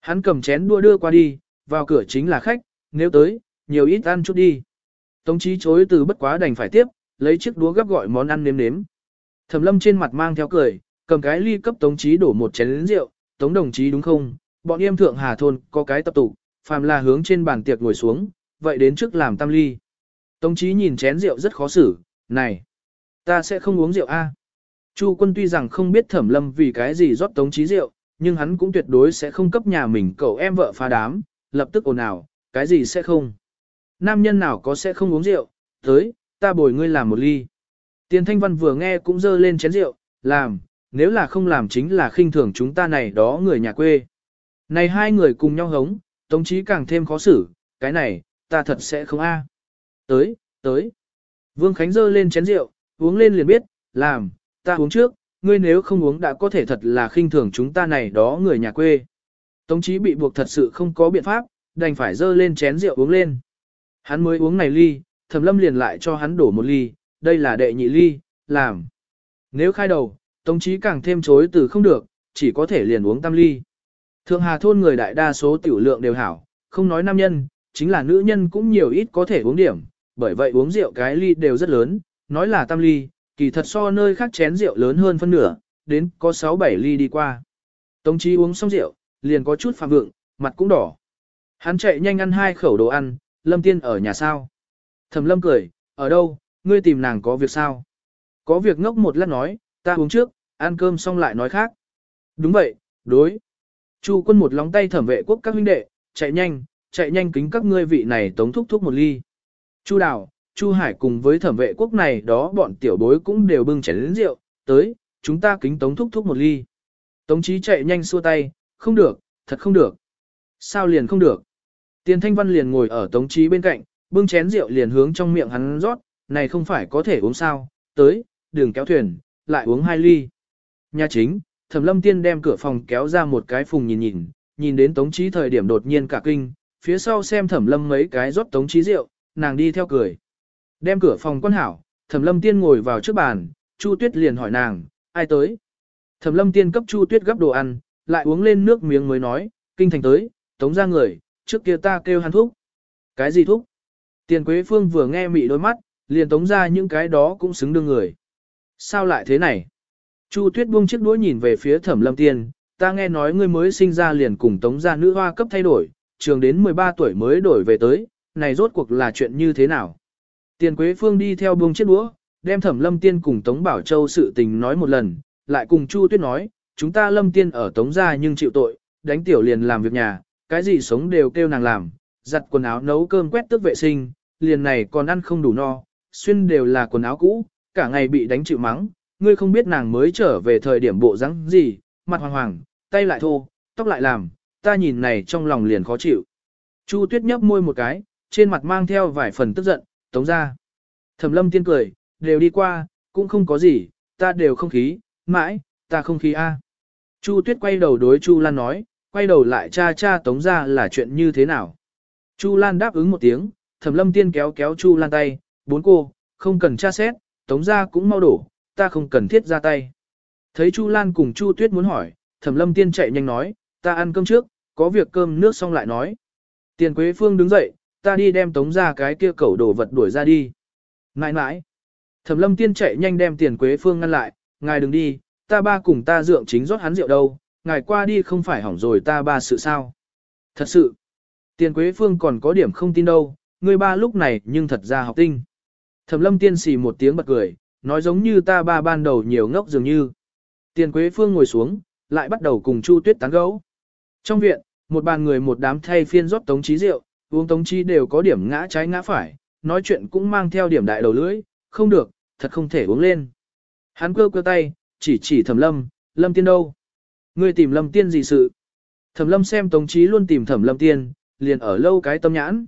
Hắn cầm chén đũa đưa qua đi, vào cửa chính là khách, nếu tới, nhiều ít ăn chút đi. Tống trí chối từ bất quá đành phải tiếp, lấy chiếc đũa gấp gọi món ăn nếm nếm. Thẩm lâm trên mặt mang theo cười, cầm cái ly cấp tống trí đổ một chén rượu, tống đồng chí đúng không, bọn em thượng hà thôn có cái tập tụ, phàm là hướng trên bàn tiệc ngồi xuống, vậy đến trước làm tam ly. Tống Chí nhìn chén rượu rất khó xử, này, ta sẽ không uống rượu a. Chu quân tuy rằng không biết thẩm lâm vì cái gì rót tống Chí rượu, nhưng hắn cũng tuyệt đối sẽ không cấp nhà mình cậu em vợ phá đám, lập tức ồn ào, cái gì sẽ không. Nam nhân nào có sẽ không uống rượu, tới, ta bồi ngươi làm một ly. Tiền thanh văn vừa nghe cũng dơ lên chén rượu, làm, nếu là không làm chính là khinh thường chúng ta này đó người nhà quê. Này hai người cùng nhau hống, tống chí càng thêm khó xử, cái này, ta thật sẽ không a. Tới, tới. Vương Khánh dơ lên chén rượu, uống lên liền biết, làm, ta uống trước, ngươi nếu không uống đã có thể thật là khinh thường chúng ta này đó người nhà quê. Tống chí bị buộc thật sự không có biện pháp, đành phải dơ lên chén rượu uống lên. Hắn mới uống này ly, thẩm lâm liền lại cho hắn đổ một ly, đây là đệ nhị ly, làm. Nếu khai đầu, Tống chí càng thêm chối từ không được, chỉ có thể liền uống tam ly. Thượng Hà thôn người đại đa số tiểu lượng đều hảo, không nói nam nhân, chính là nữ nhân cũng nhiều ít có thể uống điểm, bởi vậy uống rượu cái ly đều rất lớn, nói là tam ly, kỳ thật so nơi khác chén rượu lớn hơn phân nửa, đến có 6-7 ly đi qua. Tống chí uống xong rượu, liền có chút phạm vượng, mặt cũng đỏ. Hắn chạy nhanh ăn hai khẩu đồ ăn, Lâm Tiên ở nhà sao? Thẩm Lâm cười, ở đâu, ngươi tìm nàng có việc sao? Có việc ngốc một lát nói, ta uống trước, ăn cơm xong lại nói khác. Đúng vậy, đối. Chu quân một lóng tay thẩm vệ quốc các huynh đệ, chạy nhanh, chạy nhanh kính các ngươi vị này tống thúc thúc một ly. Chu đào, Chu hải cùng với thẩm vệ quốc này đó bọn tiểu bối cũng đều bưng chén rượu, tới, chúng ta kính tống thúc thúc một ly. Tống chí chạy nhanh xua tay, không được, thật không được. Sao liền không được? Tiền thanh văn liền ngồi ở tống chí bên cạnh, bưng chén rượu liền hướng trong miệng hắn rót, này không phải có thể uống sao, tới, đường kéo thuyền, lại uống hai ly. Nhà chính, Thẩm Lâm Tiên đem cửa phòng kéo ra một cái phùng nhìn nhìn, nhìn đến Tống Chí thời điểm đột nhiên cả kinh, phía sau xem Thẩm Lâm mấy cái rót Tống Chí rượu, nàng đi theo cười. Đem cửa phòng quan hảo, Thẩm Lâm Tiên ngồi vào trước bàn, Chu Tuyết liền hỏi nàng, ai tới? Thẩm Lâm Tiên cấp Chu Tuyết gấp đồ ăn, lại uống lên nước miếng mới nói, kinh thành tới, Tống ra người, trước kia ta kêu hắn thúc. Cái gì thúc? Tiền Quế Phương vừa nghe mị đôi mắt, liền tống ra những cái đó cũng xứng đương người. Sao lại thế này? Chu Tuyết buông chiếc đũa nhìn về phía Thẩm Lâm Tiên, ta nghe nói ngươi mới sinh ra liền cùng tống gia nữ hoa cấp thay đổi, trường đến 13 tuổi mới đổi về tới, này rốt cuộc là chuyện như thế nào? Tiền Quế Phương đi theo buông chiếc đũa, đem Thẩm Lâm Tiên cùng Tống Bảo Châu sự tình nói một lần, lại cùng Chu Tuyết nói, chúng ta Lâm Tiên ở Tống gia nhưng chịu tội, đánh tiểu liền làm việc nhà, cái gì sống đều kêu nàng làm, giặt quần áo nấu cơm quét tước vệ sinh, liền này còn ăn không đủ no, xuyên đều là quần áo cũ, cả ngày bị đánh chịu mắng, ngươi không biết nàng mới trở về thời điểm bộ rắn gì, mặt hoàng hoàng, tay lại thô, tóc lại làm, ta nhìn này trong lòng liền khó chịu. Chu Tuyết nhấp môi một cái, trên mặt mang theo vài phần tức giận, tống ra. Thẩm lâm tiên cười, đều đi qua, cũng không có gì, ta đều không khí, mãi, ta không khí a. Chu Tuyết quay đầu đối Chu Lan nói, quay đầu lại cha cha tống ra là chuyện như thế nào. Chu Lan đáp ứng một tiếng, Thẩm Lâm Tiên kéo kéo Chu Lan tay, bốn cô, không cần tra xét, tống ra cũng mau đổ, ta không cần thiết ra tay. Thấy Chu Lan cùng Chu Tuyết muốn hỏi, Thẩm Lâm Tiên chạy nhanh nói, ta ăn cơm trước, có việc cơm nước xong lại nói. Tiền Quế Phương đứng dậy, ta đi đem tống ra cái kia cẩu đồ vật đuổi ra đi. Nãi nãi. Thẩm Lâm Tiên chạy nhanh đem Tiền Quế Phương ngăn lại, ngài đừng đi, ta ba cùng ta dượng chính rót hắn rượu đâu, ngài qua đi không phải hỏng rồi ta ba sự sao. Thật sự. Tiền Quế Phương còn có điểm không tin đâu, người ba lúc này nhưng thật ra học tinh. Thẩm lâm tiên xì một tiếng bật cười, nói giống như ta ba ban đầu nhiều ngốc dường như. Tiền Quế Phương ngồi xuống, lại bắt đầu cùng Chu Tuyết tán gẫu. Trong viện, một bàn người một đám thay phiên rót tống trí rượu, uống tống trí đều có điểm ngã trái ngã phải, nói chuyện cũng mang theo điểm đại đầu lưỡi, không được, thật không thể uống lên. Hắn cơ cơ tay, chỉ chỉ thẩm lâm, lâm tiên đâu? Ngươi tìm lâm tiên gì sự? Thẩm lâm xem tống trí luôn tìm thẩm lâm tiên, liền ở lâu cái tâm nhãn.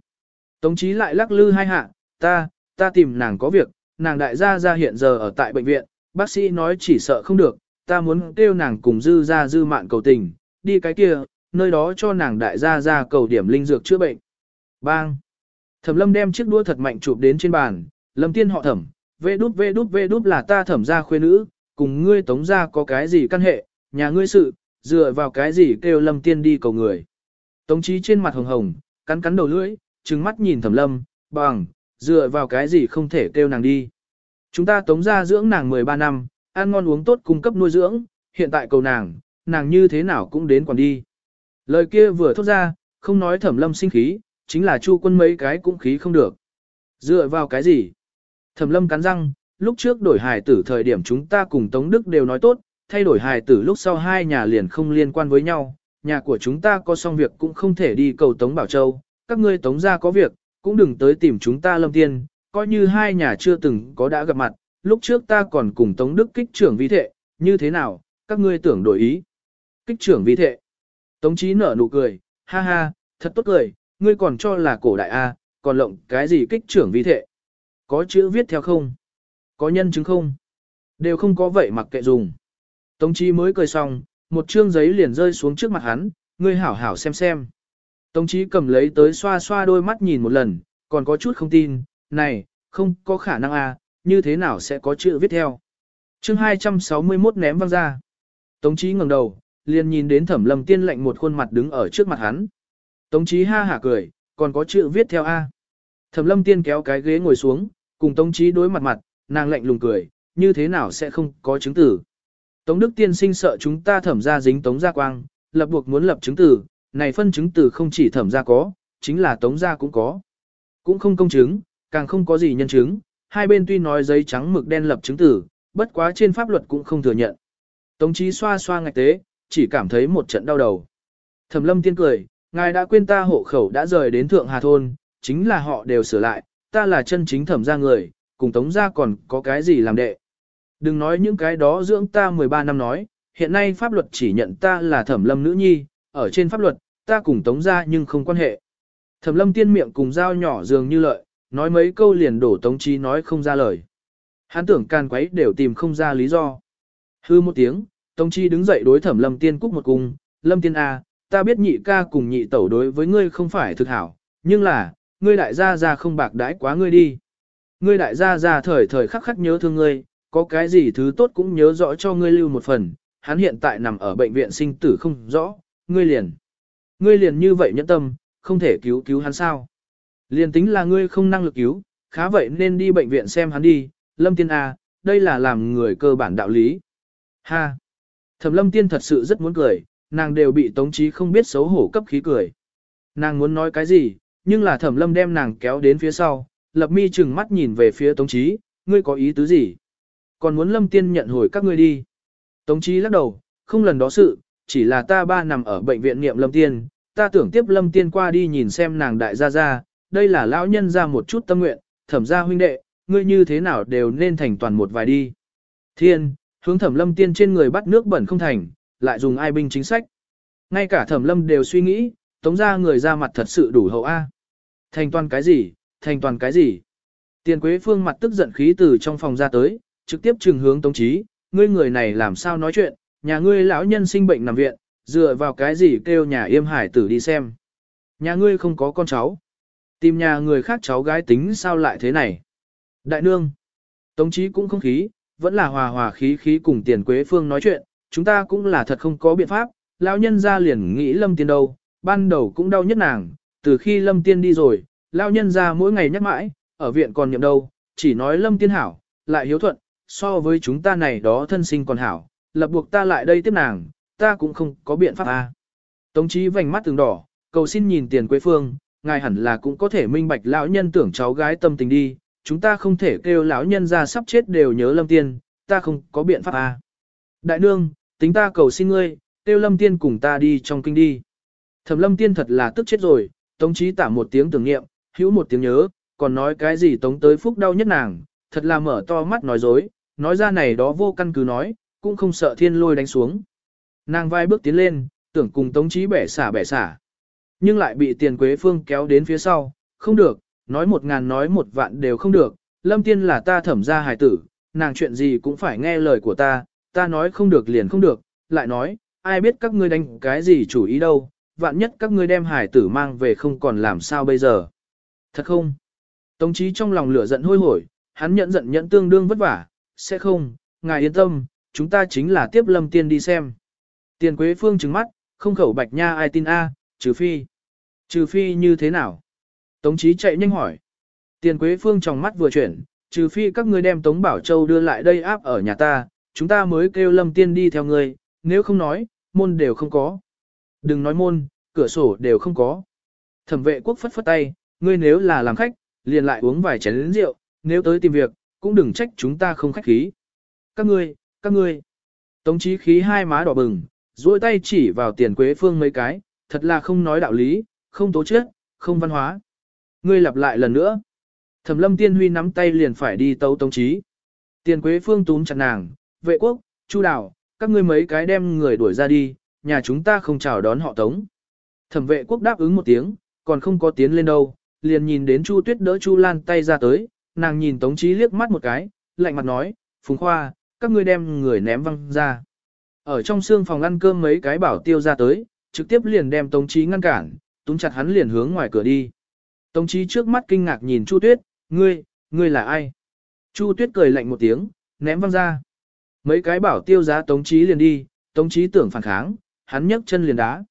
Tống chí lại lắc lư hai hạ, ta, ta tìm nàng có việc, nàng đại gia ra hiện giờ ở tại bệnh viện, bác sĩ nói chỉ sợ không được, ta muốn kêu nàng cùng dư ra dư mạn cầu tình, đi cái kia, nơi đó cho nàng đại gia ra cầu điểm linh dược chữa bệnh. Bang! Thẩm lâm đem chiếc đua thật mạnh chụp đến trên bàn, lâm tiên họ thẩm, vê đút vê đút vê đút là ta thẩm gia khuê nữ, cùng ngươi tống gia có cái gì căn hệ, nhà ngươi sự, dựa vào cái gì kêu lâm tiên đi cầu người. Tống trí trên mặt hồng hồng, cắn cắn đầu lưỡi, trừng mắt nhìn thẩm lâm, bằng, dựa vào cái gì không thể kêu nàng đi. Chúng ta tống ra dưỡng nàng 13 năm, ăn ngon uống tốt cung cấp nuôi dưỡng, hiện tại cầu nàng, nàng như thế nào cũng đến còn đi. Lời kia vừa thốt ra, không nói thẩm lâm sinh khí, chính là chu quân mấy cái cũng khí không được. Dựa vào cái gì? Thẩm lâm cắn răng, lúc trước đổi hài tử thời điểm chúng ta cùng Tống Đức đều nói tốt, thay đổi hài tử lúc sau hai nhà liền không liên quan với nhau, nhà của chúng ta có xong việc cũng không thể đi cầu Tống Bảo Châu, các ngươi Tống ra có việc, cũng đừng tới tìm chúng ta lâm tiên, coi như hai nhà chưa từng có đã gặp mặt, lúc trước ta còn cùng Tống Đức kích trưởng vi thệ, như thế nào, các ngươi tưởng đổi ý. Kích trưởng vi thệ. Tống Chí nở nụ cười, ha ha, thật tốt cười, ngươi còn cho là cổ đại A, còn lộng cái gì kích trưởng vi thệ. Có chữ viết theo không? Có nhân chứng không? Đều không có vậy mặc kệ dùng. Tống Chí mới cười xong, một chương giấy liền rơi xuống trước mặt hắn, ngươi hảo hảo xem xem. Tống chí cầm lấy tới xoa xoa đôi mắt nhìn một lần, còn có chút không tin, này, không có khả năng à, như thế nào sẽ có chữ viết theo. chương 261 ném văng ra. Tống chí ngẩng đầu, liền nhìn đến thẩm lầm tiên lạnh một khuôn mặt đứng ở trước mặt hắn. Tống chí ha hả cười, còn có chữ viết theo A. Thẩm lâm tiên kéo cái ghế ngồi xuống, cùng tống chí đối mặt mặt, nàng lạnh lùng cười, như thế nào sẽ không có chứng tử. Tống Đức Tiên sinh sợ chúng ta thẩm ra dính Tống Gia Quang, lập buộc muốn lập chứng tử, này phân chứng từ không chỉ thẩm ra có, chính là Tống Gia cũng có. Cũng không công chứng, càng không có gì nhân chứng, hai bên tuy nói giấy trắng mực đen lập chứng tử, bất quá trên pháp luật cũng không thừa nhận. Tống Chí xoa xoa ngạch tế, chỉ cảm thấy một trận đau đầu. Thẩm Lâm Tiên cười, ngài đã quên ta hộ khẩu đã rời đến Thượng Hà Thôn, chính là họ đều sửa lại, ta là chân chính thẩm gia người, cùng Tống gia còn có cái gì làm đệ. Đừng nói những cái đó dưỡng ta 13 năm nói, hiện nay pháp luật chỉ nhận ta là thẩm lâm nữ nhi, ở trên pháp luật, ta cùng tống ra nhưng không quan hệ. Thẩm lâm tiên miệng cùng dao nhỏ dường như lợi, nói mấy câu liền đổ tống trí nói không ra lời. Hắn tưởng can quấy đều tìm không ra lý do. Hư một tiếng, Tống Chi đứng dậy đối thẩm Lâm Tiên cúc một cung, Lâm Tiên A, ta biết nhị ca cùng nhị tẩu đối với ngươi không phải thực hảo, nhưng là, ngươi đại gia gia không bạc đãi quá ngươi đi. Ngươi đại gia gia thời thời khắc khắc nhớ thương ngươi, có cái gì thứ tốt cũng nhớ rõ cho ngươi lưu một phần, hắn hiện tại nằm ở bệnh viện sinh tử không rõ, ngươi liền. Ngươi liền như vậy nhẫn tâm, không thể cứu cứu hắn sao. Liền tính là ngươi không năng lực cứu, khá vậy nên đi bệnh viện xem hắn đi, Lâm Tiên A, đây là làm người cơ bản đạo lý. Ha! Thẩm Lâm Tiên thật sự rất muốn cười, nàng đều bị Tống Chí không biết xấu hổ cấp khí cười. Nàng muốn nói cái gì, nhưng là Thẩm Lâm đem nàng kéo đến phía sau, lập mi chừng mắt nhìn về phía Tống Chí, ngươi có ý tứ gì? Còn muốn Lâm Tiên nhận hồi các ngươi đi. Tống Chí lắc đầu, không lần đó sự, chỉ là ta ba nằm ở bệnh viện niệm Lâm Tiên, ta tưởng tiếp Lâm Tiên qua đi nhìn xem nàng đại gia gia, đây là lão nhân ra một chút tâm nguyện, thẩm gia huynh đệ, ngươi như thế nào đều nên thành toàn một vài đi. Thiên, hướng thẩm lâm tiên trên người bắt nước bẩn không thành, lại dùng ai binh chính sách. Ngay cả thẩm lâm đều suy nghĩ, tống ra người ra mặt thật sự đủ hậu A. Thành toàn cái gì, thành toàn cái gì. Tiền quế phương mặt tức giận khí từ trong phòng ra tới, trực tiếp trừng hướng tống trí, ngươi người này làm sao nói chuyện, nhà ngươi lão nhân sinh bệnh nằm viện, dựa vào cái gì kêu nhà yêm hải tử đi xem. Nhà ngươi không có con cháu. Tìm nhà người khác cháu gái tính sao lại thế này. Đại nương. Tống chí cũng không khí, vẫn là hòa hòa khí khí cùng tiền quế phương nói chuyện, chúng ta cũng là thật không có biện pháp, lão nhân ra liền nghĩ lâm tiên đâu, ban đầu cũng đau nhất nàng, từ khi lâm tiên đi rồi, lão nhân ra mỗi ngày nhắc mãi, ở viện còn nhậm đâu, chỉ nói lâm tiên hảo, lại hiếu thuận, so với chúng ta này đó thân sinh còn hảo, lập buộc ta lại đây tiếp nàng, ta cũng không có biện pháp à. Tống chí vành mắt từng đỏ, cầu xin nhìn tiền quế phương, ngài hẳn là cũng có thể minh bạch lão nhân tưởng cháu gái tâm tình đi, chúng ta không thể kêu lão nhân ra sắp chết đều nhớ lâm tiên, ta không có biện pháp à. Đại nương, tính ta cầu xin ngươi, kêu lâm tiên cùng ta đi trong kinh đi. Thẩm lâm tiên thật là tức chết rồi, tống chí tả một tiếng tưởng niệm, hữu một tiếng nhớ, còn nói cái gì tống tới phúc đau nhất nàng, thật là mở to mắt nói dối, nói ra này đó vô căn cứ nói, cũng không sợ thiên lôi đánh xuống. Nàng vai bước tiến lên, tưởng cùng tống chí bẻ xả bẻ xả. Nhưng lại bị tiền quế phương kéo đến phía sau, không được, nói một ngàn nói một vạn đều không được, lâm tiên là ta thẩm ra hài tử, nàng chuyện gì cũng phải nghe lời của ta, ta nói không được liền không được, lại nói, ai biết các ngươi đánh cái gì chủ ý đâu, vạn nhất các ngươi đem hài tử mang về không còn làm sao bây giờ. Thật không? Tống chí trong lòng lửa giận hôi hổi, hắn nhận giận nhận tương đương vất vả, sẽ không, ngài yên tâm, chúng ta chính là tiếp lâm tiên đi xem. Tiền quế phương trừng mắt, không khẩu bạch nha ai tin a, trừ phi. Trừ phi như thế nào? Tống Chí chạy nhanh hỏi. Tiền Quế Phương trong mắt vừa chuyển, trừ phi các ngươi đem Tống Bảo Châu đưa lại đây áp ở nhà ta, chúng ta mới kêu Lâm Tiên đi theo ngươi, nếu không nói, môn đều không có. Đừng nói môn, cửa sổ đều không có. Thẩm vệ quốc phất phất tay, ngươi nếu là làm khách, liền lại uống vài chén rượu, nếu tới tìm việc, cũng đừng trách chúng ta không khách khí. Các ngươi, các ngươi. Tống Chí khí hai má đỏ bừng, duỗi tay chỉ vào tiền Quế Phương mấy cái, thật là không nói đạo lý, không tố chất, không văn hóa. Ngươi lặp lại lần nữa. Thẩm lâm tiên huy nắm tay liền phải đi tấu tống trí. Tiền quế phương túm chặt nàng, vệ quốc, chu đào, các ngươi mấy cái đem người đuổi ra đi, nhà chúng ta không chào đón họ tống. Thẩm vệ quốc đáp ứng một tiếng, còn không có tiến lên đâu, liền nhìn đến chu tuyết đỡ chu lan tay ra tới, nàng nhìn tống trí liếc mắt một cái, lạnh mặt nói, phùng khoa, các ngươi đem người ném văng ra. Ở trong xương phòng ăn cơm mấy cái bảo tiêu ra tới, trực tiếp liền đem tống trí ngăn cản, túm chặt hắn liền hướng ngoài cửa đi. Tống Chí trước mắt kinh ngạc nhìn Chu Tuyết, ngươi, ngươi là ai? Chu Tuyết cười lạnh một tiếng, ném văng ra. Mấy cái bảo tiêu giá Tống Chí liền đi, Tống Chí tưởng phản kháng, hắn nhấc chân liền đá.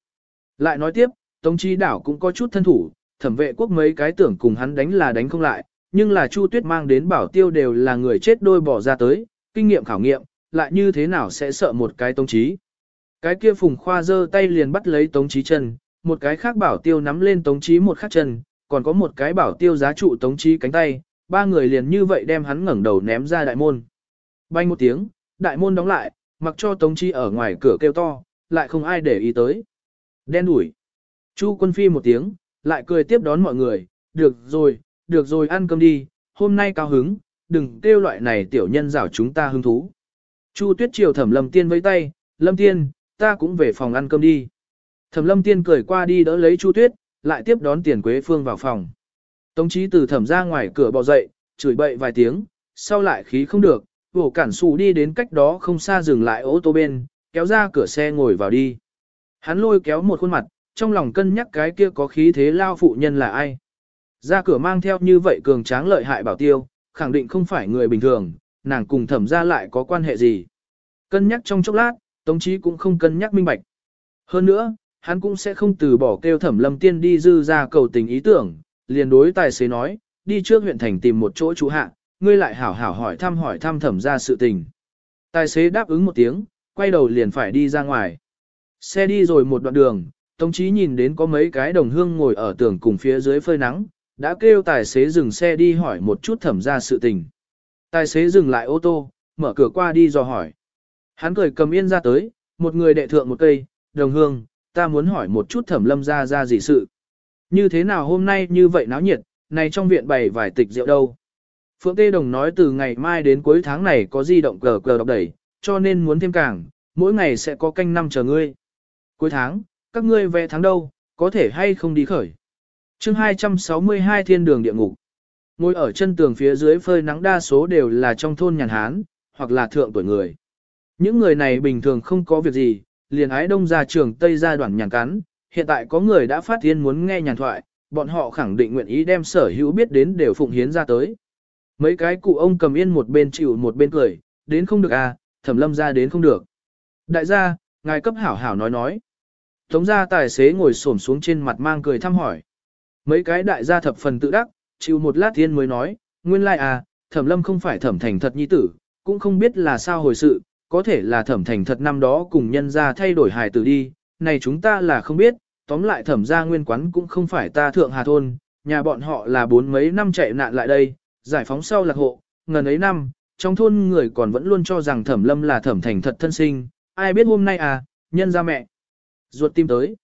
Lại nói tiếp, Tống Chí đảo cũng có chút thân thủ, thẩm vệ quốc mấy cái tưởng cùng hắn đánh là đánh không lại, nhưng là Chu Tuyết mang đến bảo tiêu đều là người chết đôi bỏ ra tới, kinh nghiệm khảo nghiệm, lại như thế nào sẽ sợ một cái Tống trí Cái kia phùng khoa giơ tay liền bắt lấy Tống trí chân, một cái khác bảo tiêu nắm lên Tống trí một khắc chân, còn có một cái bảo tiêu giá trụ Tống trí cánh tay, ba người liền như vậy đem hắn ngẩng đầu ném ra đại môn. Bay một tiếng, đại môn đóng lại, mặc cho Tống trí ở ngoài cửa kêu to, lại không ai để ý tới. Đen đuổi. Chu quân phi một tiếng, lại cười tiếp đón mọi người, được rồi, được rồi ăn cơm đi, hôm nay cao hứng, đừng kêu loại này tiểu nhân rảo chúng ta hứng thú. Chu tuyết triều thẩm lâm tiên với tay, lâm tiên, ta cũng về phòng ăn cơm đi. Thẩm lâm tiên cười qua đi đỡ lấy Chu Tuyết, lại tiếp đón tiền quế phương vào phòng. Tống chí từ thẩm ra ngoài cửa bò dậy, chửi bậy vài tiếng, sau lại khí không được, vổ cản xù đi đến cách đó không xa dừng lại ô tô bên, kéo ra cửa xe ngồi vào đi. Hắn lôi kéo một khuôn mặt, trong lòng cân nhắc cái kia có khí thế lao phụ nhân là ai. Ra cửa mang theo như vậy cường tráng lợi hại bảo tiêu, khẳng định không phải người bình thường, nàng cùng thẩm ra lại có quan hệ gì. Cân nhắc trong chốc lát, Tống Chí cũng không cân nhắc minh bạch. Hơn nữa, hắn cũng sẽ không từ bỏ kêu thẩm lâm tiên đi dư ra cầu tình ý tưởng, liền đối tài xế nói, đi trước huyện thành tìm một chỗ trú hạ, ngươi lại hảo hảo hỏi thăm hỏi thăm thẩm ra sự tình. Tài xế đáp ứng một tiếng, quay đầu liền phải đi ra ngoài. Xe đi rồi một đoạn đường, Tống Chí nhìn đến có mấy cái đồng hương ngồi ở tường cùng phía dưới phơi nắng, đã kêu tài xế dừng xe đi hỏi một chút thẩm ra sự tình. Tài xế dừng lại ô tô, mở cửa qua đi dò hỏi. Hắn cười cầm yên ra tới, một người đệ thượng một cây, đồng hương, ta muốn hỏi một chút thẩm lâm ra ra gì sự. Như thế nào hôm nay như vậy náo nhiệt, này trong viện bày vài tịch rượu đâu. Phượng Tê Đồng nói từ ngày mai đến cuối tháng này có di động cờ cờ đọc đẩy, cho nên muốn thêm càng, mỗi ngày sẽ có canh năm chờ ngươi. Cuối tháng, các ngươi về tháng đâu, có thể hay không đi khởi chương 262 thiên đường địa ngục. Ngồi ở chân tường phía dưới phơi nắng đa số đều là trong thôn nhàn hán, hoặc là thượng tuổi người. Những người này bình thường không có việc gì, liền ái đông ra trường Tây ra đoạn nhàn cắn, hiện tại có người đã phát thiên muốn nghe nhàn thoại, bọn họ khẳng định nguyện ý đem sở hữu biết đến đều phụng hiến ra tới. Mấy cái cụ ông cầm yên một bên chịu một bên cười, đến không được à, thẩm lâm ra đến không được. Đại gia, ngài cấp hảo hảo nói nói. Tống gia tài xế ngồi xổm xuống trên mặt mang cười thăm hỏi. Mấy cái đại gia thập phần tự đắc, chịu một lát thiên mới nói, nguyên lai à, thẩm lâm không phải thẩm thành thật nhi tử, cũng không biết là sao hồi sự, có thể là thẩm thành thật năm đó cùng nhân gia thay đổi hài tử đi, này chúng ta là không biết, tóm lại thẩm gia nguyên quán cũng không phải ta thượng hà thôn, nhà bọn họ là bốn mấy năm chạy nạn lại đây, giải phóng sau lạc hộ, ngần ấy năm, trong thôn người còn vẫn luôn cho rằng thẩm lâm là thẩm thành thật thân sinh, ai biết hôm nay à, nhân ra mẹ. Ruột tim tới.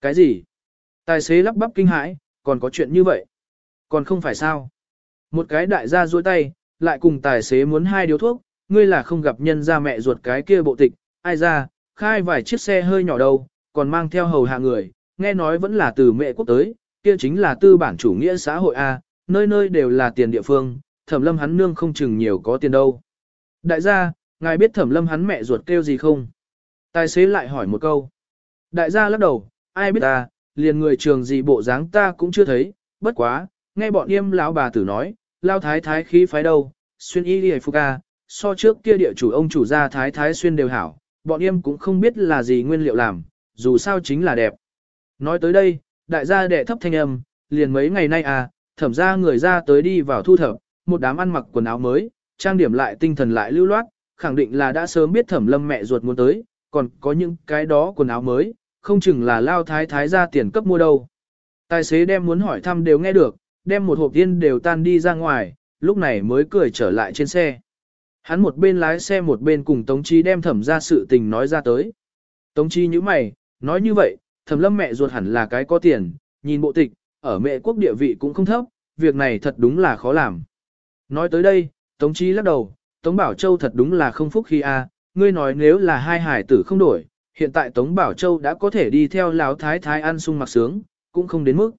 Cái gì? Tài xế lắp bắp kinh hãi, còn có chuyện như vậy. Còn không phải sao? Một cái đại gia duỗi tay, lại cùng tài xế muốn hai điếu thuốc, ngươi là không gặp nhân ra mẹ ruột cái kia bộ tịch, ai ra, khai vài chiếc xe hơi nhỏ đâu, còn mang theo hầu hạ người, nghe nói vẫn là từ mẹ quốc tới, kia chính là tư bản chủ nghĩa xã hội A, nơi nơi đều là tiền địa phương, thẩm lâm hắn nương không chừng nhiều có tiền đâu. Đại gia, ngài biết thẩm lâm hắn mẹ ruột kêu gì không? Tài xế lại hỏi một câu. Đại gia lắc đầu, ai biết ta, liền người trường gì bộ dáng ta cũng chưa thấy, bất quá, nghe bọn yêm lão bà tử nói, lao thái thái khí phái đâu, xuyên y đi phục ca. so trước kia địa chủ ông chủ gia thái thái xuyên đều hảo, bọn yêm cũng không biết là gì nguyên liệu làm, dù sao chính là đẹp. Nói tới đây, đại gia đệ thấp thanh âm, liền mấy ngày nay à, thẩm ra người ra tới đi vào thu thập, một đám ăn mặc quần áo mới, trang điểm lại tinh thần lại lưu loát, khẳng định là đã sớm biết thẩm lâm mẹ ruột muốn tới, còn có những cái đó quần áo mới, không chừng là lao thái thái ra tiền cấp mua đâu. Tài xế đem muốn hỏi thăm đều nghe được, đem một hộp tiên đều tan đi ra ngoài, lúc này mới cười trở lại trên xe. Hắn một bên lái xe một bên cùng Tống Chi đem thẩm ra sự tình nói ra tới. Tống Chi như mày, nói như vậy, thẩm lâm mẹ ruột hẳn là cái có tiền, nhìn bộ tịch, ở mẹ quốc địa vị cũng không thấp, việc này thật đúng là khó làm. Nói tới đây, Tống Chi lắc đầu, Tống Bảo Châu thật đúng là không phúc khi a, ngươi nói nếu là hai hải tử không đổi, hiện tại Tống Bảo Châu đã có thể đi theo lão thái thái ăn sung mặc sướng, cũng không đến mức.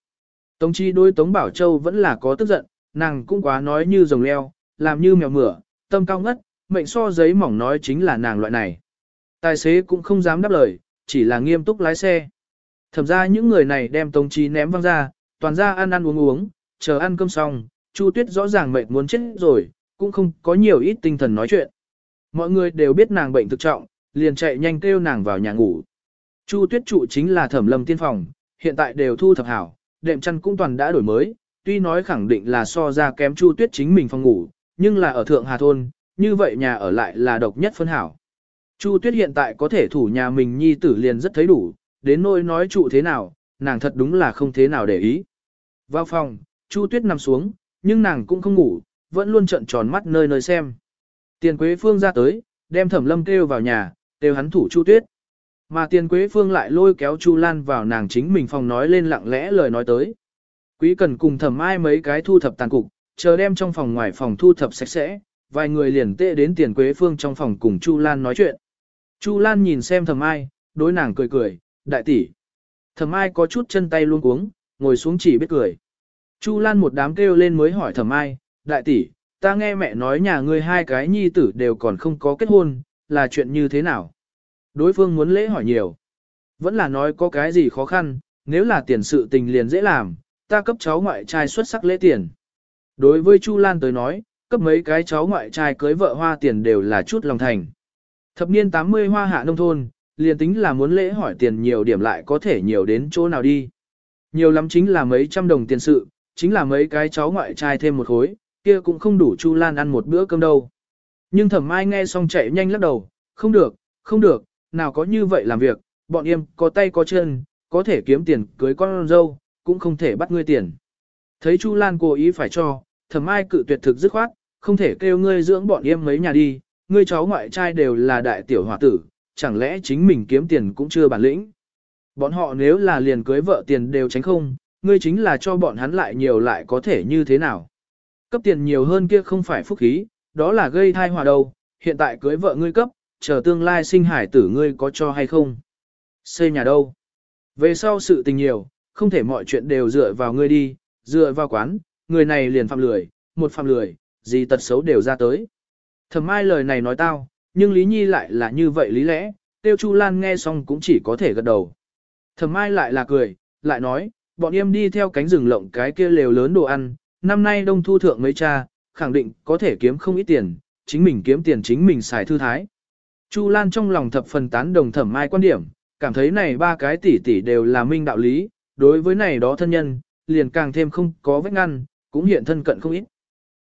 Tống Chi đối Tống Bảo Châu vẫn là có tức giận, nàng cũng quá nói như rồng leo, làm như mèo mửa, tâm cao ngất, mệnh so giấy mỏng nói chính là nàng loại này. Tài xế cũng không dám đáp lời, chỉ là nghiêm túc lái xe. Thẩm ra những người này đem Tống Chi ném văng ra, toàn ra ăn ăn uống uống, chờ ăn cơm xong, Chu Tuyết rõ ràng mệt muốn chết rồi, cũng không có nhiều ít tinh thần nói chuyện. Mọi người đều biết nàng bệnh thực trọng, liền chạy nhanh kêu nàng vào nhà ngủ. Chu Tuyết trụ chính là Thẩm Lâm tiên phòng, hiện tại đều thu thập hảo, đệm chăn cũng toàn đã đổi mới, tuy nói khẳng định là so ra kém Chu Tuyết chính mình phòng ngủ, nhưng là ở Thượng Hà Thôn, như vậy nhà ở lại là độc nhất phân hảo. Chu Tuyết hiện tại có thể thủ nhà mình nhi tử liền rất thấy đủ, đến nỗi nói trụ thế nào, nàng thật đúng là không thế nào để ý. Vào phòng, Chu Tuyết nằm xuống, nhưng nàng cũng không ngủ, vẫn luôn trợn tròn mắt nơi nơi xem. Tiền Quế Phương ra tới, đem Thẩm Lâm kêu vào nhà, đều hắn thủ Chu Tuyết. Mà Tiền Quế Phương lại lôi kéo Chu Lan vào nàng chính mình phòng nói lên lặng lẽ lời nói tới. Quý cần cùng Thẩm Ai mấy cái thu thập tàn cục, chờ đem trong phòng ngoài phòng thu thập sạch sẽ, vài người liền tệ đến Tiền Quế Phương trong phòng cùng Chu Lan nói chuyện. Chu Lan nhìn xem Thẩm Ai, đối nàng cười cười, đại tỷ. Thẩm Ai có chút chân tay luôn cuống, ngồi xuống chỉ biết cười. Chu Lan một đám kêu lên mới hỏi thẩm ai, đại tỷ, ta nghe mẹ nói nhà ngươi hai cái nhi tử đều còn không có kết hôn, là chuyện như thế nào? đối phương muốn lễ hỏi nhiều. Vẫn là nói có cái gì khó khăn, nếu là tiền sự tình liền dễ làm, ta cấp cháu ngoại trai xuất sắc lễ tiền. Đối với Chu Lan tới nói, cấp mấy cái cháu ngoại trai cưới vợ hoa tiền đều là chút lòng thành. Thập niên 80 hoa hạ nông thôn, liền tính là muốn lễ hỏi tiền nhiều điểm lại có thể nhiều đến chỗ nào đi. Nhiều lắm chính là mấy trăm đồng tiền sự, chính là mấy cái cháu ngoại trai thêm một khối, kia cũng không đủ Chu Lan ăn một bữa cơm đâu. Nhưng thẩm mai nghe xong chạy nhanh lắc đầu, không được, không được, nào có như vậy làm việc, bọn em có tay có chân, có thể kiếm tiền cưới con dâu, cũng không thể bắt ngươi tiền. Thấy Chu Lan cố ý phải cho, thẩm ai cự tuyệt thực dứt khoát, không thể kêu ngươi dưỡng bọn em mấy nhà đi, ngươi cháu ngoại trai đều là đại tiểu hòa tử, chẳng lẽ chính mình kiếm tiền cũng chưa bản lĩnh. Bọn họ nếu là liền cưới vợ tiền đều tránh không, ngươi chính là cho bọn hắn lại nhiều lại có thể như thế nào. Cấp tiền nhiều hơn kia không phải phúc khí, đó là gây thai hòa đâu, hiện tại cưới vợ ngươi cấp, chờ tương lai sinh hải tử ngươi có cho hay không. Xây nhà đâu? Về sau sự tình nhiều, không thể mọi chuyện đều dựa vào ngươi đi, dựa vào quán, người này liền phạm lười, một phạm lười, gì tật xấu đều ra tới. Thầm ai lời này nói tao, nhưng Lý Nhi lại là như vậy lý lẽ, Tiêu Chu Lan nghe xong cũng chỉ có thể gật đầu. Thầm ai lại là cười, lại nói, bọn em đi theo cánh rừng lộng cái kia lều lớn đồ ăn, năm nay đông thu thượng mấy cha, khẳng định có thể kiếm không ít tiền, chính mình kiếm tiền chính mình xài thư thái. Chu Lan trong lòng thập phần tán đồng thẩm mai quan điểm, cảm thấy này ba cái tỷ tỷ đều là minh đạo lý, đối với này đó thân nhân, liền càng thêm không có vết ngăn, cũng hiện thân cận không ít.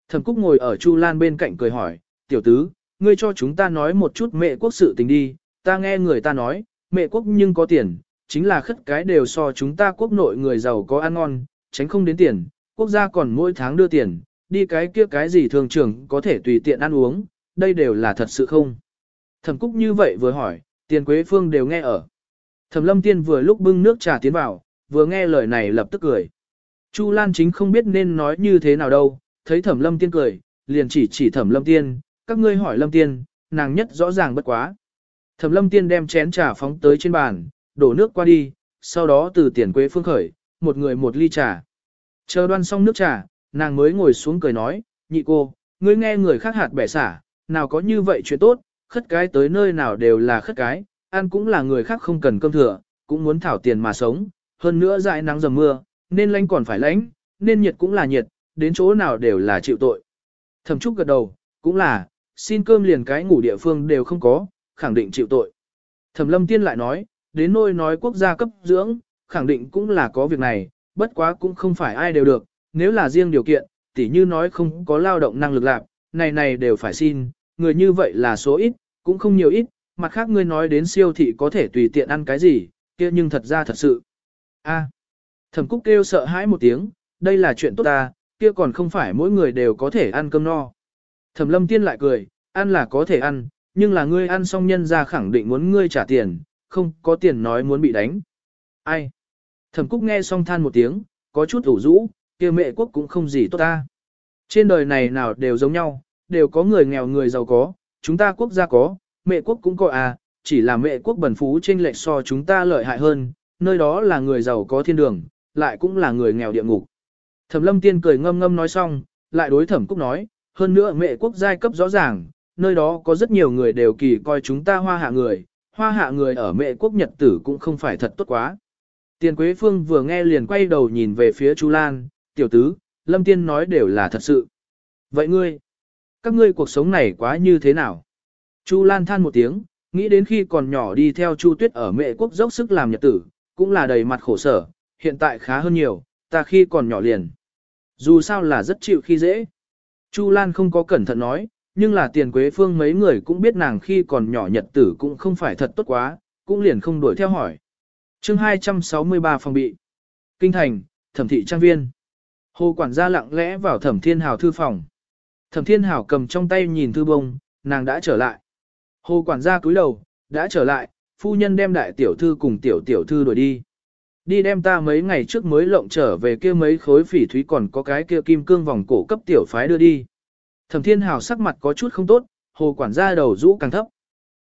Thẩm Cúc ngồi ở Chu Lan bên cạnh cười hỏi, tiểu tứ, ngươi cho chúng ta nói một chút mẹ quốc sự tình đi, ta nghe người ta nói, mẹ quốc nhưng có tiền, chính là khất cái đều so chúng ta quốc nội người giàu có ăn ngon, tránh không đến tiền, quốc gia còn mỗi tháng đưa tiền, đi cái kia cái gì thường trưởng có thể tùy tiện ăn uống, đây đều là thật sự không. Thẩm Cúc như vậy vừa hỏi, tiền quế phương đều nghe ở. Thẩm lâm tiên vừa lúc bưng nước trà tiến vào, vừa nghe lời này lập tức cười. Chu Lan chính không biết nên nói như thế nào đâu, thấy thẩm lâm tiên cười, liền chỉ chỉ thẩm lâm tiên, các ngươi hỏi lâm tiên, nàng nhất rõ ràng bất quá. Thẩm lâm tiên đem chén trà phóng tới trên bàn, đổ nước qua đi, sau đó từ tiền quế phương khởi, một người một ly trà. Chờ đoan xong nước trà, nàng mới ngồi xuống cười nói, nhị cô, ngươi nghe người khác hạt bẻ xả, nào có như vậy chuyện tốt, khất cái tới nơi nào đều là khất cái, ăn cũng là người khác không cần cơm thừa, cũng muốn thảo tiền mà sống, hơn nữa dại nắng dầm mưa, nên lánh còn phải lánh, nên nhiệt cũng là nhiệt, đến chỗ nào đều là chịu tội. Thẩm Trúc gật đầu, cũng là, xin cơm liền cái ngủ địa phương đều không có, khẳng định chịu tội. Thẩm Lâm Tiên lại nói, đến nôi nói quốc gia cấp dưỡng, khẳng định cũng là có việc này, bất quá cũng không phải ai đều được, nếu là riêng điều kiện, tỉ như nói không có lao động năng lực lạc, này này đều phải xin, người như vậy là số ít, cũng không nhiều ít, mặt khác ngươi nói đến siêu thị có thể tùy tiện ăn cái gì, kia nhưng thật ra thật sự. A. Thẩm Cúc kêu sợ hãi một tiếng, đây là chuyện tốt ta, kia còn không phải mỗi người đều có thể ăn cơm no. Thẩm Lâm Tiên lại cười, ăn là có thể ăn, nhưng là ngươi ăn xong nhân ra khẳng định muốn ngươi trả tiền, không có tiền nói muốn bị đánh. Ai? Thẩm Cúc nghe xong than một tiếng, có chút ủ rũ, kia mẹ quốc cũng không gì tốt ta. Trên đời này nào đều giống nhau, đều có người nghèo người giàu có, chúng ta quốc gia có, mẹ quốc cũng có à, chỉ là mẹ quốc bẩn phú trên lệch so chúng ta lợi hại hơn, nơi đó là người giàu có thiên đường, lại cũng là người nghèo địa ngục. Thẩm lâm tiên cười ngâm ngâm nói xong, lại đối thẩm cúc nói, hơn nữa mẹ quốc giai cấp rõ ràng, nơi đó có rất nhiều người đều kỳ coi chúng ta hoa hạ người, hoa hạ người ở mẹ quốc nhật tử cũng không phải thật tốt quá. Tiền Quế Phương vừa nghe liền quay đầu nhìn về phía Chu Lan, tiểu tứ, Lâm Tiên nói đều là thật sự. Vậy ngươi, các ngươi cuộc sống này quá như thế nào? Chu Lan than một tiếng, nghĩ đến khi còn nhỏ đi theo Chu Tuyết ở mẹ quốc dốc sức làm nhật tử, cũng là đầy mặt khổ sở, hiện tại khá hơn nhiều, ta khi còn nhỏ liền. Dù sao là rất chịu khi dễ. Chu Lan không có cẩn thận nói, nhưng là tiền quế phương mấy người cũng biết nàng khi còn nhỏ nhật tử cũng không phải thật tốt quá, cũng liền không đuổi theo hỏi. chương 263 phòng bị. Kinh thành, thẩm thị trang viên. Hồ quản gia lặng lẽ vào thẩm thiên hào thư phòng. Thẩm thiên hào cầm trong tay nhìn thư bông, nàng đã trở lại. Hồ quản gia cúi đầu, đã trở lại, phu nhân đem đại tiểu thư cùng tiểu tiểu thư đuổi đi. Đi đem ta mấy ngày trước mới lộng trở về kia mấy khối phỉ thúy còn có cái kia kim cương vòng cổ cấp tiểu phái đưa đi. Thẩm thiên hào sắc mặt có chút không tốt, hồ quản gia đầu rũ càng thấp.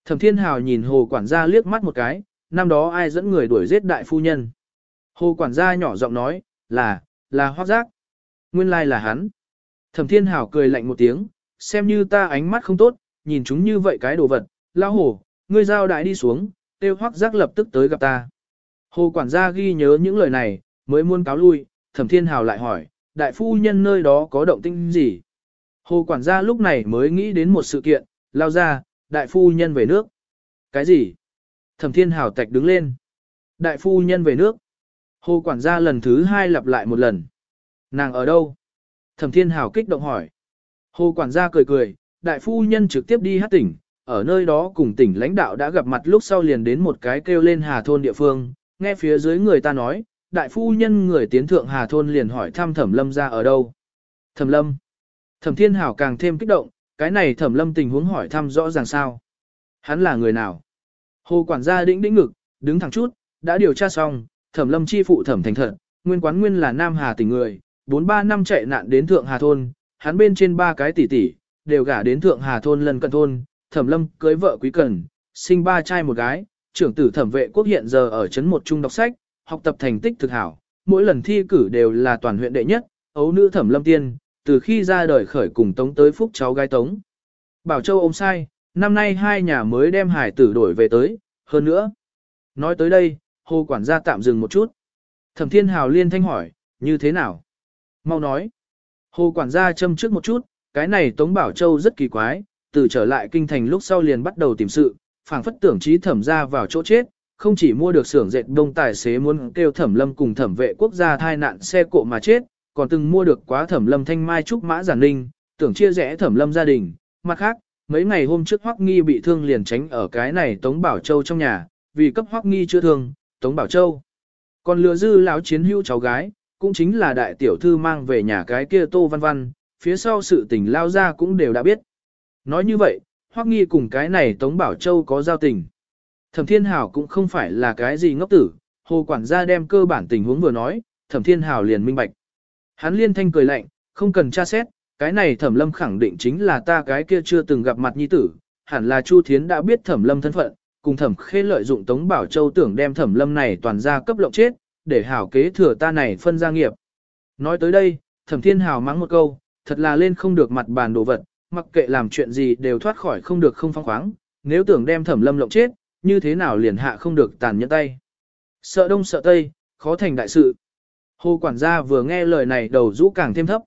Thẩm thiên hào nhìn hồ quản gia liếc mắt một cái, năm đó ai dẫn người đuổi giết đại phu nhân. Hồ quản gia nhỏ giọng nói, là, là hoác giác. Nguyên lai là hắn. Thẩm thiên Hảo cười lạnh một tiếng, xem như ta ánh mắt không tốt, nhìn chúng như vậy cái đồ vật, lao hồ, ngươi giao đại đi xuống, tiêu hoắc giác lập tức tới gặp ta. Hồ quản gia ghi nhớ những lời này, mới muốn cáo lui, thẩm thiên hào lại hỏi, đại phu nhân nơi đó có động tĩnh gì? Hồ quản gia lúc này mới nghĩ đến một sự kiện, lao ra, đại phu nhân về nước. Cái gì? Thẩm thiên hào tạch đứng lên. Đại phu nhân về nước. Hồ quản gia lần thứ hai lặp lại một lần. Nàng ở đâu? Thẩm thiên hào kích động hỏi. Hồ quản gia cười cười, đại phu nhân trực tiếp đi hát tỉnh, ở nơi đó cùng tỉnh lãnh đạo đã gặp mặt lúc sau liền đến một cái kêu lên Hà Thôn địa phương, nghe phía dưới người ta nói, đại phu nhân người tiến thượng Hà Thôn liền hỏi thăm Thẩm Lâm ra ở đâu. Thẩm Lâm. Thẩm Thiên Hảo càng thêm kích động, cái này Thẩm Lâm tình huống hỏi thăm rõ ràng sao. Hắn là người nào? Hồ quản gia đĩnh đĩnh ngực, đứng thẳng chút, đã điều tra xong, Thẩm Lâm chi phụ Thẩm Thành Thật, nguyên quán nguyên là Nam Hà tỉnh người, 4-3 năm chạy nạn đến Thượng Hà Thôn, hắn bên trên ba cái tỷ tỷ, đều gả đến Thượng Hà Thôn lần cận thôn, Thẩm Lâm cưới vợ quý cần, sinh ba trai một gái, trưởng tử Thẩm Vệ Quốc hiện giờ ở trấn một trung đọc sách, học tập thành tích thực hảo, mỗi lần thi cử đều là toàn huyện đệ nhất, ấu nữ Thẩm Lâm tiên, từ khi ra đời khởi cùng Tống tới phúc cháu gái Tống. Bảo Châu ôm sai, năm nay hai nhà mới đem hải tử đổi về tới, hơn nữa. Nói tới đây, hồ quản gia tạm dừng một chút. Thẩm Thiên Hào liên thanh hỏi, như thế nào? Mau nói. Hồ quản gia châm trước một chút, cái này Tống Bảo Châu rất kỳ quái, từ trở lại kinh thành lúc sau liền bắt đầu tìm sự, phảng phất tưởng trí thẩm ra vào chỗ chết, không chỉ mua được xưởng dệt đông tài xế muốn kêu thẩm lâm cùng thẩm vệ quốc gia thai nạn xe cộ mà chết, còn từng mua được quá thẩm lâm thanh mai trúc mã giản ninh, tưởng chia rẽ thẩm lâm gia đình. Mặt khác, mấy ngày hôm trước Hoắc Nghi bị thương liền tránh ở cái này Tống Bảo Châu trong nhà, vì cấp Hoắc Nghi chữa thương, Tống Bảo Châu. Còn lừa dư lão chiến hữu cháu gái, cũng chính là đại tiểu thư mang về nhà cái kia Tô Văn Văn, phía sau sự tình lao ra cũng đều đã biết. Nói như vậy, Hoắc Nghi cùng cái này Tống Bảo Châu có giao tình. Thẩm Thiên Hảo cũng không phải là cái gì ngốc tử, hồ quản gia đem cơ bản tình huống vừa nói, Thẩm Thiên Hảo liền minh bạch. Hắn liên thanh cười lạnh, không cần tra xét, cái này Thẩm Lâm khẳng định chính là ta cái kia chưa từng gặp mặt nhi tử, hẳn là Chu Thiến đã biết Thẩm Lâm thân phận, cùng Thẩm Khê lợi dụng Tống Bảo Châu tưởng đem Thẩm Lâm này toàn ra cấp lộng chết, để hảo kế thừa ta này phân gia nghiệp. Nói tới đây, Thẩm Thiên Hảo mắng một câu, thật là lên không được mặt bàn đồ vật, mặc kệ làm chuyện gì đều thoát khỏi không được không phong khoáng, nếu tưởng đem thẩm lâm lộng chết, như thế nào liền hạ không được tàn nhẫn tay. Sợ đông sợ tây, khó thành đại sự. Hồ quản gia vừa nghe lời này đầu rũ càng thêm thấp.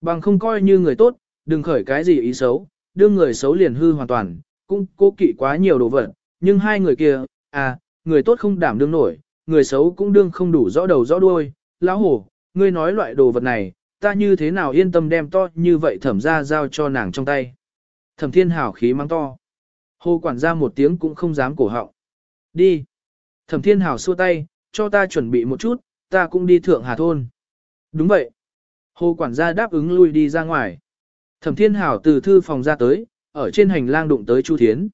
Bằng không coi như người tốt, đừng khởi cái gì ý xấu, đương người xấu liền hư hoàn toàn, cũng cố kỵ quá nhiều đồ vật, nhưng hai người kia, à, người tốt không đảm đương nổi, người xấu cũng đương không đủ rõ đầu rõ đuôi, lão hổ, ngươi nói loại đồ vật này, ta như thế nào yên tâm đem to như vậy thẩm ra giao cho nàng trong tay. Thẩm thiên hào khí mang to. Hồ quản gia một tiếng cũng không dám cổ họng. Đi. Thẩm thiên hào xua tay, cho ta chuẩn bị một chút, ta cũng đi thượng hà thôn. Đúng vậy. Hồ quản gia đáp ứng lui đi ra ngoài. Thẩm thiên hào từ thư phòng ra tới, ở trên hành lang đụng tới Chu Thiến.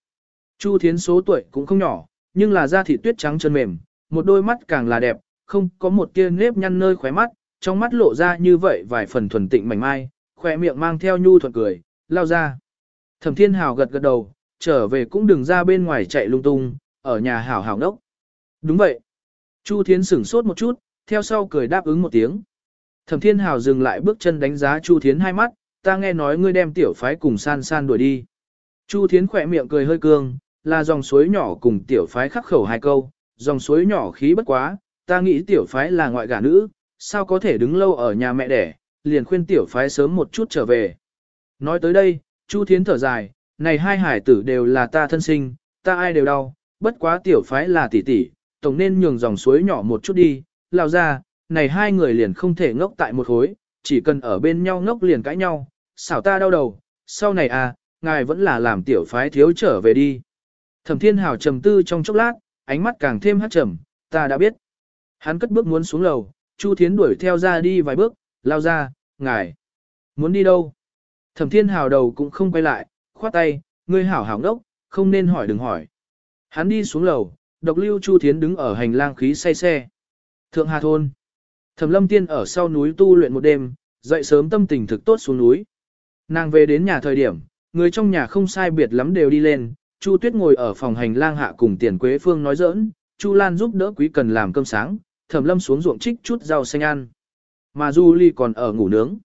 Chu Thiến số tuổi cũng không nhỏ, nhưng là da thịt tuyết trắng chân mềm, một đôi mắt càng là đẹp, không có một tia nếp nhăn nơi khóe mắt, trong mắt lộ ra như vậy vài phần thuần tịnh mảnh mai, khóe miệng mang theo nhu thuận cười, lao ra. Thẩm thiên hào gật gật đầu, trở về cũng đừng ra bên ngoài chạy lung tung, ở nhà hảo hảo đốc. Đúng vậy. Chu Thiến sửng sốt một chút, theo sau cười đáp ứng một tiếng. Thẩm thiên hào dừng lại bước chân đánh giá Chu Thiến hai mắt, ta nghe nói ngươi đem tiểu phái cùng san san đuổi đi. Chu Thiến khỏe miệng cười hơi cương, là dòng suối nhỏ cùng tiểu phái khắc khẩu hai câu, dòng suối nhỏ khí bất quá, ta nghĩ tiểu phái là ngoại gả nữ, sao có thể đứng lâu ở nhà mẹ đẻ, liền khuyên tiểu phái sớm một chút trở về. Nói tới đây, Chu Thiến thở dài, này hai hải tử đều là ta thân sinh, ta ai đều đau, bất quá tiểu phái là tỷ tỷ, tổng nên nhường dòng suối nhỏ một chút đi, lao ra, này hai người liền không thể ngốc tại một hối, chỉ cần ở bên nhau ngốc liền cãi nhau, xảo ta đau đầu, sau này à, ngài vẫn là làm tiểu phái thiếu trở về đi. Thẩm thiên hảo trầm tư trong chốc lát, ánh mắt càng thêm hát trầm, ta đã biết. Hắn cất bước muốn xuống lầu, Chu Thiến đuổi theo ra đi vài bước, lao ra, ngài. Muốn đi đâu? Thẩm thiên hào đầu cũng không quay lại, khoát tay, ngươi hảo hảo ngốc, không nên hỏi đừng hỏi. Hắn đi xuống lầu, độc lưu Chu Thiến đứng ở hành lang khí say xe. Thượng Hà Thôn. Thẩm lâm tiên ở sau núi tu luyện một đêm, dậy sớm tâm tình thực tốt xuống núi. Nàng về đến nhà thời điểm, người trong nhà không sai biệt lắm đều đi lên, Chu Tuyết ngồi ở phòng hành lang hạ cùng Tiền Quế Phương nói giỡn, Chu Lan giúp đỡ Quý Cần làm cơm sáng, Thẩm Lâm xuống ruộng trích chút rau xanh ăn. Mà Du Ly còn ở ngủ nướng.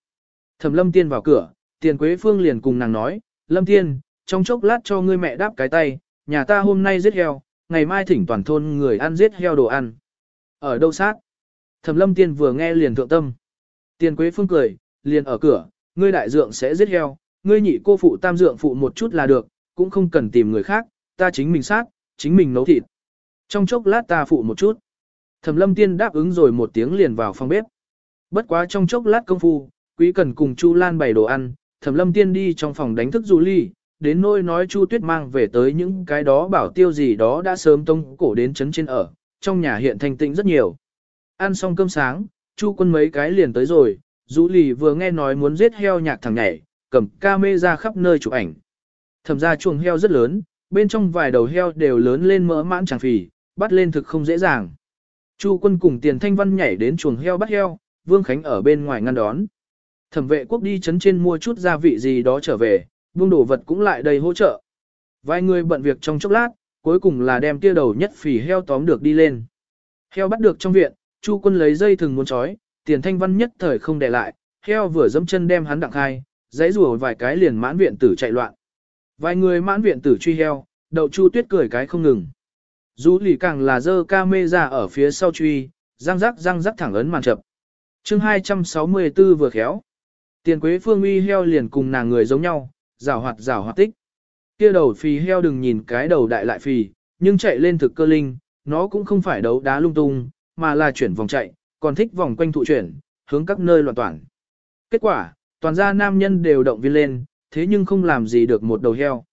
Thẩm Lâm tiên vào cửa, Tiền Quế Phương liền cùng nàng nói, Lâm Tiên, trong chốc lát cho ngươi mẹ đáp cái tay, nhà ta hôm nay giết heo, ngày mai thỉnh toàn thôn người ăn giết heo đồ ăn. Ở đâu sát? Thẩm lâm tiên vừa nghe liền thượng tâm. Tiền quế phương cười, liền ở cửa, ngươi đại dượng sẽ giết heo, ngươi nhị cô phụ tam dượng phụ một chút là được, cũng không cần tìm người khác, ta chính mình sát, chính mình nấu thịt. Trong chốc lát ta phụ một chút. Thẩm lâm tiên đáp ứng rồi một tiếng liền vào phòng bếp. Bất quá trong chốc lát công phu, quý cần cùng Chu Lan bày đồ ăn, thẩm lâm tiên đi trong phòng đánh thức du ly, đến nôi nói Chu Tuyết mang về tới những cái đó bảo tiêu gì đó đã sớm tông cổ đến chấn trên ở, trong nhà hiện thanh tĩnh rất nhiều. Ăn xong cơm sáng, Chu quân mấy cái liền tới rồi, Du Lì vừa nghe nói muốn giết heo nhạc thằng nhảy, cầm ca mê ra khắp nơi chụp ảnh. Thẩm ra chuồng heo rất lớn, bên trong vài đầu heo đều lớn lên mỡ mãn chẳng phì, bắt lên thực không dễ dàng. Chu quân cùng tiền thanh văn nhảy đến chuồng heo bắt heo, Vương Khánh ở bên ngoài ngăn đón. Thẩm vệ quốc đi chấn trên mua chút gia vị gì đó trở về, vương đồ vật cũng lại đây hỗ trợ. Vài người bận việc trong chốc lát, cuối cùng là đem tia đầu nhất phì heo tóm được đi lên. Heo bắt được trong viện, Chu quân lấy dây thừng muốn trói, tiền thanh văn nhất thời không để lại, heo vừa dẫm chân đem hắn đặng hai, dãy rùa vài cái liền mãn viện tử chạy loạn. Vài người mãn viện tử truy heo, đậu chu tuyết cười cái không ngừng. Dù lì càng là dơ ca mê ra ở phía sau truy, răng rắc răng rắc thẳng ấn màn chập. chương 264 vừa khéo. Tiền quế phương uy heo liền cùng nàng người giống nhau, rào hoạt rào hoạt tích. Kia đầu phì heo đừng nhìn cái đầu đại lại phì, nhưng chạy lên thực cơ linh, nó cũng không phải đấu đá lung tung, mà là chuyển vòng chạy, còn thích vòng quanh thụ chuyển, hướng các nơi loạn toàn. Kết quả, toàn gia nam nhân đều động viên lên, thế nhưng không làm gì được một đầu heo.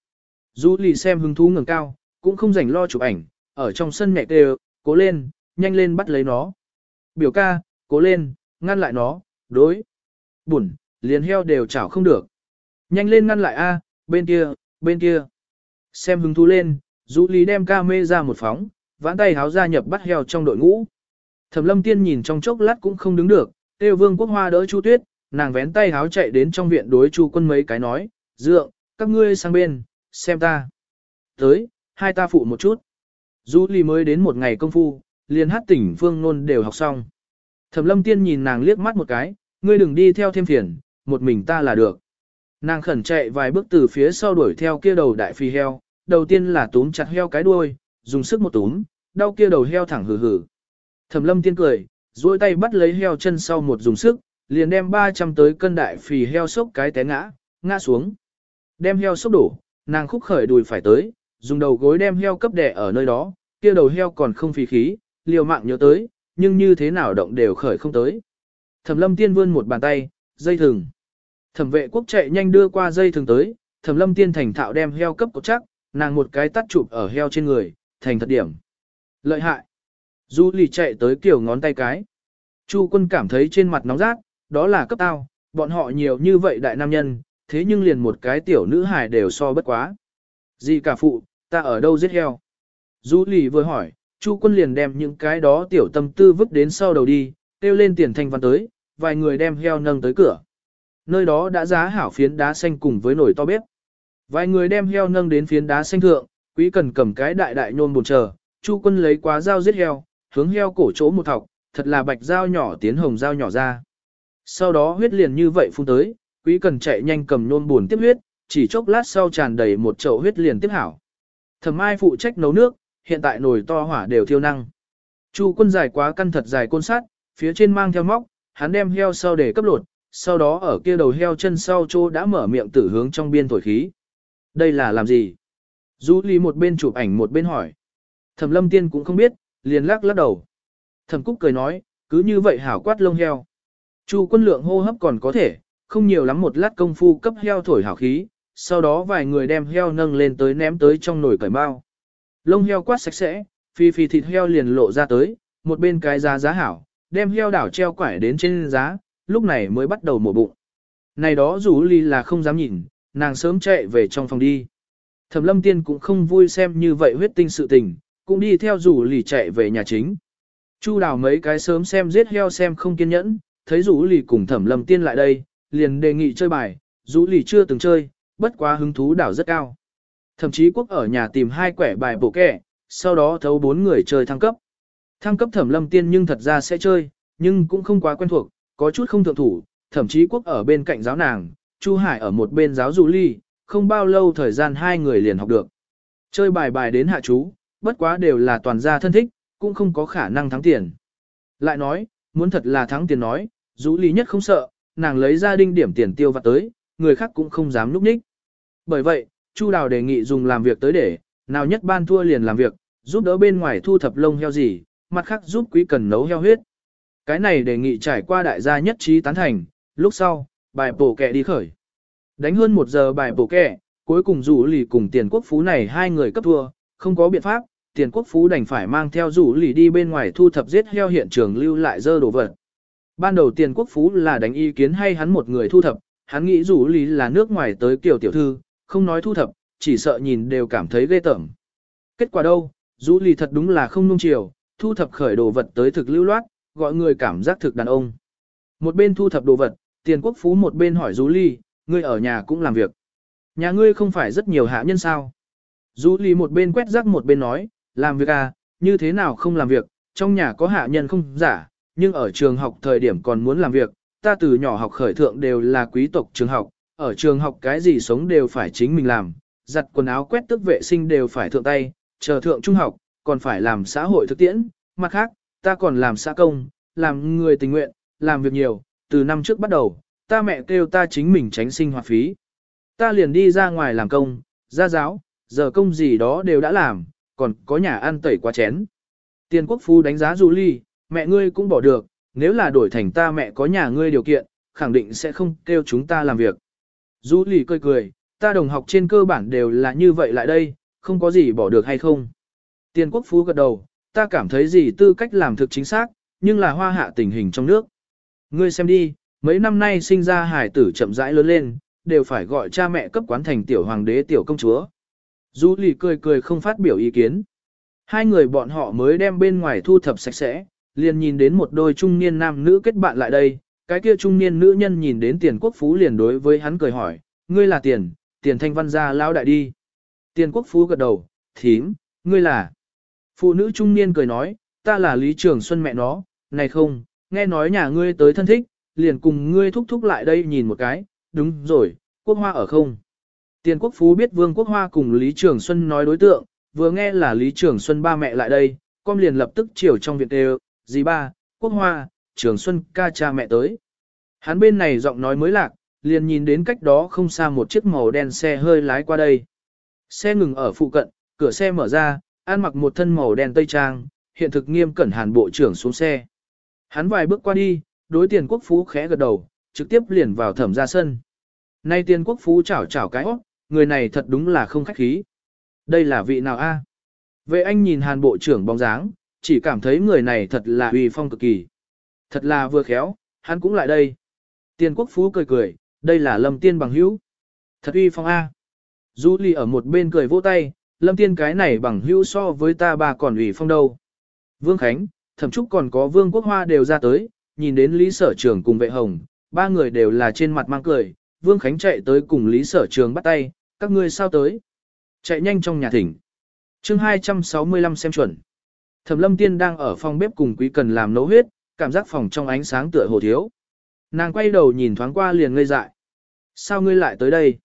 Du lì xem hứng thú ngừng cao, cũng không rảnh lo chụp ảnh, ở trong sân mẹ kêu, cố lên, nhanh lên bắt lấy nó. Biểu ca, cố lên, ngăn lại nó, đối. Bùn, liền heo đều chảo không được. Nhanh lên ngăn lại a, bên kia, bên kia. Xem hứng thú lên, Du Lý đem ca mê ra một phóng, vãn tay háo ra nhập bắt heo trong đội ngũ. Thẩm lâm tiên nhìn trong chốc lát cũng không đứng được, tiêu vương quốc hoa đỡ Chu Tuyết, nàng vén tay háo chạy đến trong viện đối Chu quân mấy cái nói, dượng, các ngươi sang bên, xem ta. Tới, hai ta phụ một chút. Du Ly mới đến một ngày công phu, liền hát tỉnh phương nôn đều học xong. Thẩm lâm tiên nhìn nàng liếc mắt một cái, ngươi đừng đi theo thêm phiền, một mình ta là được. Nàng khẩn chạy vài bước từ phía sau đuổi theo kia đầu đại phi heo, đầu tiên là túm chặt heo cái đuôi, dùng sức một túm, đau kia đầu heo thẳng hừ hừ. Thẩm lâm tiên cười, duỗi tay bắt lấy heo chân sau một dùng sức, liền đem 300 tới cân đại phì heo sốc cái té ngã, ngã xuống. Đem heo sốc đổ, nàng khúc khởi đùi phải tới, dùng đầu gối đem heo cấp đẻ ở nơi đó, kia đầu heo còn không phì khí, liều mạng nhớ tới, nhưng như thế nào động đều khởi không tới. Thẩm lâm tiên vươn một bàn tay, dây thừng. Thẩm vệ quốc chạy nhanh đưa qua dây thừng tới, thẩm lâm tiên thành thạo đem heo cấp cột chắc, nàng một cái tắt chụp ở heo trên người, thành thật điểm. Lợi hại. Du lì chạy tới kiểu ngón tay cái. Chu quân cảm thấy trên mặt nóng rát, đó là cấp tao, bọn họ nhiều như vậy đại nam nhân, thế nhưng liền một cái tiểu nữ hài đều so bất quá. Gì cả phụ, ta ở đâu giết heo? Du lì vừa hỏi, Chu quân liền đem những cái đó tiểu tâm tư vứt đến sau đầu đi, kêu lên tiền thanh văn tới, vài người đem heo nâng tới cửa. Nơi đó đã giá hảo phiến đá xanh cùng với nồi to bếp. Vài người đem heo nâng đến phiến đá xanh thượng, quý cần cầm cái đại đại nôn bồn chờ, Chu quân lấy quá dao giết heo, hướng heo cổ chỗ một thọc, thật là bạch dao nhỏ tiến hồng dao nhỏ ra. Sau đó huyết liền như vậy phun tới, quý cần chạy nhanh cầm nôn buồn tiếp huyết, chỉ chốc lát sau tràn đầy một chậu huyết liền tiếp hảo. Thẩm ai phụ trách nấu nước, hiện tại nồi to hỏa đều thiêu năng. Chu quân dài quá căn thật dài côn sắt, phía trên mang theo móc, hắn đem heo sau để cấp lột, sau đó ở kia đầu heo chân sau chỗ đã mở miệng tử hướng trong biên thổi khí. Đây là làm gì? Du Ly một bên chụp ảnh một bên hỏi. Thẩm lâm tiên cũng không biết, liền lắc lắc đầu. Thẩm Cúc cười nói, cứ như vậy hảo quát lông heo. Chu quân lượng hô hấp còn có thể, không nhiều lắm một lát công phu cấp heo thổi hảo khí, sau đó vài người đem heo nâng lên tới ném tới trong nồi cởi bao. Lông heo quát sạch sẽ, phi phi thịt heo liền lộ ra tới, một bên cái giá giá hảo, đem heo đảo treo quải đến trên giá, lúc này mới bắt đầu mổ bụng. Này đó rủ ly là không dám nhìn, nàng sớm chạy về trong phòng đi. Thẩm lâm tiên cũng không vui xem như vậy huyết tinh sự tình, cũng đi theo rủ lì chạy về nhà chính. Chu đào mấy cái sớm xem giết heo xem không kiên nhẫn, thấy rũ lì cùng thẩm lâm tiên lại đây, liền đề nghị chơi bài, rũ lì chưa từng chơi, bất quá hứng thú đảo rất cao. Thậm chí quốc ở nhà tìm hai quẻ bài bổ kẻ, sau đó thấu bốn người chơi thăng cấp. Thăng cấp thẩm lâm tiên nhưng thật ra sẽ chơi, nhưng cũng không quá quen thuộc, có chút không thượng thủ, thậm chí quốc ở bên cạnh giáo nàng, Chu Hải ở một bên giáo rũ lì, không bao lâu thời gian hai người liền học được. Chơi bài bài đến hạ chú, bất quá đều là toàn gia thân thích, cũng không có khả năng thắng tiền. Lại nói, muốn thật là thắng tiền nói, rũ lý nhất không sợ, nàng lấy ra đinh điểm tiền tiêu vặt tới, người khác cũng không dám núp ních. Bởi vậy, Chu Đào đề nghị dùng làm việc tới để, nào nhất ban thua liền làm việc, giúp đỡ bên ngoài thu thập lông heo gì, mặt khác giúp quý cần nấu heo huyết. Cái này đề nghị trải qua đại gia nhất trí tán thành, lúc sau, bài bổ kẹ đi khởi. Đánh hơn một giờ bài bổ kẹ, cuối cùng rủ lì cùng tiền quốc phú này hai người cấp thua, không có biện pháp, tiền quốc phú đành phải mang theo rủ lì đi bên ngoài thu thập giết heo hiện trường lưu lại dơ đồ vật. Ban đầu tiền quốc phú là đánh ý kiến hay hắn một người thu thập, hắn nghĩ rủ lì là nước ngoài tới kiểu tiểu thư, không nói thu thập, chỉ sợ nhìn đều cảm thấy ghê tởm. Kết quả đâu, rủ lì thật đúng là không nung chiều, thu thập khởi đồ vật tới thực lưu loát, gọi người cảm giác thực đàn ông. Một bên thu thập đồ vật, tiền quốc phú một bên hỏi rủ lì, ngươi ở nhà cũng làm việc. Nhà ngươi không phải rất nhiều hạ nhân sao? Rủ lì một bên quét rác một bên nói, làm việc à, như thế nào không làm việc, trong nhà có hạ nhân không giả, nhưng ở trường học thời điểm còn muốn làm việc, ta từ nhỏ học khởi thượng đều là quý tộc trường học, ở trường học cái gì sống đều phải chính mình làm, giặt quần áo quét tức vệ sinh đều phải thượng tay, chờ thượng trung học, còn phải làm xã hội thực tiễn, mặt khác, ta còn làm xã công, làm người tình nguyện, làm việc nhiều, từ năm trước bắt đầu, ta mẹ kêu ta chính mình tránh sinh hoạt phí. Ta liền đi ra ngoài làm công, ra giáo, giờ công gì đó đều đã làm, còn có nhà ăn tẩy qua chén. Tiền quốc phu đánh giá Du mẹ ngươi cũng bỏ được, nếu là đổi thành ta mẹ có nhà ngươi điều kiện, khẳng định sẽ không kêu chúng ta làm việc. Du cười cười, ta đồng học trên cơ bản đều là như vậy lại đây, không có gì bỏ được hay không. Tiền quốc phú gật đầu, ta cảm thấy gì tư cách làm thực chính xác, nhưng là hoa hạ tình hình trong nước. Ngươi xem đi, mấy năm nay sinh ra hải tử chậm rãi lớn lên, đều phải gọi cha mẹ cấp quán thành tiểu hoàng đế tiểu công chúa. Du lì cười cười không phát biểu ý kiến. Hai người bọn họ mới đem bên ngoài thu thập sạch sẽ, liền nhìn đến một đôi trung niên nam nữ kết bạn lại đây. Cái kia trung niên nữ nhân nhìn đến tiền quốc phú liền đối với hắn cười hỏi, ngươi là tiền, tiền thanh văn gia lao đại đi. Tiền quốc phú gật đầu, thím, ngươi là. Phụ nữ trung niên cười nói, ta là Lý Trường Xuân mẹ nó, này không, nghe nói nhà ngươi tới thân thích, liền cùng ngươi thúc thúc lại đây nhìn một cái, đúng rồi, quốc hoa ở không. Tiền quốc phú biết Vương Quốc Hoa cùng Lý Trường Xuân nói đối tượng, vừa nghe là Lý Trường Xuân ba mẹ lại đây, con liền lập tức chiều trong viện đều, dì ba, Quốc Hoa, Trường Xuân ca cha mẹ tới. Hắn bên này giọng nói mới lạc, liền nhìn đến cách đó không xa một chiếc màu đen xe hơi lái qua đây. Xe ngừng ở phụ cận, cửa xe mở ra, an mặc một thân màu đen tây trang, hiện thực nghiêm cẩn hàn bộ trưởng xuống xe. Hắn vài bước qua đi, đối tiền quốc phú khẽ gật đầu, trực tiếp liền vào thẩm ra sân. Nay tiền quốc phú chảo chảo cái óc, người này thật đúng là không khách khí. Đây là vị nào a? Vệ anh nhìn hàn bộ trưởng bóng dáng, chỉ cảm thấy người này thật là uy phong cực kỳ. Thật là vừa khéo, hắn cũng lại đây. Tiền quốc phú cười cười, đây là lâm tiên bằng hữu. Thật uy phong a. Du ly ở một bên cười vỗ tay, lâm tiên cái này bằng hữu so với ta bà còn uy phong đâu. Vương Khánh, thậm chúc còn có vương quốc hoa đều ra tới, nhìn đến lý sở trưởng cùng vệ hồng, ba người đều là trên mặt mang cười, Vương Khánh chạy tới cùng Lý Sở Trường bắt tay, các ngươi sao tới? Chạy nhanh trong nhà thỉnh. chương 265 xem chuẩn. Thẩm lâm tiên đang ở phòng bếp cùng quý cần làm nấu huyết, cảm giác phòng trong ánh sáng tựa hồ thiếu. Nàng quay đầu nhìn thoáng qua liền ngây dại. Sao ngươi lại tới đây?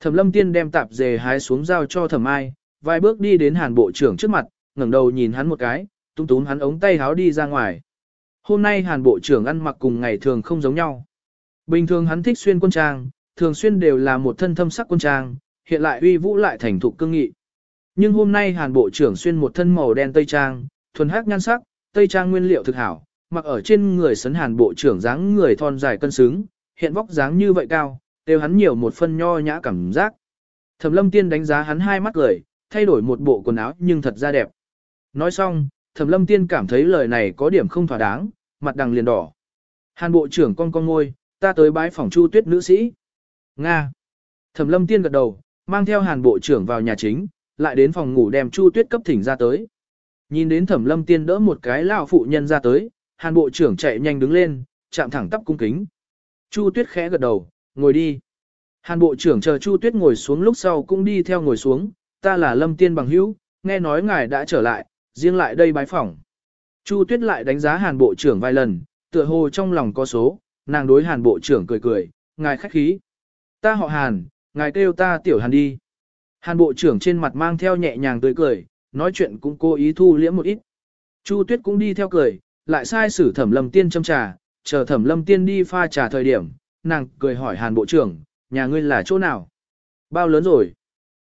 Thẩm lâm tiên đem tạp dề hái xuống giao cho thẩm ai, vài bước đi đến hàn bộ trưởng trước mặt, ngẩng đầu nhìn hắn một cái, tung tún hắn ống tay háo đi ra ngoài. Hôm nay hàn bộ trưởng ăn mặc cùng ngày thường không giống nhau. Bình thường hắn thích xuyên quân trang, thường xuyên đều là một thân thâm sắc quân trang, hiện lại uy vũ lại thành thục cương nghị. Nhưng hôm nay Hàn Bộ trưởng xuyên một thân màu đen tây trang, thuần hắc nhan sắc, tây trang nguyên liệu thực hảo, mặc ở trên người sấn Hàn Bộ trưởng dáng người thon dài cân xứng, hiện vóc dáng như vậy cao, đều hắn nhiều một phân nho nhã cảm giác. Thẩm Lâm Tiên đánh giá hắn hai mắt cười, thay đổi một bộ quần áo nhưng thật ra đẹp. Nói xong, Thẩm Lâm Tiên cảm thấy lời này có điểm không thỏa đáng, mặt đằng liền đỏ. Hàn Bộ trưởng con con ngôi, ta tới bái phòng Chu Tuyết nữ sĩ. Nga. Thẩm lâm tiên gật đầu, mang theo hàn bộ trưởng vào nhà chính, lại đến phòng ngủ đem Chu Tuyết cấp thỉnh ra tới. Nhìn đến thẩm lâm tiên đỡ một cái lão phụ nhân ra tới, hàn bộ trưởng chạy nhanh đứng lên, chạm thẳng tắp cung kính. Chu Tuyết khẽ gật đầu, ngồi đi. Hàn bộ trưởng chờ Chu Tuyết ngồi xuống lúc sau cũng đi theo ngồi xuống, ta là lâm tiên bằng hữu, nghe nói ngài đã trở lại, riêng lại đây bái phỏng. Chu Tuyết lại đánh giá hàn bộ trưởng vài lần, tựa hồ trong lòng có số, nàng đối hàn bộ trưởng cười cười, ngài khách khí. Ta họ hàn, ngài kêu ta tiểu hàn đi. Hàn bộ trưởng trên mặt mang theo nhẹ nhàng tươi cười, nói chuyện cũng cố ý thu liễm một ít. Chu Tuyết cũng đi theo cười, lại sai sử thẩm lâm tiên châm trà, chờ thẩm lâm tiên đi pha trà thời điểm, nàng cười hỏi hàn bộ trưởng, nhà ngươi là chỗ nào? Bao lớn rồi?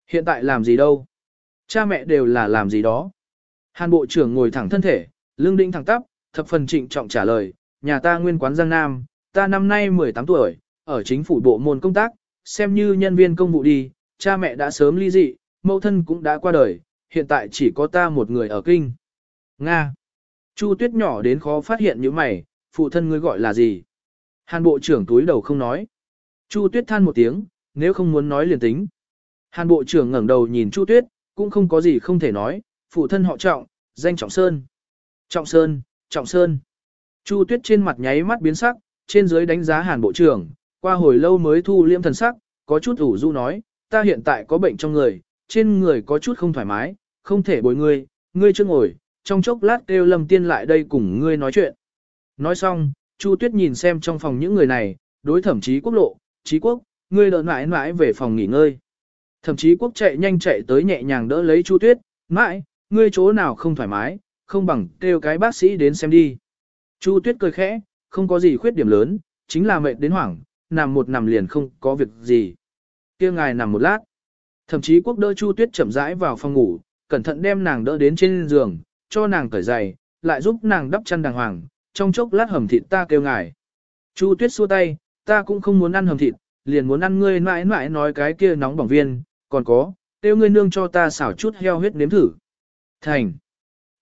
Hiện tại làm gì đâu? Cha mẹ đều là làm gì đó? Hàn bộ trưởng ngồi thẳng thân thể, lưng đĩnh thẳng tắp, thập phần trịnh trọng trả lời, nhà ta nguyên quán Giang Nam, ta năm nay 18 tuổi, ở chính phủ bộ môn công tác, xem như nhân viên công vụ đi, cha mẹ đã sớm ly dị, mẫu thân cũng đã qua đời, hiện tại chỉ có ta một người ở kinh. Nga. Chu tuyết nhỏ đến khó phát hiện như mày, phụ thân ngươi gọi là gì? Hàn bộ trưởng túi đầu không nói. Chu tuyết than một tiếng, nếu không muốn nói liền tính. Hàn bộ trưởng ngẩng đầu nhìn Chu tuyết, cũng không có gì không thể nói, phụ thân họ trọng, danh trọng sơn. Trọng sơn, trọng sơn. Chu tuyết trên mặt nháy mắt biến sắc, trên dưới đánh giá hàn bộ trưởng, qua hồi lâu mới thu liêm thần sắc, có chút ủ rũ nói, ta hiện tại có bệnh trong người, trên người có chút không thoải mái, không thể bồi ngươi, ngươi chưa ngồi, trong chốc lát kêu lâm tiên lại đây cùng ngươi nói chuyện. Nói xong, Chu Tuyết nhìn xem trong phòng những người này, đối thẩm chí quốc lộ, chí quốc, ngươi đỡ mãi mãi về phòng nghỉ ngơi. Thẩm chí quốc chạy nhanh chạy tới nhẹ nhàng đỡ lấy Chu Tuyết, mãi, ngươi chỗ nào không thoải mái, không bằng kêu cái bác sĩ đến xem đi. Chu Tuyết cười khẽ, không có gì khuyết điểm lớn, chính là mệt đến hoảng, nằm một nằm liền không có việc gì. kia ngài nằm một lát. Thậm chí quốc đỡ Chu Tuyết chậm rãi vào phòng ngủ, cẩn thận đem nàng đỡ đến trên giường, cho nàng cởi giày, lại giúp nàng đắp chăn đàng hoàng, trong chốc lát hầm thịt ta kêu ngài. Chu Tuyết xua tay, ta cũng không muốn ăn hầm thịt, liền muốn ăn ngươi mãi mãi nói cái kia nóng bỏng viên, còn có, kêu ngươi nương cho ta xảo chút heo huyết nếm thử. Thành.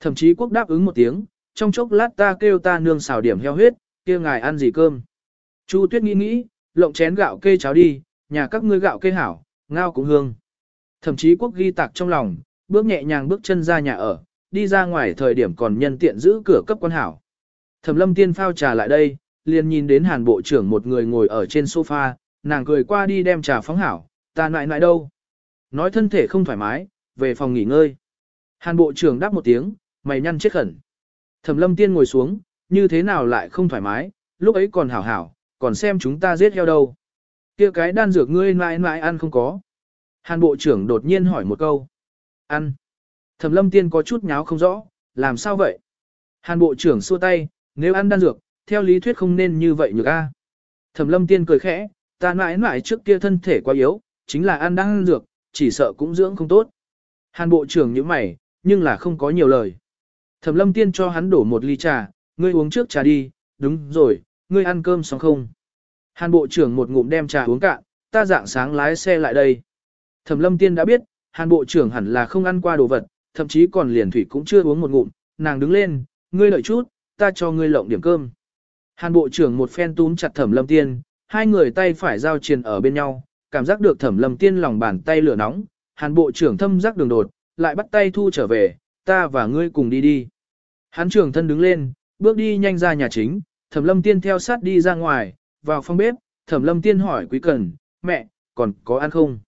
Thậm chí quốc đáp ứng một tiếng, trong chốc lát ta kêu ta nương xào điểm heo huyết, kia ngài ăn gì cơm. Chu Tuyết nghĩ nghĩ, lộng chén gạo kê cháo đi, nhà các ngươi gạo kê hảo, ngao cũng hương. Thậm chí quốc ghi tạc trong lòng, bước nhẹ nhàng bước chân ra nhà ở, đi ra ngoài thời điểm còn nhân tiện giữ cửa cấp quan hảo. Thẩm lâm tiên phao trà lại đây, liền nhìn đến hàn bộ trưởng một người ngồi ở trên sofa, nàng cười qua đi đem trà phóng hảo, ta nại nại đâu. Nói thân thể không thoải mái, về phòng nghỉ ngơi. Hàn bộ trưởng đáp một tiếng, mày nhăn chết khẩn. Thẩm lâm tiên ngồi xuống, như thế nào lại không thoải mái, lúc ấy còn hảo hảo, còn xem chúng ta giết heo đâu. kia cái đan dược ngươi mãi mãi ăn không có. Hàn bộ trưởng đột nhiên hỏi một câu. Ăn. Thẩm lâm tiên có chút nháo không rõ, làm sao vậy? Hàn bộ trưởng xua tay, nếu ăn đan dược, theo lý thuyết không nên như vậy nhược a. Thẩm lâm tiên cười khẽ, ta mãi mãi trước kia thân thể quá yếu, chính là ăn đan dược, chỉ sợ cũng dưỡng không tốt. Hàn bộ trưởng như mày, nhưng là không có nhiều lời. Thẩm lâm tiên cho hắn đổ một ly trà, ngươi uống trước trà đi, đúng rồi, ngươi ăn cơm xong không? Hàn bộ trưởng một ngụm đem trà uống cạn, ta dạng sáng lái xe lại đây. Thẩm lâm tiên đã biết, hàn bộ trưởng hẳn là không ăn qua đồ vật, thậm chí còn liền thủy cũng chưa uống một ngụm, nàng đứng lên, ngươi đợi chút, ta cho ngươi lộng điểm cơm. Hàn bộ trưởng một phen túm chặt thẩm lâm tiên, hai người tay phải giao triền ở bên nhau, cảm giác được thẩm lâm tiên lòng bàn tay lửa nóng, hàn bộ trưởng thâm giác đường đột, lại bắt tay thu trở về, ta và ngươi cùng đi đi. Hắn trưởng thân đứng lên, bước đi nhanh ra nhà chính, thẩm lâm tiên theo sát đi ra ngoài, vào phòng bếp, thẩm lâm tiên hỏi quý cần, mẹ, còn có ăn không?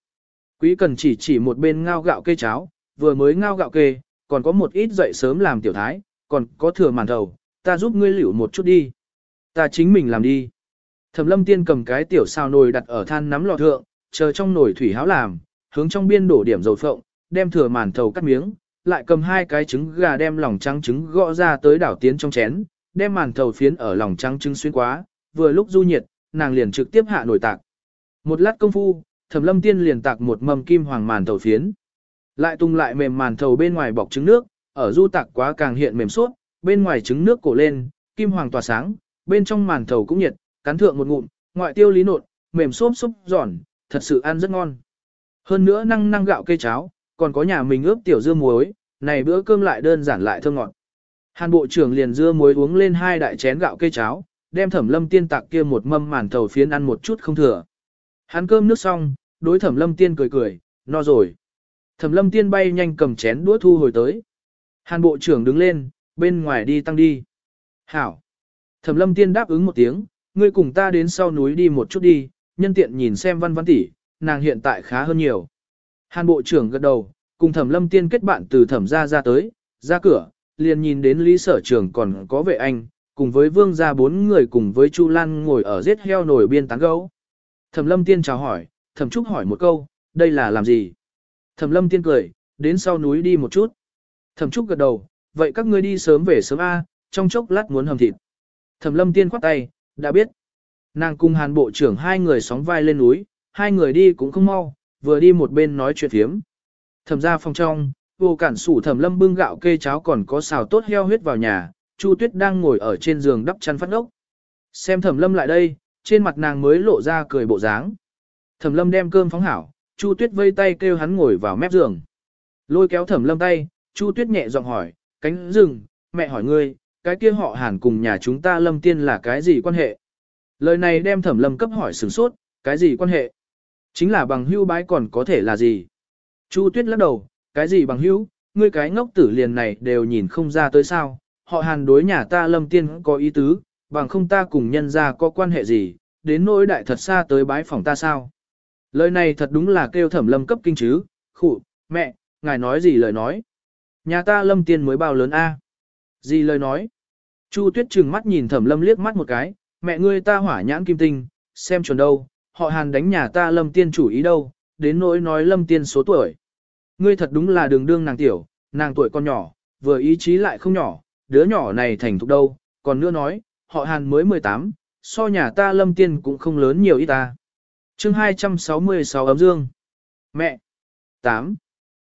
Quý cần chỉ chỉ một bên ngao gạo kê cháo, vừa mới ngao gạo kê, còn có một ít dậy sớm làm tiểu thái, còn có thừa màn đầu, ta giúp ngươi liễu một chút đi. Ta chính mình làm đi. Thẩm lâm tiên cầm cái tiểu xào nồi đặt ở than nắm lò thượng, chờ trong nồi thủy háo làm, hướng trong biên đổ điểm dầu phộng, đem thừa màn thầu cắt miếng, lại cầm hai cái trứng gà đem lòng trắng trứng gõ ra tới đảo tiến trong chén, đem màn thầu phiến ở lòng trắng trứng xuyên quá, vừa lúc du nhiệt, nàng liền trực tiếp hạ nổi tạc. Một lát công phu, Thẩm Lâm Tiên liền tạc một mầm kim hoàng màn thầu phiến. Lại tung lại mềm màn thầu bên ngoài bọc trứng nước, ở du tạc quá càng hiện mềm suốt, bên ngoài trứng nước cổ lên, kim hoàng tỏa sáng, bên trong màn thầu cũng nhiệt, cắn thượng một ngụm, ngoại tiêu lý nột, mềm xốp xốp giòn, thật sự ăn rất ngon. Hơn nữa năng năng gạo cây cháo, còn có nhà mình ướp tiểu dưa muối, này bữa cơm lại đơn giản lại thơm ngọt. Hàn bộ trưởng liền dưa muối uống lên hai đại chén gạo cây cháo, đem thẩm lâm tiên tạc kia một mâm màn thầu phiến ăn một chút không thừa. Hắn cơm nước xong, đối thẩm lâm tiên cười cười, no rồi. Thẩm lâm tiên bay nhanh cầm chén đũa thu hồi tới. Hàn bộ trưởng đứng lên, bên ngoài đi tăng đi. Hảo. Thẩm lâm tiên đáp ứng một tiếng, ngươi cùng ta đến sau núi đi một chút đi, nhân tiện nhìn xem văn văn tỷ, nàng hiện tại khá hơn nhiều. Hàn bộ trưởng gật đầu, cùng thẩm lâm tiên kết bạn từ thẩm Gia ra tới, ra cửa, liền nhìn đến lý sở trưởng còn có vệ anh, cùng với vương gia bốn người cùng với Chu Lan ngồi ở giết heo nổi biên tán gấu. Thẩm lâm tiên chào hỏi, thẩm trúc hỏi một câu, đây là làm gì? Thẩm lâm tiên cười, đến sau núi đi một chút. Thẩm trúc gật đầu, vậy các ngươi đi sớm về sớm A, trong chốc lát muốn hầm thịt. Thẩm lâm tiên khoát tay, đã biết. Nàng cùng hàn bộ trưởng hai người sóng vai lên núi, hai người đi cũng không mau, vừa đi một bên nói chuyện thiếm. Thẩm ra phòng trong, vô cản sủ thẩm lâm bưng gạo kê cháo còn có xào tốt heo huyết vào nhà, Chu Tuyết đang ngồi ở trên giường đắp chăn phát ốc. Xem thẩm lâm lại đây, trên mặt nàng mới lộ ra cười bộ dáng. Thẩm lâm đem cơm phóng hảo, Chu Tuyết vây tay kêu hắn ngồi vào mép giường. Lôi kéo thẩm lâm tay, Chu Tuyết nhẹ giọng hỏi, cánh rừng, mẹ hỏi ngươi, cái kia họ hàn cùng nhà chúng ta lâm tiên là cái gì quan hệ? Lời này đem thẩm lâm cấp hỏi sửng sốt, cái gì quan hệ? Chính là bằng hưu bái còn có thể là gì? Chu Tuyết lắc đầu, cái gì bằng hữu, ngươi cái ngốc tử liền này đều nhìn không ra tới sao, họ hàn đối nhà ta lâm tiên có ý tứ, bằng không ta cùng nhân ra có quan hệ gì, đến nỗi đại thật xa tới bái phòng ta sao. Lời này thật đúng là kêu thẩm lâm cấp kinh chứ, khụ, mẹ, ngài nói gì lời nói. Nhà ta lâm tiên mới bao lớn a Gì lời nói. Chu tuyết trừng mắt nhìn thẩm lâm liếc mắt một cái, mẹ ngươi ta hỏa nhãn kim tinh, xem chuẩn đâu, họ hàn đánh nhà ta lâm tiên chủ ý đâu, đến nỗi nói lâm tiên số tuổi. Ngươi thật đúng là đường đương nàng tiểu, nàng tuổi con nhỏ, vừa ý chí lại không nhỏ, đứa nhỏ này thành thục đâu, còn nữa nói, họ hàn mới 18, so nhà ta lâm tiên cũng không lớn nhiều ít ta. chương 266 ấm dương. Mẹ. 8.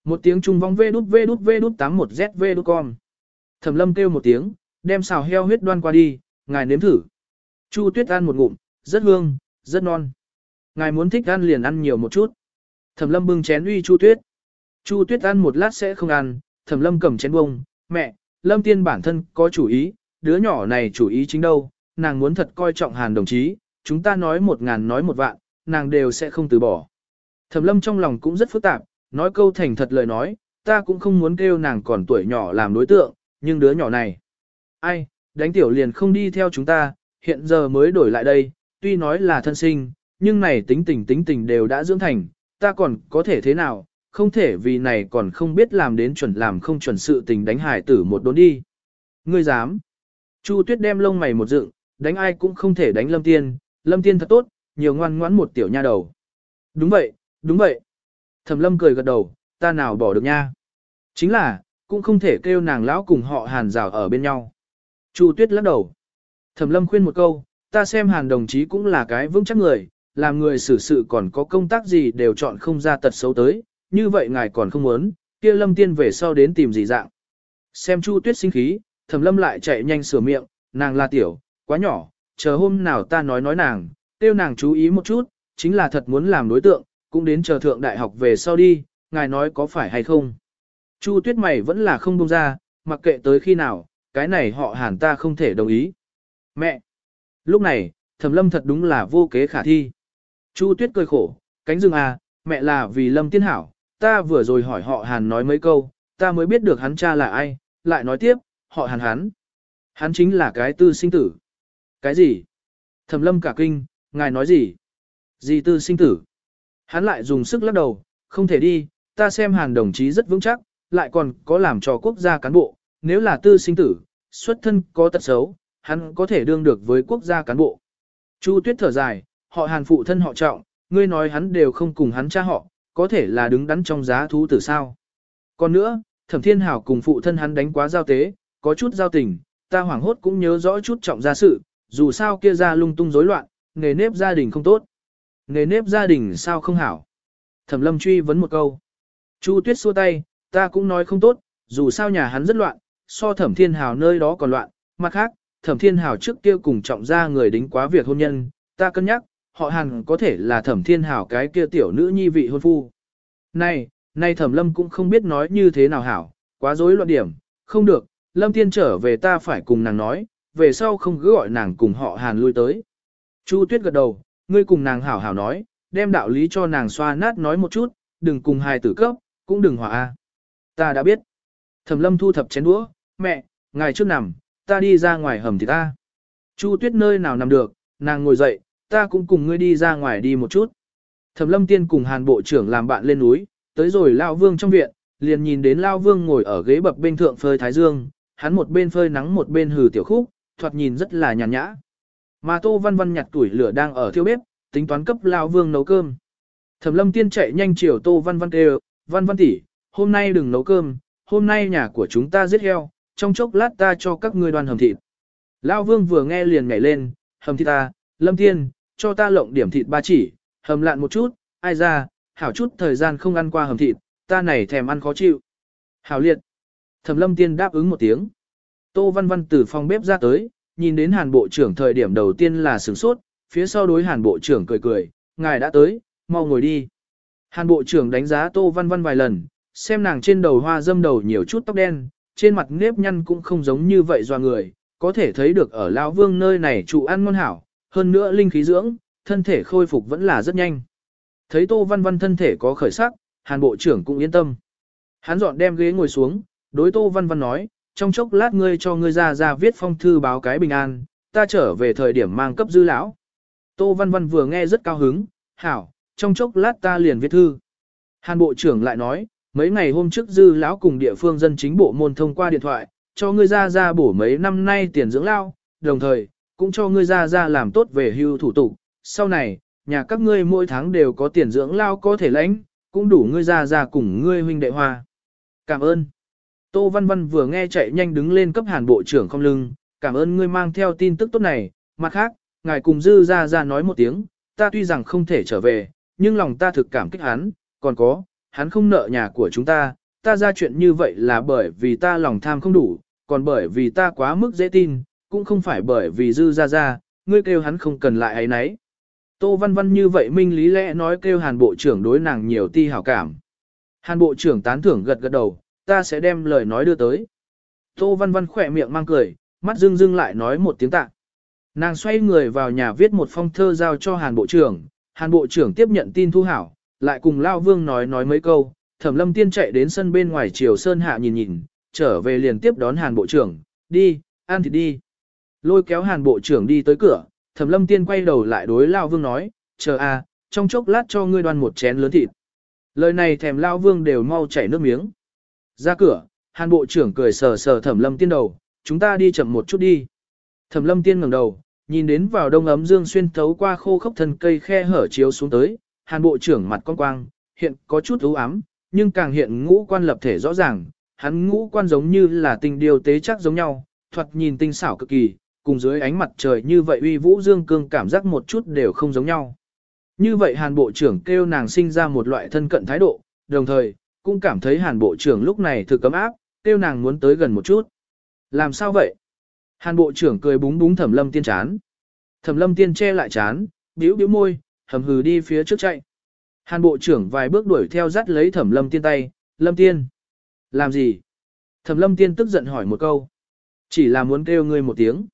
Một tiếng trung vong vê đút vê đút vê đút 81 z vê đút con. Thẩm lâm kêu một tiếng, đem xào heo huyết đoan qua đi, ngài nếm thử. Chu tuyết ăn một ngụm, rất hương, rất non. Ngài muốn thích ăn liền ăn nhiều một chút. Thẩm lâm bưng chén uy chu tuyết. Chu tuyết ăn một lát sẽ không ăn, thẩm lâm cầm chén bông, mẹ, lâm tiên bản thân có chủ ý, đứa nhỏ này chủ ý chính đâu, nàng muốn thật coi trọng hàn đồng chí, chúng ta nói một ngàn nói một vạn, nàng đều sẽ không từ bỏ. Thẩm lâm trong lòng cũng rất phức tạp, nói câu thành thật lời nói, ta cũng không muốn kêu nàng còn tuổi nhỏ làm đối tượng, nhưng đứa nhỏ này, ai, đánh tiểu liền không đi theo chúng ta, hiện giờ mới đổi lại đây, tuy nói là thân sinh, nhưng này tính tình tính tình đều đã dưỡng thành, ta còn có thể thế nào, không thể vì này còn không biết làm đến chuẩn làm không chuẩn sự tình đánh hải tử một đốn đi. Ngươi dám. Chu tuyết đem lông mày một dựng, đánh ai cũng không thể đánh lâm tiên, lâm tiên thật tốt, nhiều ngoan ngoãn một tiểu nha đầu. Đúng vậy, đúng vậy. Thẩm lâm cười gật đầu, ta nào bỏ được nha. Chính là, cũng không thể kêu nàng lão cùng họ hàn rào ở bên nhau. Chu tuyết lắc đầu. Thẩm lâm khuyên một câu, ta xem hàn đồng chí cũng là cái vững chắc người, làm người xử sự còn có công tác gì đều chọn không ra tật xấu tới, như vậy ngài còn không muốn, kia lâm tiên về sau đến tìm gì dạng. Xem chu tuyết sinh khí, thẩm lâm lại chạy nhanh sửa miệng, nàng là tiểu, quá nhỏ, chờ hôm nào ta nói nói nàng, tiêu nàng chú ý một chút, chính là thật muốn làm đối tượng, cũng đến chờ thượng đại học về sau đi, ngài nói có phải hay không. Chu tuyết mày vẫn là không buông ra, mặc kệ tới khi nào, cái này họ hẳn ta không thể đồng ý. Mẹ! Lúc này, thẩm lâm thật đúng là vô kế khả thi. Chu tuyết cười khổ, cánh rừng à, mẹ là vì lâm tiên hảo, ta vừa rồi hỏi họ Hàn nói mấy câu, ta mới biết được hắn cha là ai, lại nói tiếp, họ Hàn hắn. Hắn chính là cái tư sinh tử. Cái gì? Thẩm lâm cả kinh, ngài nói gì? Gì tư sinh tử? Hắn lại dùng sức lắc đầu, không thể đi, ta xem Hàn đồng chí rất vững chắc, lại còn có làm cho quốc gia cán bộ, nếu là tư sinh tử, xuất thân có tật xấu, hắn có thể đương được với quốc gia cán bộ. Chu Tuyết thở dài, họ Hàn phụ thân họ trọng, ngươi nói hắn đều không cùng hắn cha họ, có thể là đứng đắn trong giá thú tử sao. Còn nữa, thẩm thiên hảo cùng phụ thân hắn đánh quá giao tế, có chút giao tình, ta hoảng hốt cũng nhớ rõ chút trọng gia sự, dù sao kia ra lung tung rối loạn, nghề nếp gia đình không tốt. Nghề nếp gia đình sao không hảo. Thẩm lâm truy vấn một câu. Chu tuyết xua tay, ta cũng nói không tốt, dù sao nhà hắn rất loạn, so thẩm thiên hảo nơi đó còn loạn, mặt khác, thẩm thiên hảo trước kia cùng trọng gia người đính quá việc hôn nhân, ta cân nhắc, họ hàn có thể là thẩm thiên hảo cái kia tiểu nữ nhi vị hôn phu. Này, nay thẩm lâm cũng không biết nói như thế nào hảo, quá rối loạn điểm, không được, lâm tiên trở về ta phải cùng nàng nói, về sau không cứ gọi nàng cùng họ hàn lui tới. Chu tuyết gật đầu, ngươi cùng nàng hảo hảo nói, đem đạo lý cho nàng xoa nát nói một chút, đừng cùng hài tử cấp, cũng đừng hòa a. Ta đã biết. Thẩm lâm thu thập chén đũa, mẹ, ngài trước nằm, ta đi ra ngoài hầm thì ta. Chu tuyết nơi nào nằm được, nàng ngồi dậy, ta cũng cùng ngươi đi ra ngoài đi một chút. Thẩm lâm tiên cùng hàn bộ trưởng làm bạn lên núi, tới rồi Lao Vương trong viện, liền nhìn đến Lao Vương ngồi ở ghế bập bên thượng phơi thái dương, hắn một bên phơi nắng một bên hừ tiểu khúc, thoạt nhìn rất là nhàn nhã. Mà Tô Văn Văn nhặt tuổi lửa đang ở thiêu bếp, tính toán cấp Lao Vương nấu cơm. Thẩm lâm tiên chạy nhanh chiều Tô Văn Văn kêu, văn văn tỷ, hôm nay đừng nấu cơm, hôm nay nhà của chúng ta giết heo, trong chốc lát ta cho các ngươi đoàn hầm thịt. Lao vương vừa nghe liền nhảy lên, hầm thịt ta, lâm tiên, cho ta lộng điểm thịt ba chỉ, hầm lạn một chút, ai ra, hảo chút thời gian không ăn qua hầm thịt, ta này thèm ăn khó chịu. Hảo liệt. Thẩm lâm tiên đáp ứng một tiếng. Tô văn văn từ phòng bếp ra tới, nhìn đến hàn bộ trưởng thời điểm đầu tiên là sửng sốt, phía sau đối hàn bộ trưởng cười cười, ngài đã tới, mau ngồi đi. Hàn bộ trưởng đánh giá tô văn văn vài lần, xem nàng trên đầu hoa dâm đầu nhiều chút tóc đen, trên mặt nếp nhăn cũng không giống như vậy do người, có thể thấy được ở Lão Vương nơi này trụ ăn ngon hảo, hơn nữa linh khí dưỡng, thân thể khôi phục vẫn là rất nhanh. Thấy Tô Văn Văn thân thể có khởi sắc, Hàn Bộ trưởng cũng yên tâm. Hắn dọn đem ghế ngồi xuống, đối Tô Văn Văn nói, trong chốc lát ngươi cho ngươi ra ra viết phong thư báo cái bình an, ta trở về thời điểm mang cấp dư lão. Tô Văn Văn vừa nghe rất cao hứng, hảo, trong chốc lát ta liền viết thư. Hàn Bộ trưởng lại nói, mấy ngày hôm trước dư lão cùng địa phương dân chính bộ môn thông qua điện thoại, cho ngươi ra ra bổ mấy năm nay tiền dưỡng lao, đồng thời, cũng cho ngươi ra ra làm tốt về hưu thủ tục. Sau này, nhà các ngươi mỗi tháng đều có tiền dưỡng lao có thể lãnh, cũng đủ ngươi ra ra cùng ngươi huynh đệ hoa. Cảm ơn. Tô Văn Văn vừa nghe chạy nhanh đứng lên cấp hàn bộ trưởng không lưng, cảm ơn ngươi mang theo tin tức tốt này, mặt khác, ngài cùng dư ra ra nói một tiếng, ta tuy rằng không thể trở về, nhưng lòng ta thực cảm kích hắn, còn có, hắn không nợ nhà của chúng ta, ta ra chuyện như vậy là bởi vì ta lòng tham không đủ, còn bởi vì ta quá mức dễ tin, cũng không phải bởi vì dư ra ra, ngươi kêu hắn không cần lại ấy nấy. Tô Văn Văn như vậy minh lý lẽ nói kêu Hàn Bộ trưởng đối nàng nhiều ti hảo cảm. Hàn Bộ trưởng tán thưởng gật gật đầu, ta sẽ đem lời nói đưa tới. Tô Văn Văn khỏe miệng mang cười, mắt dưng dưng lại nói một tiếng tạ. Nàng xoay người vào nhà viết một phong thơ giao cho Hàn Bộ trưởng, Hàn Bộ trưởng tiếp nhận tin thu hảo, lại cùng Lao Vương nói nói mấy câu, Thẩm Lâm Tiên chạy đến sân bên ngoài Triều Sơn Hạ nhìn nhìn, trở về liền tiếp đón Hàn Bộ trưởng, đi, ăn thịt đi. Lôi kéo Hàn Bộ trưởng đi tới cửa, Thẩm Lâm Tiên quay đầu lại đối Lao Vương nói, chờ a, trong chốc lát cho ngươi đoan một chén lớn thịt. Lời này thèm Lao Vương đều mau chảy nước miếng. Ra cửa, Hàn Bộ trưởng cười sờ sờ Thẩm Lâm Tiên đầu, chúng ta đi chậm một chút đi. Thẩm Lâm Tiên ngẩng đầu, nhìn đến vào đông ấm dương xuyên thấu qua khô khốc thân cây khe hở chiếu xuống tới, Hàn Bộ trưởng mặt con quang, hiện có chút u ám, nhưng càng hiện ngũ quan lập thể rõ ràng, hắn ngũ quan giống như là tình điều tế chắc giống nhau, thoạt nhìn tinh xảo cực kỳ, cùng dưới ánh mặt trời như vậy uy vũ dương cương cảm giác một chút đều không giống nhau. Như vậy Hàn Bộ trưởng kêu nàng sinh ra một loại thân cận thái độ, đồng thời, cũng cảm thấy Hàn Bộ trưởng lúc này thực cấm áp, kêu nàng muốn tới gần một chút. Làm sao vậy? Hàn Bộ trưởng cười búng búng Thẩm Lâm Tiên chán. Thẩm Lâm Tiên che lại chán, bĩu bĩu môi, hầm hừ đi phía trước chạy. Hàn Bộ trưởng vài bước đuổi theo dắt lấy Thẩm Lâm Tiên tay, Lâm Tiên. Làm gì? Thẩm lâm tiên tức giận hỏi một câu. Chỉ là muốn kêu ngươi một tiếng.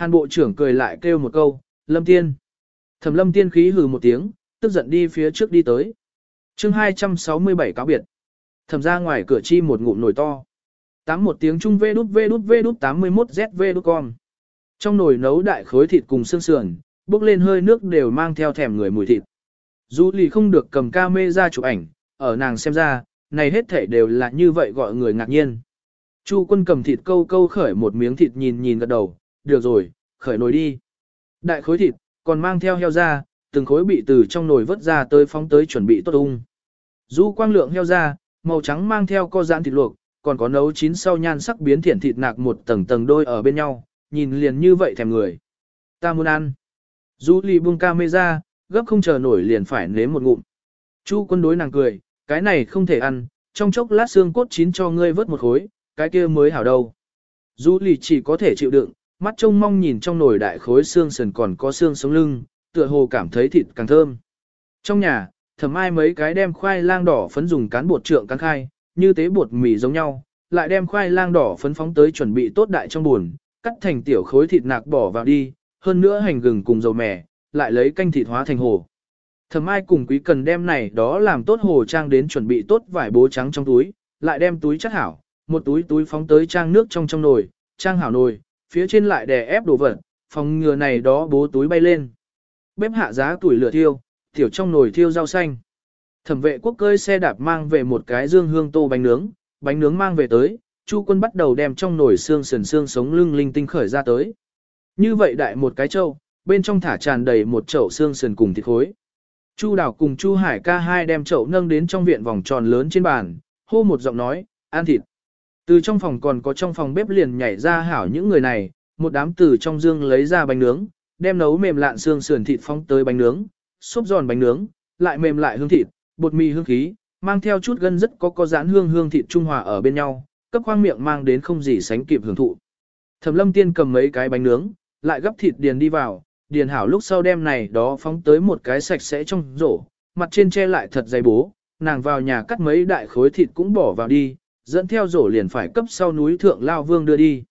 Hàn bộ trưởng cười lại kêu một câu, lâm tiên. Thẩm lâm tiên khí hừ một tiếng, tức giận đi phía trước đi tới. chương 267 cáo biệt. Thẩm ra ngoài cửa chi một ngụm nồi to. Tám một tiếng trung vê đút vê đút vê đút 81 ZV đút con. Trong nồi nấu đại khối thịt cùng xương sườn, bốc lên hơi nước đều mang theo thèm người mùi thịt. Dù lì không được cầm ca mê ra chụp ảnh, ở nàng xem ra, này hết thể đều là như vậy gọi người ngạc nhiên. Chu quân cầm thịt câu câu khởi một miếng thịt nhìn nhìn gật đầu, được rồi, khởi nồi đi. Đại khối thịt, còn mang theo heo ra, từng khối bị từ trong nồi vớt ra tới phóng tới chuẩn bị tốt ung. Du quang lượng heo ra, màu trắng mang theo co giãn thịt luộc, còn có nấu chín sau nhan sắc biến thiện thịt nạc một tầng tầng đôi ở bên nhau, nhìn liền như vậy thèm người. Ta muốn ăn. Du lì buông camera, mê ra, gấp không chờ nổi liền phải nếm một ngụm. Chu quân đối nàng cười, cái này không thể ăn, trong chốc lát xương cốt chín cho ngươi vớt một khối, cái kia mới hảo đâu. Du lì chỉ có thể chịu đựng, mắt trông mong nhìn trong nồi đại khối xương sườn còn có xương sống lưng, tựa hồ cảm thấy thịt càng thơm. Trong nhà, thầm ai mấy cái đem khoai lang đỏ phấn dùng cán bột trượng cán khai, như tế bột mì giống nhau, lại đem khoai lang đỏ phấn phóng tới chuẩn bị tốt đại trong buồn, cắt thành tiểu khối thịt nạc bỏ vào đi, hơn nữa hành gừng cùng dầu mè, lại lấy canh thịt hóa thành hồ. thầm ai cùng quý cần đem này đó làm tốt hồ trang đến chuẩn bị tốt vải bố trắng trong túi, lại đem túi chất hảo, một túi túi phóng tới trang nước trong trong nồi, trang hảo nồi, phía trên lại đè ép đồ vật, phòng ngừa này đó bố túi bay lên. Bếp hạ giá tuổi lửa thiêu, tiểu trong nồi thiêu rau xanh. Thẩm vệ quốc cơi xe đạp mang về một cái dương hương tô bánh nướng, bánh nướng mang về tới, Chu quân bắt đầu đem trong nồi xương sườn xương sống lưng linh tinh khởi ra tới. Như vậy đại một cái chậu, bên trong thả tràn đầy một chậu xương sườn cùng thịt khối. Chu Đào cùng Chu Hải ca hai đem chậu nâng đến trong viện vòng tròn lớn trên bàn, hô một giọng nói, ăn thịt. Từ trong phòng còn có trong phòng bếp liền nhảy ra hảo những người này, một đám từ trong dương lấy ra bánh nướng, đem nấu mềm lạn xương sườn thịt phóng tới bánh nướng, xốp giòn bánh nướng, lại mềm lại hương thịt, bột mì hương khí, mang theo chút gân rất có có dán hương hương thịt trung hòa ở bên nhau, cấp khoang miệng mang đến không gì sánh kịp hưởng thụ. Thẩm Lâm Tiên cầm mấy cái bánh nướng, lại gấp thịt điền đi vào, điền hảo lúc sau đem này đó phóng tới một cái sạch sẽ trong rổ, mặt trên che lại thật dày bố, nàng vào nhà cắt mấy đại khối thịt cũng bỏ vào đi, dẫn theo rổ liền phải cấp sau núi thượng lao vương đưa đi.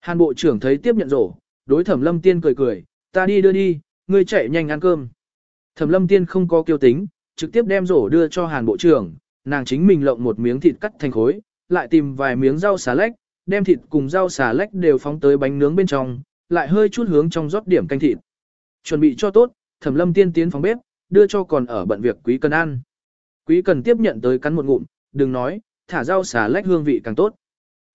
Hàn bộ trưởng thấy tiếp nhận rổ, đối thẩm lâm tiên cười cười, ta đi đưa đi, ngươi chạy nhanh ăn cơm. Thẩm lâm tiên không có kiêu tính, trực tiếp đem rổ đưa cho hàn bộ trưởng, nàng chính mình lộng một miếng thịt cắt thành khối, lại tìm vài miếng rau xà lách, đem thịt cùng rau xà lách đều phóng tới bánh nướng bên trong, lại hơi chút hướng trong rót điểm canh thịt. Chuẩn bị cho tốt, thẩm lâm tiên tiến phòng bếp, đưa cho còn ở bận việc quý cần ăn. Quý cần tiếp nhận tới cắn một ngụm, đừng nói, thả rau xà lách hương vị càng tốt.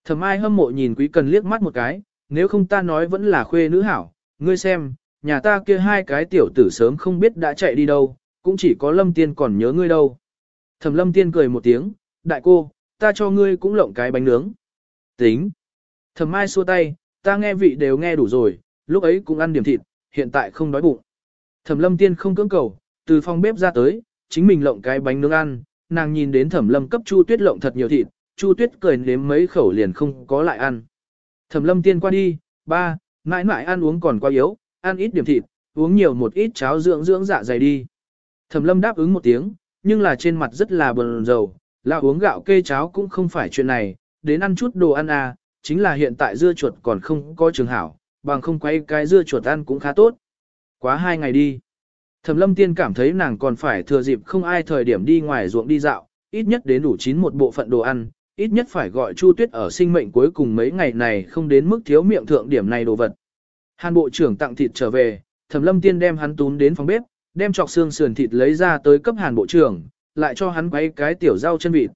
Thẩm ai hâm mộ nhìn quý cần liếc mắt một cái, nếu không ta nói vẫn là khuê nữ hảo, ngươi xem, nhà ta kia hai cái tiểu tử sớm không biết đã chạy đi đâu, cũng chỉ có lâm tiên còn nhớ ngươi đâu. Thẩm lâm tiên cười một tiếng, đại cô, ta cho ngươi cũng lộng cái bánh nướng. Tính. Thẩm ai xua tay, ta nghe vị đều nghe đủ rồi, lúc ấy cũng ăn điểm thịt, hiện tại không đói bụng. Thẩm lâm tiên không cưỡng cầu, từ phòng bếp ra tới, chính mình lộng cái bánh nướng ăn, nàng nhìn đến thẩm lâm cấp chu tuyết lộng thật nhiều thịt, chu tuyết cười nếm mấy khẩu liền không có lại ăn. Thẩm lâm tiên qua đi, ba, mãi mãi ăn uống còn quá yếu, ăn ít điểm thịt, uống nhiều một ít cháo dưỡng dưỡng dạ dày đi. Thẩm lâm đáp ứng một tiếng, nhưng là trên mặt rất là bần dầu, là uống gạo kê cháo cũng không phải chuyện này, đến ăn chút đồ ăn à, chính là hiện tại dưa chuột còn không có trường hảo, bằng không quay cái dưa chuột ăn cũng khá tốt. Quá hai ngày đi. Thẩm lâm tiên cảm thấy nàng còn phải thừa dịp không ai thời điểm đi ngoài ruộng đi dạo, ít nhất đến đủ chín một bộ phận đồ ăn, ít nhất phải gọi Chu Tuyết ở sinh mệnh cuối cùng mấy ngày này không đến mức thiếu miệng thượng điểm này đồ vật. Hàn bộ trưởng tặng thịt trở về, Thẩm lâm tiên đem hắn tún đến phòng bếp, đem chọc xương sườn thịt lấy ra tới cấp hàn bộ trưởng, lại cho hắn quay cái tiểu rau chân vịt.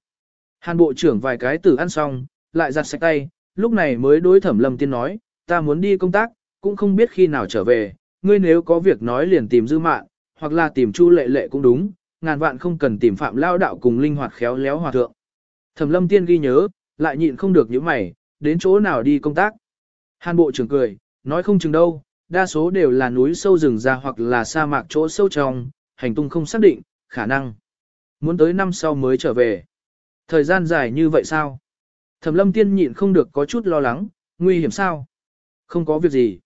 Hàn bộ trưởng vài cái tử ăn xong, lại giặt sạch tay, lúc này mới đối thẩm lâm tiên nói, ta muốn đi công tác, cũng không biết khi nào trở về, ngươi nếu có việc nói liền tìm dư mạn, hoặc là tìm chu lệ lệ cũng đúng, ngàn vạn không cần tìm phạm lao đạo cùng linh hoạt khéo léo hòa thượng. Thẩm lâm tiên ghi nhớ, lại nhịn không được những mày, đến chỗ nào đi công tác. Hàn bộ trưởng cười, nói không chừng đâu, đa số đều là núi sâu rừng ra hoặc là sa mạc chỗ sâu trong, hành tung không xác định, khả năng. Muốn tới năm sau mới trở về. Thời gian dài như vậy sao? Thẩm lâm tiên nhịn không được có chút lo lắng, nguy hiểm sao? Không có việc gì.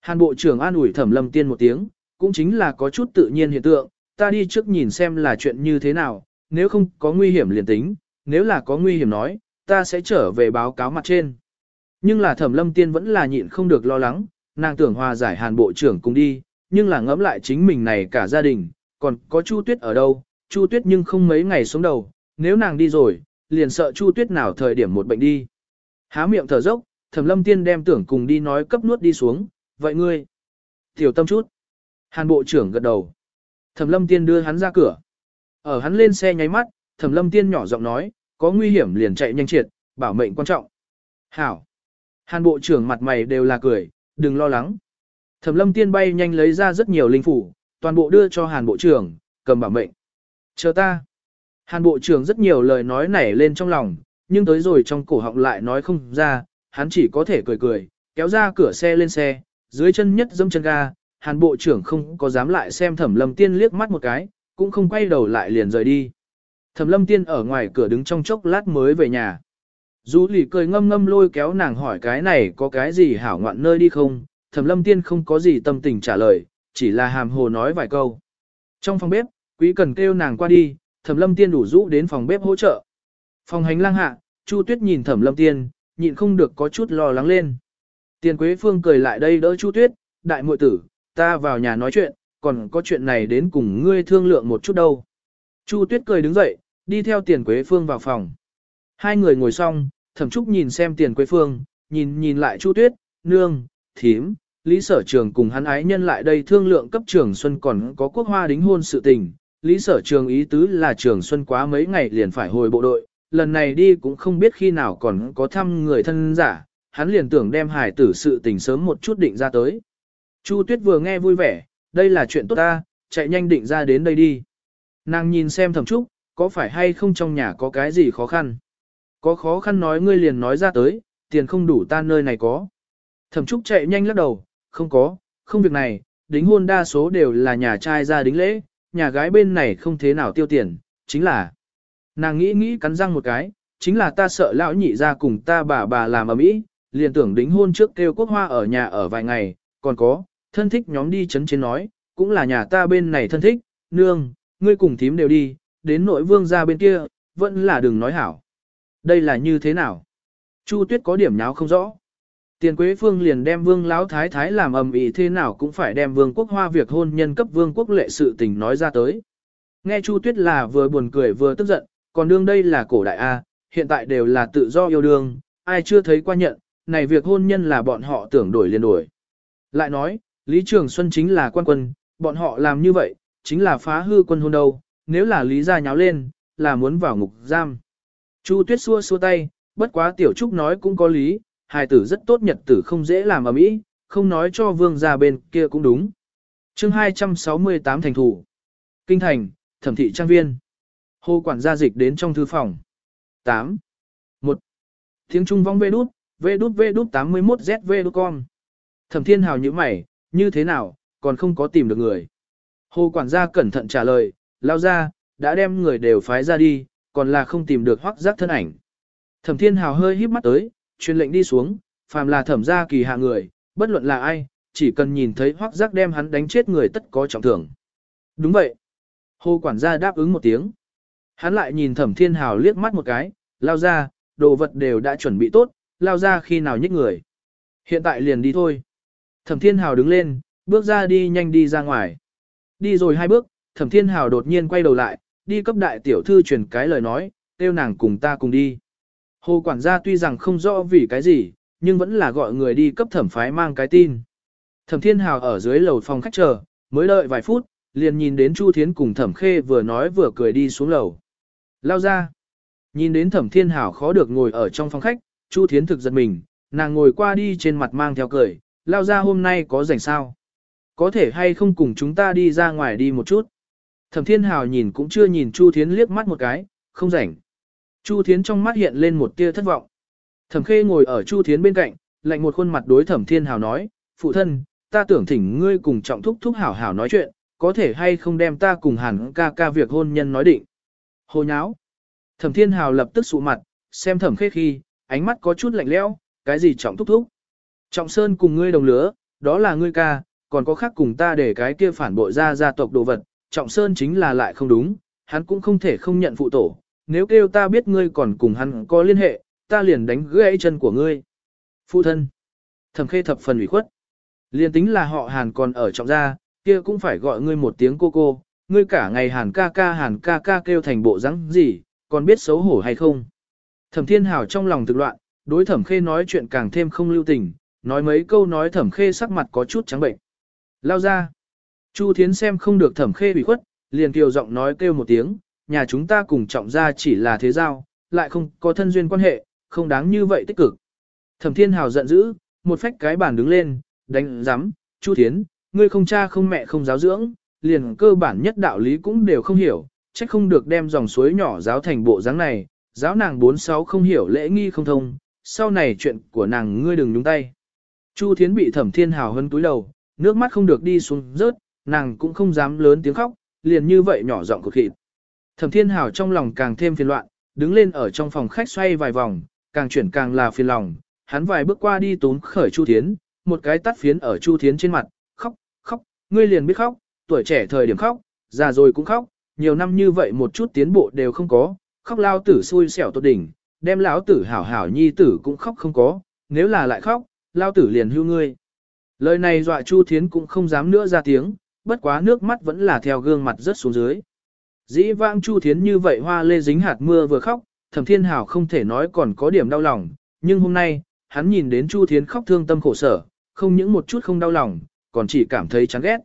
Hàn bộ trưởng an ủi thẩm lâm tiên một tiếng, cũng chính là có chút tự nhiên hiện tượng, ta đi trước nhìn xem là chuyện như thế nào, nếu không có nguy hiểm liền tính, nếu là có nguy hiểm nói, ta sẽ trở về báo cáo mặt trên. Nhưng là thẩm lâm tiên vẫn là nhịn không được lo lắng, nàng tưởng hòa giải hàn bộ trưởng cùng đi, nhưng là ngẫm lại chính mình này cả gia đình, còn có Chu Tuyết ở đâu, Chu Tuyết nhưng không mấy ngày sống đầu, nếu nàng đi rồi, liền sợ Chu Tuyết nào thời điểm một bệnh đi. Há miệng thở dốc, Thẩm Lâm Tiên đem tưởng cùng đi nói cấp nuốt đi xuống, vậy ngươi, tiểu tâm chút. Hàn bộ trưởng gật đầu. Thẩm Lâm Tiên đưa hắn ra cửa. Ở hắn lên xe nháy mắt, Thẩm Lâm Tiên nhỏ giọng nói, có nguy hiểm liền chạy nhanh triệt, bảo mệnh quan trọng. Hảo. Hàn bộ trưởng mặt mày đều là cười, đừng lo lắng. Thẩm Lâm Tiên bay nhanh lấy ra rất nhiều linh phủ, toàn bộ đưa cho Hàn bộ trưởng, cầm bảo mệnh. Chờ ta. Hàn bộ trưởng rất nhiều lời nói nảy lên trong lòng, nhưng tới rồi trong cổ họng lại nói không ra, hắn chỉ có thể cười cười, kéo ra cửa xe lên xe, dưới chân nhất dâm chân ga, hàn bộ trưởng không có dám lại xem thẩm lâm tiên liếc mắt một cái, cũng không quay đầu lại liền rời đi. Thẩm lâm tiên ở ngoài cửa đứng trong chốc lát mới về nhà. Dũ lì cười ngâm ngâm lôi kéo nàng hỏi cái này có cái gì hảo ngoạn nơi đi không, thẩm lâm tiên không có gì tâm tình trả lời, chỉ là hàm hồ nói vài câu. Trong phòng bếp, quý cần kêu nàng qua đi, thẩm lâm tiên đủ rũ đến phòng bếp hỗ trợ. Phòng hành lang hạ, Chu Tuyết nhìn thẩm lâm tiên, nhịn không được có chút lo lắng lên. Tiền Quế Phương cười lại đây đỡ Chu Tuyết, đại muội tử, ta vào nhà nói chuyện, còn có chuyện này đến cùng ngươi thương lượng một chút đâu. Chu Tuyết cười đứng dậy, đi theo Tiền Quế Phương vào phòng. Hai người ngồi xong, thẩm trúc nhìn xem Tiền Quế Phương, nhìn nhìn lại Chu Tuyết, nương, thím, Lý Sở Trường cùng hắn ái nhân lại đây thương lượng cấp trường Xuân còn có quốc hoa đính hôn sự tình. Lý Sở Trường ý tứ là trường Xuân quá mấy ngày liền phải hồi bộ đội, lần này đi cũng không biết khi nào còn có thăm người thân giả, hắn liền tưởng đem hải tử sự tình sớm một chút định ra tới. Chu Tuyết vừa nghe vui vẻ, đây là chuyện tốt ta, chạy nhanh định ra đến đây đi. Nàng nhìn xem thẩm trúc, có phải hay không trong nhà có cái gì khó khăn? Có khó khăn nói ngươi liền nói ra tới, tiền không đủ ta nơi này có. Thẩm trúc chạy nhanh lắc đầu, không có, không việc này, đính hôn đa số đều là nhà trai ra đính lễ, nhà gái bên này không thế nào tiêu tiền, chính là. Nàng nghĩ nghĩ cắn răng một cái, chính là ta sợ lão nhị ra cùng ta bà bà làm ở mỹ, liền tưởng đính hôn trước kêu quốc hoa ở nhà ở vài ngày, còn có, thân thích nhóm đi chấn trên nói, cũng là nhà ta bên này thân thích, nương, ngươi cùng thím đều đi, đến nội vương ra bên kia, vẫn là đừng nói hảo. Đây là như thế nào? Chu Tuyết có điểm nháo không rõ. Tiền Quế Phương liền đem Vương Lão Thái Thái làm ầm ĩ thế nào cũng phải đem Vương Quốc Hoa việc hôn nhân cấp Vương Quốc lệ sự tình nói ra tới. Nghe Chu Tuyết là vừa buồn cười vừa tức giận, còn đương đây là cổ đại A, hiện tại đều là tự do yêu đương, ai chưa thấy qua nhận, này việc hôn nhân là bọn họ tưởng đổi liền đổi. Lại nói, Lý Trường Xuân chính là quan quân, bọn họ làm như vậy, chính là phá hư quân hôn đâu, nếu là Lý gia nháo lên, là muốn vào ngục giam. Chu Tuyết xua xua tay, bất quá Tiểu Trúc nói cũng có lý, hài tử rất tốt nhật tử không dễ làm ở mỹ, không nói cho vương gia bên kia cũng đúng. chương 268 thành thủ. Kinh thành, thẩm thị trang viên. Hồ quản gia dịch đến trong thư phòng. 8. 1. Tiếng Trung vong vê đút, vê đút vê đút 81 ZV đút con. Thẩm thiên hào như mày, như thế nào, còn không có tìm được người. Hồ quản gia cẩn thận trả lời, lao ra, đã đem người đều phái ra đi, còn là không tìm được hoác giác thân ảnh. Thẩm thiên hào hơi híp mắt tới, truyền lệnh đi xuống, phàm là thẩm gia kỳ hạ người, bất luận là ai, chỉ cần nhìn thấy hoác giác đem hắn đánh chết người tất có trọng thưởng. Đúng vậy. Hồ quản gia đáp ứng một tiếng. Hắn lại nhìn thẩm thiên hào liếc mắt một cái, lao ra, đồ vật đều đã chuẩn bị tốt, lao ra khi nào nhích người. Hiện tại liền đi thôi. Thẩm thiên hào đứng lên, bước ra đi nhanh đi ra ngoài. Đi rồi hai bước, thẩm thiên hào đột nhiên quay đầu lại, đi cấp đại tiểu thư truyền cái lời nói, kêu nàng cùng ta cùng đi. Hồ quản gia tuy rằng không rõ vì cái gì, nhưng vẫn là gọi người đi cấp thẩm phái mang cái tin. Thẩm thiên hào ở dưới lầu phòng khách chờ, mới đợi vài phút, liền nhìn đến Chu Thiến cùng thẩm khê vừa nói vừa cười đi xuống lầu. Lao ra. Nhìn đến thẩm thiên hào khó được ngồi ở trong phòng khách, Chu Thiến thực giật mình, nàng ngồi qua đi trên mặt mang theo cười, lao ra hôm nay có rảnh sao? Có thể hay không cùng chúng ta đi ra ngoài đi một chút? Thẩm thiên hào nhìn cũng chưa nhìn Chu Thiến liếc mắt một cái, không rảnh. Chu Thiến trong mắt hiện lên một tia thất vọng. Thẩm khê ngồi ở Chu Thiến bên cạnh, lạnh một khuôn mặt đối thẩm thiên hào nói, phụ thân, ta tưởng thỉnh ngươi cùng trọng thúc thúc hảo hảo nói chuyện, có thể hay không đem ta cùng hẳn ca ca việc hôn nhân nói định. Hồ nháo. Thẩm thiên hào lập tức sụ mặt, xem thẩm khê khi, ánh mắt có chút lạnh lẽo, cái gì trọng thúc thúc. Trọng Sơn cùng ngươi đồng lứa, đó là ngươi ca, còn có khác cùng ta để cái kia phản bội ra gia tộc đồ vật, Trọng Sơn chính là lại không đúng, hắn cũng không thể không nhận phụ tổ, nếu kêu ta biết ngươi còn cùng hắn có liên hệ, ta liền đánh gãy chân của ngươi. Phụ thân, thẩm khê thập phần ủy khuất. liền tính là họ hàn còn ở trọng gia, kia cũng phải gọi ngươi một tiếng cô cô, ngươi cả ngày hàn ca ca hàn ca ca kêu thành bộ rắn gì, còn biết xấu hổ hay không. Thẩm thiên hào trong lòng thực loạn, đối thẩm khê nói chuyện càng thêm không lưu tình, nói mấy câu nói thẩm khê sắc mặt có chút trắng bệnh. Lao ra. Chu Thiến xem không được thẩm khê bị khuất, liền kiều giọng nói kêu một tiếng, nhà chúng ta cùng trọng gia chỉ là thế giao, lại không có thân duyên quan hệ, không đáng như vậy tích cực. Thẩm Thiên Hào giận dữ, một phách cái bàn đứng lên, đánh giám, Chu Thiến, ngươi không cha không mẹ không giáo dưỡng, liền cơ bản nhất đạo lý cũng đều không hiểu, trách không được đem dòng suối nhỏ giáo thành bộ dáng này, giáo nàng bốn sáu không hiểu lễ nghi không thông, sau này chuyện của nàng ngươi đừng nhúng tay. Chu Thiến bị Thẩm Thiên Hào hân túi đầu, nước mắt không được đi xuống rớt, nàng cũng không dám lớn tiếng khóc, liền như vậy nhỏ giọng cực khịt. Thẩm Thiên Hào trong lòng càng thêm phiền loạn, đứng lên ở trong phòng khách xoay vài vòng, càng chuyển càng là phiền lòng, hắn vài bước qua đi tốn khởi Chu Thiến, một cái tắt phiến ở Chu Thiến trên mặt, khóc, khóc, ngươi liền biết khóc, tuổi trẻ thời điểm khóc, già rồi cũng khóc, nhiều năm như vậy một chút tiến bộ đều không có, khóc lao tử xui xẻo tốt đỉnh, đem lão tử hảo hảo nhi tử cũng khóc không có, nếu là lại khóc, lao tử liền hưu ngươi. Lời này dọa Chu Thiến cũng không dám nữa ra tiếng, bất quá nước mắt vẫn là theo gương mặt rất xuống dưới. Dĩ vãng Chu Thiến như vậy hoa lê dính hạt mưa vừa khóc, Thẩm Thiên Hảo không thể nói còn có điểm đau lòng, nhưng hôm nay, hắn nhìn đến Chu Thiến khóc thương tâm khổ sở, không những một chút không đau lòng, còn chỉ cảm thấy chán ghét.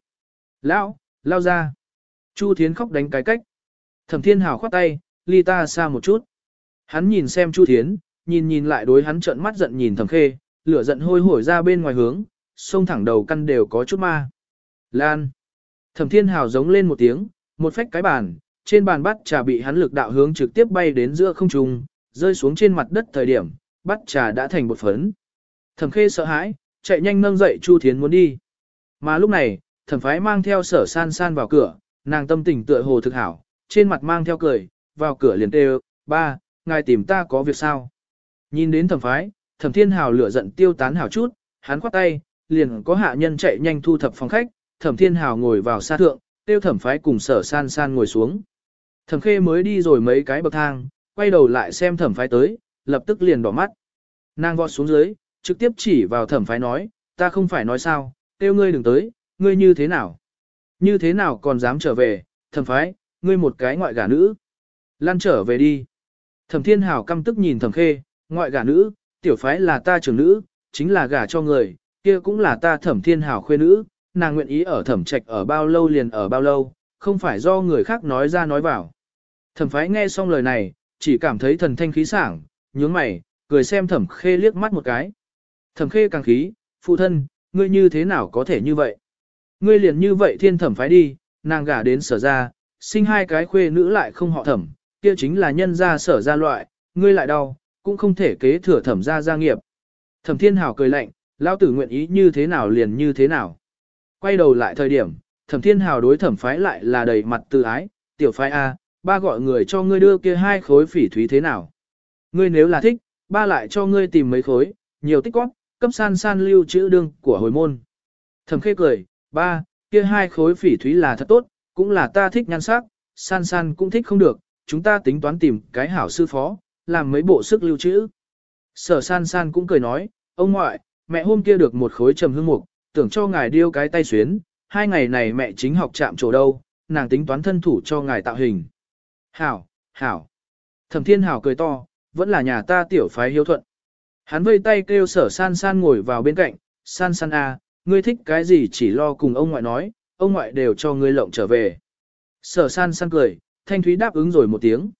Lão, lao ra. Chu Thiến khóc đánh cái cách. Thẩm Thiên Hảo khoát tay, ly ta xa một chút. Hắn nhìn xem Chu Thiến, nhìn nhìn lại đối hắn trợn mắt giận nhìn Thẩm Khê, lửa giận hôi hổi ra bên ngoài hướng, sông thẳng đầu căn đều có chút ma. Lan. Thẩm Thiên Hảo giống lên một tiếng, một phách cái bàn, trên bàn bắt trà bị hắn lực đạo hướng trực tiếp bay đến giữa không trung, rơi xuống trên mặt đất thời điểm, bắt trà đã thành bột phấn. Thẩm khê sợ hãi, chạy nhanh nâng dậy Chu Thiến muốn đi. Mà lúc này, thẩm phái mang theo sở san san vào cửa, nàng tâm tình tựa hồ thực hảo, trên mặt mang theo cười, vào cửa liền kêu, ba, ngài tìm ta có việc sao? Nhìn đến thẩm phái, thẩm thiên hào lửa giận tiêu tán hào chút, hắn khoát tay, liền có hạ nhân chạy nhanh thu thập phòng khách, thẩm thiên hào ngồi vào xa thượng, tiêu thẩm phái cùng sở san san ngồi xuống. Thẩm khê mới đi rồi mấy cái bậc thang, quay đầu lại xem thẩm phái tới, lập tức liền đỏ mắt. Nàng vọt xuống dưới, trực tiếp chỉ vào thẩm phái nói, ta không phải nói sao, tiêu ngươi đừng tới, ngươi như thế nào? Như thế nào còn dám trở về, thẩm phái, ngươi một cái ngoại gả nữ. Lan trở về đi. Thẩm thiên hào căm tức nhìn thẩm khê, ngoại gả nữ, tiểu phái là ta trưởng nữ, chính là gả cho người, kia cũng là ta thẩm thiên Hảo khuê nữ, nàng nguyện ý ở thẩm trạch ở bao lâu liền ở bao lâu, không phải do người khác nói ra nói vào. Thẩm phái nghe xong lời này, chỉ cảm thấy thần thanh khí sảng, nhướng mày, cười xem thẩm khê liếc mắt một cái. Thẩm khê càng khí, phụ thân, ngươi như thế nào có thể như vậy? Ngươi liền như vậy thiên thẩm phái đi, nàng gả đến sở ra, sinh hai cái khuê nữ lại không họ thẩm, kia chính là nhân gia sở ra loại, ngươi lại đau, cũng không thể kế thừa thẩm gia gia nghiệp. Thẩm thiên hào cười lạnh, lão tử nguyện ý như thế nào liền như thế nào. Quay đầu lại thời điểm, thẩm thiên hào đối thẩm phái lại là đầy mặt tự ái, tiểu phái A, ba gọi người cho ngươi đưa kia hai khối phỉ thúy thế nào. Ngươi nếu là thích, ba lại cho ngươi tìm mấy khối, nhiều tích góp, cấp san san lưu chữ đương của hồi môn. Thẩm khê cười, ba, kia hai khối phỉ thúy là thật tốt, cũng là ta thích nhan sắc, san san cũng thích không được, chúng ta tính toán tìm cái hảo sư phó, làm mấy bộ sức lưu trữ. Sở san san cũng cười nói, ông ngoại, mẹ hôm kia được một khối trầm hương mục, tưởng cho ngài điêu cái tay xuyến, hai ngày này mẹ chính học chạm chỗ đâu, nàng tính toán thân thủ cho ngài tạo hình. Hảo, hảo. Thẩm thiên hảo cười to, vẫn là nhà ta tiểu phái hiếu thuận. Hắn vây tay kêu sở san san ngồi vào bên cạnh, san san à, ngươi thích cái gì chỉ lo cùng ông ngoại nói, ông ngoại đều cho ngươi lộng trở về. Sở san san cười, thanh thúy đáp ứng rồi một tiếng.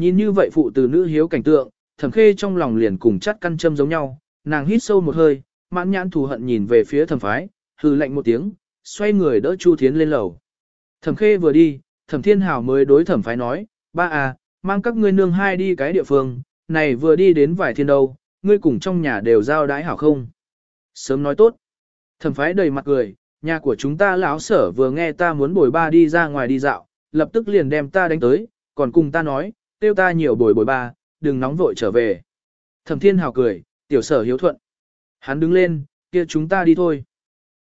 Nhìn như vậy phụ từ nữ hiếu cảnh tượng, thẩm khê trong lòng liền cùng chắt căn châm giống nhau, nàng hít sâu một hơi, mãn nhãn thù hận nhìn về phía thẩm phái, hừ lạnh một tiếng, xoay người đỡ Chu Thiến lên lầu. Thẩm khê vừa đi, thẩm thiên hào mới đối thẩm phái nói, ba à, mang các ngươi nương hai đi cái địa phương, này vừa đi đến vài thiên đâu, ngươi cùng trong nhà đều giao đái hảo không. Sớm nói tốt. Thẩm phái đầy mặt cười, nhà của chúng ta lão sở vừa nghe ta muốn bồi ba đi ra ngoài đi dạo, lập tức liền đem ta đánh tới, còn cùng ta nói, tiêu ta nhiều bồi bồi ba, đừng nóng vội trở về. Thẩm thiên hào cười, tiểu sở hiếu thuận. Hắn đứng lên, kia chúng ta đi thôi.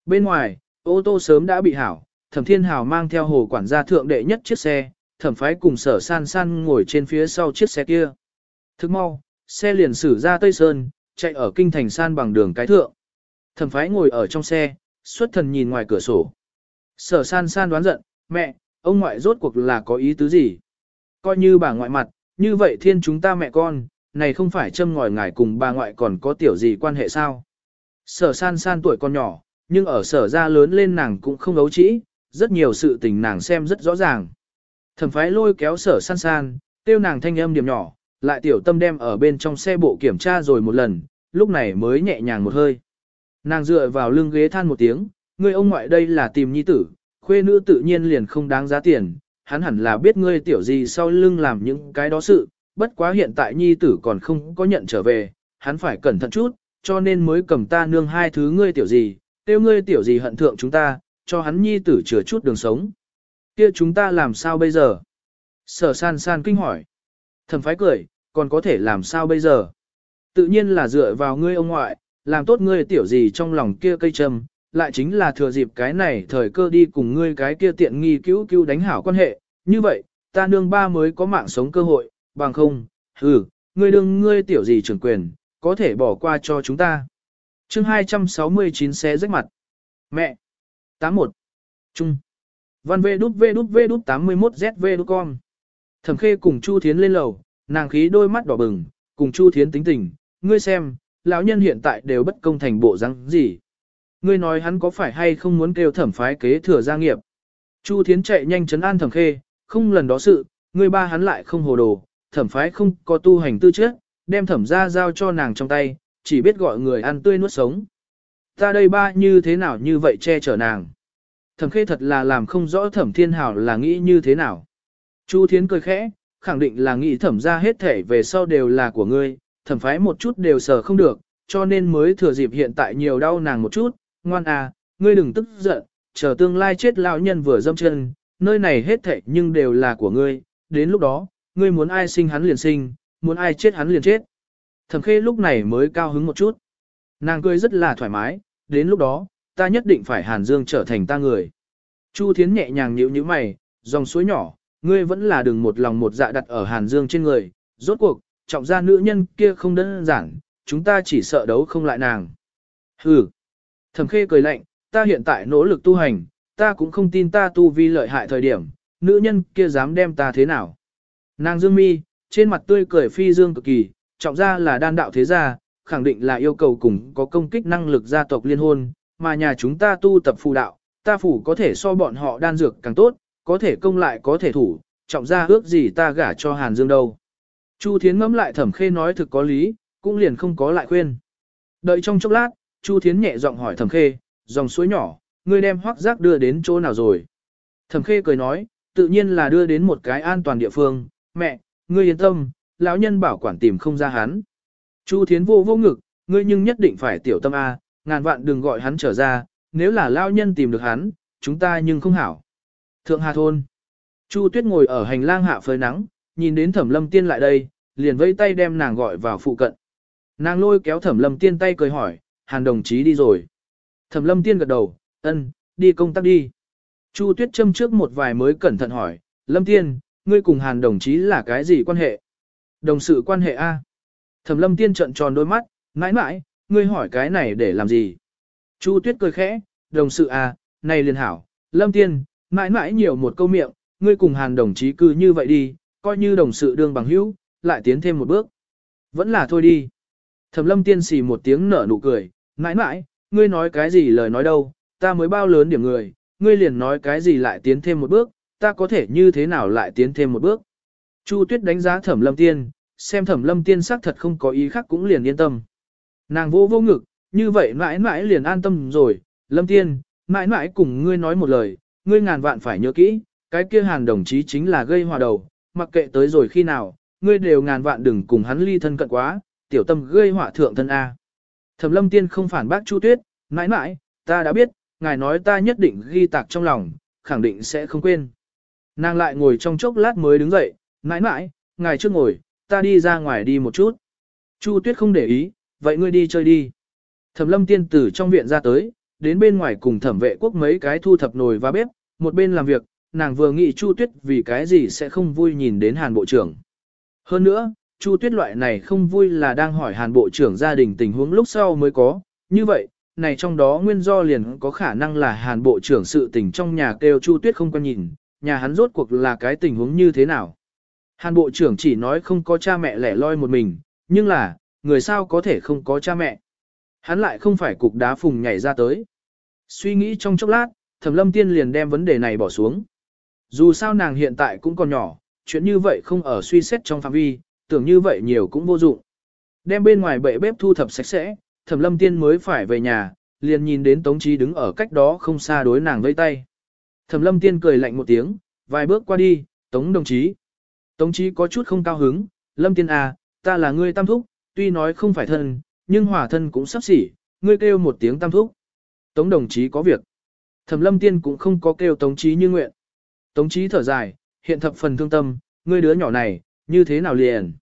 Bên ngoài, ô tô sớm đã bị hảo, thẩm thiên hào mang theo hồ quản gia thượng đệ nhất chiếc xe, thẩm phái cùng sở san san ngồi trên phía sau chiếc xe kia. Thức mau, xe liền xử ra Tây Sơn, chạy ở kinh thành san bằng đường cái thượng. Thẩm phái ngồi ở trong xe, xuất thần nhìn ngoài cửa sổ. Sở san san đoán giận, mẹ, ông ngoại rốt cuộc là có ý tứ gì? Coi như bà ngoại mặt, như vậy thiên chúng ta mẹ con, này không phải châm ngòi ngài cùng bà ngoại còn có tiểu gì quan hệ sao? Sở san san tuổi còn nhỏ, nhưng ở sở ra lớn lên nàng cũng không ấu trĩ, rất nhiều sự tình nàng xem rất rõ ràng. Thẩm phái lôi kéo sở san san, tiêu nàng thanh âm điểm nhỏ, lại tiểu tâm đem ở bên trong xe bộ kiểm tra rồi một lần, lúc này mới nhẹ nhàng một hơi. Nàng dựa vào lưng ghế than một tiếng, người ông ngoại đây là tìm nhi tử, khuê nữ tự nhiên liền không đáng giá tiền, hắn hẳn là biết ngươi tiểu gì sau lưng làm những cái đó sự, bất quá hiện tại nhi tử còn không có nhận trở về, hắn phải cẩn thận chút, cho nên mới cầm ta nương hai thứ ngươi tiểu gì, tiêu ngươi tiểu gì hận thượng chúng ta, cho hắn nhi tử chừa chút đường sống. Kia chúng ta làm sao bây giờ? Sở san san kinh hỏi. Thẩm phái cười, còn có thể làm sao bây giờ? Tự nhiên là dựa vào ngươi ông ngoại, làm tốt ngươi tiểu gì trong lòng kia cây châm, lại chính là thừa dịp cái này thời cơ đi cùng ngươi cái kia tiện nghi cứu cứu đánh hảo quan hệ. Như vậy, ta nương ba mới có mạng sống cơ hội, bằng không, hừ, ngươi đương ngươi tiểu gì trưởng quyền, có thể bỏ qua cho chúng ta. chương 269 xe rách mặt. Mẹ! 81. Trung. Văn Vê đút Vê đút Vê đút 81 ZV đút con. Thẩm khê cùng Chu Thiến lên lầu, nàng khí đôi mắt đỏ bừng, cùng Chu Thiến tính tình, ngươi xem, lão nhân hiện tại đều bất công thành bộ răng gì. Ngươi nói hắn có phải hay không muốn kêu thẩm phái kế thừa gia nghiệp. Chu Thiến chạy nhanh chấn an thẩm khê, không lần đó sự, ngươi ba hắn lại không hồ đồ, thẩm phái không có tu hành tư chất, đem thẩm ra giao cho nàng trong tay, chỉ biết gọi người ăn tươi nuốt sống. Ta đây ba như thế nào như vậy che chở nàng. Thẩm khê thật là làm không rõ thẩm thiên hảo là nghĩ như thế nào. Chu Thiến cười khẽ, khẳng định là nghĩ thẩm ra hết thể về sau đều là của ngươi, thẩm phái một chút đều sờ không được, cho nên mới thừa dịp hiện tại nhiều đau nàng một chút, ngoan à, ngươi đừng tức giận, chờ tương lai chết lão nhân vừa dâm chân, nơi này hết thảy nhưng đều là của ngươi, đến lúc đó, ngươi muốn ai sinh hắn liền sinh, muốn ai chết hắn liền chết. Thẩm khê lúc này mới cao hứng một chút. Nàng cười rất là thoải mái, đến lúc đó, ta nhất định phải Hàn Dương trở thành ta người. Chu Thiến nhẹ nhàng nhíu nhíu mày, dòng suối nhỏ, ngươi vẫn là đừng một lòng một dạ đặt ở Hàn Dương trên người, rốt cuộc, trọng gia nữ nhân kia không đơn giản, chúng ta chỉ sợ đấu không lại nàng. Hừ. Thẩm khê cười lạnh, ta hiện tại nỗ lực tu hành, ta cũng không tin ta tu vi lợi hại thời điểm, nữ nhân kia dám đem ta thế nào. Nàng dương mi, trên mặt tươi cười phi dương cực kỳ, trọng ra là đan đạo thế gia, khẳng định là yêu cầu cùng có công kích năng lực gia tộc liên hôn, mà nhà chúng ta tu tập phù đạo, ta phủ có thể so bọn họ đan dược càng tốt, có thể công lại có thể thủ, trọng ra ước gì ta gả cho Hàn Dương đâu. Chu Thiến ngẫm lại thẩm khê nói thực có lý, cũng liền không có lại khuyên. Đợi trong chốc lát, Chu Thiến nhẹ giọng hỏi thẩm khê, dòng suối nhỏ, ngươi đem hoác giác đưa đến chỗ nào rồi? Thẩm khê cười nói, tự nhiên là đưa đến một cái an toàn địa phương, mẹ, ngươi yên tâm, lão nhân bảo quản tìm không ra hắn. Chu Thiến vô vô ngực, ngươi nhưng nhất định phải tiểu tâm A, ngàn vạn đừng gọi hắn trở ra, nếu là lão nhân tìm được hắn, chúng ta nhưng không hảo. Thượng Hà Thôn Chu Tuyết ngồi ở hành lang hạ phơi nắng, nhìn đến thẩm lâm tiên lại đây, liền vẫy tay đem nàng gọi vào phụ cận. Nàng lôi kéo thẩm lâm tiên tay cười hỏi, hàn đồng chí đi rồi. Thẩm lâm tiên gật đầu, ân, đi công tác đi. Chu Tuyết châm trước một vài mới cẩn thận hỏi, lâm tiên, ngươi cùng hàn đồng chí là cái gì quan hệ? Đồng sự quan hệ A. Thẩm lâm tiên trợn tròn đôi mắt, mãi mãi, ngươi hỏi cái này để làm gì? Chu Tuyết cười khẽ, đồng sự A, này liền hảo, lâm tiên, mãi mãi nhiều một câu miệng, ngươi cùng hàn đồng chí cư như vậy đi, coi như đồng sự đương bằng hữu, lại tiến thêm một bước. Vẫn là thôi đi. Thẩm lâm tiên xì một tiếng nở nụ cười, mãi mãi, ngươi nói cái gì lời nói đâu, ta mới bao lớn điểm người, ngươi liền nói cái gì lại tiến thêm một bước, ta có thể như thế nào lại tiến thêm một bước. Chu tuyết đánh giá thẩm lâm tiên, xem thẩm lâm tiên xác thật không có ý khác cũng liền yên tâm. Nàng vô vô ngực, như vậy mãi mãi liền an tâm rồi, lâm tiên, mãi mãi cùng ngươi nói một lời, ngươi ngàn vạn phải nhớ kỹ, cái kia hàn đồng chí chính là gây hòa đầu, mặc kệ tới rồi khi nào, ngươi đều ngàn vạn đừng cùng hắn ly thân cận quá, tiểu tâm gây họa thượng thân A. Thẩm lâm tiên không phản bác Chu Tuyết, mãi mãi, ta đã biết, ngài nói ta nhất định ghi tạc trong lòng, khẳng định sẽ không quên. Nàng lại ngồi trong chốc lát mới đứng dậy, mãi mãi, ngài trước ngồi, ta đi ra ngoài đi một chút. Chu Tuyết không để ý, vậy ngươi đi chơi đi. Thẩm lâm tiên tử trong viện ra tới, đến bên ngoài cùng thẩm vệ quốc mấy cái thu thập nồi và bếp, một bên làm việc, nàng vừa nghĩ Chu Tuyết vì cái gì sẽ không vui nhìn đến Hàn Bộ trưởng. Hơn nữa, Chu Tuyết loại này không vui là đang hỏi Hàn Bộ trưởng gia đình tình huống lúc sau mới có, như vậy, này trong đó nguyên do liền có khả năng là Hàn Bộ trưởng sự tình trong nhà kêu Chu Tuyết không quan nhìn, nhà hắn rốt cuộc là cái tình huống như thế nào. Hàn Bộ trưởng chỉ nói không có cha mẹ lẻ loi một mình, nhưng là, người sao có thể không có cha mẹ. Hắn lại không phải cục đá phùng nhảy ra tới. Suy nghĩ trong chốc lát, Thẩm Lâm Tiên liền đem vấn đề này bỏ xuống. Dù sao nàng hiện tại cũng còn nhỏ, chuyện như vậy không ở suy xét trong phạm vi, tưởng như vậy nhiều cũng vô dụng. Đem bên ngoài bệ bếp thu thập sạch sẽ, Thẩm Lâm Tiên mới phải về nhà, liền nhìn đến Tống Chí đứng ở cách đó không xa đối nàng vây tay. Thẩm Lâm Tiên cười lạnh một tiếng, vài bước qua đi, Tống đồng chí. Tống Chí có chút không cao hứng, Lâm Tiên à, ta là ngươi tam thúc, tuy nói không phải thân, nhưng hòa thân cũng sắp xỉ, ngươi kêu một tiếng tam thúc. Tống đồng chí có việc. Thẩm Lâm Tiên cũng không có kêu Tống Chí như nguyện. Tống Chí thở dài, hiện thập phần thương tâm, ngươi đứa nhỏ này, như thế nào liền?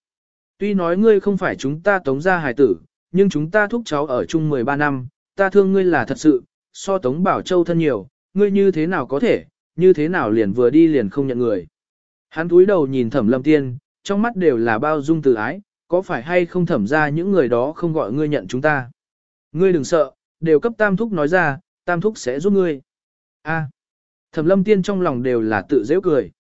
Tuy nói ngươi không phải chúng ta tống gia hài tử, nhưng chúng ta thúc cháu ở chung 13 năm, ta thương ngươi là thật sự, so tống bảo châu thân nhiều, ngươi như thế nào có thể, như thế nào liền vừa đi liền không nhận người. Hắn túi đầu nhìn thẩm lâm tiên, trong mắt đều là bao dung từ ái, có phải hay không thẩm ra những người đó không gọi ngươi nhận chúng ta. Ngươi đừng sợ, đều cấp tam thúc nói ra, tam thúc sẽ giúp ngươi. A. Thẩm lâm tiên trong lòng đều là tự dễ cười.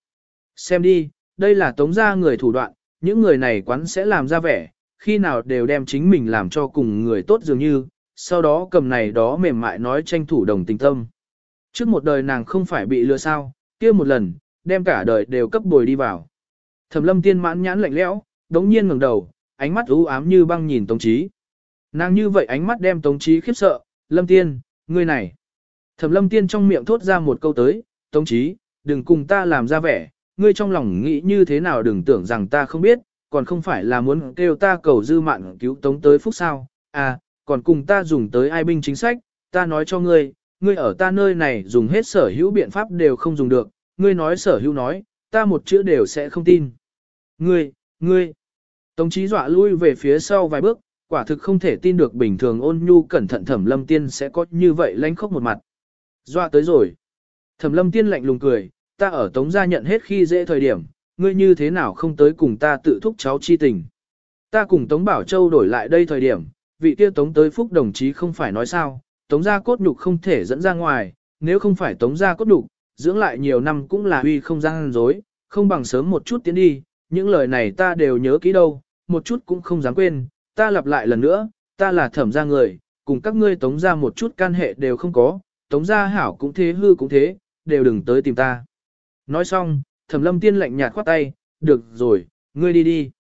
Xem đi, đây là tống gia người thủ đoạn, những người này quán sẽ làm ra vẻ, khi nào đều đem chính mình làm cho cùng người tốt dường như, sau đó cầm này đó mềm mại nói tranh thủ đồng tình tâm. Trước một đời nàng không phải bị lừa sao, kia một lần, đem cả đời đều cấp bồi đi vào. Thẩm lâm tiên mãn nhãn lạnh lẽo, đống nhiên ngẩng đầu, ánh mắt u ám như băng nhìn Tống Chí. Nàng như vậy ánh mắt đem Tống Chí khiếp sợ, lâm tiên, ngươi này. Thẩm lâm tiên trong miệng thốt ra một câu tới, Tống Chí, đừng cùng ta làm ra vẻ, ngươi trong lòng nghĩ như thế nào đừng tưởng rằng ta không biết, còn không phải là muốn kêu ta cầu dư mạn cứu tống tới phúc sao, à, còn cùng ta dùng tới ai binh chính sách, ta nói cho ngươi, ngươi ở ta nơi này dùng hết sở hữu biện pháp đều không dùng được, ngươi nói sở hữu nói, ta một chữ đều sẽ không tin. Ngươi, ngươi, Tống chí dọa lui về phía sau vài bước, quả thực không thể tin được bình thường ôn nhu cẩn thận thẩm lâm tiên sẽ có như vậy lánh khóc một mặt. Dọa tới rồi. Thẩm lâm tiên lạnh lùng cười, ta ở tống gia nhận hết khi dễ thời điểm, ngươi như thế nào không tới cùng ta tự thúc cháu chi tình. Ta cùng Tống Bảo Châu đổi lại đây thời điểm, vị kia Tống tới phúc đồng chí không phải nói sao, Tống gia cốt nhục không thể dẫn ra ngoài, nếu không phải Tống gia cốt nhục, dưỡng lại nhiều năm cũng là uy không gian dối, không bằng sớm một chút tiến đi, những lời này ta đều nhớ kỹ đâu, một chút cũng không dám quên, ta lặp lại lần nữa, ta là thẩm gia người, cùng các ngươi Tống gia một chút can hệ đều không có, Tống gia hảo cũng thế hư cũng thế, đều đừng tới tìm ta. Nói xong, thẩm lâm tiên lạnh nhạt khoát tay, được rồi, ngươi đi đi.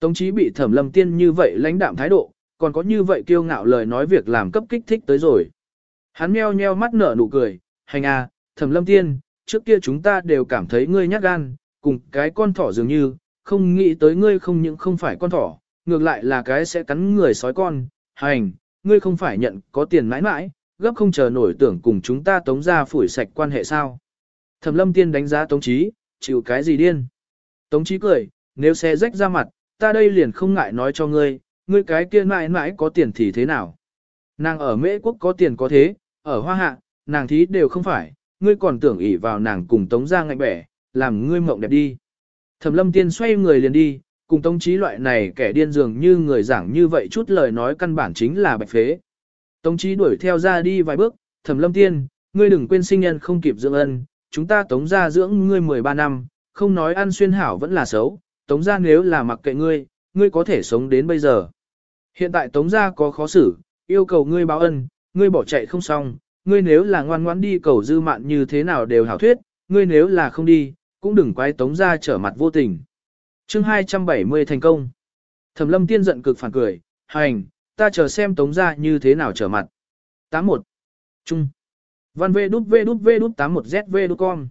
Tống chí bị thẩm lâm tiên như vậy lãnh đạm thái độ, còn có như vậy kiêu ngạo lời nói việc làm cấp kích thích tới rồi. Hắn meo nheo mắt nở nụ cười, hành à, thẩm lâm tiên, trước kia chúng ta đều cảm thấy ngươi nhát gan, cùng cái con thỏ dường như, không nghĩ tới ngươi không những không phải con thỏ, ngược lại là cái sẽ cắn người sói con, hành, ngươi không phải nhận có tiền mãi mãi, gấp không chờ nổi tưởng cùng chúng ta tống ra phủi sạch quan hệ sao. Thẩm lâm tiên đánh giá tống trí, chịu cái gì điên. Tống trí cười, nếu xe rách ra mặt, ta đây liền không ngại nói cho ngươi, ngươi cái kia mãi mãi có tiền thì thế nào. Nàng ở Mễ Quốc có tiền có thế, ở Hoa Hạ, nàng thí đều không phải, ngươi còn tưởng ỷ vào nàng cùng tống ra ngạnh bẻ, làm ngươi mộng đẹp đi. Thẩm lâm tiên xoay người liền đi, cùng tống trí loại này kẻ điên dường như người giảng như vậy chút lời nói căn bản chính là bạch phế. Tống trí đuổi theo ra đi vài bước, thẩm lâm tiên, ngươi đừng quên sinh nhân không kịp dưỡng ân, chúng ta tống ra dưỡng ngươi 13 năm, không nói ăn xuyên hảo vẫn là xấu, tống ra nếu là mặc kệ ngươi, ngươi có thể sống đến bây giờ. Hiện tại tống ra có khó xử, yêu cầu ngươi báo ân, ngươi bỏ chạy không xong, ngươi nếu là ngoan ngoãn đi cầu dư mạn như thế nào đều hảo thuyết, ngươi nếu là không đi, cũng đừng quay tống ra trở mặt vô tình. chương 270 thành công. Thẩm lâm tiên giận cực phản cười, hành, ta chờ xem tống ra như thế nào trở mặt. 81. Trung. Văn V đút V đút V đút 81ZV đút con.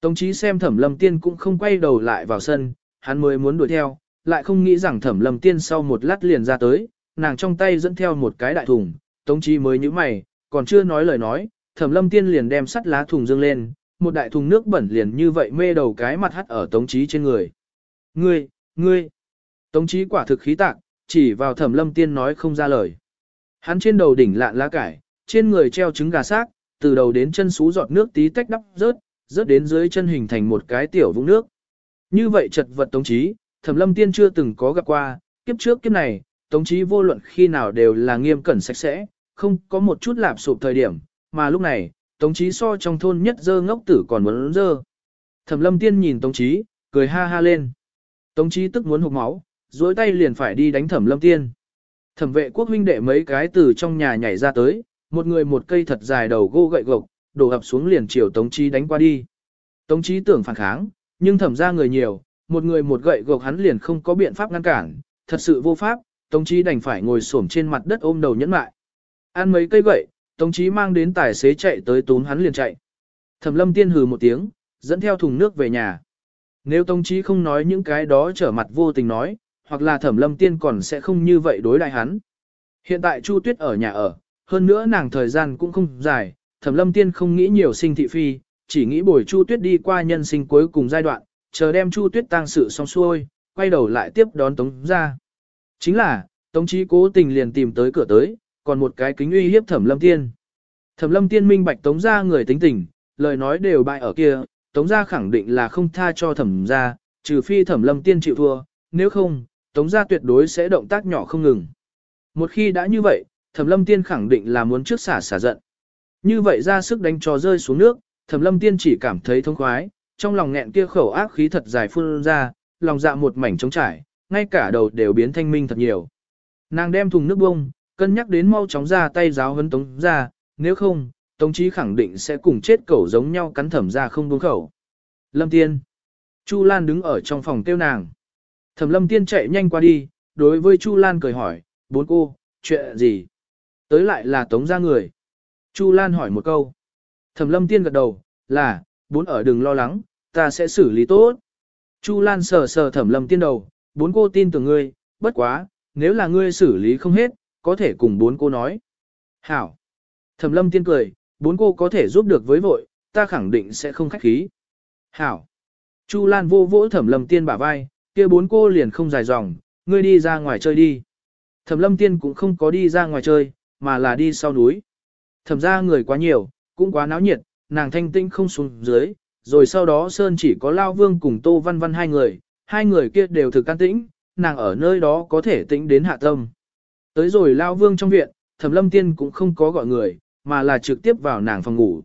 Tống chí xem thẩm lâm tiên cũng không quay đầu lại vào sân, hắn mới muốn đuổi theo, lại không nghĩ rằng thẩm lâm tiên sau một lát liền ra tới, nàng trong tay dẫn theo một cái đại thùng, tống chí mới nhíu mày, còn chưa nói lời nói, thẩm lâm tiên liền đem sắt lá thùng dương lên, một đại thùng nước bẩn liền như vậy mê đầu cái mặt hắt ở tống chí trên người. Ngươi, ngươi, tống chí quả thực khí tạc, chỉ vào thẩm lâm tiên nói không ra lời. Hắn trên đầu đỉnh lạn lá cải, trên người treo trứng gà xác, từ đầu đến chân xú giọt nước tí tách đắp rớt, rớt đến dưới chân hình thành một cái tiểu vũng nước. Như vậy chật vật tống chí, thẩm lâm tiên chưa từng có gặp qua, kiếp trước kiếp này, tống chí vô luận khi nào đều là nghiêm cẩn sạch sẽ, không có một chút lạp sụp thời điểm, mà lúc này, tống chí so trong thôn nhất dơ ngốc tử còn muốn dơ. Thẩm lâm tiên nhìn tống chí, cười ha ha lên. Tống chí tức muốn hụt máu, duỗi tay liền phải đi đánh thẩm lâm tiên. Thẩm vệ quốc huynh đệ mấy cái từ trong nhà nhảy ra tới, một người một cây thật dài đầu gỗ gậy gộc, đổ ập xuống liền chiều Tống Chí đánh qua đi. Tống Chí tưởng phản kháng, nhưng thẩm ra người nhiều, một người một gậy gộc hắn liền không có biện pháp ngăn cản, thật sự vô pháp, Tống Chí đành phải ngồi xổm trên mặt đất ôm đầu nhẫn mại. Ăn mấy cây gậy, Tống Chí mang đến tài xế chạy tới túm hắn liền chạy. Thẩm Lâm Tiên hừ một tiếng, dẫn theo thùng nước về nhà. Nếu Tống Chí không nói những cái đó trở mặt vô tình nói, hoặc là Thẩm Lâm Tiên còn sẽ không như vậy đối đại hắn. Hiện tại Chu Tuyết ở nhà ở, hơn nữa nàng thời gian cũng không dài, Thẩm Lâm Tiên không nghĩ nhiều sinh thị phi, chỉ nghĩ bồi Chu Tuyết đi qua nhân sinh cuối cùng giai đoạn, chờ đem Chu Tuyết tang sự xong xuôi, quay đầu lại tiếp đón Tống gia Chính là, Tống Chí cố tình liền tìm tới cửa tới, còn một cái kính uy hiếp Thẩm Lâm Tiên. Thẩm Lâm Tiên minh bạch Tống gia người tính tình, lời nói đều bại ở kia, Tống gia khẳng định là không tha cho Thẩm gia trừ phi Thẩm Lâm Tiên chịu thua, nếu không, Tống gia tuyệt đối sẽ động tác nhỏ không ngừng. Một khi đã như vậy, Thẩm Lâm Tiên khẳng định là muốn trước xả xả giận. Như vậy ra sức đánh trò rơi xuống nước, Thẩm Lâm Tiên chỉ cảm thấy thông khoái, trong lòng nghẹn kia khẩu ác khí thật dài phun ra, lòng dạ một mảnh trống trải, ngay cả đầu đều biến thanh minh thật nhiều. Nàng đem thùng nước bông, cân nhắc đến mau chóng ra tay giáo hấn tống ra, nếu không, tống chí khẳng định sẽ cùng chết cẩu giống nhau cắn thẩm ra không buông khẩu. Lâm Tiên. Chu Lan đứng ở trong phòng kêu nàng. Thẩm Lâm Tiên chạy nhanh qua đi, đối với Chu Lan cười hỏi, bốn cô, chuyện gì? Tới lại là tống ra người. Chu Lan hỏi một câu. Thẩm lâm tiên gật đầu, là, bốn ở đừng lo lắng, ta sẽ xử lý tốt. Chu Lan sờ sờ thẩm lâm tiên đầu, bốn cô tin tưởng ngươi, bất quá, nếu là ngươi xử lý không hết, có thể cùng bốn cô nói. Hảo. Thẩm lâm tiên cười, bốn cô có thể giúp được với vội, ta khẳng định sẽ không khách khí. Hảo. Chu Lan vô vỗ thẩm lâm tiên bả vai, kia bốn cô liền không dài dòng, ngươi đi ra ngoài chơi đi. Thẩm lâm tiên cũng không có đi ra ngoài chơi, mà là đi sau núi. Thẩm ra người quá nhiều, cũng quá náo nhiệt, nàng thanh tinh không xuống dưới, rồi sau đó Sơn chỉ có Lao Vương cùng Tô Văn Văn hai người, hai người kia đều thực can tĩnh, nàng ở nơi đó có thể tĩnh đến hạ tâm. Tới rồi Lao Vương trong viện, Thẩm Lâm Tiên cũng không có gọi người, mà là trực tiếp vào nàng phòng ngủ.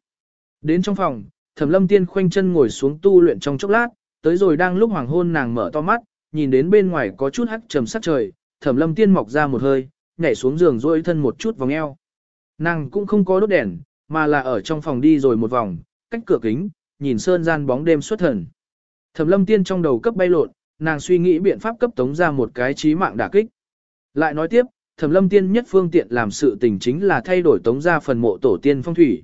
Đến trong phòng, Thẩm Lâm Tiên khoanh chân ngồi xuống tu luyện trong chốc lát, tới rồi đang lúc hoàng hôn nàng mở to mắt, nhìn đến bên ngoài có chút hắt trầm sắc trời, Thẩm Lâm Tiên mọc ra một hơi, nhảy xuống giường duỗi thân một chút vòng eo. Nàng cũng không có đốt đèn, mà là ở trong phòng đi rồi một vòng, cách cửa kính, nhìn sơn gian bóng đêm xuất thần. Thẩm lâm tiên trong đầu cấp bay lộn, nàng suy nghĩ biện pháp cấp tống ra một cái trí mạng đả kích. Lại nói tiếp, thẩm lâm tiên nhất phương tiện làm sự tình chính là thay đổi tống ra phần mộ tổ tiên phong thủy.